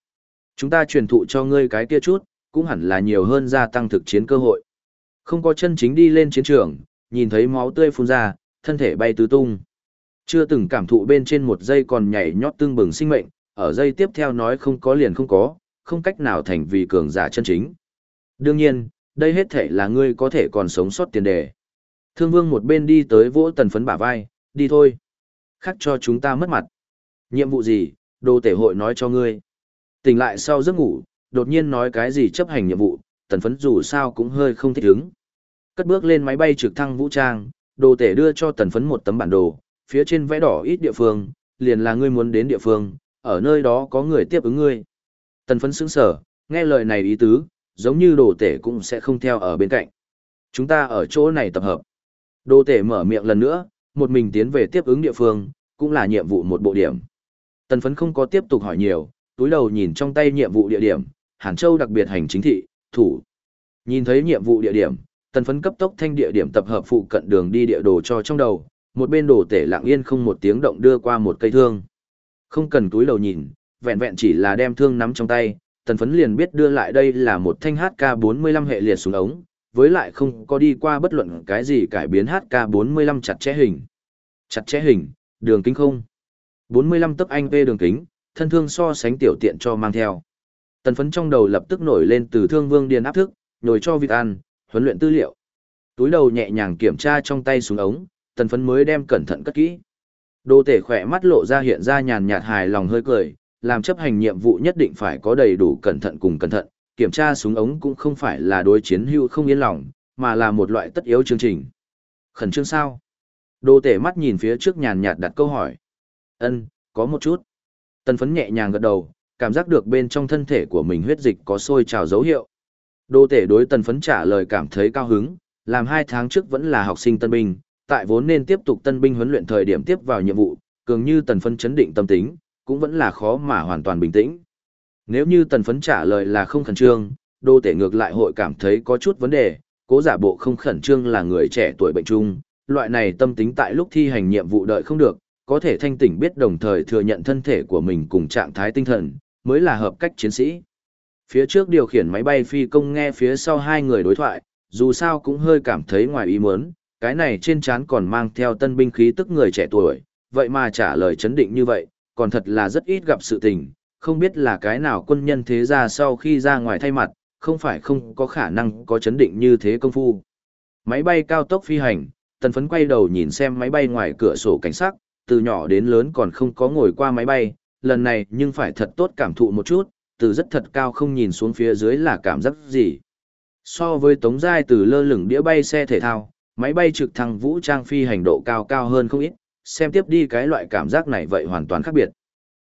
Chúng ta truyền thụ cho ngươi cái kia chút, cũng hẳn là nhiều hơn gia tăng thực chiến cơ hội. Không có chân chính đi lên chiến trường, nhìn thấy máu tươi phun ra, thân thể bay tứ tung. Chưa từng cảm thụ bên trên một giây còn nhảy nhót tương bừng sinh mệnh, ở giây tiếp theo nói không có liền không có, không cách nào thành vì cường giả chân chính. Đương nhiên, đây hết thể là ngươi có thể còn sống sót tiền đề. Thương vương một bên đi tới vỗ tần phấn bả vai, đi thôi. Khắc cho chúng ta mất mặt. Nhiệm vụ gì, đồ tể hội nói cho ngươi. Tỉnh lại sau giấc ngủ, đột nhiên nói cái gì chấp hành nhiệm vụ, tần phấn dù sao cũng hơi không thích ứng. Cất bước lên máy bay trực thăng vũ trang, đồ tể đưa cho tần phấn một tấm bản đồ, phía trên vẽ đỏ ít địa phương, liền là ngươi muốn đến địa phương, ở nơi đó có người tiếp ứng ngươi. Tần phấn sững sở, nghe lời này ý tứ, giống như đồ tể cũng sẽ không theo ở bên cạnh. Chúng ta ở chỗ này tập hợp. Đồ tể mở miệng lần nữa, một mình tiến về tiếp ứng địa phương, cũng là nhiệm vụ một bộ điểm. Tần phấn không có tiếp tục hỏi nhiều, túi đầu nhìn trong tay nhiệm vụ địa điểm, Hàn Châu đặc biệt hành chính thị, thủ. Nhìn thấy nhiệm vụ địa điểm, tần phấn cấp tốc thanh địa điểm tập hợp phụ cận đường đi địa đồ cho trong đầu, một bên đồ tể lặng yên không một tiếng động đưa qua một cây thương. Không cần túi đầu nhìn, vẹn vẹn chỉ là đem thương nắm trong tay, tần phấn liền biết đưa lại đây là một thanh HK45 hệ liệt xuống ống, với lại không có đi qua bất luận cái gì cải biến HK45 chặt chẽ hình. Chặt chẽ hình, đường kính không. 45 tấc anh v đường kính, thân thương so sánh tiểu tiện cho mang theo. Tần phấn trong đầu lập tức nổi lên từ thương vương điền áp thức, nhồi cho vịt ăn, huấn luyện tư liệu. Túi đầu nhẹ nhàng kiểm tra trong tay xuống ống, tần phấn mới đem cẩn thận cất kỹ. Đô tể khỏe mắt lộ ra hiện ra nhàn nhạt hài lòng hơi cười, làm chấp hành nhiệm vụ nhất định phải có đầy đủ cẩn thận cùng cẩn thận, kiểm tra súng ống cũng không phải là đối chiến hưu không yên lòng, mà là một loại tất yếu chương trình. Khẩn trương sao? Đô tể mắt nhìn phía trước nhàn nhạt đặt câu hỏi. Ân, có một chút. Tần phấn nhẹ nhàng gật đầu, cảm giác được bên trong thân thể của mình huyết dịch có sôi trào dấu hiệu. Đô tể đối tần phấn trả lời cảm thấy cao hứng, làm hai tháng trước vẫn là học sinh tân binh, tại vốn nên tiếp tục tân binh huấn luyện thời điểm tiếp vào nhiệm vụ, cường như tần phấn chấn định tâm tính, cũng vẫn là khó mà hoàn toàn bình tĩnh. Nếu như tần phấn trả lời là không khẩn trương, đô tể ngược lại hội cảm thấy có chút vấn đề, cố giả bộ không khẩn trương là người trẻ tuổi bệnh trung, loại này tâm tính tại lúc thi hành nhiệm vụ đợi không được, có thể thanh tỉnh biết đồng thời thừa nhận thân thể của mình cùng trạng thái tinh thần, mới là hợp cách chiến sĩ. Phía trước điều khiển máy bay phi công nghe phía sau hai người đối thoại, dù sao cũng hơi cảm thấy ngoài ý muốn, cái này trên trán còn mang theo tân binh khí tức người trẻ tuổi, vậy mà trả lời chấn định như vậy, còn thật là rất ít gặp sự tình, không biết là cái nào quân nhân thế ra sau khi ra ngoài thay mặt, không phải không có khả năng có chấn định như thế công phu. Máy bay cao tốc phi hành, tần phấn quay đầu nhìn xem máy bay ngoài cửa sổ cảnh sát, từ nhỏ đến lớn còn không có ngồi qua máy bay, lần này nhưng phải thật tốt cảm thụ một chút, từ rất thật cao không nhìn xuống phía dưới là cảm giác gì. So với tống giai từ lơ lửng đĩa bay xe thể thao, máy bay trực thăng vũ trang phi hành độ cao cao hơn không ít, xem tiếp đi cái loại cảm giác này vậy hoàn toàn khác biệt.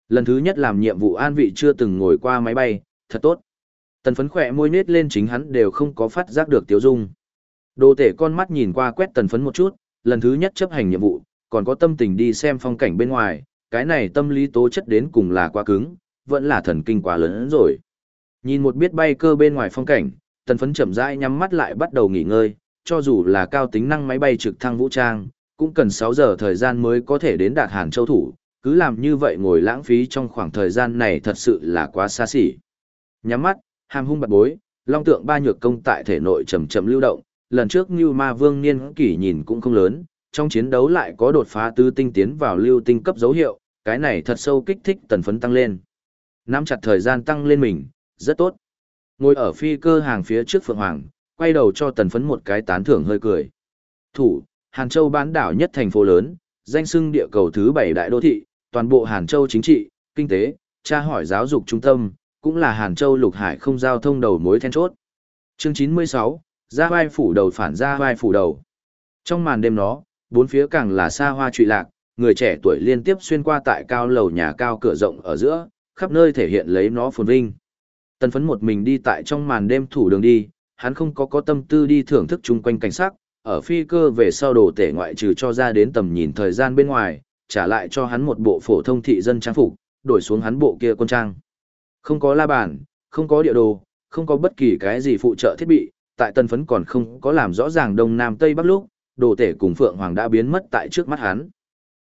Lần thứ nhất làm nhiệm vụ an vị chưa từng ngồi qua máy bay, thật tốt. Tần phấn khỏe môi nết lên chính hắn đều không có phát giác được tiêu dung. Đồ tể con mắt nhìn qua quét tần phấn một chút, lần thứ nhất chấp hành nhiệm vụ, còn có tâm tình đi xem phong cảnh bên ngoài, cái này tâm lý tố chất đến cùng là quá cứng, vẫn là thần kinh quá lớn rồi. Nhìn một biết bay cơ bên ngoài phong cảnh, tần phấn chậm rãi nhắm mắt lại bắt đầu nghỉ ngơi, cho dù là cao tính năng máy bay trực thăng vũ trang, cũng cần 6 giờ thời gian mới có thể đến đạt Hàn Châu thủ, cứ làm như vậy ngồi lãng phí trong khoảng thời gian này thật sự là quá xa xỉ. Nhắm mắt, hàm hung bật bối, long tượng ba nhược công tại thể nội chậm chậm lưu động, lần trước Như Ma Vương niên kỷ nhìn cũng không lớn, trong chiến đấu lại có đột phá tứ tinh tiến vào lưu tinh cấp dấu hiệu, cái này thật sâu kích thích tần phấn tăng lên. Nắm chặt thời gian tăng lên mình, rất tốt. Ngồi ở phi cơ hàng phía trước Phượng Hoàng, quay đầu cho tần phấn một cái tán thưởng hơi cười. Thủ, Hàn Châu bán đảo nhất thành phố lớn, danh sưng địa cầu thứ bảy đại đô thị, toàn bộ Hàn Châu chính trị, kinh tế, tra hỏi giáo dục trung tâm, cũng là Hàn Châu lục hải không giao thông đầu mối then chốt. Chương 96, ra vai phủ đầu phản ra vai phủ đầu. Trong màn đêm đó, bốn phía càng là xa hoa trụy lạc, người trẻ tuổi liên tiếp xuyên qua tại cao lầu nhà cao cửa rộng ở giữa, khắp nơi thể hiện lấy nó phồn vinh. Tần phấn một mình đi tại trong màn đêm thủ đường đi, hắn không có có tâm tư đi thưởng thức chung quanh cảnh sắc, ở phi cơ về sau đồ tể ngoại trừ cho ra đến tầm nhìn thời gian bên ngoài, trả lại cho hắn một bộ phổ thông thị dân trang phục, đổi xuống hắn bộ kia quân trang. Không có la bàn, không có địa đồ, không có bất kỳ cái gì phụ trợ thiết bị, tại tân phấn còn không có làm rõ ràng đông nam tây bắc lúc, đồ tể cùng Phượng Hoàng đã biến mất tại trước mắt hắn.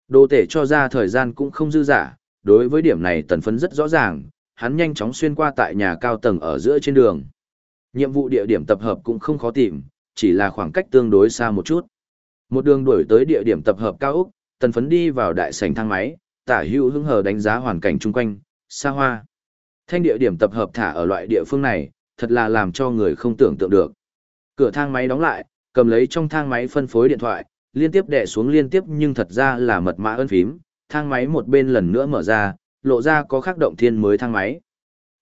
Đồ tể cho ra thời gian cũng không dư giả, đối với điểm này tần phấn rất rõ ràng, hắn nhanh chóng xuyên qua tại nhà cao tầng ở giữa trên đường. Nhiệm vụ địa điểm tập hợp cũng không khó tìm, chỉ là khoảng cách tương đối xa một chút. Một đường đuổi tới địa điểm tập hợp cao Úc, tần phấn đi vào đại sảnh thang máy, tả hữu hứng hờ đánh giá hoàn cảnh chung quanh, xa hoa. Thanh địa điểm tập hợp thả ở loại địa phương này, thật là làm cho người không tưởng tượng được. Cửa thang máy đóng lại, cầm lấy trong thang máy phân phối điện thoại, liên tiếp đè xuống liên tiếp nhưng thật ra là mật mã ân phím, thang máy một bên lần nữa mở ra, lộ ra có khắc động thiên mới thang máy.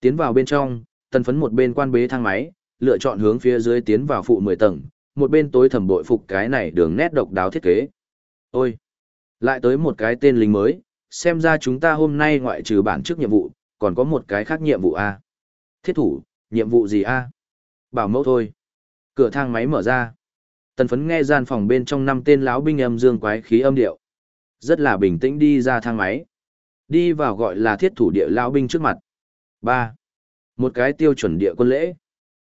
Tiến vào bên trong, tần phấn một bên quan bế thang máy, lựa chọn hướng phía dưới tiến vào phụ 10 tầng, một bên tối thầm bội phục cái này đường nét độc đáo thiết kế. Ôi! Lại tới một cái tên lính mới, xem ra chúng ta hôm nay ngoại trừ bản chức nhiệm vụ, còn có một cái khác nhiệm vụ A. Thiết thủ, nhiệm vụ gì A? Bảo mẫu thôi. Cửa thang máy mở ra. Tần phấn nghe gian phòng bên trong năm tên lão binh âm dương quái khí âm điệu. Rất là bình tĩnh đi ra thang máy. Đi vào gọi là thiết thủ địa lão binh trước mặt. 3. Một cái tiêu chuẩn địa quân lễ.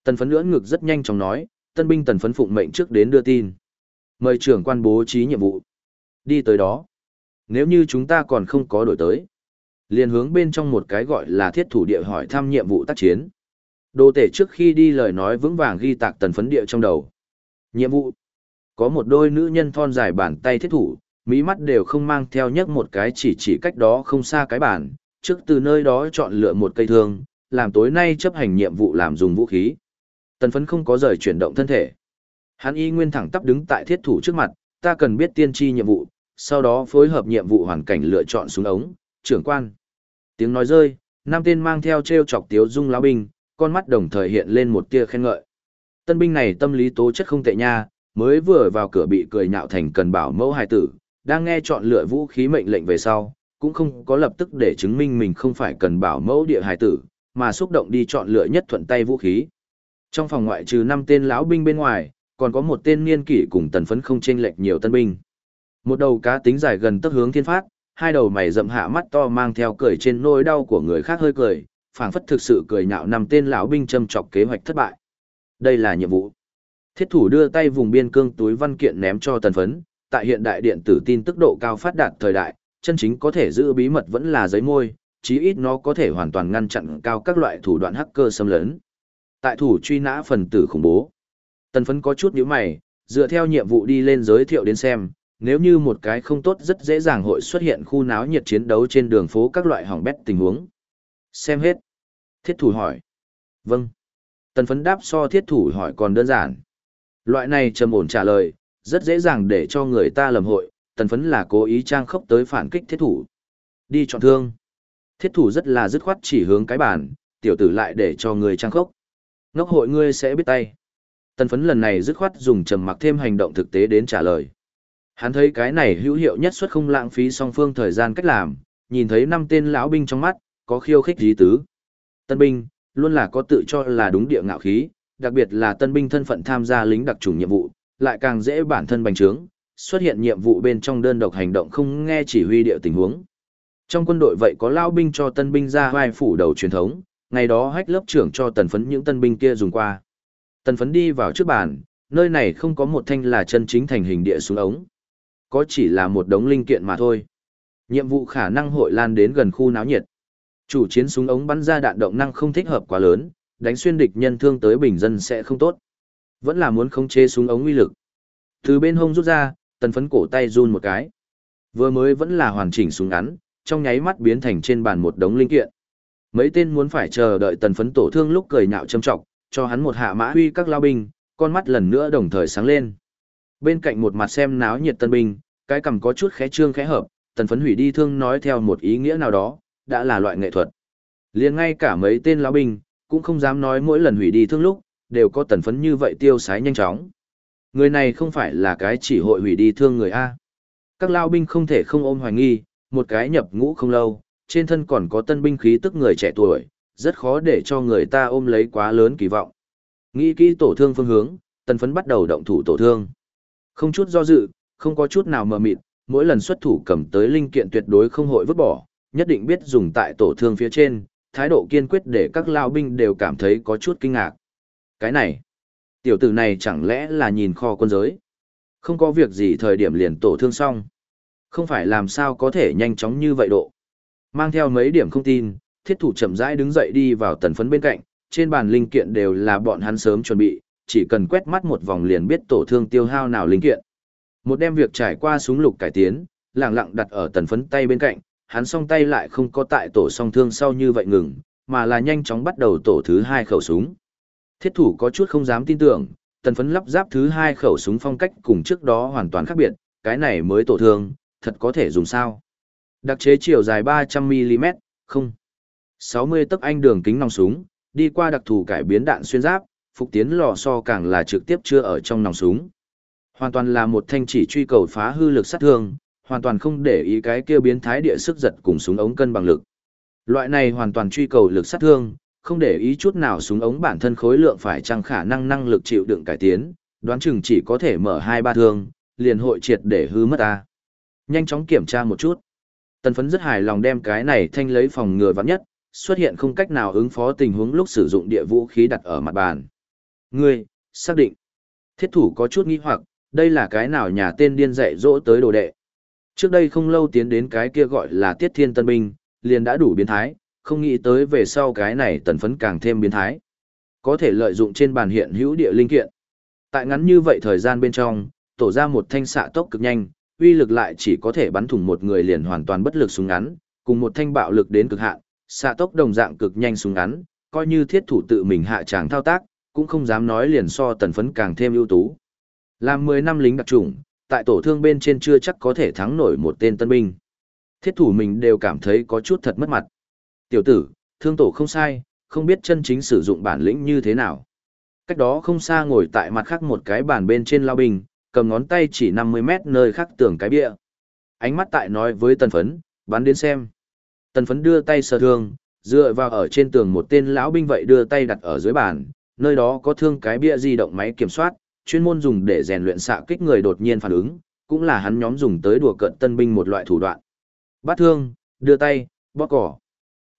Tần phấn lưỡng ngực rất nhanh chóng nói, tân binh tần phấn phụng mệnh trước đến đưa tin. Mời trưởng quan bố trí nhiệm vụ. Đi tới đó. Nếu như chúng ta còn không có đổi tới. liền hướng bên trong một cái gọi là thiết thủ địa hỏi thăm nhiệm vụ tác chiến. Đồ tể trước khi đi lời nói vững vàng ghi tạc tần phấn địa trong đầu. Nhiệm vụ. Có một đôi nữ nhân thon dài bàn tay thiết thủ, mỹ mắt đều không mang theo nhất một cái chỉ chỉ cách đó không xa cái bàn, trước từ nơi đó chọn lựa một cây thương, làm tối nay chấp hành nhiệm vụ làm dùng vũ khí. Tần phấn không có rời chuyển động thân thể. Hắn y nguyên thẳng tắp đứng tại thiết thủ trước mặt, ta cần biết tiên tri nhiệm vụ, sau đó phối hợp nhiệm vụ hoàn cảnh lựa chọn súng ống, trưởng quan. Tiếng nói rơi, Nam tên mang theo treo chọc tiếu dung lão binh, con mắt đồng thời hiện lên một tia khen ngợi. Tân binh này tâm lý tố chất không tệ nha, mới vừa vào cửa bị cười nhạo thành cần bảo mẫu hài tử, đang nghe chọn lựa vũ khí mệnh lệnh về sau, cũng không có lập tức để chứng minh mình không phải cần bảo mẫu địa hài tử, mà xúc động đi chọn lựa nhất thuận tay vũ khí. Trong phòng ngoại trừ năm tên lão binh bên ngoài, còn có một tên niên kỷ cùng tần phấn không chênh lệch nhiều tân binh. Một đầu cá tính dài gần tấc hướng thiên phát, hai đầu mày rậm hạ mắt to mang theo cười trên nỗi đau của người khác hơi cười, phảng phất thực sự cười nhạo năm tên lão binh châm chọc kế hoạch thất bại. Đây là nhiệm vụ. Thiết thủ đưa tay vùng biên cương túi văn kiện ném cho tần phấn, tại hiện đại điện tử tin tức độ cao phát đạt thời đại, chân chính có thể giữ bí mật vẫn là giấy môi, chí ít nó có thể hoàn toàn ngăn chặn cao các loại thủ đoạn hacker xâm lấn. Tại thủ truy nã phần tử khủng bố. Tần phấn có chút nhíu mày, dựa theo nhiệm vụ đi lên giới thiệu đến xem, nếu như một cái không tốt rất dễ dàng hội xuất hiện khu náo nhiệt chiến đấu trên đường phố các loại hỏng bét tình huống. Xem hết. Thiết thủ hỏi. Vâng. Tần phấn đáp so thiết thủ hỏi còn đơn giản. Loại này trầm ổn trả lời, rất dễ dàng để cho người ta lầm hội, tần phấn là cố ý trang khốc tới phản kích thiết thủ. Đi chọn thương. Thiết thủ rất là dứt khoát chỉ hướng cái bản, tiểu tử lại để cho người trang khốc. Ngốc hội ngươi sẽ biết tay. Tần phấn lần này dứt khoát dùng trầm mặc thêm hành động thực tế đến trả lời. Hắn thấy cái này hữu hiệu nhất suất không lãng phí song phương thời gian cách làm, nhìn thấy năm tên lão binh trong mắt, có khiêu khích dí tứ. Tân binh, luôn là có tự cho là đúng địa ngạo khí, đặc biệt là tân binh thân phận tham gia lính đặc chủng nhiệm vụ, lại càng dễ bản thân bành trướng, xuất hiện nhiệm vụ bên trong đơn độc hành động không nghe chỉ huy địa tình huống. Trong quân đội vậy có lao binh cho tân binh ra vai phủ đầu truyền thống, ngày đó hách lớp trưởng cho tần phấn những tân binh kia dùng qua. Tần phấn đi vào trước bàn, nơi này không có một thanh là chân chính thành hình địa xuống ống. Có chỉ là một đống linh kiện mà thôi. Nhiệm vụ khả năng hội lan đến gần khu náo nhiệt. Chủ chiến súng ống bắn ra đạn động năng không thích hợp quá lớn, đánh xuyên địch nhân thương tới bình dân sẽ không tốt. Vẫn là muốn khống chế súng ống uy lực. Từ bên hông rút ra, tần phấn cổ tay run một cái. Vừa mới vẫn là hoàn chỉnh súng ngắn, trong nháy mắt biến thành trên bàn một đống linh kiện. Mấy tên muốn phải chờ đợi tần phấn tổ thương lúc cười nhạo châm trọng, cho hắn một hạ mã huy các lao binh, con mắt lần nữa đồng thời sáng lên. Bên cạnh một mặt xem náo nhiệt tân binh, cái cầm có chút khẽ trương khẽ hợp, tần phấn hủy đi thương nói theo một ý nghĩa nào đó, đã là loại nghệ thuật. liền ngay cả mấy tên lão binh, cũng không dám nói mỗi lần hủy đi thương lúc, đều có tần phấn như vậy tiêu sái nhanh chóng. Người này không phải là cái chỉ hội hủy đi thương người A. Các lao binh không thể không ôm hoài nghi, một cái nhập ngũ không lâu, trên thân còn có tân binh khí tức người trẻ tuổi, rất khó để cho người ta ôm lấy quá lớn kỳ vọng. Nghĩ kỹ tổ thương phương hướng, tần phấn bắt đầu động thủ tổ thương. Không chút do dự, không có chút nào mờ mịt, mỗi lần xuất thủ cầm tới linh kiện tuyệt đối không hội vứt bỏ, nhất định biết dùng tại tổ thương phía trên, thái độ kiên quyết để các lao binh đều cảm thấy có chút kinh ngạc. Cái này, tiểu tử này chẳng lẽ là nhìn kho quân giới? Không có việc gì thời điểm liền tổ thương xong. Không phải làm sao có thể nhanh chóng như vậy độ. Mang theo mấy điểm không tin, thiết thủ chậm rãi đứng dậy đi vào tần phấn bên cạnh, trên bàn linh kiện đều là bọn hắn sớm chuẩn bị, chỉ cần quét mắt một vòng liền biết tổ thương tiêu hao nào linh kiện. Một đem việc trải qua súng lục cải tiến, lặng lặng đặt ở tần phấn tay bên cạnh, hắn song tay lại không có tại tổ song thương sau như vậy ngừng, mà là nhanh chóng bắt đầu tổ thứ hai khẩu súng. Thiết thủ có chút không dám tin tưởng, tần phấn lắp ráp thứ hai khẩu súng phong cách cùng trước đó hoàn toàn khác biệt, cái này mới tổ thương, thật có thể dùng sao. Đặc chế chiều dài 300mm, không. 60 tấc anh đường kính nòng súng, đi qua đặc thù cải biến đạn xuyên giáp, phục tiến lò so càng là trực tiếp chưa ở trong nòng súng. Hoàn toàn là một thanh chỉ truy cầu phá hư lực sát thương, hoàn toàn không để ý cái kia biến thái địa sức giật cùng súng ống cân bằng lực. Loại này hoàn toàn truy cầu lực sát thương, không để ý chút nào súng ống bản thân khối lượng phải chăng khả năng năng lực chịu đựng cải tiến, đoán chừng chỉ có thể mở hai ba thương, liền hội triệt để hư mất ta. Nhanh chóng kiểm tra một chút. Tần phấn rất hài lòng đem cái này thanh lấy phòng ngừa vắng nhất, xuất hiện không cách nào ứng phó tình huống lúc sử dụng địa vũ khí đặt ở mặt bàn. Ngươi, xác định. Thiết thủ có chút nghi hoặc, đây là cái nào nhà tên điên dạy dỗ tới đồ đệ. Trước đây không lâu tiến đến cái kia gọi là Tiết Thiên Tân Binh, liền đã đủ biến thái, không nghĩ tới về sau cái này tần phấn càng thêm biến thái. Có thể lợi dụng trên bàn hiện hữu địa linh kiện. Tại ngắn như vậy thời gian bên trong, tổ ra một thanh xạ tốc cực nhanh, uy lực lại chỉ có thể bắn thủng một người liền hoàn toàn bất lực súng ngắn, cùng một thanh bạo lực đến cực hạn, xạ tốc đồng dạng cực nhanh súng ngắn, coi như thiết thủ tự mình hạ tràng thao tác, cũng không dám nói liền so tần phấn càng thêm ưu tú. Làm 10 năm lính đặc trùng, tại tổ thương bên trên chưa chắc có thể thắng nổi một tên tân binh. Thiết thủ mình đều cảm thấy có chút thật mất mặt. Tiểu tử, thương tổ không sai, không biết chân chính sử dụng bản lĩnh như thế nào. Cách đó không xa ngồi tại mặt khác một cái bàn bên trên lao binh, cầm ngón tay chỉ 50 mét nơi khác tường cái bia. Ánh mắt tại nói với tần phấn, bắn đến xem. Tần phấn đưa tay sờ thương, dựa vào ở trên tường một tên lão binh vậy đưa tay đặt ở dưới bàn, nơi đó có thương cái bia di động máy kiểm soát, chuyên môn dùng để rèn luyện xạ kích người đột nhiên phản ứng, cũng là hắn nhóm dùng tới đùa cận tân binh một loại thủ đoạn. Bắt thương, đưa tay, bóp cỏ.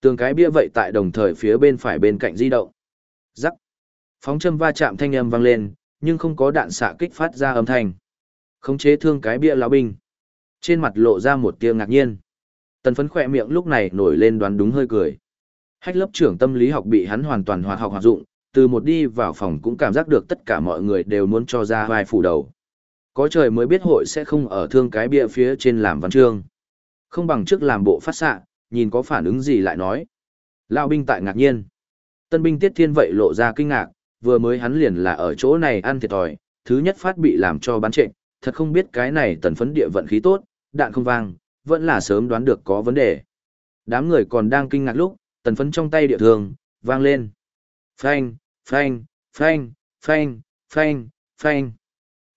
Tường cái bia vậy tại đồng thời phía bên phải bên cạnh di động. Rắc. Phóng châm va chạm thanh âm vang lên, nhưng không có đạn xạ kích phát ra âm thanh. Khống chế thương cái bia lão binh. Trên mặt lộ ra một tia ngạc nhiên. Tần phấn khỏe miệng lúc này nổi lên đoán đúng hơi cười. Hách lớp trưởng tâm lý học bị hắn hoàn toàn hoạt học hoạt dụng, từ một đi vào phòng cũng cảm giác được tất cả mọi người đều muốn cho ra vai phủ đầu. Có trời mới biết hội sẽ không ở thương cái bia phía trên làm văn chương. Không bằng trước làm bộ phát xạ, nhìn có phản ứng gì lại nói. Lao binh tại ngạc nhiên. Tân binh tiết thiên vậy lộ ra kinh ngạc, vừa mới hắn liền là ở chỗ này ăn thiệt thòi, thứ nhất phát bị làm cho bắn trệnh, thật không biết cái này tần phấn địa vận khí tốt, đạn không vang, vẫn là sớm đoán được có vấn đề. Đám người còn đang kinh ngạc lúc, tần phấn trong tay địa thường, vang lên. Phanh, phanh, phanh, phanh, phanh, phanh.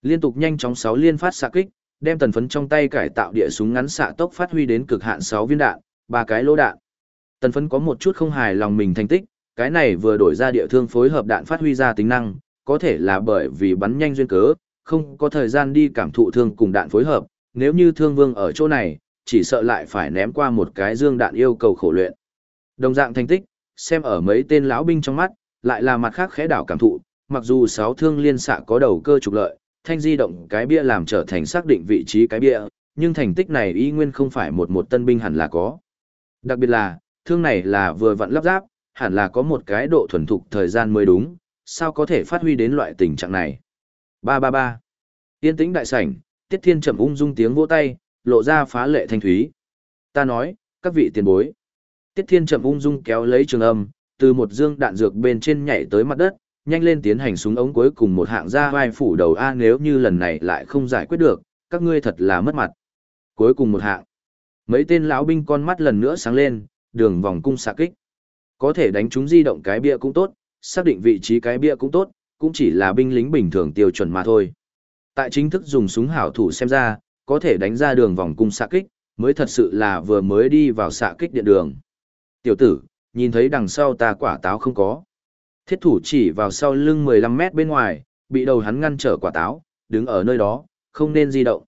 Liên tục nhanh chóng 6 liên phát xạ kích, đem tần phấn trong tay cải tạo địa súng ngắn xạ tốc phát huy đến cực hạn 6 viên đạn, ba cái lỗ đạn. Tần phấn có một chút không hài lòng mình thành tích, cái này vừa đổi ra địa thương phối hợp đạn phát huy ra tính năng, có thể là bởi vì bắn nhanh duyên cớ, không có thời gian đi cảm thụ thương cùng đạn phối hợp, nếu như thương vương ở chỗ này, chỉ sợ lại phải ném qua một cái dương đạn yêu cầu khổ luyện. Đồng dạng thành tích, xem ở mấy tên lão binh trong mắt, lại là mặt khác khẽ đảo cảm thụ, mặc dù sáu thương liên xạ có đầu cơ trục lợi, thanh di động cái bia làm trở thành xác định vị trí cái bia, nhưng thành tích này y nguyên không phải một một tân binh hẳn là có. Đặc biệt là, thương này là vừa vặn lắp ráp, hẳn là có một cái độ thuần thục thời gian mới đúng, sao có thể phát huy đến loại tình trạng này. 333. Yên tĩnh đại sảnh, Tiết Thiên trầm ung dung tiếng vỗ tay, lộ ra phá lệ thanh thúy. Ta nói, các vị tiền bối. Tiết Thiên trầm ung dung kéo lấy trường âm, từ một dương đạn dược bên trên nhảy tới mặt đất, nhanh lên tiến hành súng ống cuối cùng một hạng ra vai phủ đầu A nếu như lần này lại không giải quyết được, các ngươi thật là mất mặt. Cuối cùng một hạng. Mấy tên lão binh con mắt lần nữa sáng lên, đường vòng cung xạ kích. Có thể đánh chúng di động cái bia cũng tốt, xác định vị trí cái bia cũng tốt, cũng chỉ là binh lính bình thường tiêu chuẩn mà thôi. Tại chính thức dùng súng hảo thủ xem ra, có thể đánh ra đường vòng cung xạ kích, mới thật sự là vừa mới đi vào xạ kích điện đường. Tiểu tử, nhìn thấy đằng sau ta quả táo không có. Thiết thủ chỉ vào sau lưng 15 mét bên ngoài, bị đầu hắn ngăn trở quả táo, đứng ở nơi đó, không nên di động.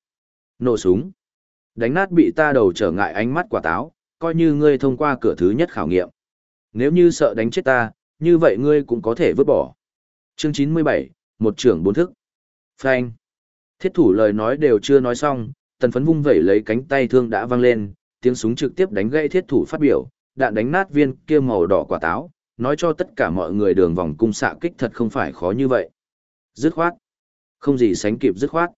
Nổ súng. Đánh nát bị ta đầu trở ngại ánh mắt quả táo, coi như ngươi thông qua cửa thứ nhất khảo nghiệm. Nếu như sợ đánh chết ta, như vậy ngươi cũng có thể vứt bỏ. Chương 97, một trưởng bốn thức. Phanh. Thiết thủ lời nói đều chưa nói xong, tần phấn vung vẩy lấy cánh tay thương đã văng lên, tiếng súng trực tiếp đánh gãy thiết thủ phát biểu, đạn đánh nát viên kia màu đỏ quả táo, nói cho tất cả mọi người đường vòng cung xạ kích thật không phải khó như vậy. Dứt khoát. Không gì sánh kịp dứt khoát.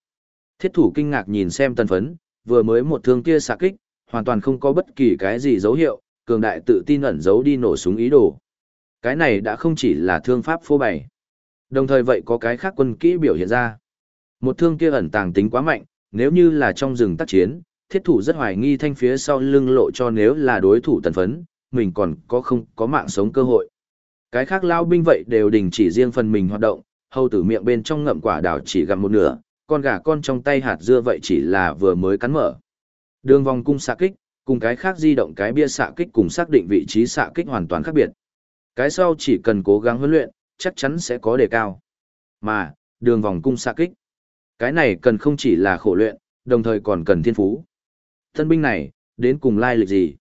Thiết thủ kinh ngạc nhìn xem tần phấn, vừa mới một thương kia xạ kích, hoàn toàn không có bất kỳ cái gì dấu hiệu, cường đại tự tin ẩn giấu đi nổ súng ý đồ. Cái này đã không chỉ là thương pháp phô bày. Đồng thời vậy có cái khác quân kỹ biểu hiện ra. Một thương kia ẩn tàng tính quá mạnh, nếu như là trong rừng tác chiến, thiết thủ rất hoài nghi thanh phía sau lưng lộ cho nếu là đối thủ tần phấn, mình còn có không có mạng sống cơ hội. Cái khác lao binh vậy đều đình chỉ riêng phần mình hoạt động, hầu tử miệng bên trong ngậm quả đào chỉ gặm một nửa, con gà con trong tay hạt dưa vậy chỉ là vừa mới cắn mở. Đường vòng cung xạ kích, cùng cái khác di động cái bia xạ kích cùng xác định vị trí xạ kích hoàn toàn khác biệt. Cái sau chỉ cần cố gắng huấn luyện, chắc chắn sẽ có đề cao. Mà, đường vòng cung xạ kích, cái này cần không chỉ là khổ luyện, đồng thời còn cần thiên phú. Thân binh này, đến cùng lai lịch gì?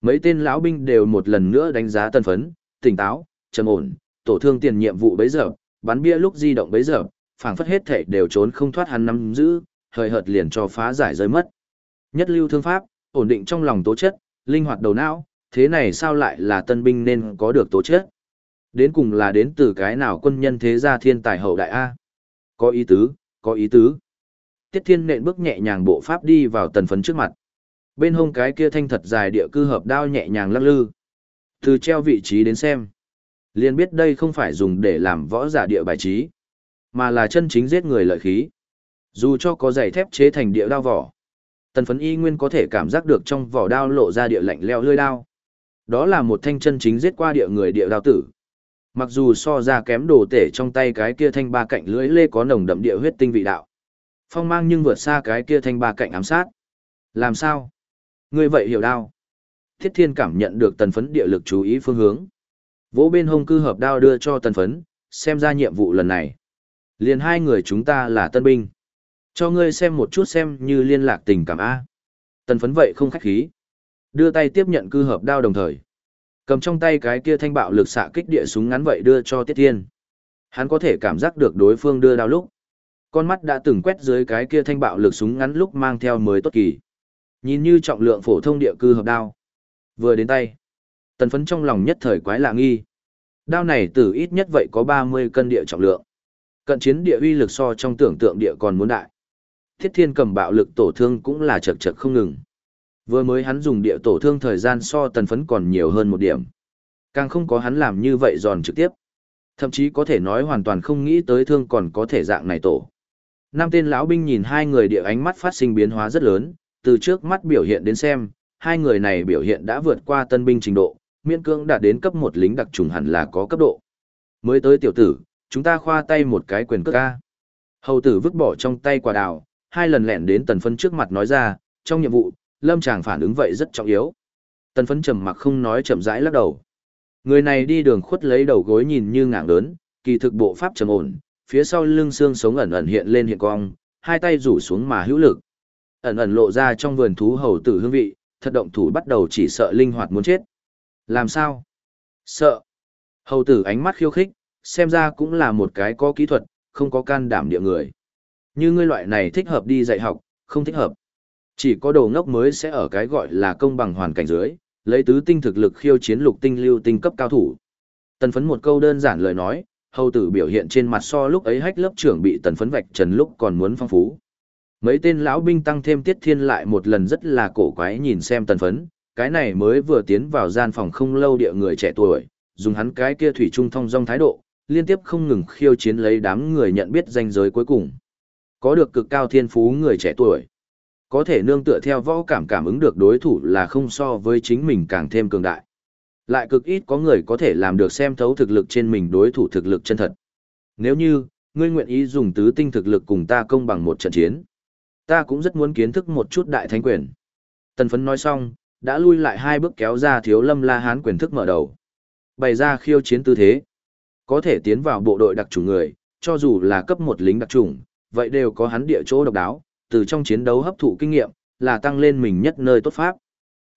Mấy tên lão binh đều một lần nữa đánh giá tân phấn, tỉnh táo, trầm ổn, tổ thương tiền nhiệm vụ bấy giờ, bắn bia lúc di động bấy giờ, phảng phất hết thể đều trốn không thoát hắn nắm giữ, hời hợt liền cho phá giải rơi mất. Nhất lưu thương pháp, ổn định trong lòng tố chất, linh hoạt đầu não, thế này sao lại là tân binh nên có được tố chất? Đến cùng là đến từ cái nào quân nhân thế gia thiên tài hậu đại A? Có ý tứ, có ý tứ. Tiết thiên nện bước nhẹ nhàng bộ pháp đi vào tần phấn trước mặt. Bên hông cái kia thanh thật dài địa cư hợp đao nhẹ nhàng lắc lư. Từ treo vị trí đến xem. liền biết đây không phải dùng để làm võ giả địa bài trí, mà là chân chính giết người lợi khí. Dù cho có giày thép chế thành địa đao vỏ, tần phấn y nguyên có thể cảm giác được trong vỏ đao lộ ra địa lạnh leo lưỡi đao. Đó là một thanh chân chính giết qua địa người địa đao tử. Mặc dù so ra kém đồ tể trong tay cái kia thanh ba cạnh lưỡi lê có nồng đậm địa huyết tinh vị đạo. Phong mang nhưng vượt xa cái kia thanh ba cạnh ám sát. Làm sao? Ngươi vậy hiểu đao. Thiết thiên cảm nhận được tần phấn địa lực chú ý phương hướng. Vỗ bên hông cư hợp đao đưa cho tần phấn, xem ra nhiệm vụ lần này. Liền hai người chúng ta là tân binh. Cho ngươi xem một chút xem như liên lạc tình cảm A. Tần phấn vậy không khách khí. Đưa tay tiếp nhận cư hợp đao đồng thời. Cầm trong tay cái kia thanh bạo lực xạ kích địa súng ngắn vậy đưa cho Tiết Thiên. Hắn có thể cảm giác được đối phương đưa đao lúc. Con mắt đã từng quét dưới cái kia thanh bạo lực súng ngắn lúc mang theo mới tốt kỳ. Nhìn như trọng lượng phổ thông địa cư hợp đao. Vừa đến tay. Tần phấn trong lòng nhất thời quái lạ nghi. Đao này từ ít nhất vậy có 30 cân địa trọng lượng. Cận chiến địa uy lực so trong tưởng tượng địa còn muốn đại. Thiết thiên cầm bạo lực tổ thương cũng là chật chật không ngừng. Vừa mới hắn dùng địa tổ thương thời gian so tần phấn còn nhiều hơn một điểm. Càng không có hắn làm như vậy giòn trực tiếp. Thậm chí có thể nói hoàn toàn không nghĩ tới thương còn có thể dạng này tổ. Năm tên lão binh nhìn hai người địa ánh mắt phát sinh biến hóa rất lớn, từ trước mắt biểu hiện đến xem, hai người này biểu hiện đã vượt qua tân binh trình độ, miễn cưỡng đạt đến cấp một lính đặc trùng hẳn là có cấp độ. Mới tới tiểu tử, chúng ta khoa tay một cái quyền cước ca. Hầu tử vứt bỏ trong tay quả đào, hai lần lẹn đến tần phấn trước mặt nói ra, trong nhiệm vụ, lâm chàng phản ứng vậy rất trọng yếu. Tần phấn trầm mặc không nói chậm rãi lắc đầu. Người này đi đường khuất lấy đầu gối nhìn như ngạng lớn, kỳ thực bộ pháp trầm ổn, phía sau lưng xương sống ẩn ẩn hiện lên hiện cong, hai tay rủ xuống mà hữu lực. Ẩn ẩn lộ ra trong vườn thú hầu tử hương vị, thật động thủ bắt đầu chỉ sợ linh hoạt muốn chết. Làm sao? Sợ. Hầu tử ánh mắt khiêu khích, xem ra cũng là một cái có kỹ thuật, không có can đảm địa người. Như ngươi loại này thích hợp đi dạy học, không thích hợp. Chỉ có đồ ngốc mới sẽ ở cái gọi là công bằng hoàn cảnh dưới, lấy tứ tinh thực lực khiêu chiến lục tinh lưu tinh cấp cao thủ. Tần phấn một câu đơn giản lời nói, hầu tử biểu hiện trên mặt so lúc ấy hách lớp trưởng bị tần phấn vạch trần lúc còn muốn phong phú. Mấy tên lão binh tăng thêm tiết thiên lại một lần rất là cổ quái nhìn xem tần phấn, cái này mới vừa tiến vào gian phòng không lâu địa người trẻ tuổi, dùng hắn cái kia thủy trung thông dong thái độ, liên tiếp không ngừng khiêu chiến lấy đám người nhận biết danh giới cuối cùng. Có được cực cao thiên phú người trẻ tuổi. Có thể nương tựa theo võ cảm cảm ứng được đối thủ là không so với chính mình càng thêm cường đại. Lại cực ít có người có thể làm được xem thấu thực lực trên mình đối thủ thực lực chân thật. Nếu như, ngươi nguyện ý dùng tứ tinh thực lực cùng ta công bằng một trận chiến, ta cũng rất muốn kiến thức một chút đại thánh quyền. Tần phấn nói xong, đã lui lại hai bước kéo ra thiếu lâm la hán quyền thức mở đầu. Bày ra khiêu chiến tư thế. Có thể tiến vào bộ đội đặc chủng người, cho dù là cấp một lính đặc chủng, vậy đều có hắn địa chỗ độc đáo, từ trong chiến đấu hấp thụ kinh nghiệm, là tăng lên mình nhất nơi tốt pháp.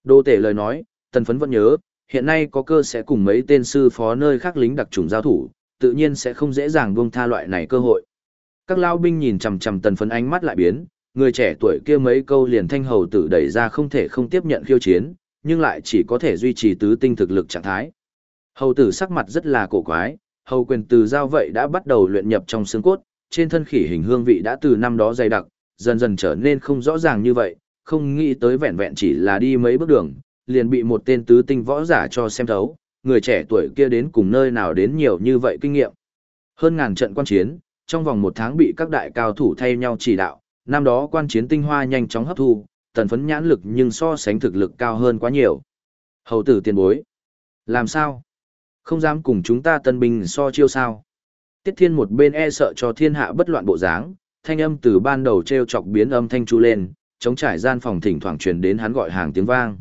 Đô tể lời nói, tần phấn vẫn nhớ, hiện nay có cơ sẽ cùng mấy tên sư phó nơi khác lính đặc trùng giao thủ, tự nhiên sẽ không dễ dàng buông tha loại này cơ hội. Các lao binh nhìn chằm chằm tần phấn ánh mắt lại biến, người trẻ tuổi kia mấy câu liền thanh hầu tử đẩy ra không thể không tiếp nhận khiêu chiến, nhưng lại chỉ có thể duy trì tứ tinh thực lực trạng thái. Hầu tử sắc mặt rất là cổ quái, hầu quyền từ giao vậy đã bắt đầu luyện nhập trong xương cốt, trên thân khỉ hình hương vị đã từ năm đó dày đặc, dần dần trở nên không rõ ràng như vậy, không nghĩ tới vẹn vẹn chỉ là đi mấy bước đường, liền bị một tên tứ tinh võ giả cho xem thấu, người trẻ tuổi kia đến cùng nơi nào đến nhiều như vậy kinh nghiệm. Hơn ngàn trận quan chiến, trong vòng một tháng bị các đại cao thủ thay nhau chỉ đạo, năm đó quan chiến tinh hoa nhanh chóng hấp thu, tần phấn nhãn lực nhưng so sánh thực lực cao hơn quá nhiều. Hầu tử tiền bối. Làm sao? Không dám cùng chúng ta tân binh so chiêu sao? Tiết thiên một bên e sợ cho thiên hạ bất loạn bộ dáng, thanh âm từ ban đầu treo chọc biến âm thanh chu lên, chống trải gian phòng thỉnh thoảng truyền đến hắn gọi hàng tiếng vang.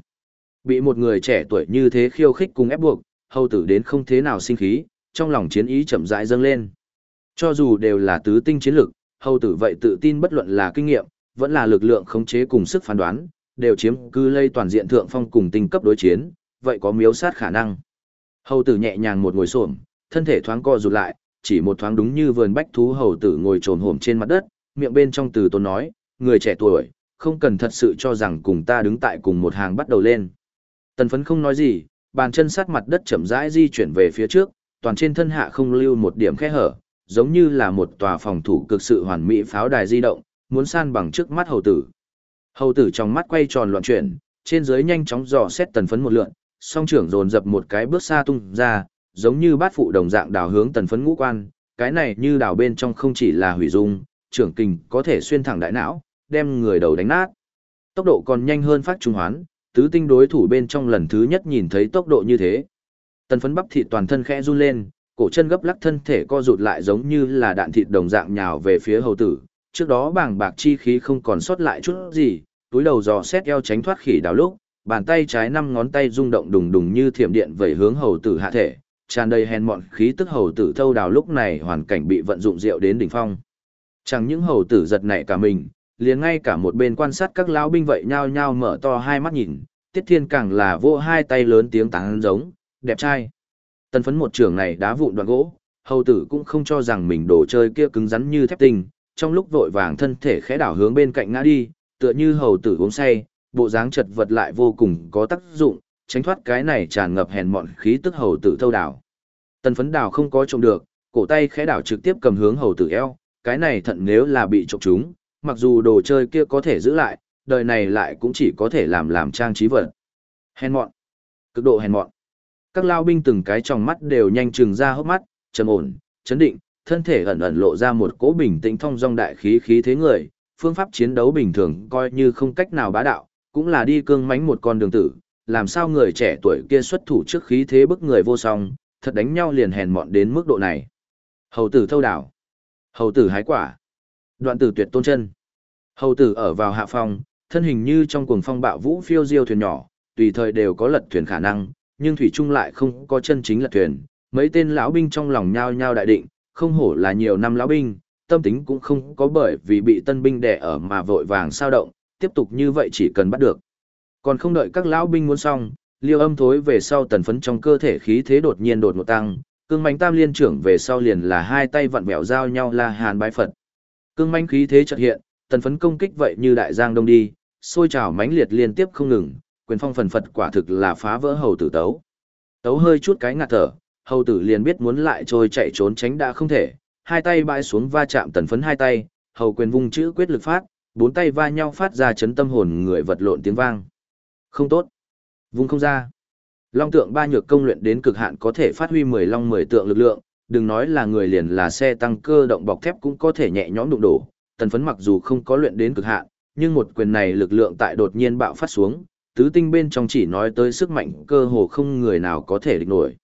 Bị một người trẻ tuổi như thế khiêu khích cùng ép buộc, hầu tử đến không thế nào sinh khí, trong lòng chiến ý chậm rãi dâng lên. Cho dù đều là tứ tinh chiến lực, hầu tử vậy tự tin bất luận là kinh nghiệm, vẫn là lực lượng khống chế cùng sức phán đoán, đều chiếm cư lây toàn diện thượng phong cùng tinh cấp đối chiến, vậy có miếu sát khả năng. Hầu tử nhẹ nhàng một ngồi xổm, thân thể thoáng co rụt lại, chỉ một thoáng đúng như vườn bách thú hầu tử ngồi trồn hổm trên mặt đất, miệng bên trong từ tôn nói, người trẻ tuổi, không cần thật sự cho rằng cùng ta đứng tại cùng một hàng bắt đầu lên. Tần phấn không nói gì, bàn chân sát mặt đất chậm rãi di chuyển về phía trước, toàn trên thân hạ không lưu một điểm khe hở, giống như là một tòa phòng thủ cực sự hoàn mỹ pháo đài di động, muốn san bằng trước mắt hầu tử. Hầu tử trong mắt quay tròn loạn chuyển, trên dưới nhanh chóng dò xét tần phấn một lượn, song trưởng dồn dập một cái bước xa tung ra, giống như bát phụ đồng dạng đào hướng tần phấn ngũ quan, cái này như đào bên trong không chỉ là hủy dung, trưởng kình có thể xuyên thẳng đại não, đem người đầu đánh nát. Tốc độ còn nhanh hơn phát trung hoán, tứ tinh đối thủ bên trong lần thứ nhất nhìn thấy tốc độ như thế. Tần phấn bắp thịt toàn thân khẽ run lên, cổ chân gấp lắc thân thể co rụt lại giống như là đạn thịt đồng dạng nhào về phía hầu tử. Trước đó bảng bạc chi khí không còn sót lại chút gì, túi đầu dò xét eo tránh thoát khỉ đào lúc, bàn tay trái năm ngón tay rung động đùng đùng như thiểm điện vẩy hướng hầu tử hạ thể, tràn đầy hèn mọn khí tức hầu tử thâu đào lúc này hoàn cảnh bị vận dụng rượu đến đỉnh phong. Chẳng những hầu tử giật nảy cả mình, liền ngay cả một bên quan sát các lão binh vậy nhao nhao mở to hai mắt nhìn, Tiết Thiên càng là vô hai tay lớn tiếng tán giống, đẹp trai. tân phấn một trường này đá vụn đoạn gỗ, hầu tử cũng không cho rằng mình đồ chơi kia cứng rắn như thép tinh, trong lúc vội vàng thân thể khẽ đảo hướng bên cạnh ngã đi, tựa như hầu tử uống say, bộ dáng chật vật lại vô cùng có tác dụng, tránh thoát cái này tràn ngập hèn mọn khí tức hầu tử thâu đảo. Tần phấn đảo không có trộm được, cổ tay khẽ đảo trực tiếp cầm hướng hầu tử eo, cái này thận nếu là bị trộm chúng, mặc dù đồ chơi kia có thể giữ lại, đời này lại cũng chỉ có thể làm làm trang trí vật. Hèn mọn. Cực độ hèn mọn. Các lao binh từng cái trong mắt đều nhanh trừng ra hốc mắt, trầm ổn, chấn định, thân thể ẩn ẩn lộ ra một cỗ bình tĩnh thông dong đại khí khí thế người, phương pháp chiến đấu bình thường coi như không cách nào bá đạo, cũng là đi cương mánh một con đường tử, làm sao người trẻ tuổi kia xuất thủ trước khí thế bức người vô song, thật đánh nhau liền hèn mọn đến mức độ này. Hầu tử thâu đảo, hầu tử hái quả, đoạn tử tuyệt tôn chân. Hầu tử ở vào hạ phong, thân hình như trong cuồng phong bạo vũ phiêu diêu thuyền nhỏ, tùy thời đều có lật thuyền khả năng, nhưng thủy trung lại không có chân chính lật thuyền. Mấy tên lão binh trong lòng nhao nhao đại định, không hổ là nhiều năm lão binh, tâm tính cũng không có bởi vì bị tân binh đè ở mà vội vàng sao động, tiếp tục như vậy chỉ cần bắt được. Còn không đợi các lão binh muốn xong, liêu âm thối về sau tần phấn trong cơ thể khí thế đột nhiên đột ngột tăng, cương mánh tam liên trưởng về sau liền là hai tay vặn vẹo giao nhau la hàn bái Phật. Cương mánh khí thế chợt hiện, tần phấn công kích vậy như đại giang đông đi, sôi trào mãnh liệt liên tiếp không ngừng, quyền phong phần phật quả thực là phá vỡ hầu tử tấu. Tấu hơi chút cái ngạt thở, hầu tử liền biết muốn lại trôi chạy trốn tránh đã không thể, hai tay bãi xuống va chạm tần phấn hai tay, hầu quyền vung chữ quyết lực phát, bốn tay va nhau phát ra chấn tâm hồn người vật lộn tiếng vang. Không tốt. Vung không ra. Long tượng ba nhược công luyện đến cực hạn có thể phát huy 10 long 10 tượng lực lượng, đừng nói là người liền là xe tăng cơ động bọc thép cũng có thể nhẹ nhõm đụng đổ. Tần phấn mặc dù không có luyện đến cực hạn, nhưng một quyền này lực lượng tại đột nhiên bạo phát xuống, tứ tinh bên trong chỉ nói tới sức mạnh cơ hồ không người nào có thể địch nổi.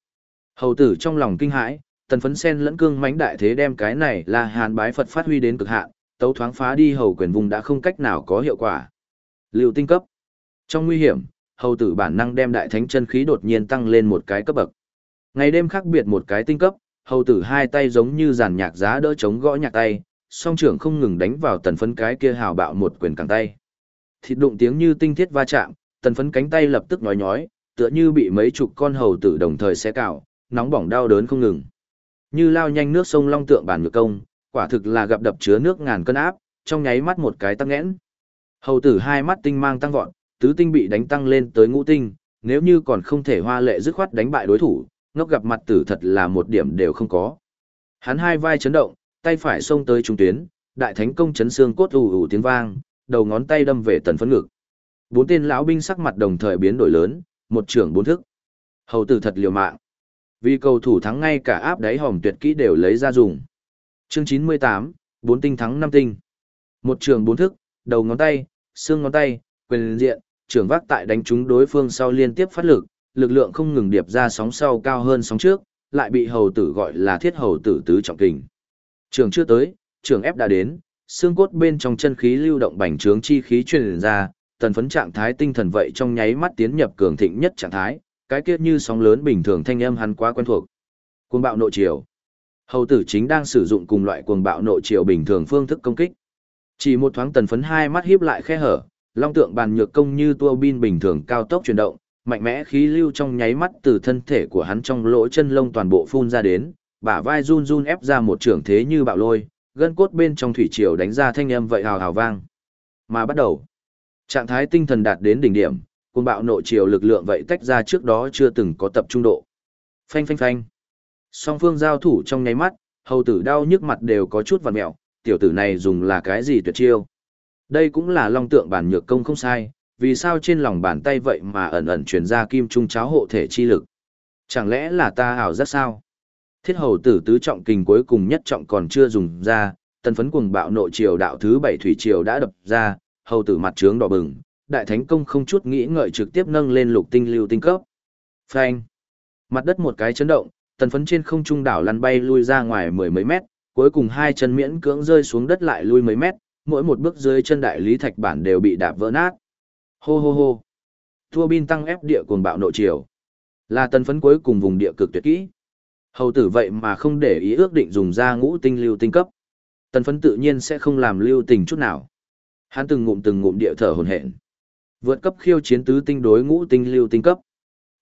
Hầu tử trong lòng kinh hãi, tần phấn sen lẫn cương mãnh đại thế đem cái này là hàn bái Phật phát huy đến cực hạn, tấu thoáng phá đi hầu quyền vùng đã không cách nào có hiệu quả. Liệu tinh cấp. Trong nguy hiểm, hầu tử bản năng đem đại thánh chân khí đột nhiên tăng lên một cái cấp bậc. Ngày đêm khác biệt một cái tinh cấp, hầu tử hai tay giống như giàn nhạc giá đỡ chống gõ nhạc tay, song trưởng không ngừng đánh vào tần phấn cái kia hào bạo một quyền cẳng tay. Thịt đụng tiếng như tinh thiết va chạm, tần phấn cánh tay lập tức nhói nhói, tựa như bị mấy chục con hầu tử đồng thời xé cào, nóng bỏng đau đớn không ngừng. Như lao nhanh nước sông long tượng bản nhược công, quả thực là gặp đập chứa nước ngàn cân áp, trong nháy mắt một cái tăng nghẽn. Hầu tử hai mắt tinh mang tăng vọt, tứ tinh bị đánh tăng lên tới ngũ tinh, nếu như còn không thể hoa lệ dứt khoát đánh bại đối thủ, ngốc gặp mặt tử thật là một điểm đều không có. Hắn hai vai chấn động, tay phải xông tới trung tuyến, đại thánh công chấn xương cốt ù ù tiếng vang, đầu ngón tay đâm về tần phấn ngực. Bốn tên lão binh sắc mặt đồng thời biến đổi lớn, một trưởng bốn thức. Hầu tử thật liều mạng. Vì cầu thủ thắng ngay cả áp đáy hòm tuyệt kỹ đều lấy ra dùng. Chương 98, bốn tinh thắng năm tinh. Một trường bốn thức, đầu ngón tay, xương ngón tay, quyền diện, trưởng vác tại đánh trúng đối phương sau liên tiếp phát lực, lực lượng không ngừng điệp ra sóng sau cao hơn sóng trước, lại bị hầu tử gọi là thiết hầu tử tứ trọng kình. Trường chưa tới, trường ép đã đến, xương cốt bên trong chân khí lưu động bành trướng chi khí truyền ra, tần phấn trạng thái tinh thần vậy trong nháy mắt tiến nhập cường thịnh nhất trạng thái, cái kiết như sóng lớn bình thường thanh âm hắn quá quen thuộc. Cuồng bạo nội chiều. Hầu tử chính đang sử dụng cùng loại cuồng bạo nội chiều bình thường phương thức công kích. Chỉ một thoáng tần phấn hai mắt híp lại khe hở, long tượng bàn nhược công như tua bin bình thường cao tốc chuyển động, mạnh mẽ khí lưu trong nháy mắt từ thân thể của hắn trong lỗ chân lông toàn bộ phun ra đến, bả vai run run ép ra một trường thế như bạo lôi, gân cốt bên trong thủy triều đánh ra thanh âm vậy hào hào vang. Mà bắt đầu, trạng thái tinh thần đạt đến đỉnh điểm, cuồng bạo nội triều lực lượng vậy tách ra trước đó chưa từng có tập trung độ. Phanh phanh phanh. Song phương giao thủ trong nháy mắt, hầu tử đau nhức mặt đều có chút vằn mẹo, tiểu tử này dùng là cái gì tuyệt chiêu. Đây cũng là long tượng bản nhược công không sai, vì sao trên lòng bàn tay vậy mà ẩn ẩn truyền ra kim trung cháo hộ thể chi lực. Chẳng lẽ là ta hảo rất sao? Thiết hầu tử tứ trọng kình cuối cùng nhất trọng còn chưa dùng ra, tần phấn cuồng bạo nội triều đạo thứ bảy thủy triều đã đập ra, hầu tử mặt trướng đỏ bừng, đại thánh công không chút nghĩ ngợi trực tiếp nâng lên lục tinh lưu tinh cấp. Phanh! Mặt đất một cái chấn động, tần phấn trên không trung đảo lăn bay lui ra ngoài mười mấy mét, cuối cùng hai chân miễn cưỡng rơi xuống đất lại lui mấy mét, mỗi một bước dưới chân đại lý thạch bản đều bị đạp vỡ nát. Hô hô hô! Thua bin tăng ép địa cuồng bạo nội triều. Là tần phấn cuối cùng vùng địa cực tuyệt kỹ. Hầu tử vậy mà không để ý ước định dùng ra ngũ tinh lưu tinh cấp. Tần phấn tự nhiên sẽ không làm lưu tình chút nào. Hắn từng ngụm từng ngụm địa thở hồn hển. Vượt cấp khiêu chiến tứ tinh đối ngũ tinh lưu tinh cấp.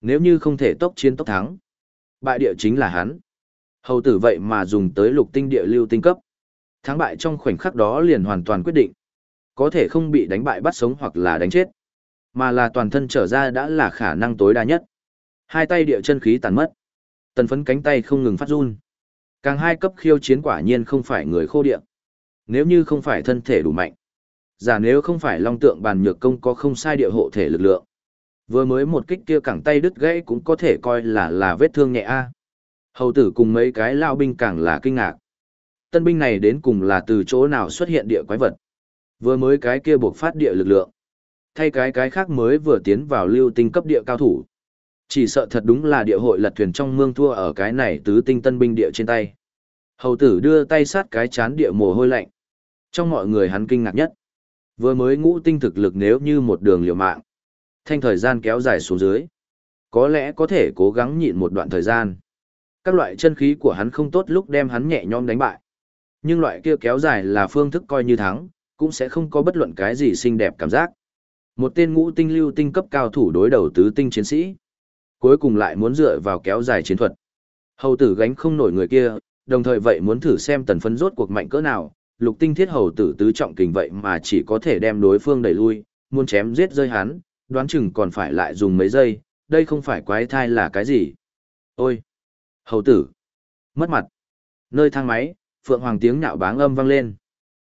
Nếu như không thể tốc chiến tốc thắng, bại địa chính là hắn. Hầu tử vậy mà dùng tới lục tinh địa lưu tinh cấp. Thắng bại trong khoảnh khắc đó liền hoàn toàn quyết định. Có thể không bị đánh bại bắt sống hoặc là đánh chết. mà là toàn thân trở ra đã là khả năng tối đa nhất. Hai tay địa chân khí tàn mất. Tần phấn cánh tay không ngừng phát run. Càng hai cấp khiêu chiến quả nhiên không phải người khô địa. Nếu như không phải thân thể đủ mạnh. Giả nếu không phải long tượng bàn nhược công có không sai địa hộ thể lực lượng. Vừa mới một kích kia cẳng tay đứt gãy cũng có thể coi là là vết thương nhẹ a. Hầu tử cùng mấy cái lao binh càng là kinh ngạc. Tân binh này đến cùng là từ chỗ nào xuất hiện địa quái vật. Vừa mới cái kia buộc phát địa lực lượng. Thay cái cái khác mới vừa tiến vào lưu tinh cấp địa cao thủ. Chỉ sợ thật đúng là địa hội lật thuyền trong mương thua ở cái này tứ tinh tân binh địa trên tay. Hầu tử đưa tay sát cái chán địa mồ hôi lạnh. Trong mọi người hắn kinh ngạc nhất. Vừa mới ngũ tinh thực lực nếu như một đường liều mạng. Thanh thời gian kéo dài xuống dưới. Có lẽ có thể cố gắng nhịn một đoạn thời gian. Các loại chân khí của hắn không tốt lúc đem hắn nhẹ nhõm đánh bại. Nhưng loại kia kéo dài là phương thức coi như thắng, cũng sẽ không có bất luận cái gì xinh đẹp cảm giác. Một tên ngũ tinh lưu tinh cấp cao thủ đối đầu tứ tinh chiến sĩ. Cuối cùng lại muốn dựa vào kéo dài chiến thuật. Hầu tử gánh không nổi người kia, đồng thời vậy muốn thử xem tần phấn rốt cuộc mạnh cỡ nào, lục tinh thiết hầu tử tứ trọng kình vậy mà chỉ có thể đem đối phương đẩy lui, muốn chém giết rơi hắn, đoán chừng còn phải lại dùng mấy giây, đây không phải quái thai là cái gì. Ôi! Hầu tử! Mất mặt! Nơi thang máy, Phượng Hoàng tiếng nhạo báng âm vang lên.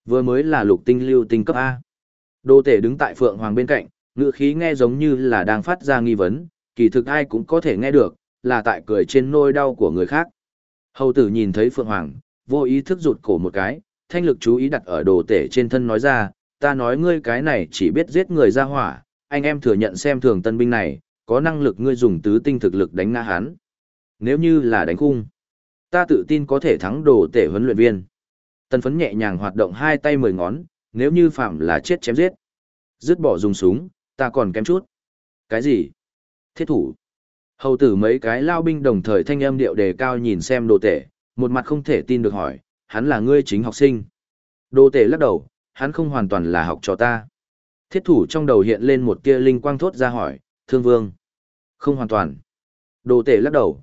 Vừa mới là lục tinh lưu tinh cấp A. Đô tể đứng tại Phượng Hoàng bên cạnh, ngựa khí nghe giống như là đang phát ra nghi vấn, kỳ thực ai cũng có thể nghe được, là tại cười trên nôi đau của người khác. Hầu tử nhìn thấy Phượng Hoàng, vô ý thức rụt cổ một cái, thanh lực chú ý đặt ở đồ tể trên thân nói ra, ta nói ngươi cái này chỉ biết giết người ra hỏa, anh em thừa nhận xem thường tân binh này, có năng lực ngươi dùng tứ tinh thực lực đánh ngã hắn. Nếu như là đánh khung, ta tự tin có thể thắng đồ tể huấn luyện viên. Tân phấn nhẹ nhàng hoạt động hai tay mười ngón, nếu như phạm là chết chém giết. Dứt bỏ dùng súng, ta còn kém chút. Cái gì? Thiết thủ. Hầu tử mấy cái lao binh đồng thời thanh âm điệu đề cao nhìn xem đồ tể, một mặt không thể tin được hỏi, hắn là ngươi chính học sinh. Đồ tể lắc đầu, hắn không hoàn toàn là học cho ta. Thiết thủ trong đầu hiện lên một tia linh quang thốt ra hỏi, thương vương. Không hoàn toàn. Đồ tể lắc đầu.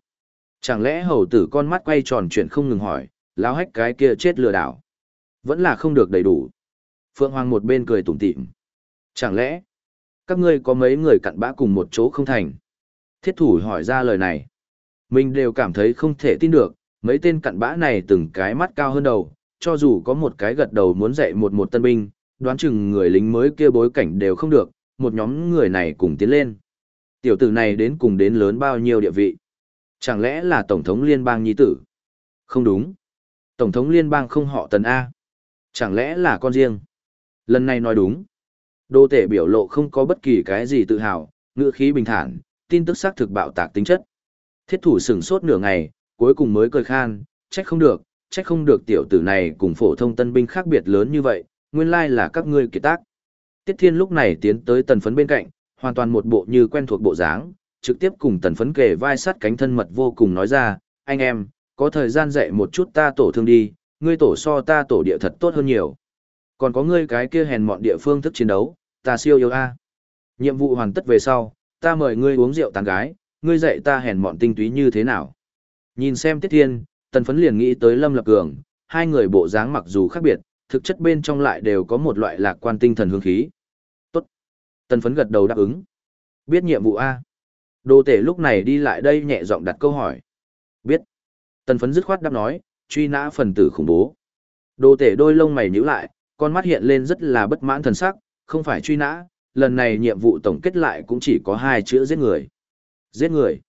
Chẳng lẽ hầu tử con mắt quay tròn chuyện không ngừng hỏi, lão hách cái kia chết lừa đảo. Vẫn là không được đầy đủ. Phượng Hoàng một bên cười tủm tỉm. Chẳng lẽ, các ngươi có mấy người cặn bã cùng một chỗ không thành? Thiết thủ hỏi ra lời này. Mình đều cảm thấy không thể tin được, mấy tên cặn bã này từng cái mắt cao hơn đầu, cho dù có một cái gật đầu muốn dạy một một tân binh, đoán chừng người lính mới kia bối cảnh đều không được, một nhóm người này cùng tiến lên. Tiểu tử này đến cùng đến lớn bao nhiêu địa vị? Chẳng lẽ là Tổng thống liên bang nhi tử? Không đúng. Tổng thống liên bang không họ tần A. Chẳng lẽ là con riêng? Lần này nói đúng. Đô tể biểu lộ không có bất kỳ cái gì tự hào, ngựa khí bình thản, tin tức xác thực bạo tạc tính chất. Thiết thủ sửng sốt nửa ngày, cuối cùng mới cười khan, trách không được, trách không được tiểu tử này cùng phổ thông tân binh khác biệt lớn như vậy, nguyên lai là các ngươi kiệt tác. Tiết Thiên lúc này tiến tới tần phấn bên cạnh, hoàn toàn một bộ như quen thuộc bộ dáng, trực tiếp cùng tần phấn kề vai sát cánh thân mật vô cùng nói ra, anh em, có thời gian dạy một chút ta tổ thương đi, ngươi tổ so ta tổ địa thật tốt hơn nhiều. Còn có ngươi cái kia hèn mọn địa phương thức chiến đấu, ta siêu yêu a. Nhiệm vụ hoàn tất về sau, ta mời ngươi uống rượu tán gái, ngươi dạy ta hèn mọn tinh túy như thế nào. Nhìn xem Tiết Thiên, tần phấn liền nghĩ tới Lâm Lập Cường, hai người bộ dáng mặc dù khác biệt, thực chất bên trong lại đều có một loại lạc quan tinh thần hương khí. Tốt. Tần phấn gật đầu đáp ứng. Biết nhiệm vụ A. Đô tể lúc này đi lại đây nhẹ giọng đặt câu hỏi. Biết. Tần phấn dứt khoát đáp nói, truy nã phần tử khủng bố. Đô tể đôi lông mày nhíu lại, con mắt hiện lên rất là bất mãn thần sắc, không phải truy nã, lần này nhiệm vụ tổng kết lại cũng chỉ có hai chữ giết người. Giết người.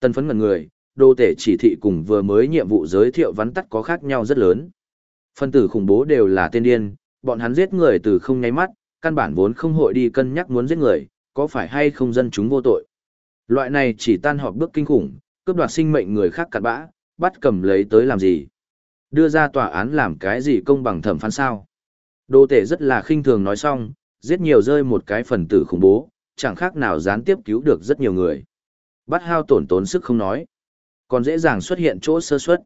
Tần phấn ngần người, đô tể chỉ thị cùng vừa mới nhiệm vụ giới thiệu vắn tắt có khác nhau rất lớn. Phần tử khủng bố đều là tên điên, bọn hắn giết người từ không nháy mắt, căn bản vốn không hội đi cân nhắc muốn giết người, có phải hay không dân chúng vô tội. Loại này chỉ tan họp bước kinh khủng, cướp đoạt sinh mệnh người khác cặn bã, bắt cầm lấy tới làm gì. Đưa ra tòa án làm cái gì công bằng thẩm phán sao. Đô tể rất là khinh thường nói xong, giết nhiều rơi một cái phần tử khủng bố, chẳng khác nào gián tiếp cứu được rất nhiều người. Bắt hao tổn tốn sức không nói, còn dễ dàng xuất hiện chỗ sơ suất.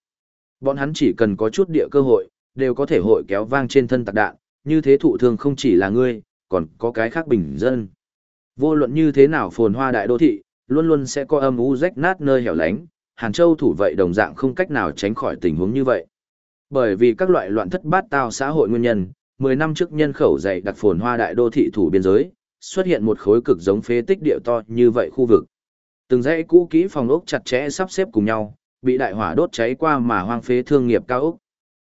Bọn hắn chỉ cần có chút địa cơ hội, đều có thể hội kéo vang trên thân tạc đạn, như thế thụ thương không chỉ là ngươi, còn có cái khác bình dân. Vô luận như thế nào phồn hoa đại đô thị, luôn luôn sẽ có âm u rách nát nơi hẻo lánh, Hàn Châu thủ vậy đồng dạng không cách nào tránh khỏi tình huống như vậy. Bởi vì các loại loạn thất bát tao xã hội nguyên nhân, 10 năm trước nhân khẩu dày đặc phồn hoa đại đô thị thủ biên giới, xuất hiện một khối cực giống phế tích địa to như vậy khu vực. Từng dãy cũ kỹ phòng ốc chặt chẽ sắp xếp cùng nhau, bị đại hỏa đốt cháy qua mà hoang phế thương nghiệp cao ốc.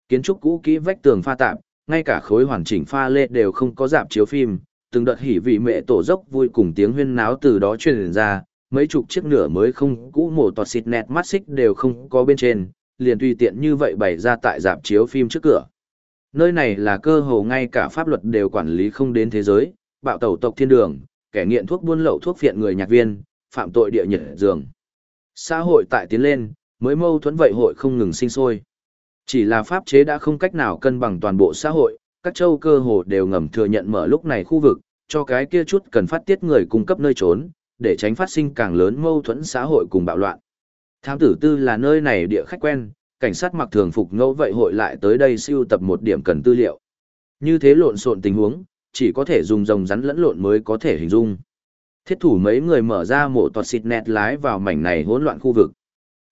Kiến trúc cũ kỹ vách tường pha tạp, ngay cả khối hoàn chỉnh pha lê đều không có dạp chiếu phim, từng đợt hỉ vị mẹ tổ dốc vui cùng tiếng huyên náo từ đó truyền ra, mấy chục chiếc nửa mới không cũ mổ tọt xịt nẹt mắt xích đều không có bên trên, liền tùy tiện như vậy bày ra tại dạp chiếu phim trước cửa. Nơi này là cơ hồ ngay cả pháp luật đều quản lý không đến thế giới, bạo tẩu tộc thiên đường, kẻ nghiện thuốc buôn lậu thuốc phiện người nhạc viên, phạm tội địa nhiệt giường. Xã hội tại tiến lên, mới mâu thuẫn vậy hội không ngừng sinh sôi. Chỉ là pháp chế đã không cách nào cân bằng toàn bộ xã hội, các châu cơ hồ đều ngầm thừa nhận mở lúc này khu vực, cho cái kia chút cần phát tiết người cung cấp nơi trốn, để tránh phát sinh càng lớn mâu thuẫn xã hội cùng bạo loạn. Thám tử tư là nơi này địa khách quen, cảnh sát mặc thường phục ngẫu vậy hội lại tới đây siêu tập một điểm cần tư liệu. Như thế lộn xộn tình huống, chỉ có thể dùng rồng rắn lẫn lộn mới có thể hình dung. Thiết thủ mấy người mở ra mộ tọt xịt nẹt lái vào mảnh này hỗn loạn khu vực.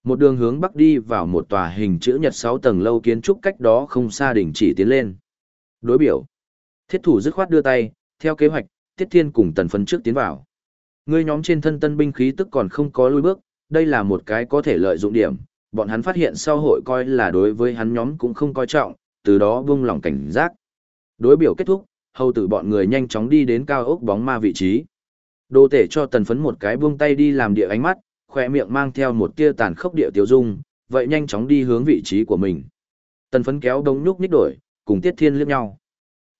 Một đường hướng bắc đi vào một tòa hình chữ nhật 6 tầng lâu kiến trúc cách đó không xa đỉnh chỉ tiến lên. Đối biểu. Thiết thủ dứt khoát đưa tay, theo kế hoạch, Tiết Thiên cùng tần phấn trước tiến vào. Ngươi nhóm trên thân tân binh khí tức còn không có lui bước, đây là một cái có thể lợi dụng điểm, bọn hắn phát hiện sau hội coi là đối với hắn nhóm cũng không coi trọng, từ đó buông lòng cảnh giác. Đối biểu kết thúc, hầu tử bọn người nhanh chóng đi đến cao ốc bóng ma vị trí. Đồ tể cho tần phấn một cái buông tay đi làm địa ánh mắt, khỏe miệng mang theo một tia tàn khốc địa tiêu dung, vậy nhanh chóng đi hướng vị trí của mình. Tần phấn kéo đông nhúc nhích đổi, cùng tiết thiên liếc nhau.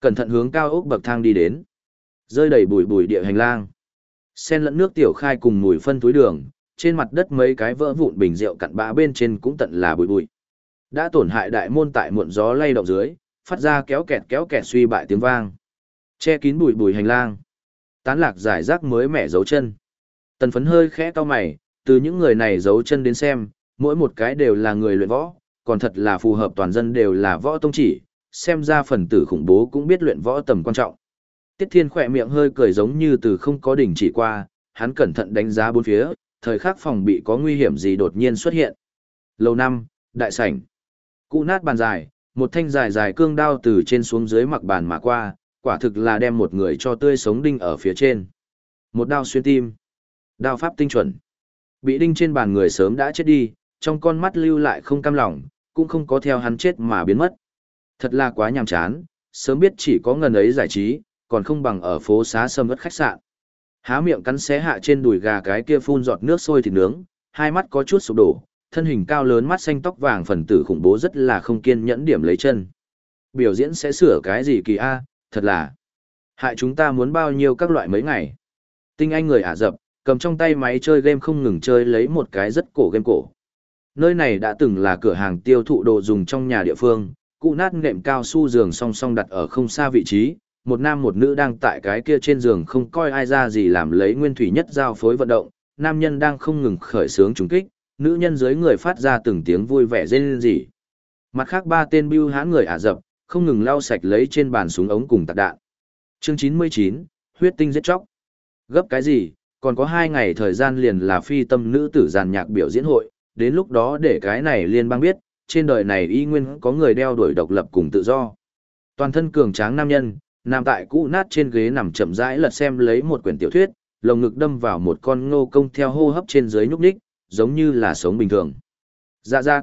Cẩn thận hướng cao ốc bậc thang đi đến. Rơi đầy bụi bụi địa hành lang sen lẫn nước tiểu khai cùng mùi phân túi đường, trên mặt đất mấy cái vỡ vụn bình rượu cặn bã bên trên cũng tận là bụi bụi. Đã tổn hại đại môn tại muộn gió lay động dưới, phát ra kéo kẹt kéo kẹt suy bại tiếng vang. Che kín bụi bụi hành lang. Tán lạc giải rác mới mẻ dấu chân. Tần phấn hơi khẽ to mày, từ những người này giấu chân đến xem, mỗi một cái đều là người luyện võ, còn thật là phù hợp toàn dân đều là võ tông chỉ, xem ra phần tử khủng bố cũng biết luyện võ tầm quan trọng. Tiết Thiên khỏe miệng hơi cười giống như từ không có đỉnh chỉ qua, hắn cẩn thận đánh giá bốn phía, thời khắc phòng bị có nguy hiểm gì đột nhiên xuất hiện. Lầu năm, đại sảnh. Cụ nát bàn dài, một thanh dài dài cương đao từ trên xuống dưới mặc bàn mà qua, quả thực là đem một người cho tươi sống đinh ở phía trên. Một đao xuyên tim. Đao pháp tinh chuẩn. Bị đinh trên bàn người sớm đã chết đi, trong con mắt lưu lại không cam lòng, cũng không có theo hắn chết mà biến mất. Thật là quá nhàm chán, sớm biết chỉ có ngần ấy giải trí, còn không bằng ở phố xá sâm vất khách sạn. Há miệng cắn xé hạ trên đùi gà cái kia phun giọt nước sôi thịt nướng, hai mắt có chút sụp đổ, thân hình cao lớn mắt xanh tóc vàng phần tử khủng bố rất là không kiên nhẫn điểm lấy chân. Biểu diễn sẽ sửa cái gì kỳ a, à, thật là hại chúng ta muốn bao nhiêu các loại mấy ngày. Tinh anh người Ả Rập, cầm trong tay máy chơi game không ngừng chơi lấy một cái rất cổ game cổ. Nơi này đã từng là cửa hàng tiêu thụ đồ dùng trong nhà địa phương, cụ nát nệm cao su giường song song đặt ở không xa vị trí, một nam một nữ đang tại cái kia trên giường không coi ai ra gì làm lấy nguyên thủy nhất giao phối vận động, nam nhân đang không ngừng khởi sướng trùng kích, nữ nhân dưới người phát ra từng tiếng vui vẻ rên rỉ. Mặt khác ba tên bưu hãn người Ả Rập, không ngừng lau sạch lấy trên bàn súng ống cùng tạc đạn. Chương 99, huyết tinh giết chóc. Gấp cái gì, còn có hai ngày thời gian liền là phi tâm nữ tử giàn nhạc biểu diễn hội, đến lúc đó để cái này liên bang biết, trên đời này y nguyên có người đeo đuổi độc lập cùng tự do. Toàn thân cường tráng nam nhân, nằm tại cũ nát trên ghế nằm chậm rãi lật xem lấy một quyển tiểu thuyết, lồng ngực đâm vào một con ngô công theo hô hấp trên dưới nhúc nhích, giống như là sống bình thường. Dạ dạ.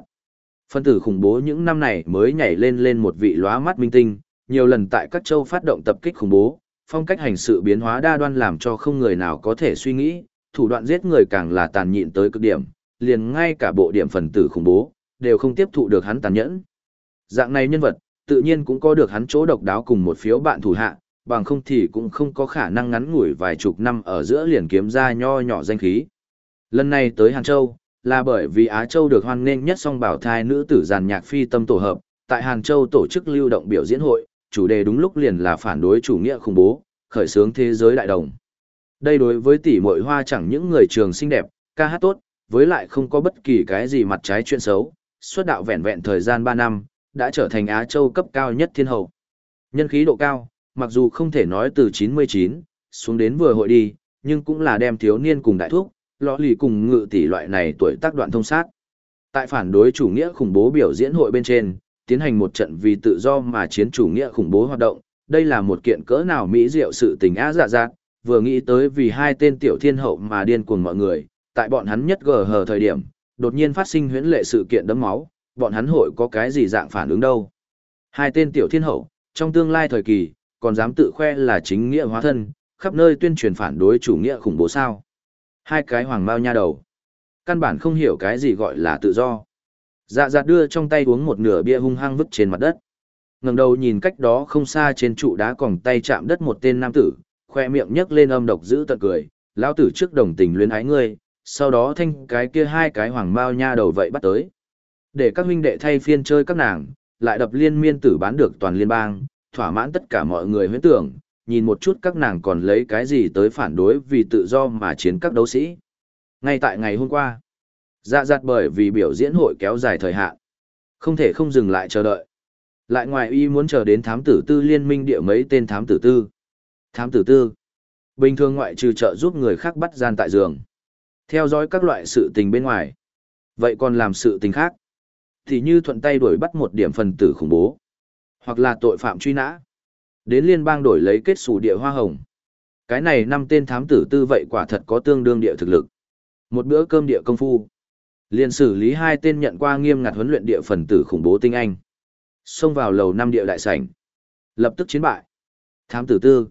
Phân tử khủng bố những năm này mới nhảy lên lên một vị lóa mắt minh tinh, nhiều lần tại các châu phát động tập kích khủng bố, phong cách hành sự biến hóa đa đoan làm cho không người nào có thể suy nghĩ, thủ đoạn giết người càng là tàn nhịn tới cực điểm, liền ngay cả bộ điểm phần tử khủng bố, đều không tiếp thụ được hắn tàn nhẫn. Dạng này nhân vật, tự nhiên cũng có được hắn chỗ độc đáo cùng một phiếu bạn thủ hạ, bằng không thì cũng không có khả năng ngắn ngủi vài chục năm ở giữa liền kiếm ra nho nhỏ danh khí. Lần này tới Hàn Châu, là bởi vì Á Châu được hoan nghênh nhất song bảo thai nữ tử giàn nhạc phi tâm tổ hợp, tại Hàn Châu tổ chức lưu động biểu diễn hội, chủ đề đúng lúc liền là phản đối chủ nghĩa khủng bố, khởi xướng thế giới đại đồng. Đây đối với tỷ muội hoa chẳng những người trường xinh đẹp, ca hát tốt, với lại không có bất kỳ cái gì mặt trái chuyện xấu, xuất đạo vẹn vẹn thời gian 3 năm, đã trở thành Á Châu cấp cao nhất thiên hậu. Nhân khí độ cao, mặc dù không thể nói từ 99, xuống đến vừa hội đi, nhưng cũng là đem thiếu niên cùng đại thúc, lõ lì cùng ngự tỷ loại này tuổi tác đoạn thông sát. Tại phản đối chủ nghĩa khủng bố biểu diễn hội bên trên, tiến hành một trận vì tự do mà chiến chủ nghĩa khủng bố hoạt động, đây là một kiện cỡ nào mỹ diệu sự tình á dạ dạ, vừa nghĩ tới vì hai tên tiểu thiên hậu mà điên cuồng mọi người, tại bọn hắn nhất gờ hờ thời điểm, đột nhiên phát sinh huyễn lệ sự kiện đấm máu, bọn hắn hội có cái gì dạng phản ứng đâu. Hai tên tiểu thiên hậu, trong tương lai thời kỳ, còn dám tự khoe là chính nghĩa hóa thân, khắp nơi tuyên truyền phản đối chủ nghĩa khủng bố sao. Hai cái hoàng mao nha đầu. Căn bản không hiểu cái gì gọi là tự do. Dạ dạ đưa trong tay uống một nửa bia hung hăng vứt trên mặt đất. ngẩng đầu nhìn cách đó không xa trên trụ đá còng tay chạm đất một tên nam tử, khoe miệng nhấc lên âm độc giữ tận cười, lão tử trước đồng tình luyến ái ngươi, sau đó thanh cái kia hai cái hoàng mao nha đầu vậy bắt tới. Để các huynh đệ thay phiên chơi các nàng, lại đập liên miên tử bán được toàn liên bang, thỏa mãn tất cả mọi người huyễn tưởng, nhìn một chút các nàng còn lấy cái gì tới phản đối vì tự do mà chiến các đấu sĩ. Ngay tại ngày hôm qua, dạ dạt bởi vì biểu diễn hội kéo dài thời hạn, không thể không dừng lại chờ đợi. Lại ngoài y muốn chờ đến thám tử tư liên minh địa mấy tên thám tử tư. Thám tử tư. Bình thường ngoại trừ trợ giúp người khác bắt gian tại giường. Theo dõi các loại sự tình bên ngoài. Vậy còn làm sự tình khác. Thì như thuận tay đuổi bắt một điểm phần tử khủng bố. Hoặc là tội phạm truy nã. Đến liên bang đổi lấy kết sủ địa hoa hồng. Cái này năm tên thám tử tư vậy quả thật có tương đương địa thực lực. Một bữa cơm địa công phu. liền xử lý hai tên nhận qua nghiêm ngặt huấn luyện địa phần tử khủng bố tinh anh. Xông vào lầu năm địa đại sảnh. Lập tức chiến bại. Thám tử tư.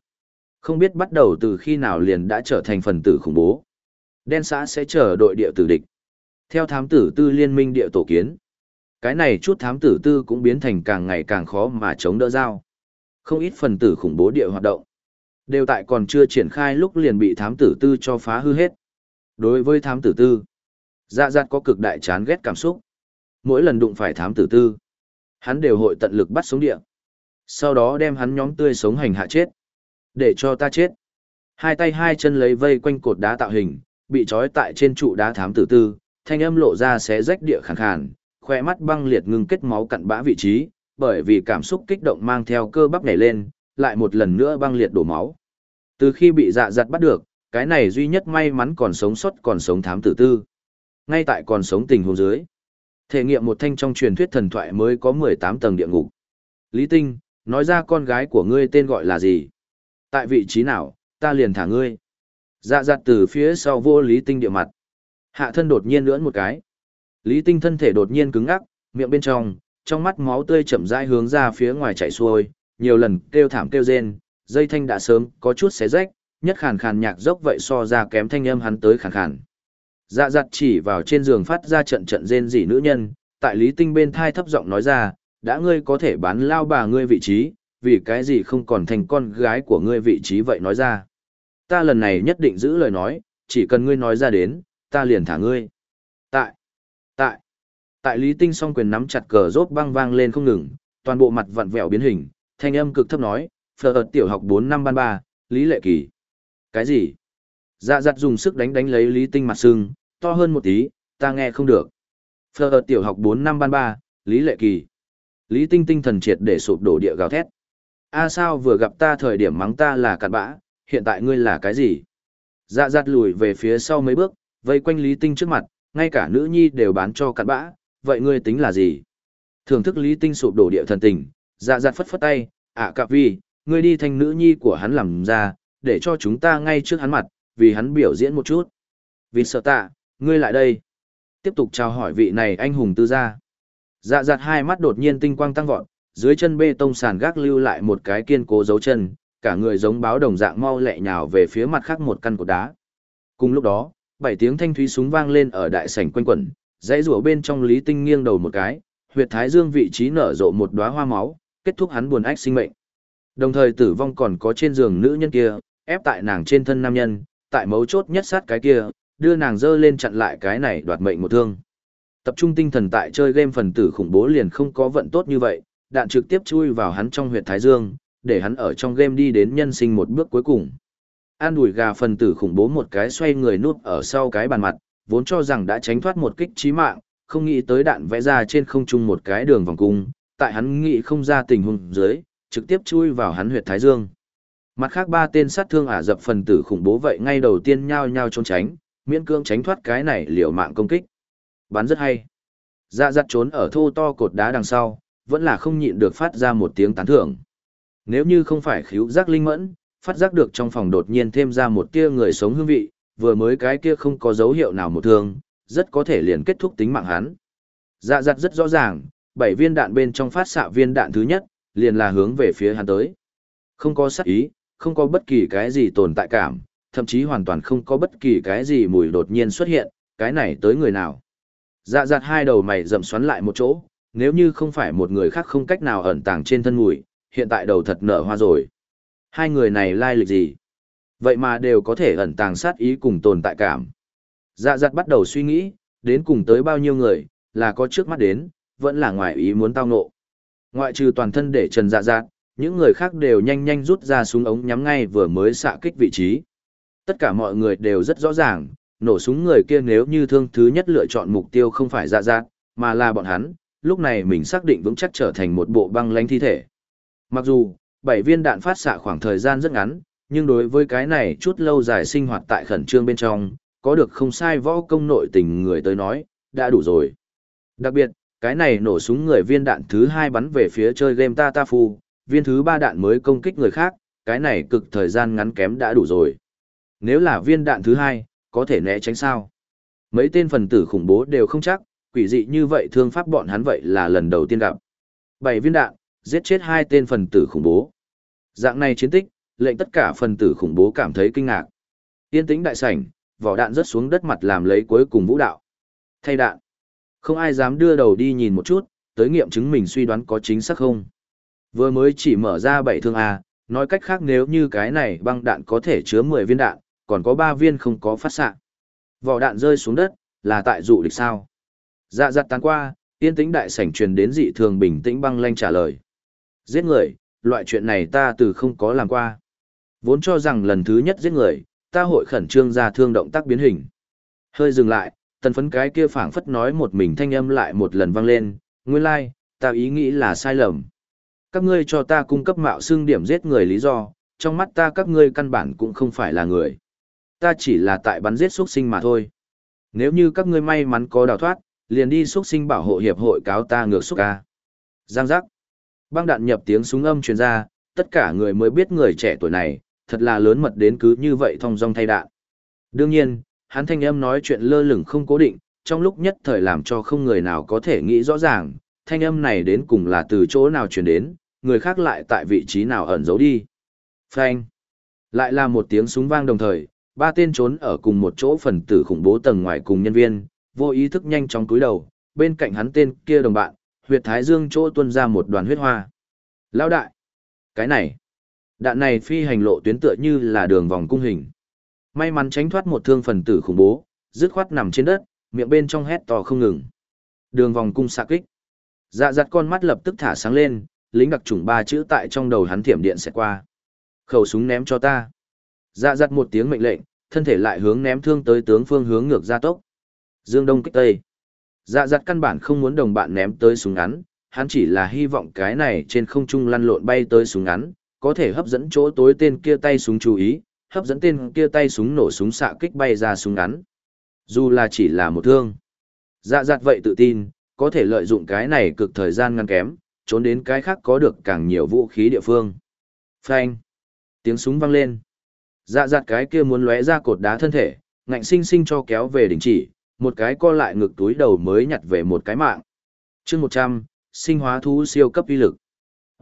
Không biết bắt đầu từ khi nào liền đã trở thành phần tử khủng bố. Đen xã sẽ chờ đội địa tử địch. Theo thám tử tư liên minh địa tổ kiến. Cái này chút thám tử tư cũng biến thành càng ngày càng khó mà chống đỡ giao. Không ít phần tử khủng bố địa hoạt động. Đều tại còn chưa triển khai lúc liền bị thám tử tư cho phá hư hết. Đối với thám tử tư, dạ dạt có cực đại chán ghét cảm xúc. Mỗi lần đụng phải thám tử tư, hắn đều hội tận lực bắt sống địa. Sau đó đem hắn nhóm tươi sống hành hạ chết. Để cho ta chết. Hai tay hai chân lấy vây quanh cột đá tạo hình, bị trói tại trên trụ đá thám tử tư, thanh âm lộ ra xé rách địa khàn khàn, khoe mắt băng liệt ngưng kết máu cặn bã vị trí, bởi vì cảm xúc kích động mang theo cơ bắp nhảy lên, lại một lần nữa băng liệt đổ máu. Từ khi bị dạ giặt bắt được, cái này duy nhất may mắn còn sống sót còn sống thám tử tư. Ngay tại còn sống tình huống dưới. Thể nghiệm một thanh trong truyền thuyết thần thoại mới có 18 tầng địa ngục. Lý Tinh, nói ra con gái của ngươi tên gọi là gì? Tại vị trí nào, ta liền thả ngươi. Dạ dặt từ phía sau vô Lý Tinh địa mặt. Hạ thân đột nhiên lưỡn một cái. Lý Tinh thân thể đột nhiên cứng ngắc, miệng bên trong, trong mắt máu tươi chậm rãi hướng ra phía ngoài chảy xuôi, nhiều lần kêu thảm kêu rên, dây thanh đã sớm có chút xé rách, nhất khàn khàn nhạc dốc vậy so ra kém thanh âm hắn tới khàn khàn. Dạ dặt chỉ vào trên giường phát ra trận trận rên rỉ nữ nhân, tại Lý Tinh bên thai thấp giọng nói ra, đã ngươi có thể bán lao bà ngươi vị trí, vì cái gì không còn thành con gái của ngươi vị trí vậy nói ra. Ta lần này nhất định giữ lời nói, chỉ cần ngươi nói ra đến, ta liền thả ngươi. Tại, Lý Tinh song quyền nắm chặt cờ rốt băng vang lên không ngừng, toàn bộ mặt vặn vẹo biến hình, thanh âm cực thấp nói, phờ ở tiểu học 4 năm ban ba, Lý Lệ Kỳ. Cái gì? Dạ dặt dùng sức đánh đánh lấy Lý Tinh mặt sưng, to hơn một tí, ta nghe không được. Phờ ở tiểu học 4 năm ban ba, Lý Lệ Kỳ. Lý Tinh tinh thần triệt để sụp đổ địa gào thét. A sao vừa gặp ta thời điểm mắng ta là cặn bã, hiện tại ngươi là cái gì? Dạ dặt lùi về phía sau mấy bước, vây quanh Lý Tinh trước mặt, ngay cả nữ nhi đều bán cho cặn bã, vậy ngươi tính là gì? Thưởng thức Lý Tinh sụp đổ địa thần tình, dạ dặt phất phất tay, à, ạ cạp vi, ngươi đi thành nữ nhi của hắn làm ra, để cho chúng ta ngay trước hắn mặt, vì hắn biểu diễn một chút. Vì sợ tạ, ngươi lại đây. Tiếp tục chào hỏi vị này anh hùng tư gia. Dạ dặt hai mắt đột nhiên tinh quang tăng vọt, dưới chân bê tông sàn gác lưu lại một cái kiên cố dấu chân, cả người giống báo đồng dạng mau lẹ nhào về phía mặt khác một căn cột đá. Cùng lúc đó, bảy tiếng thanh thúy súng vang lên ở đại sảnh quanh quẩn, dãy rủa bên trong Lý Tinh nghiêng đầu một cái, huyệt thái dương vị trí nở rộ một đóa hoa máu, kết thúc hắn buồn ách sinh mệnh. Đồng thời tử vong còn có trên giường nữ nhân kia, ép tại nàng trên thân nam nhân, tại mấu chốt nhất sát cái kia, đưa nàng dơ lên chặn lại cái này đoạt mệnh một thương. Tập trung tinh thần tại chơi game phần tử khủng bố liền không có vận tốt như vậy, đạn trực tiếp chui vào hắn trong huyệt thái dương, để hắn ở trong game đi đến nhân sinh một bước cuối cùng. An đùi gà phần tử khủng bố một cái xoay người nút ở sau cái bàn mặt, vốn cho rằng đã tránh thoát một kích chí mạng, không nghĩ tới đạn vẽ ra trên không trung một cái đường vòng cung, tại hắn nghĩ không ra tình huống dưới, trực tiếp chui vào hắn huyệt thái dương. Mặt khác ba tên sát thương ả dập phần tử khủng bố vậy ngay đầu tiên nhao nhao trốn tránh, miễn cưỡng tránh thoát cái này liều mạng công kích. Bắn rất hay. Dạ dặt trốn ở thô to cột đá đằng sau, vẫn là không nhịn được phát ra một tiếng tán thưởng. Nếu như không phải khíu giác linh mẫn, phát giác được trong phòng đột nhiên thêm ra một tia người sống hương vị, vừa mới cái kia không có dấu hiệu nào một thương, rất có thể liền kết thúc tính mạng hắn. Dạ dặt rất rõ ràng, bảy viên đạn bên trong phát xạ viên đạn thứ nhất, liền là hướng về phía hắn tới. Không có sát ý, không có bất kỳ cái gì tồn tại cảm, thậm chí hoàn toàn không có bất kỳ cái gì mùi đột nhiên xuất hiện, cái này tới người nào. Dạ dặt hai đầu mày rậm xoắn lại một chỗ, nếu như không phải một người khác không cách nào ẩn tàng trên thân mùi, hiện tại đầu thật nở hoa rồi. Hai người này lai lịch gì? Vậy mà đều có thể ẩn tàng sát ý cùng tồn tại cảm. Dạ dặt bắt đầu suy nghĩ, đến cùng tới bao nhiêu người, là có trước mắt đến, vẫn là ngoài ý muốn tao ngộ. Ngoại trừ toàn thân để trần dạ dạt, những người khác đều nhanh nhanh rút ra súng ống nhắm ngay vừa mới xạ kích vị trí. Tất cả mọi người đều rất rõ ràng, nổ súng người kia nếu như thương thứ nhất lựa chọn mục tiêu không phải dạ dạt, mà là bọn hắn, lúc này mình xác định vững chắc trở thành một bộ băng lánh thi thể. Mặc dù, bảy viên đạn phát xạ khoảng thời gian rất ngắn, nhưng đối với cái này chút lâu dài sinh hoạt tại khẩn trương bên trong, có được không sai võ công nội tình người tới nói, đã đủ rồi. Đặc biệt, cái này nổ súng người viên đạn thứ hai bắn về phía chơi game ta ta phu, viên thứ ba đạn mới công kích người khác, cái này cực thời gian ngắn kém đã đủ rồi. Nếu là viên đạn thứ hai, có thể né tránh sao? Mấy tên phần tử khủng bố đều không chắc, quỷ dị như vậy thương pháp bọn hắn vậy là lần đầu tiên gặp. Bảy viên đạn, giết chết hai tên phần tử khủng bố. Dạng này chiến tích, lệnh tất cả phần tử khủng bố cảm thấy kinh ngạc. yên tĩnh đại sảnh, vỏ đạn rớt xuống đất mặt làm lấy cuối cùng vũ đạo. Thay đạn. Không ai dám đưa đầu đi nhìn một chút, tới nghiệm chứng mình suy đoán có chính xác không. Vừa mới chỉ mở ra bảy thương A, nói cách khác nếu như cái này băng đạn có thể chứa 10 viên đạn, còn có 3 viên không có phát xạ. Vỏ đạn rơi xuống đất, là tại dụ địch sao. Dạ dặt tán qua, yên tĩnh đại sảnh truyền đến dị thường bình tĩnh băng lanh trả lời. Giết người, loại chuyện này ta từ không có làm qua. Vốn cho rằng lần thứ nhất giết người, ta hội khẩn trương ra thương động tác biến hình. Hơi dừng lại, tần phấn cái kia phảng phất nói một mình thanh âm lại một lần vang lên, nguyên lai, like, ta ý nghĩ là sai lầm. Các ngươi cho ta cung cấp mạo xương điểm giết người lý do, trong mắt ta các ngươi căn bản cũng không phải là người. Ta chỉ là tại bắn giết xuất sinh mà thôi. Nếu như các ngươi may mắn có đào thoát, liền đi xuất sinh bảo hộ hiệp hội cáo ta ngược xúc ca. Giang giác. Băng đạn nhập tiếng súng âm truyền ra, tất cả người mới biết người trẻ tuổi này, thật là lớn mật đến cứ như vậy thong dong thay đạn. Đương nhiên, hắn thanh âm nói chuyện lơ lửng không cố định, trong lúc nhất thời làm cho không người nào có thể nghĩ rõ ràng, thanh âm này đến cùng là từ chỗ nào truyền đến, người khác lại tại vị trí nào ẩn giấu đi. Phanh. Lại là một tiếng súng vang đồng thời, ba tên trốn ở cùng một chỗ phần tử khủng bố tầng ngoài cùng nhân viên, vô ý thức nhanh chóng cúi đầu, bên cạnh hắn tên kia đồng bạn, huyệt thái dương chỗ tuôn ra một đoàn huyết hoa. Lão đại! Cái này! Đạn này phi hành lộ tuyến tựa như là đường vòng cung hình. May mắn tránh thoát một thương phần tử khủng bố, dứt khoát nằm trên đất, miệng bên trong hét to không ngừng. Đường vòng cung xạ kích. Dạ dặt con mắt lập tức thả sáng lên, lính đặc trùng ba chữ tại trong đầu hắn thiểm điện sẽ qua. Khẩu súng ném cho ta. Dạ dặt một tiếng mệnh lệnh, thân thể lại hướng ném thương tới tướng phương hướng ngược ra tốc. Dương Đông kích Tây. Dạ dặt căn bản không muốn đồng bạn ném tới súng ngắn, hắn chỉ là hy vọng cái này trên không trung lăn lộn bay tới súng ngắn, có thể hấp dẫn chỗ tối tên kia tay súng chú ý, hấp dẫn tên kia tay súng nổ súng xạ kích bay ra súng ngắn. Dù là chỉ là một thương. Dạ dạt vậy tự tin, có thể lợi dụng cái này cực thời gian ngăn kém, trốn đến cái khác có được càng nhiều vũ khí địa phương. Phanh. Tiếng súng vang lên. Dạ dạt cái kia muốn lóe ra cột đá thân thể, ngạnh sinh sinh cho kéo về đỉnh chỉ, một cái co lại ngực túi đầu mới nhặt về một cái mạng. Chương 100, sinh hóa thú siêu cấp uy lực.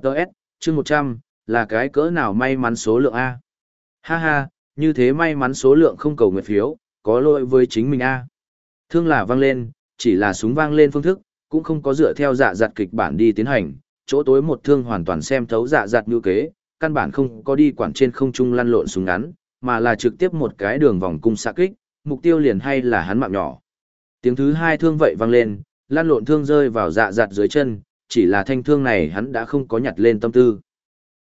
DS, chương 100, là cái cỡ nào may mắn số lượng A. Ha ha, như thế may mắn số lượng không cầu nguyện phiếu, có lỗi với chính mình A. Thương là vang lên, chỉ là súng vang lên phương thức, cũng không có dựa theo dạ giặt kịch bản đi tiến hành, chỗ tối một thương hoàn toàn xem thấu dạ giặt như kế, căn bản không có đi quản trên không trung lăn lộn súng ngắn, mà là trực tiếp một cái đường vòng cung xạ kích, mục tiêu liền hay là hắn mạng nhỏ. Tiếng thứ hai thương vậy vang lên, lăn lộn thương rơi vào dạ giặt dưới chân, chỉ là thanh thương này hắn đã không có nhặt lên tâm tư.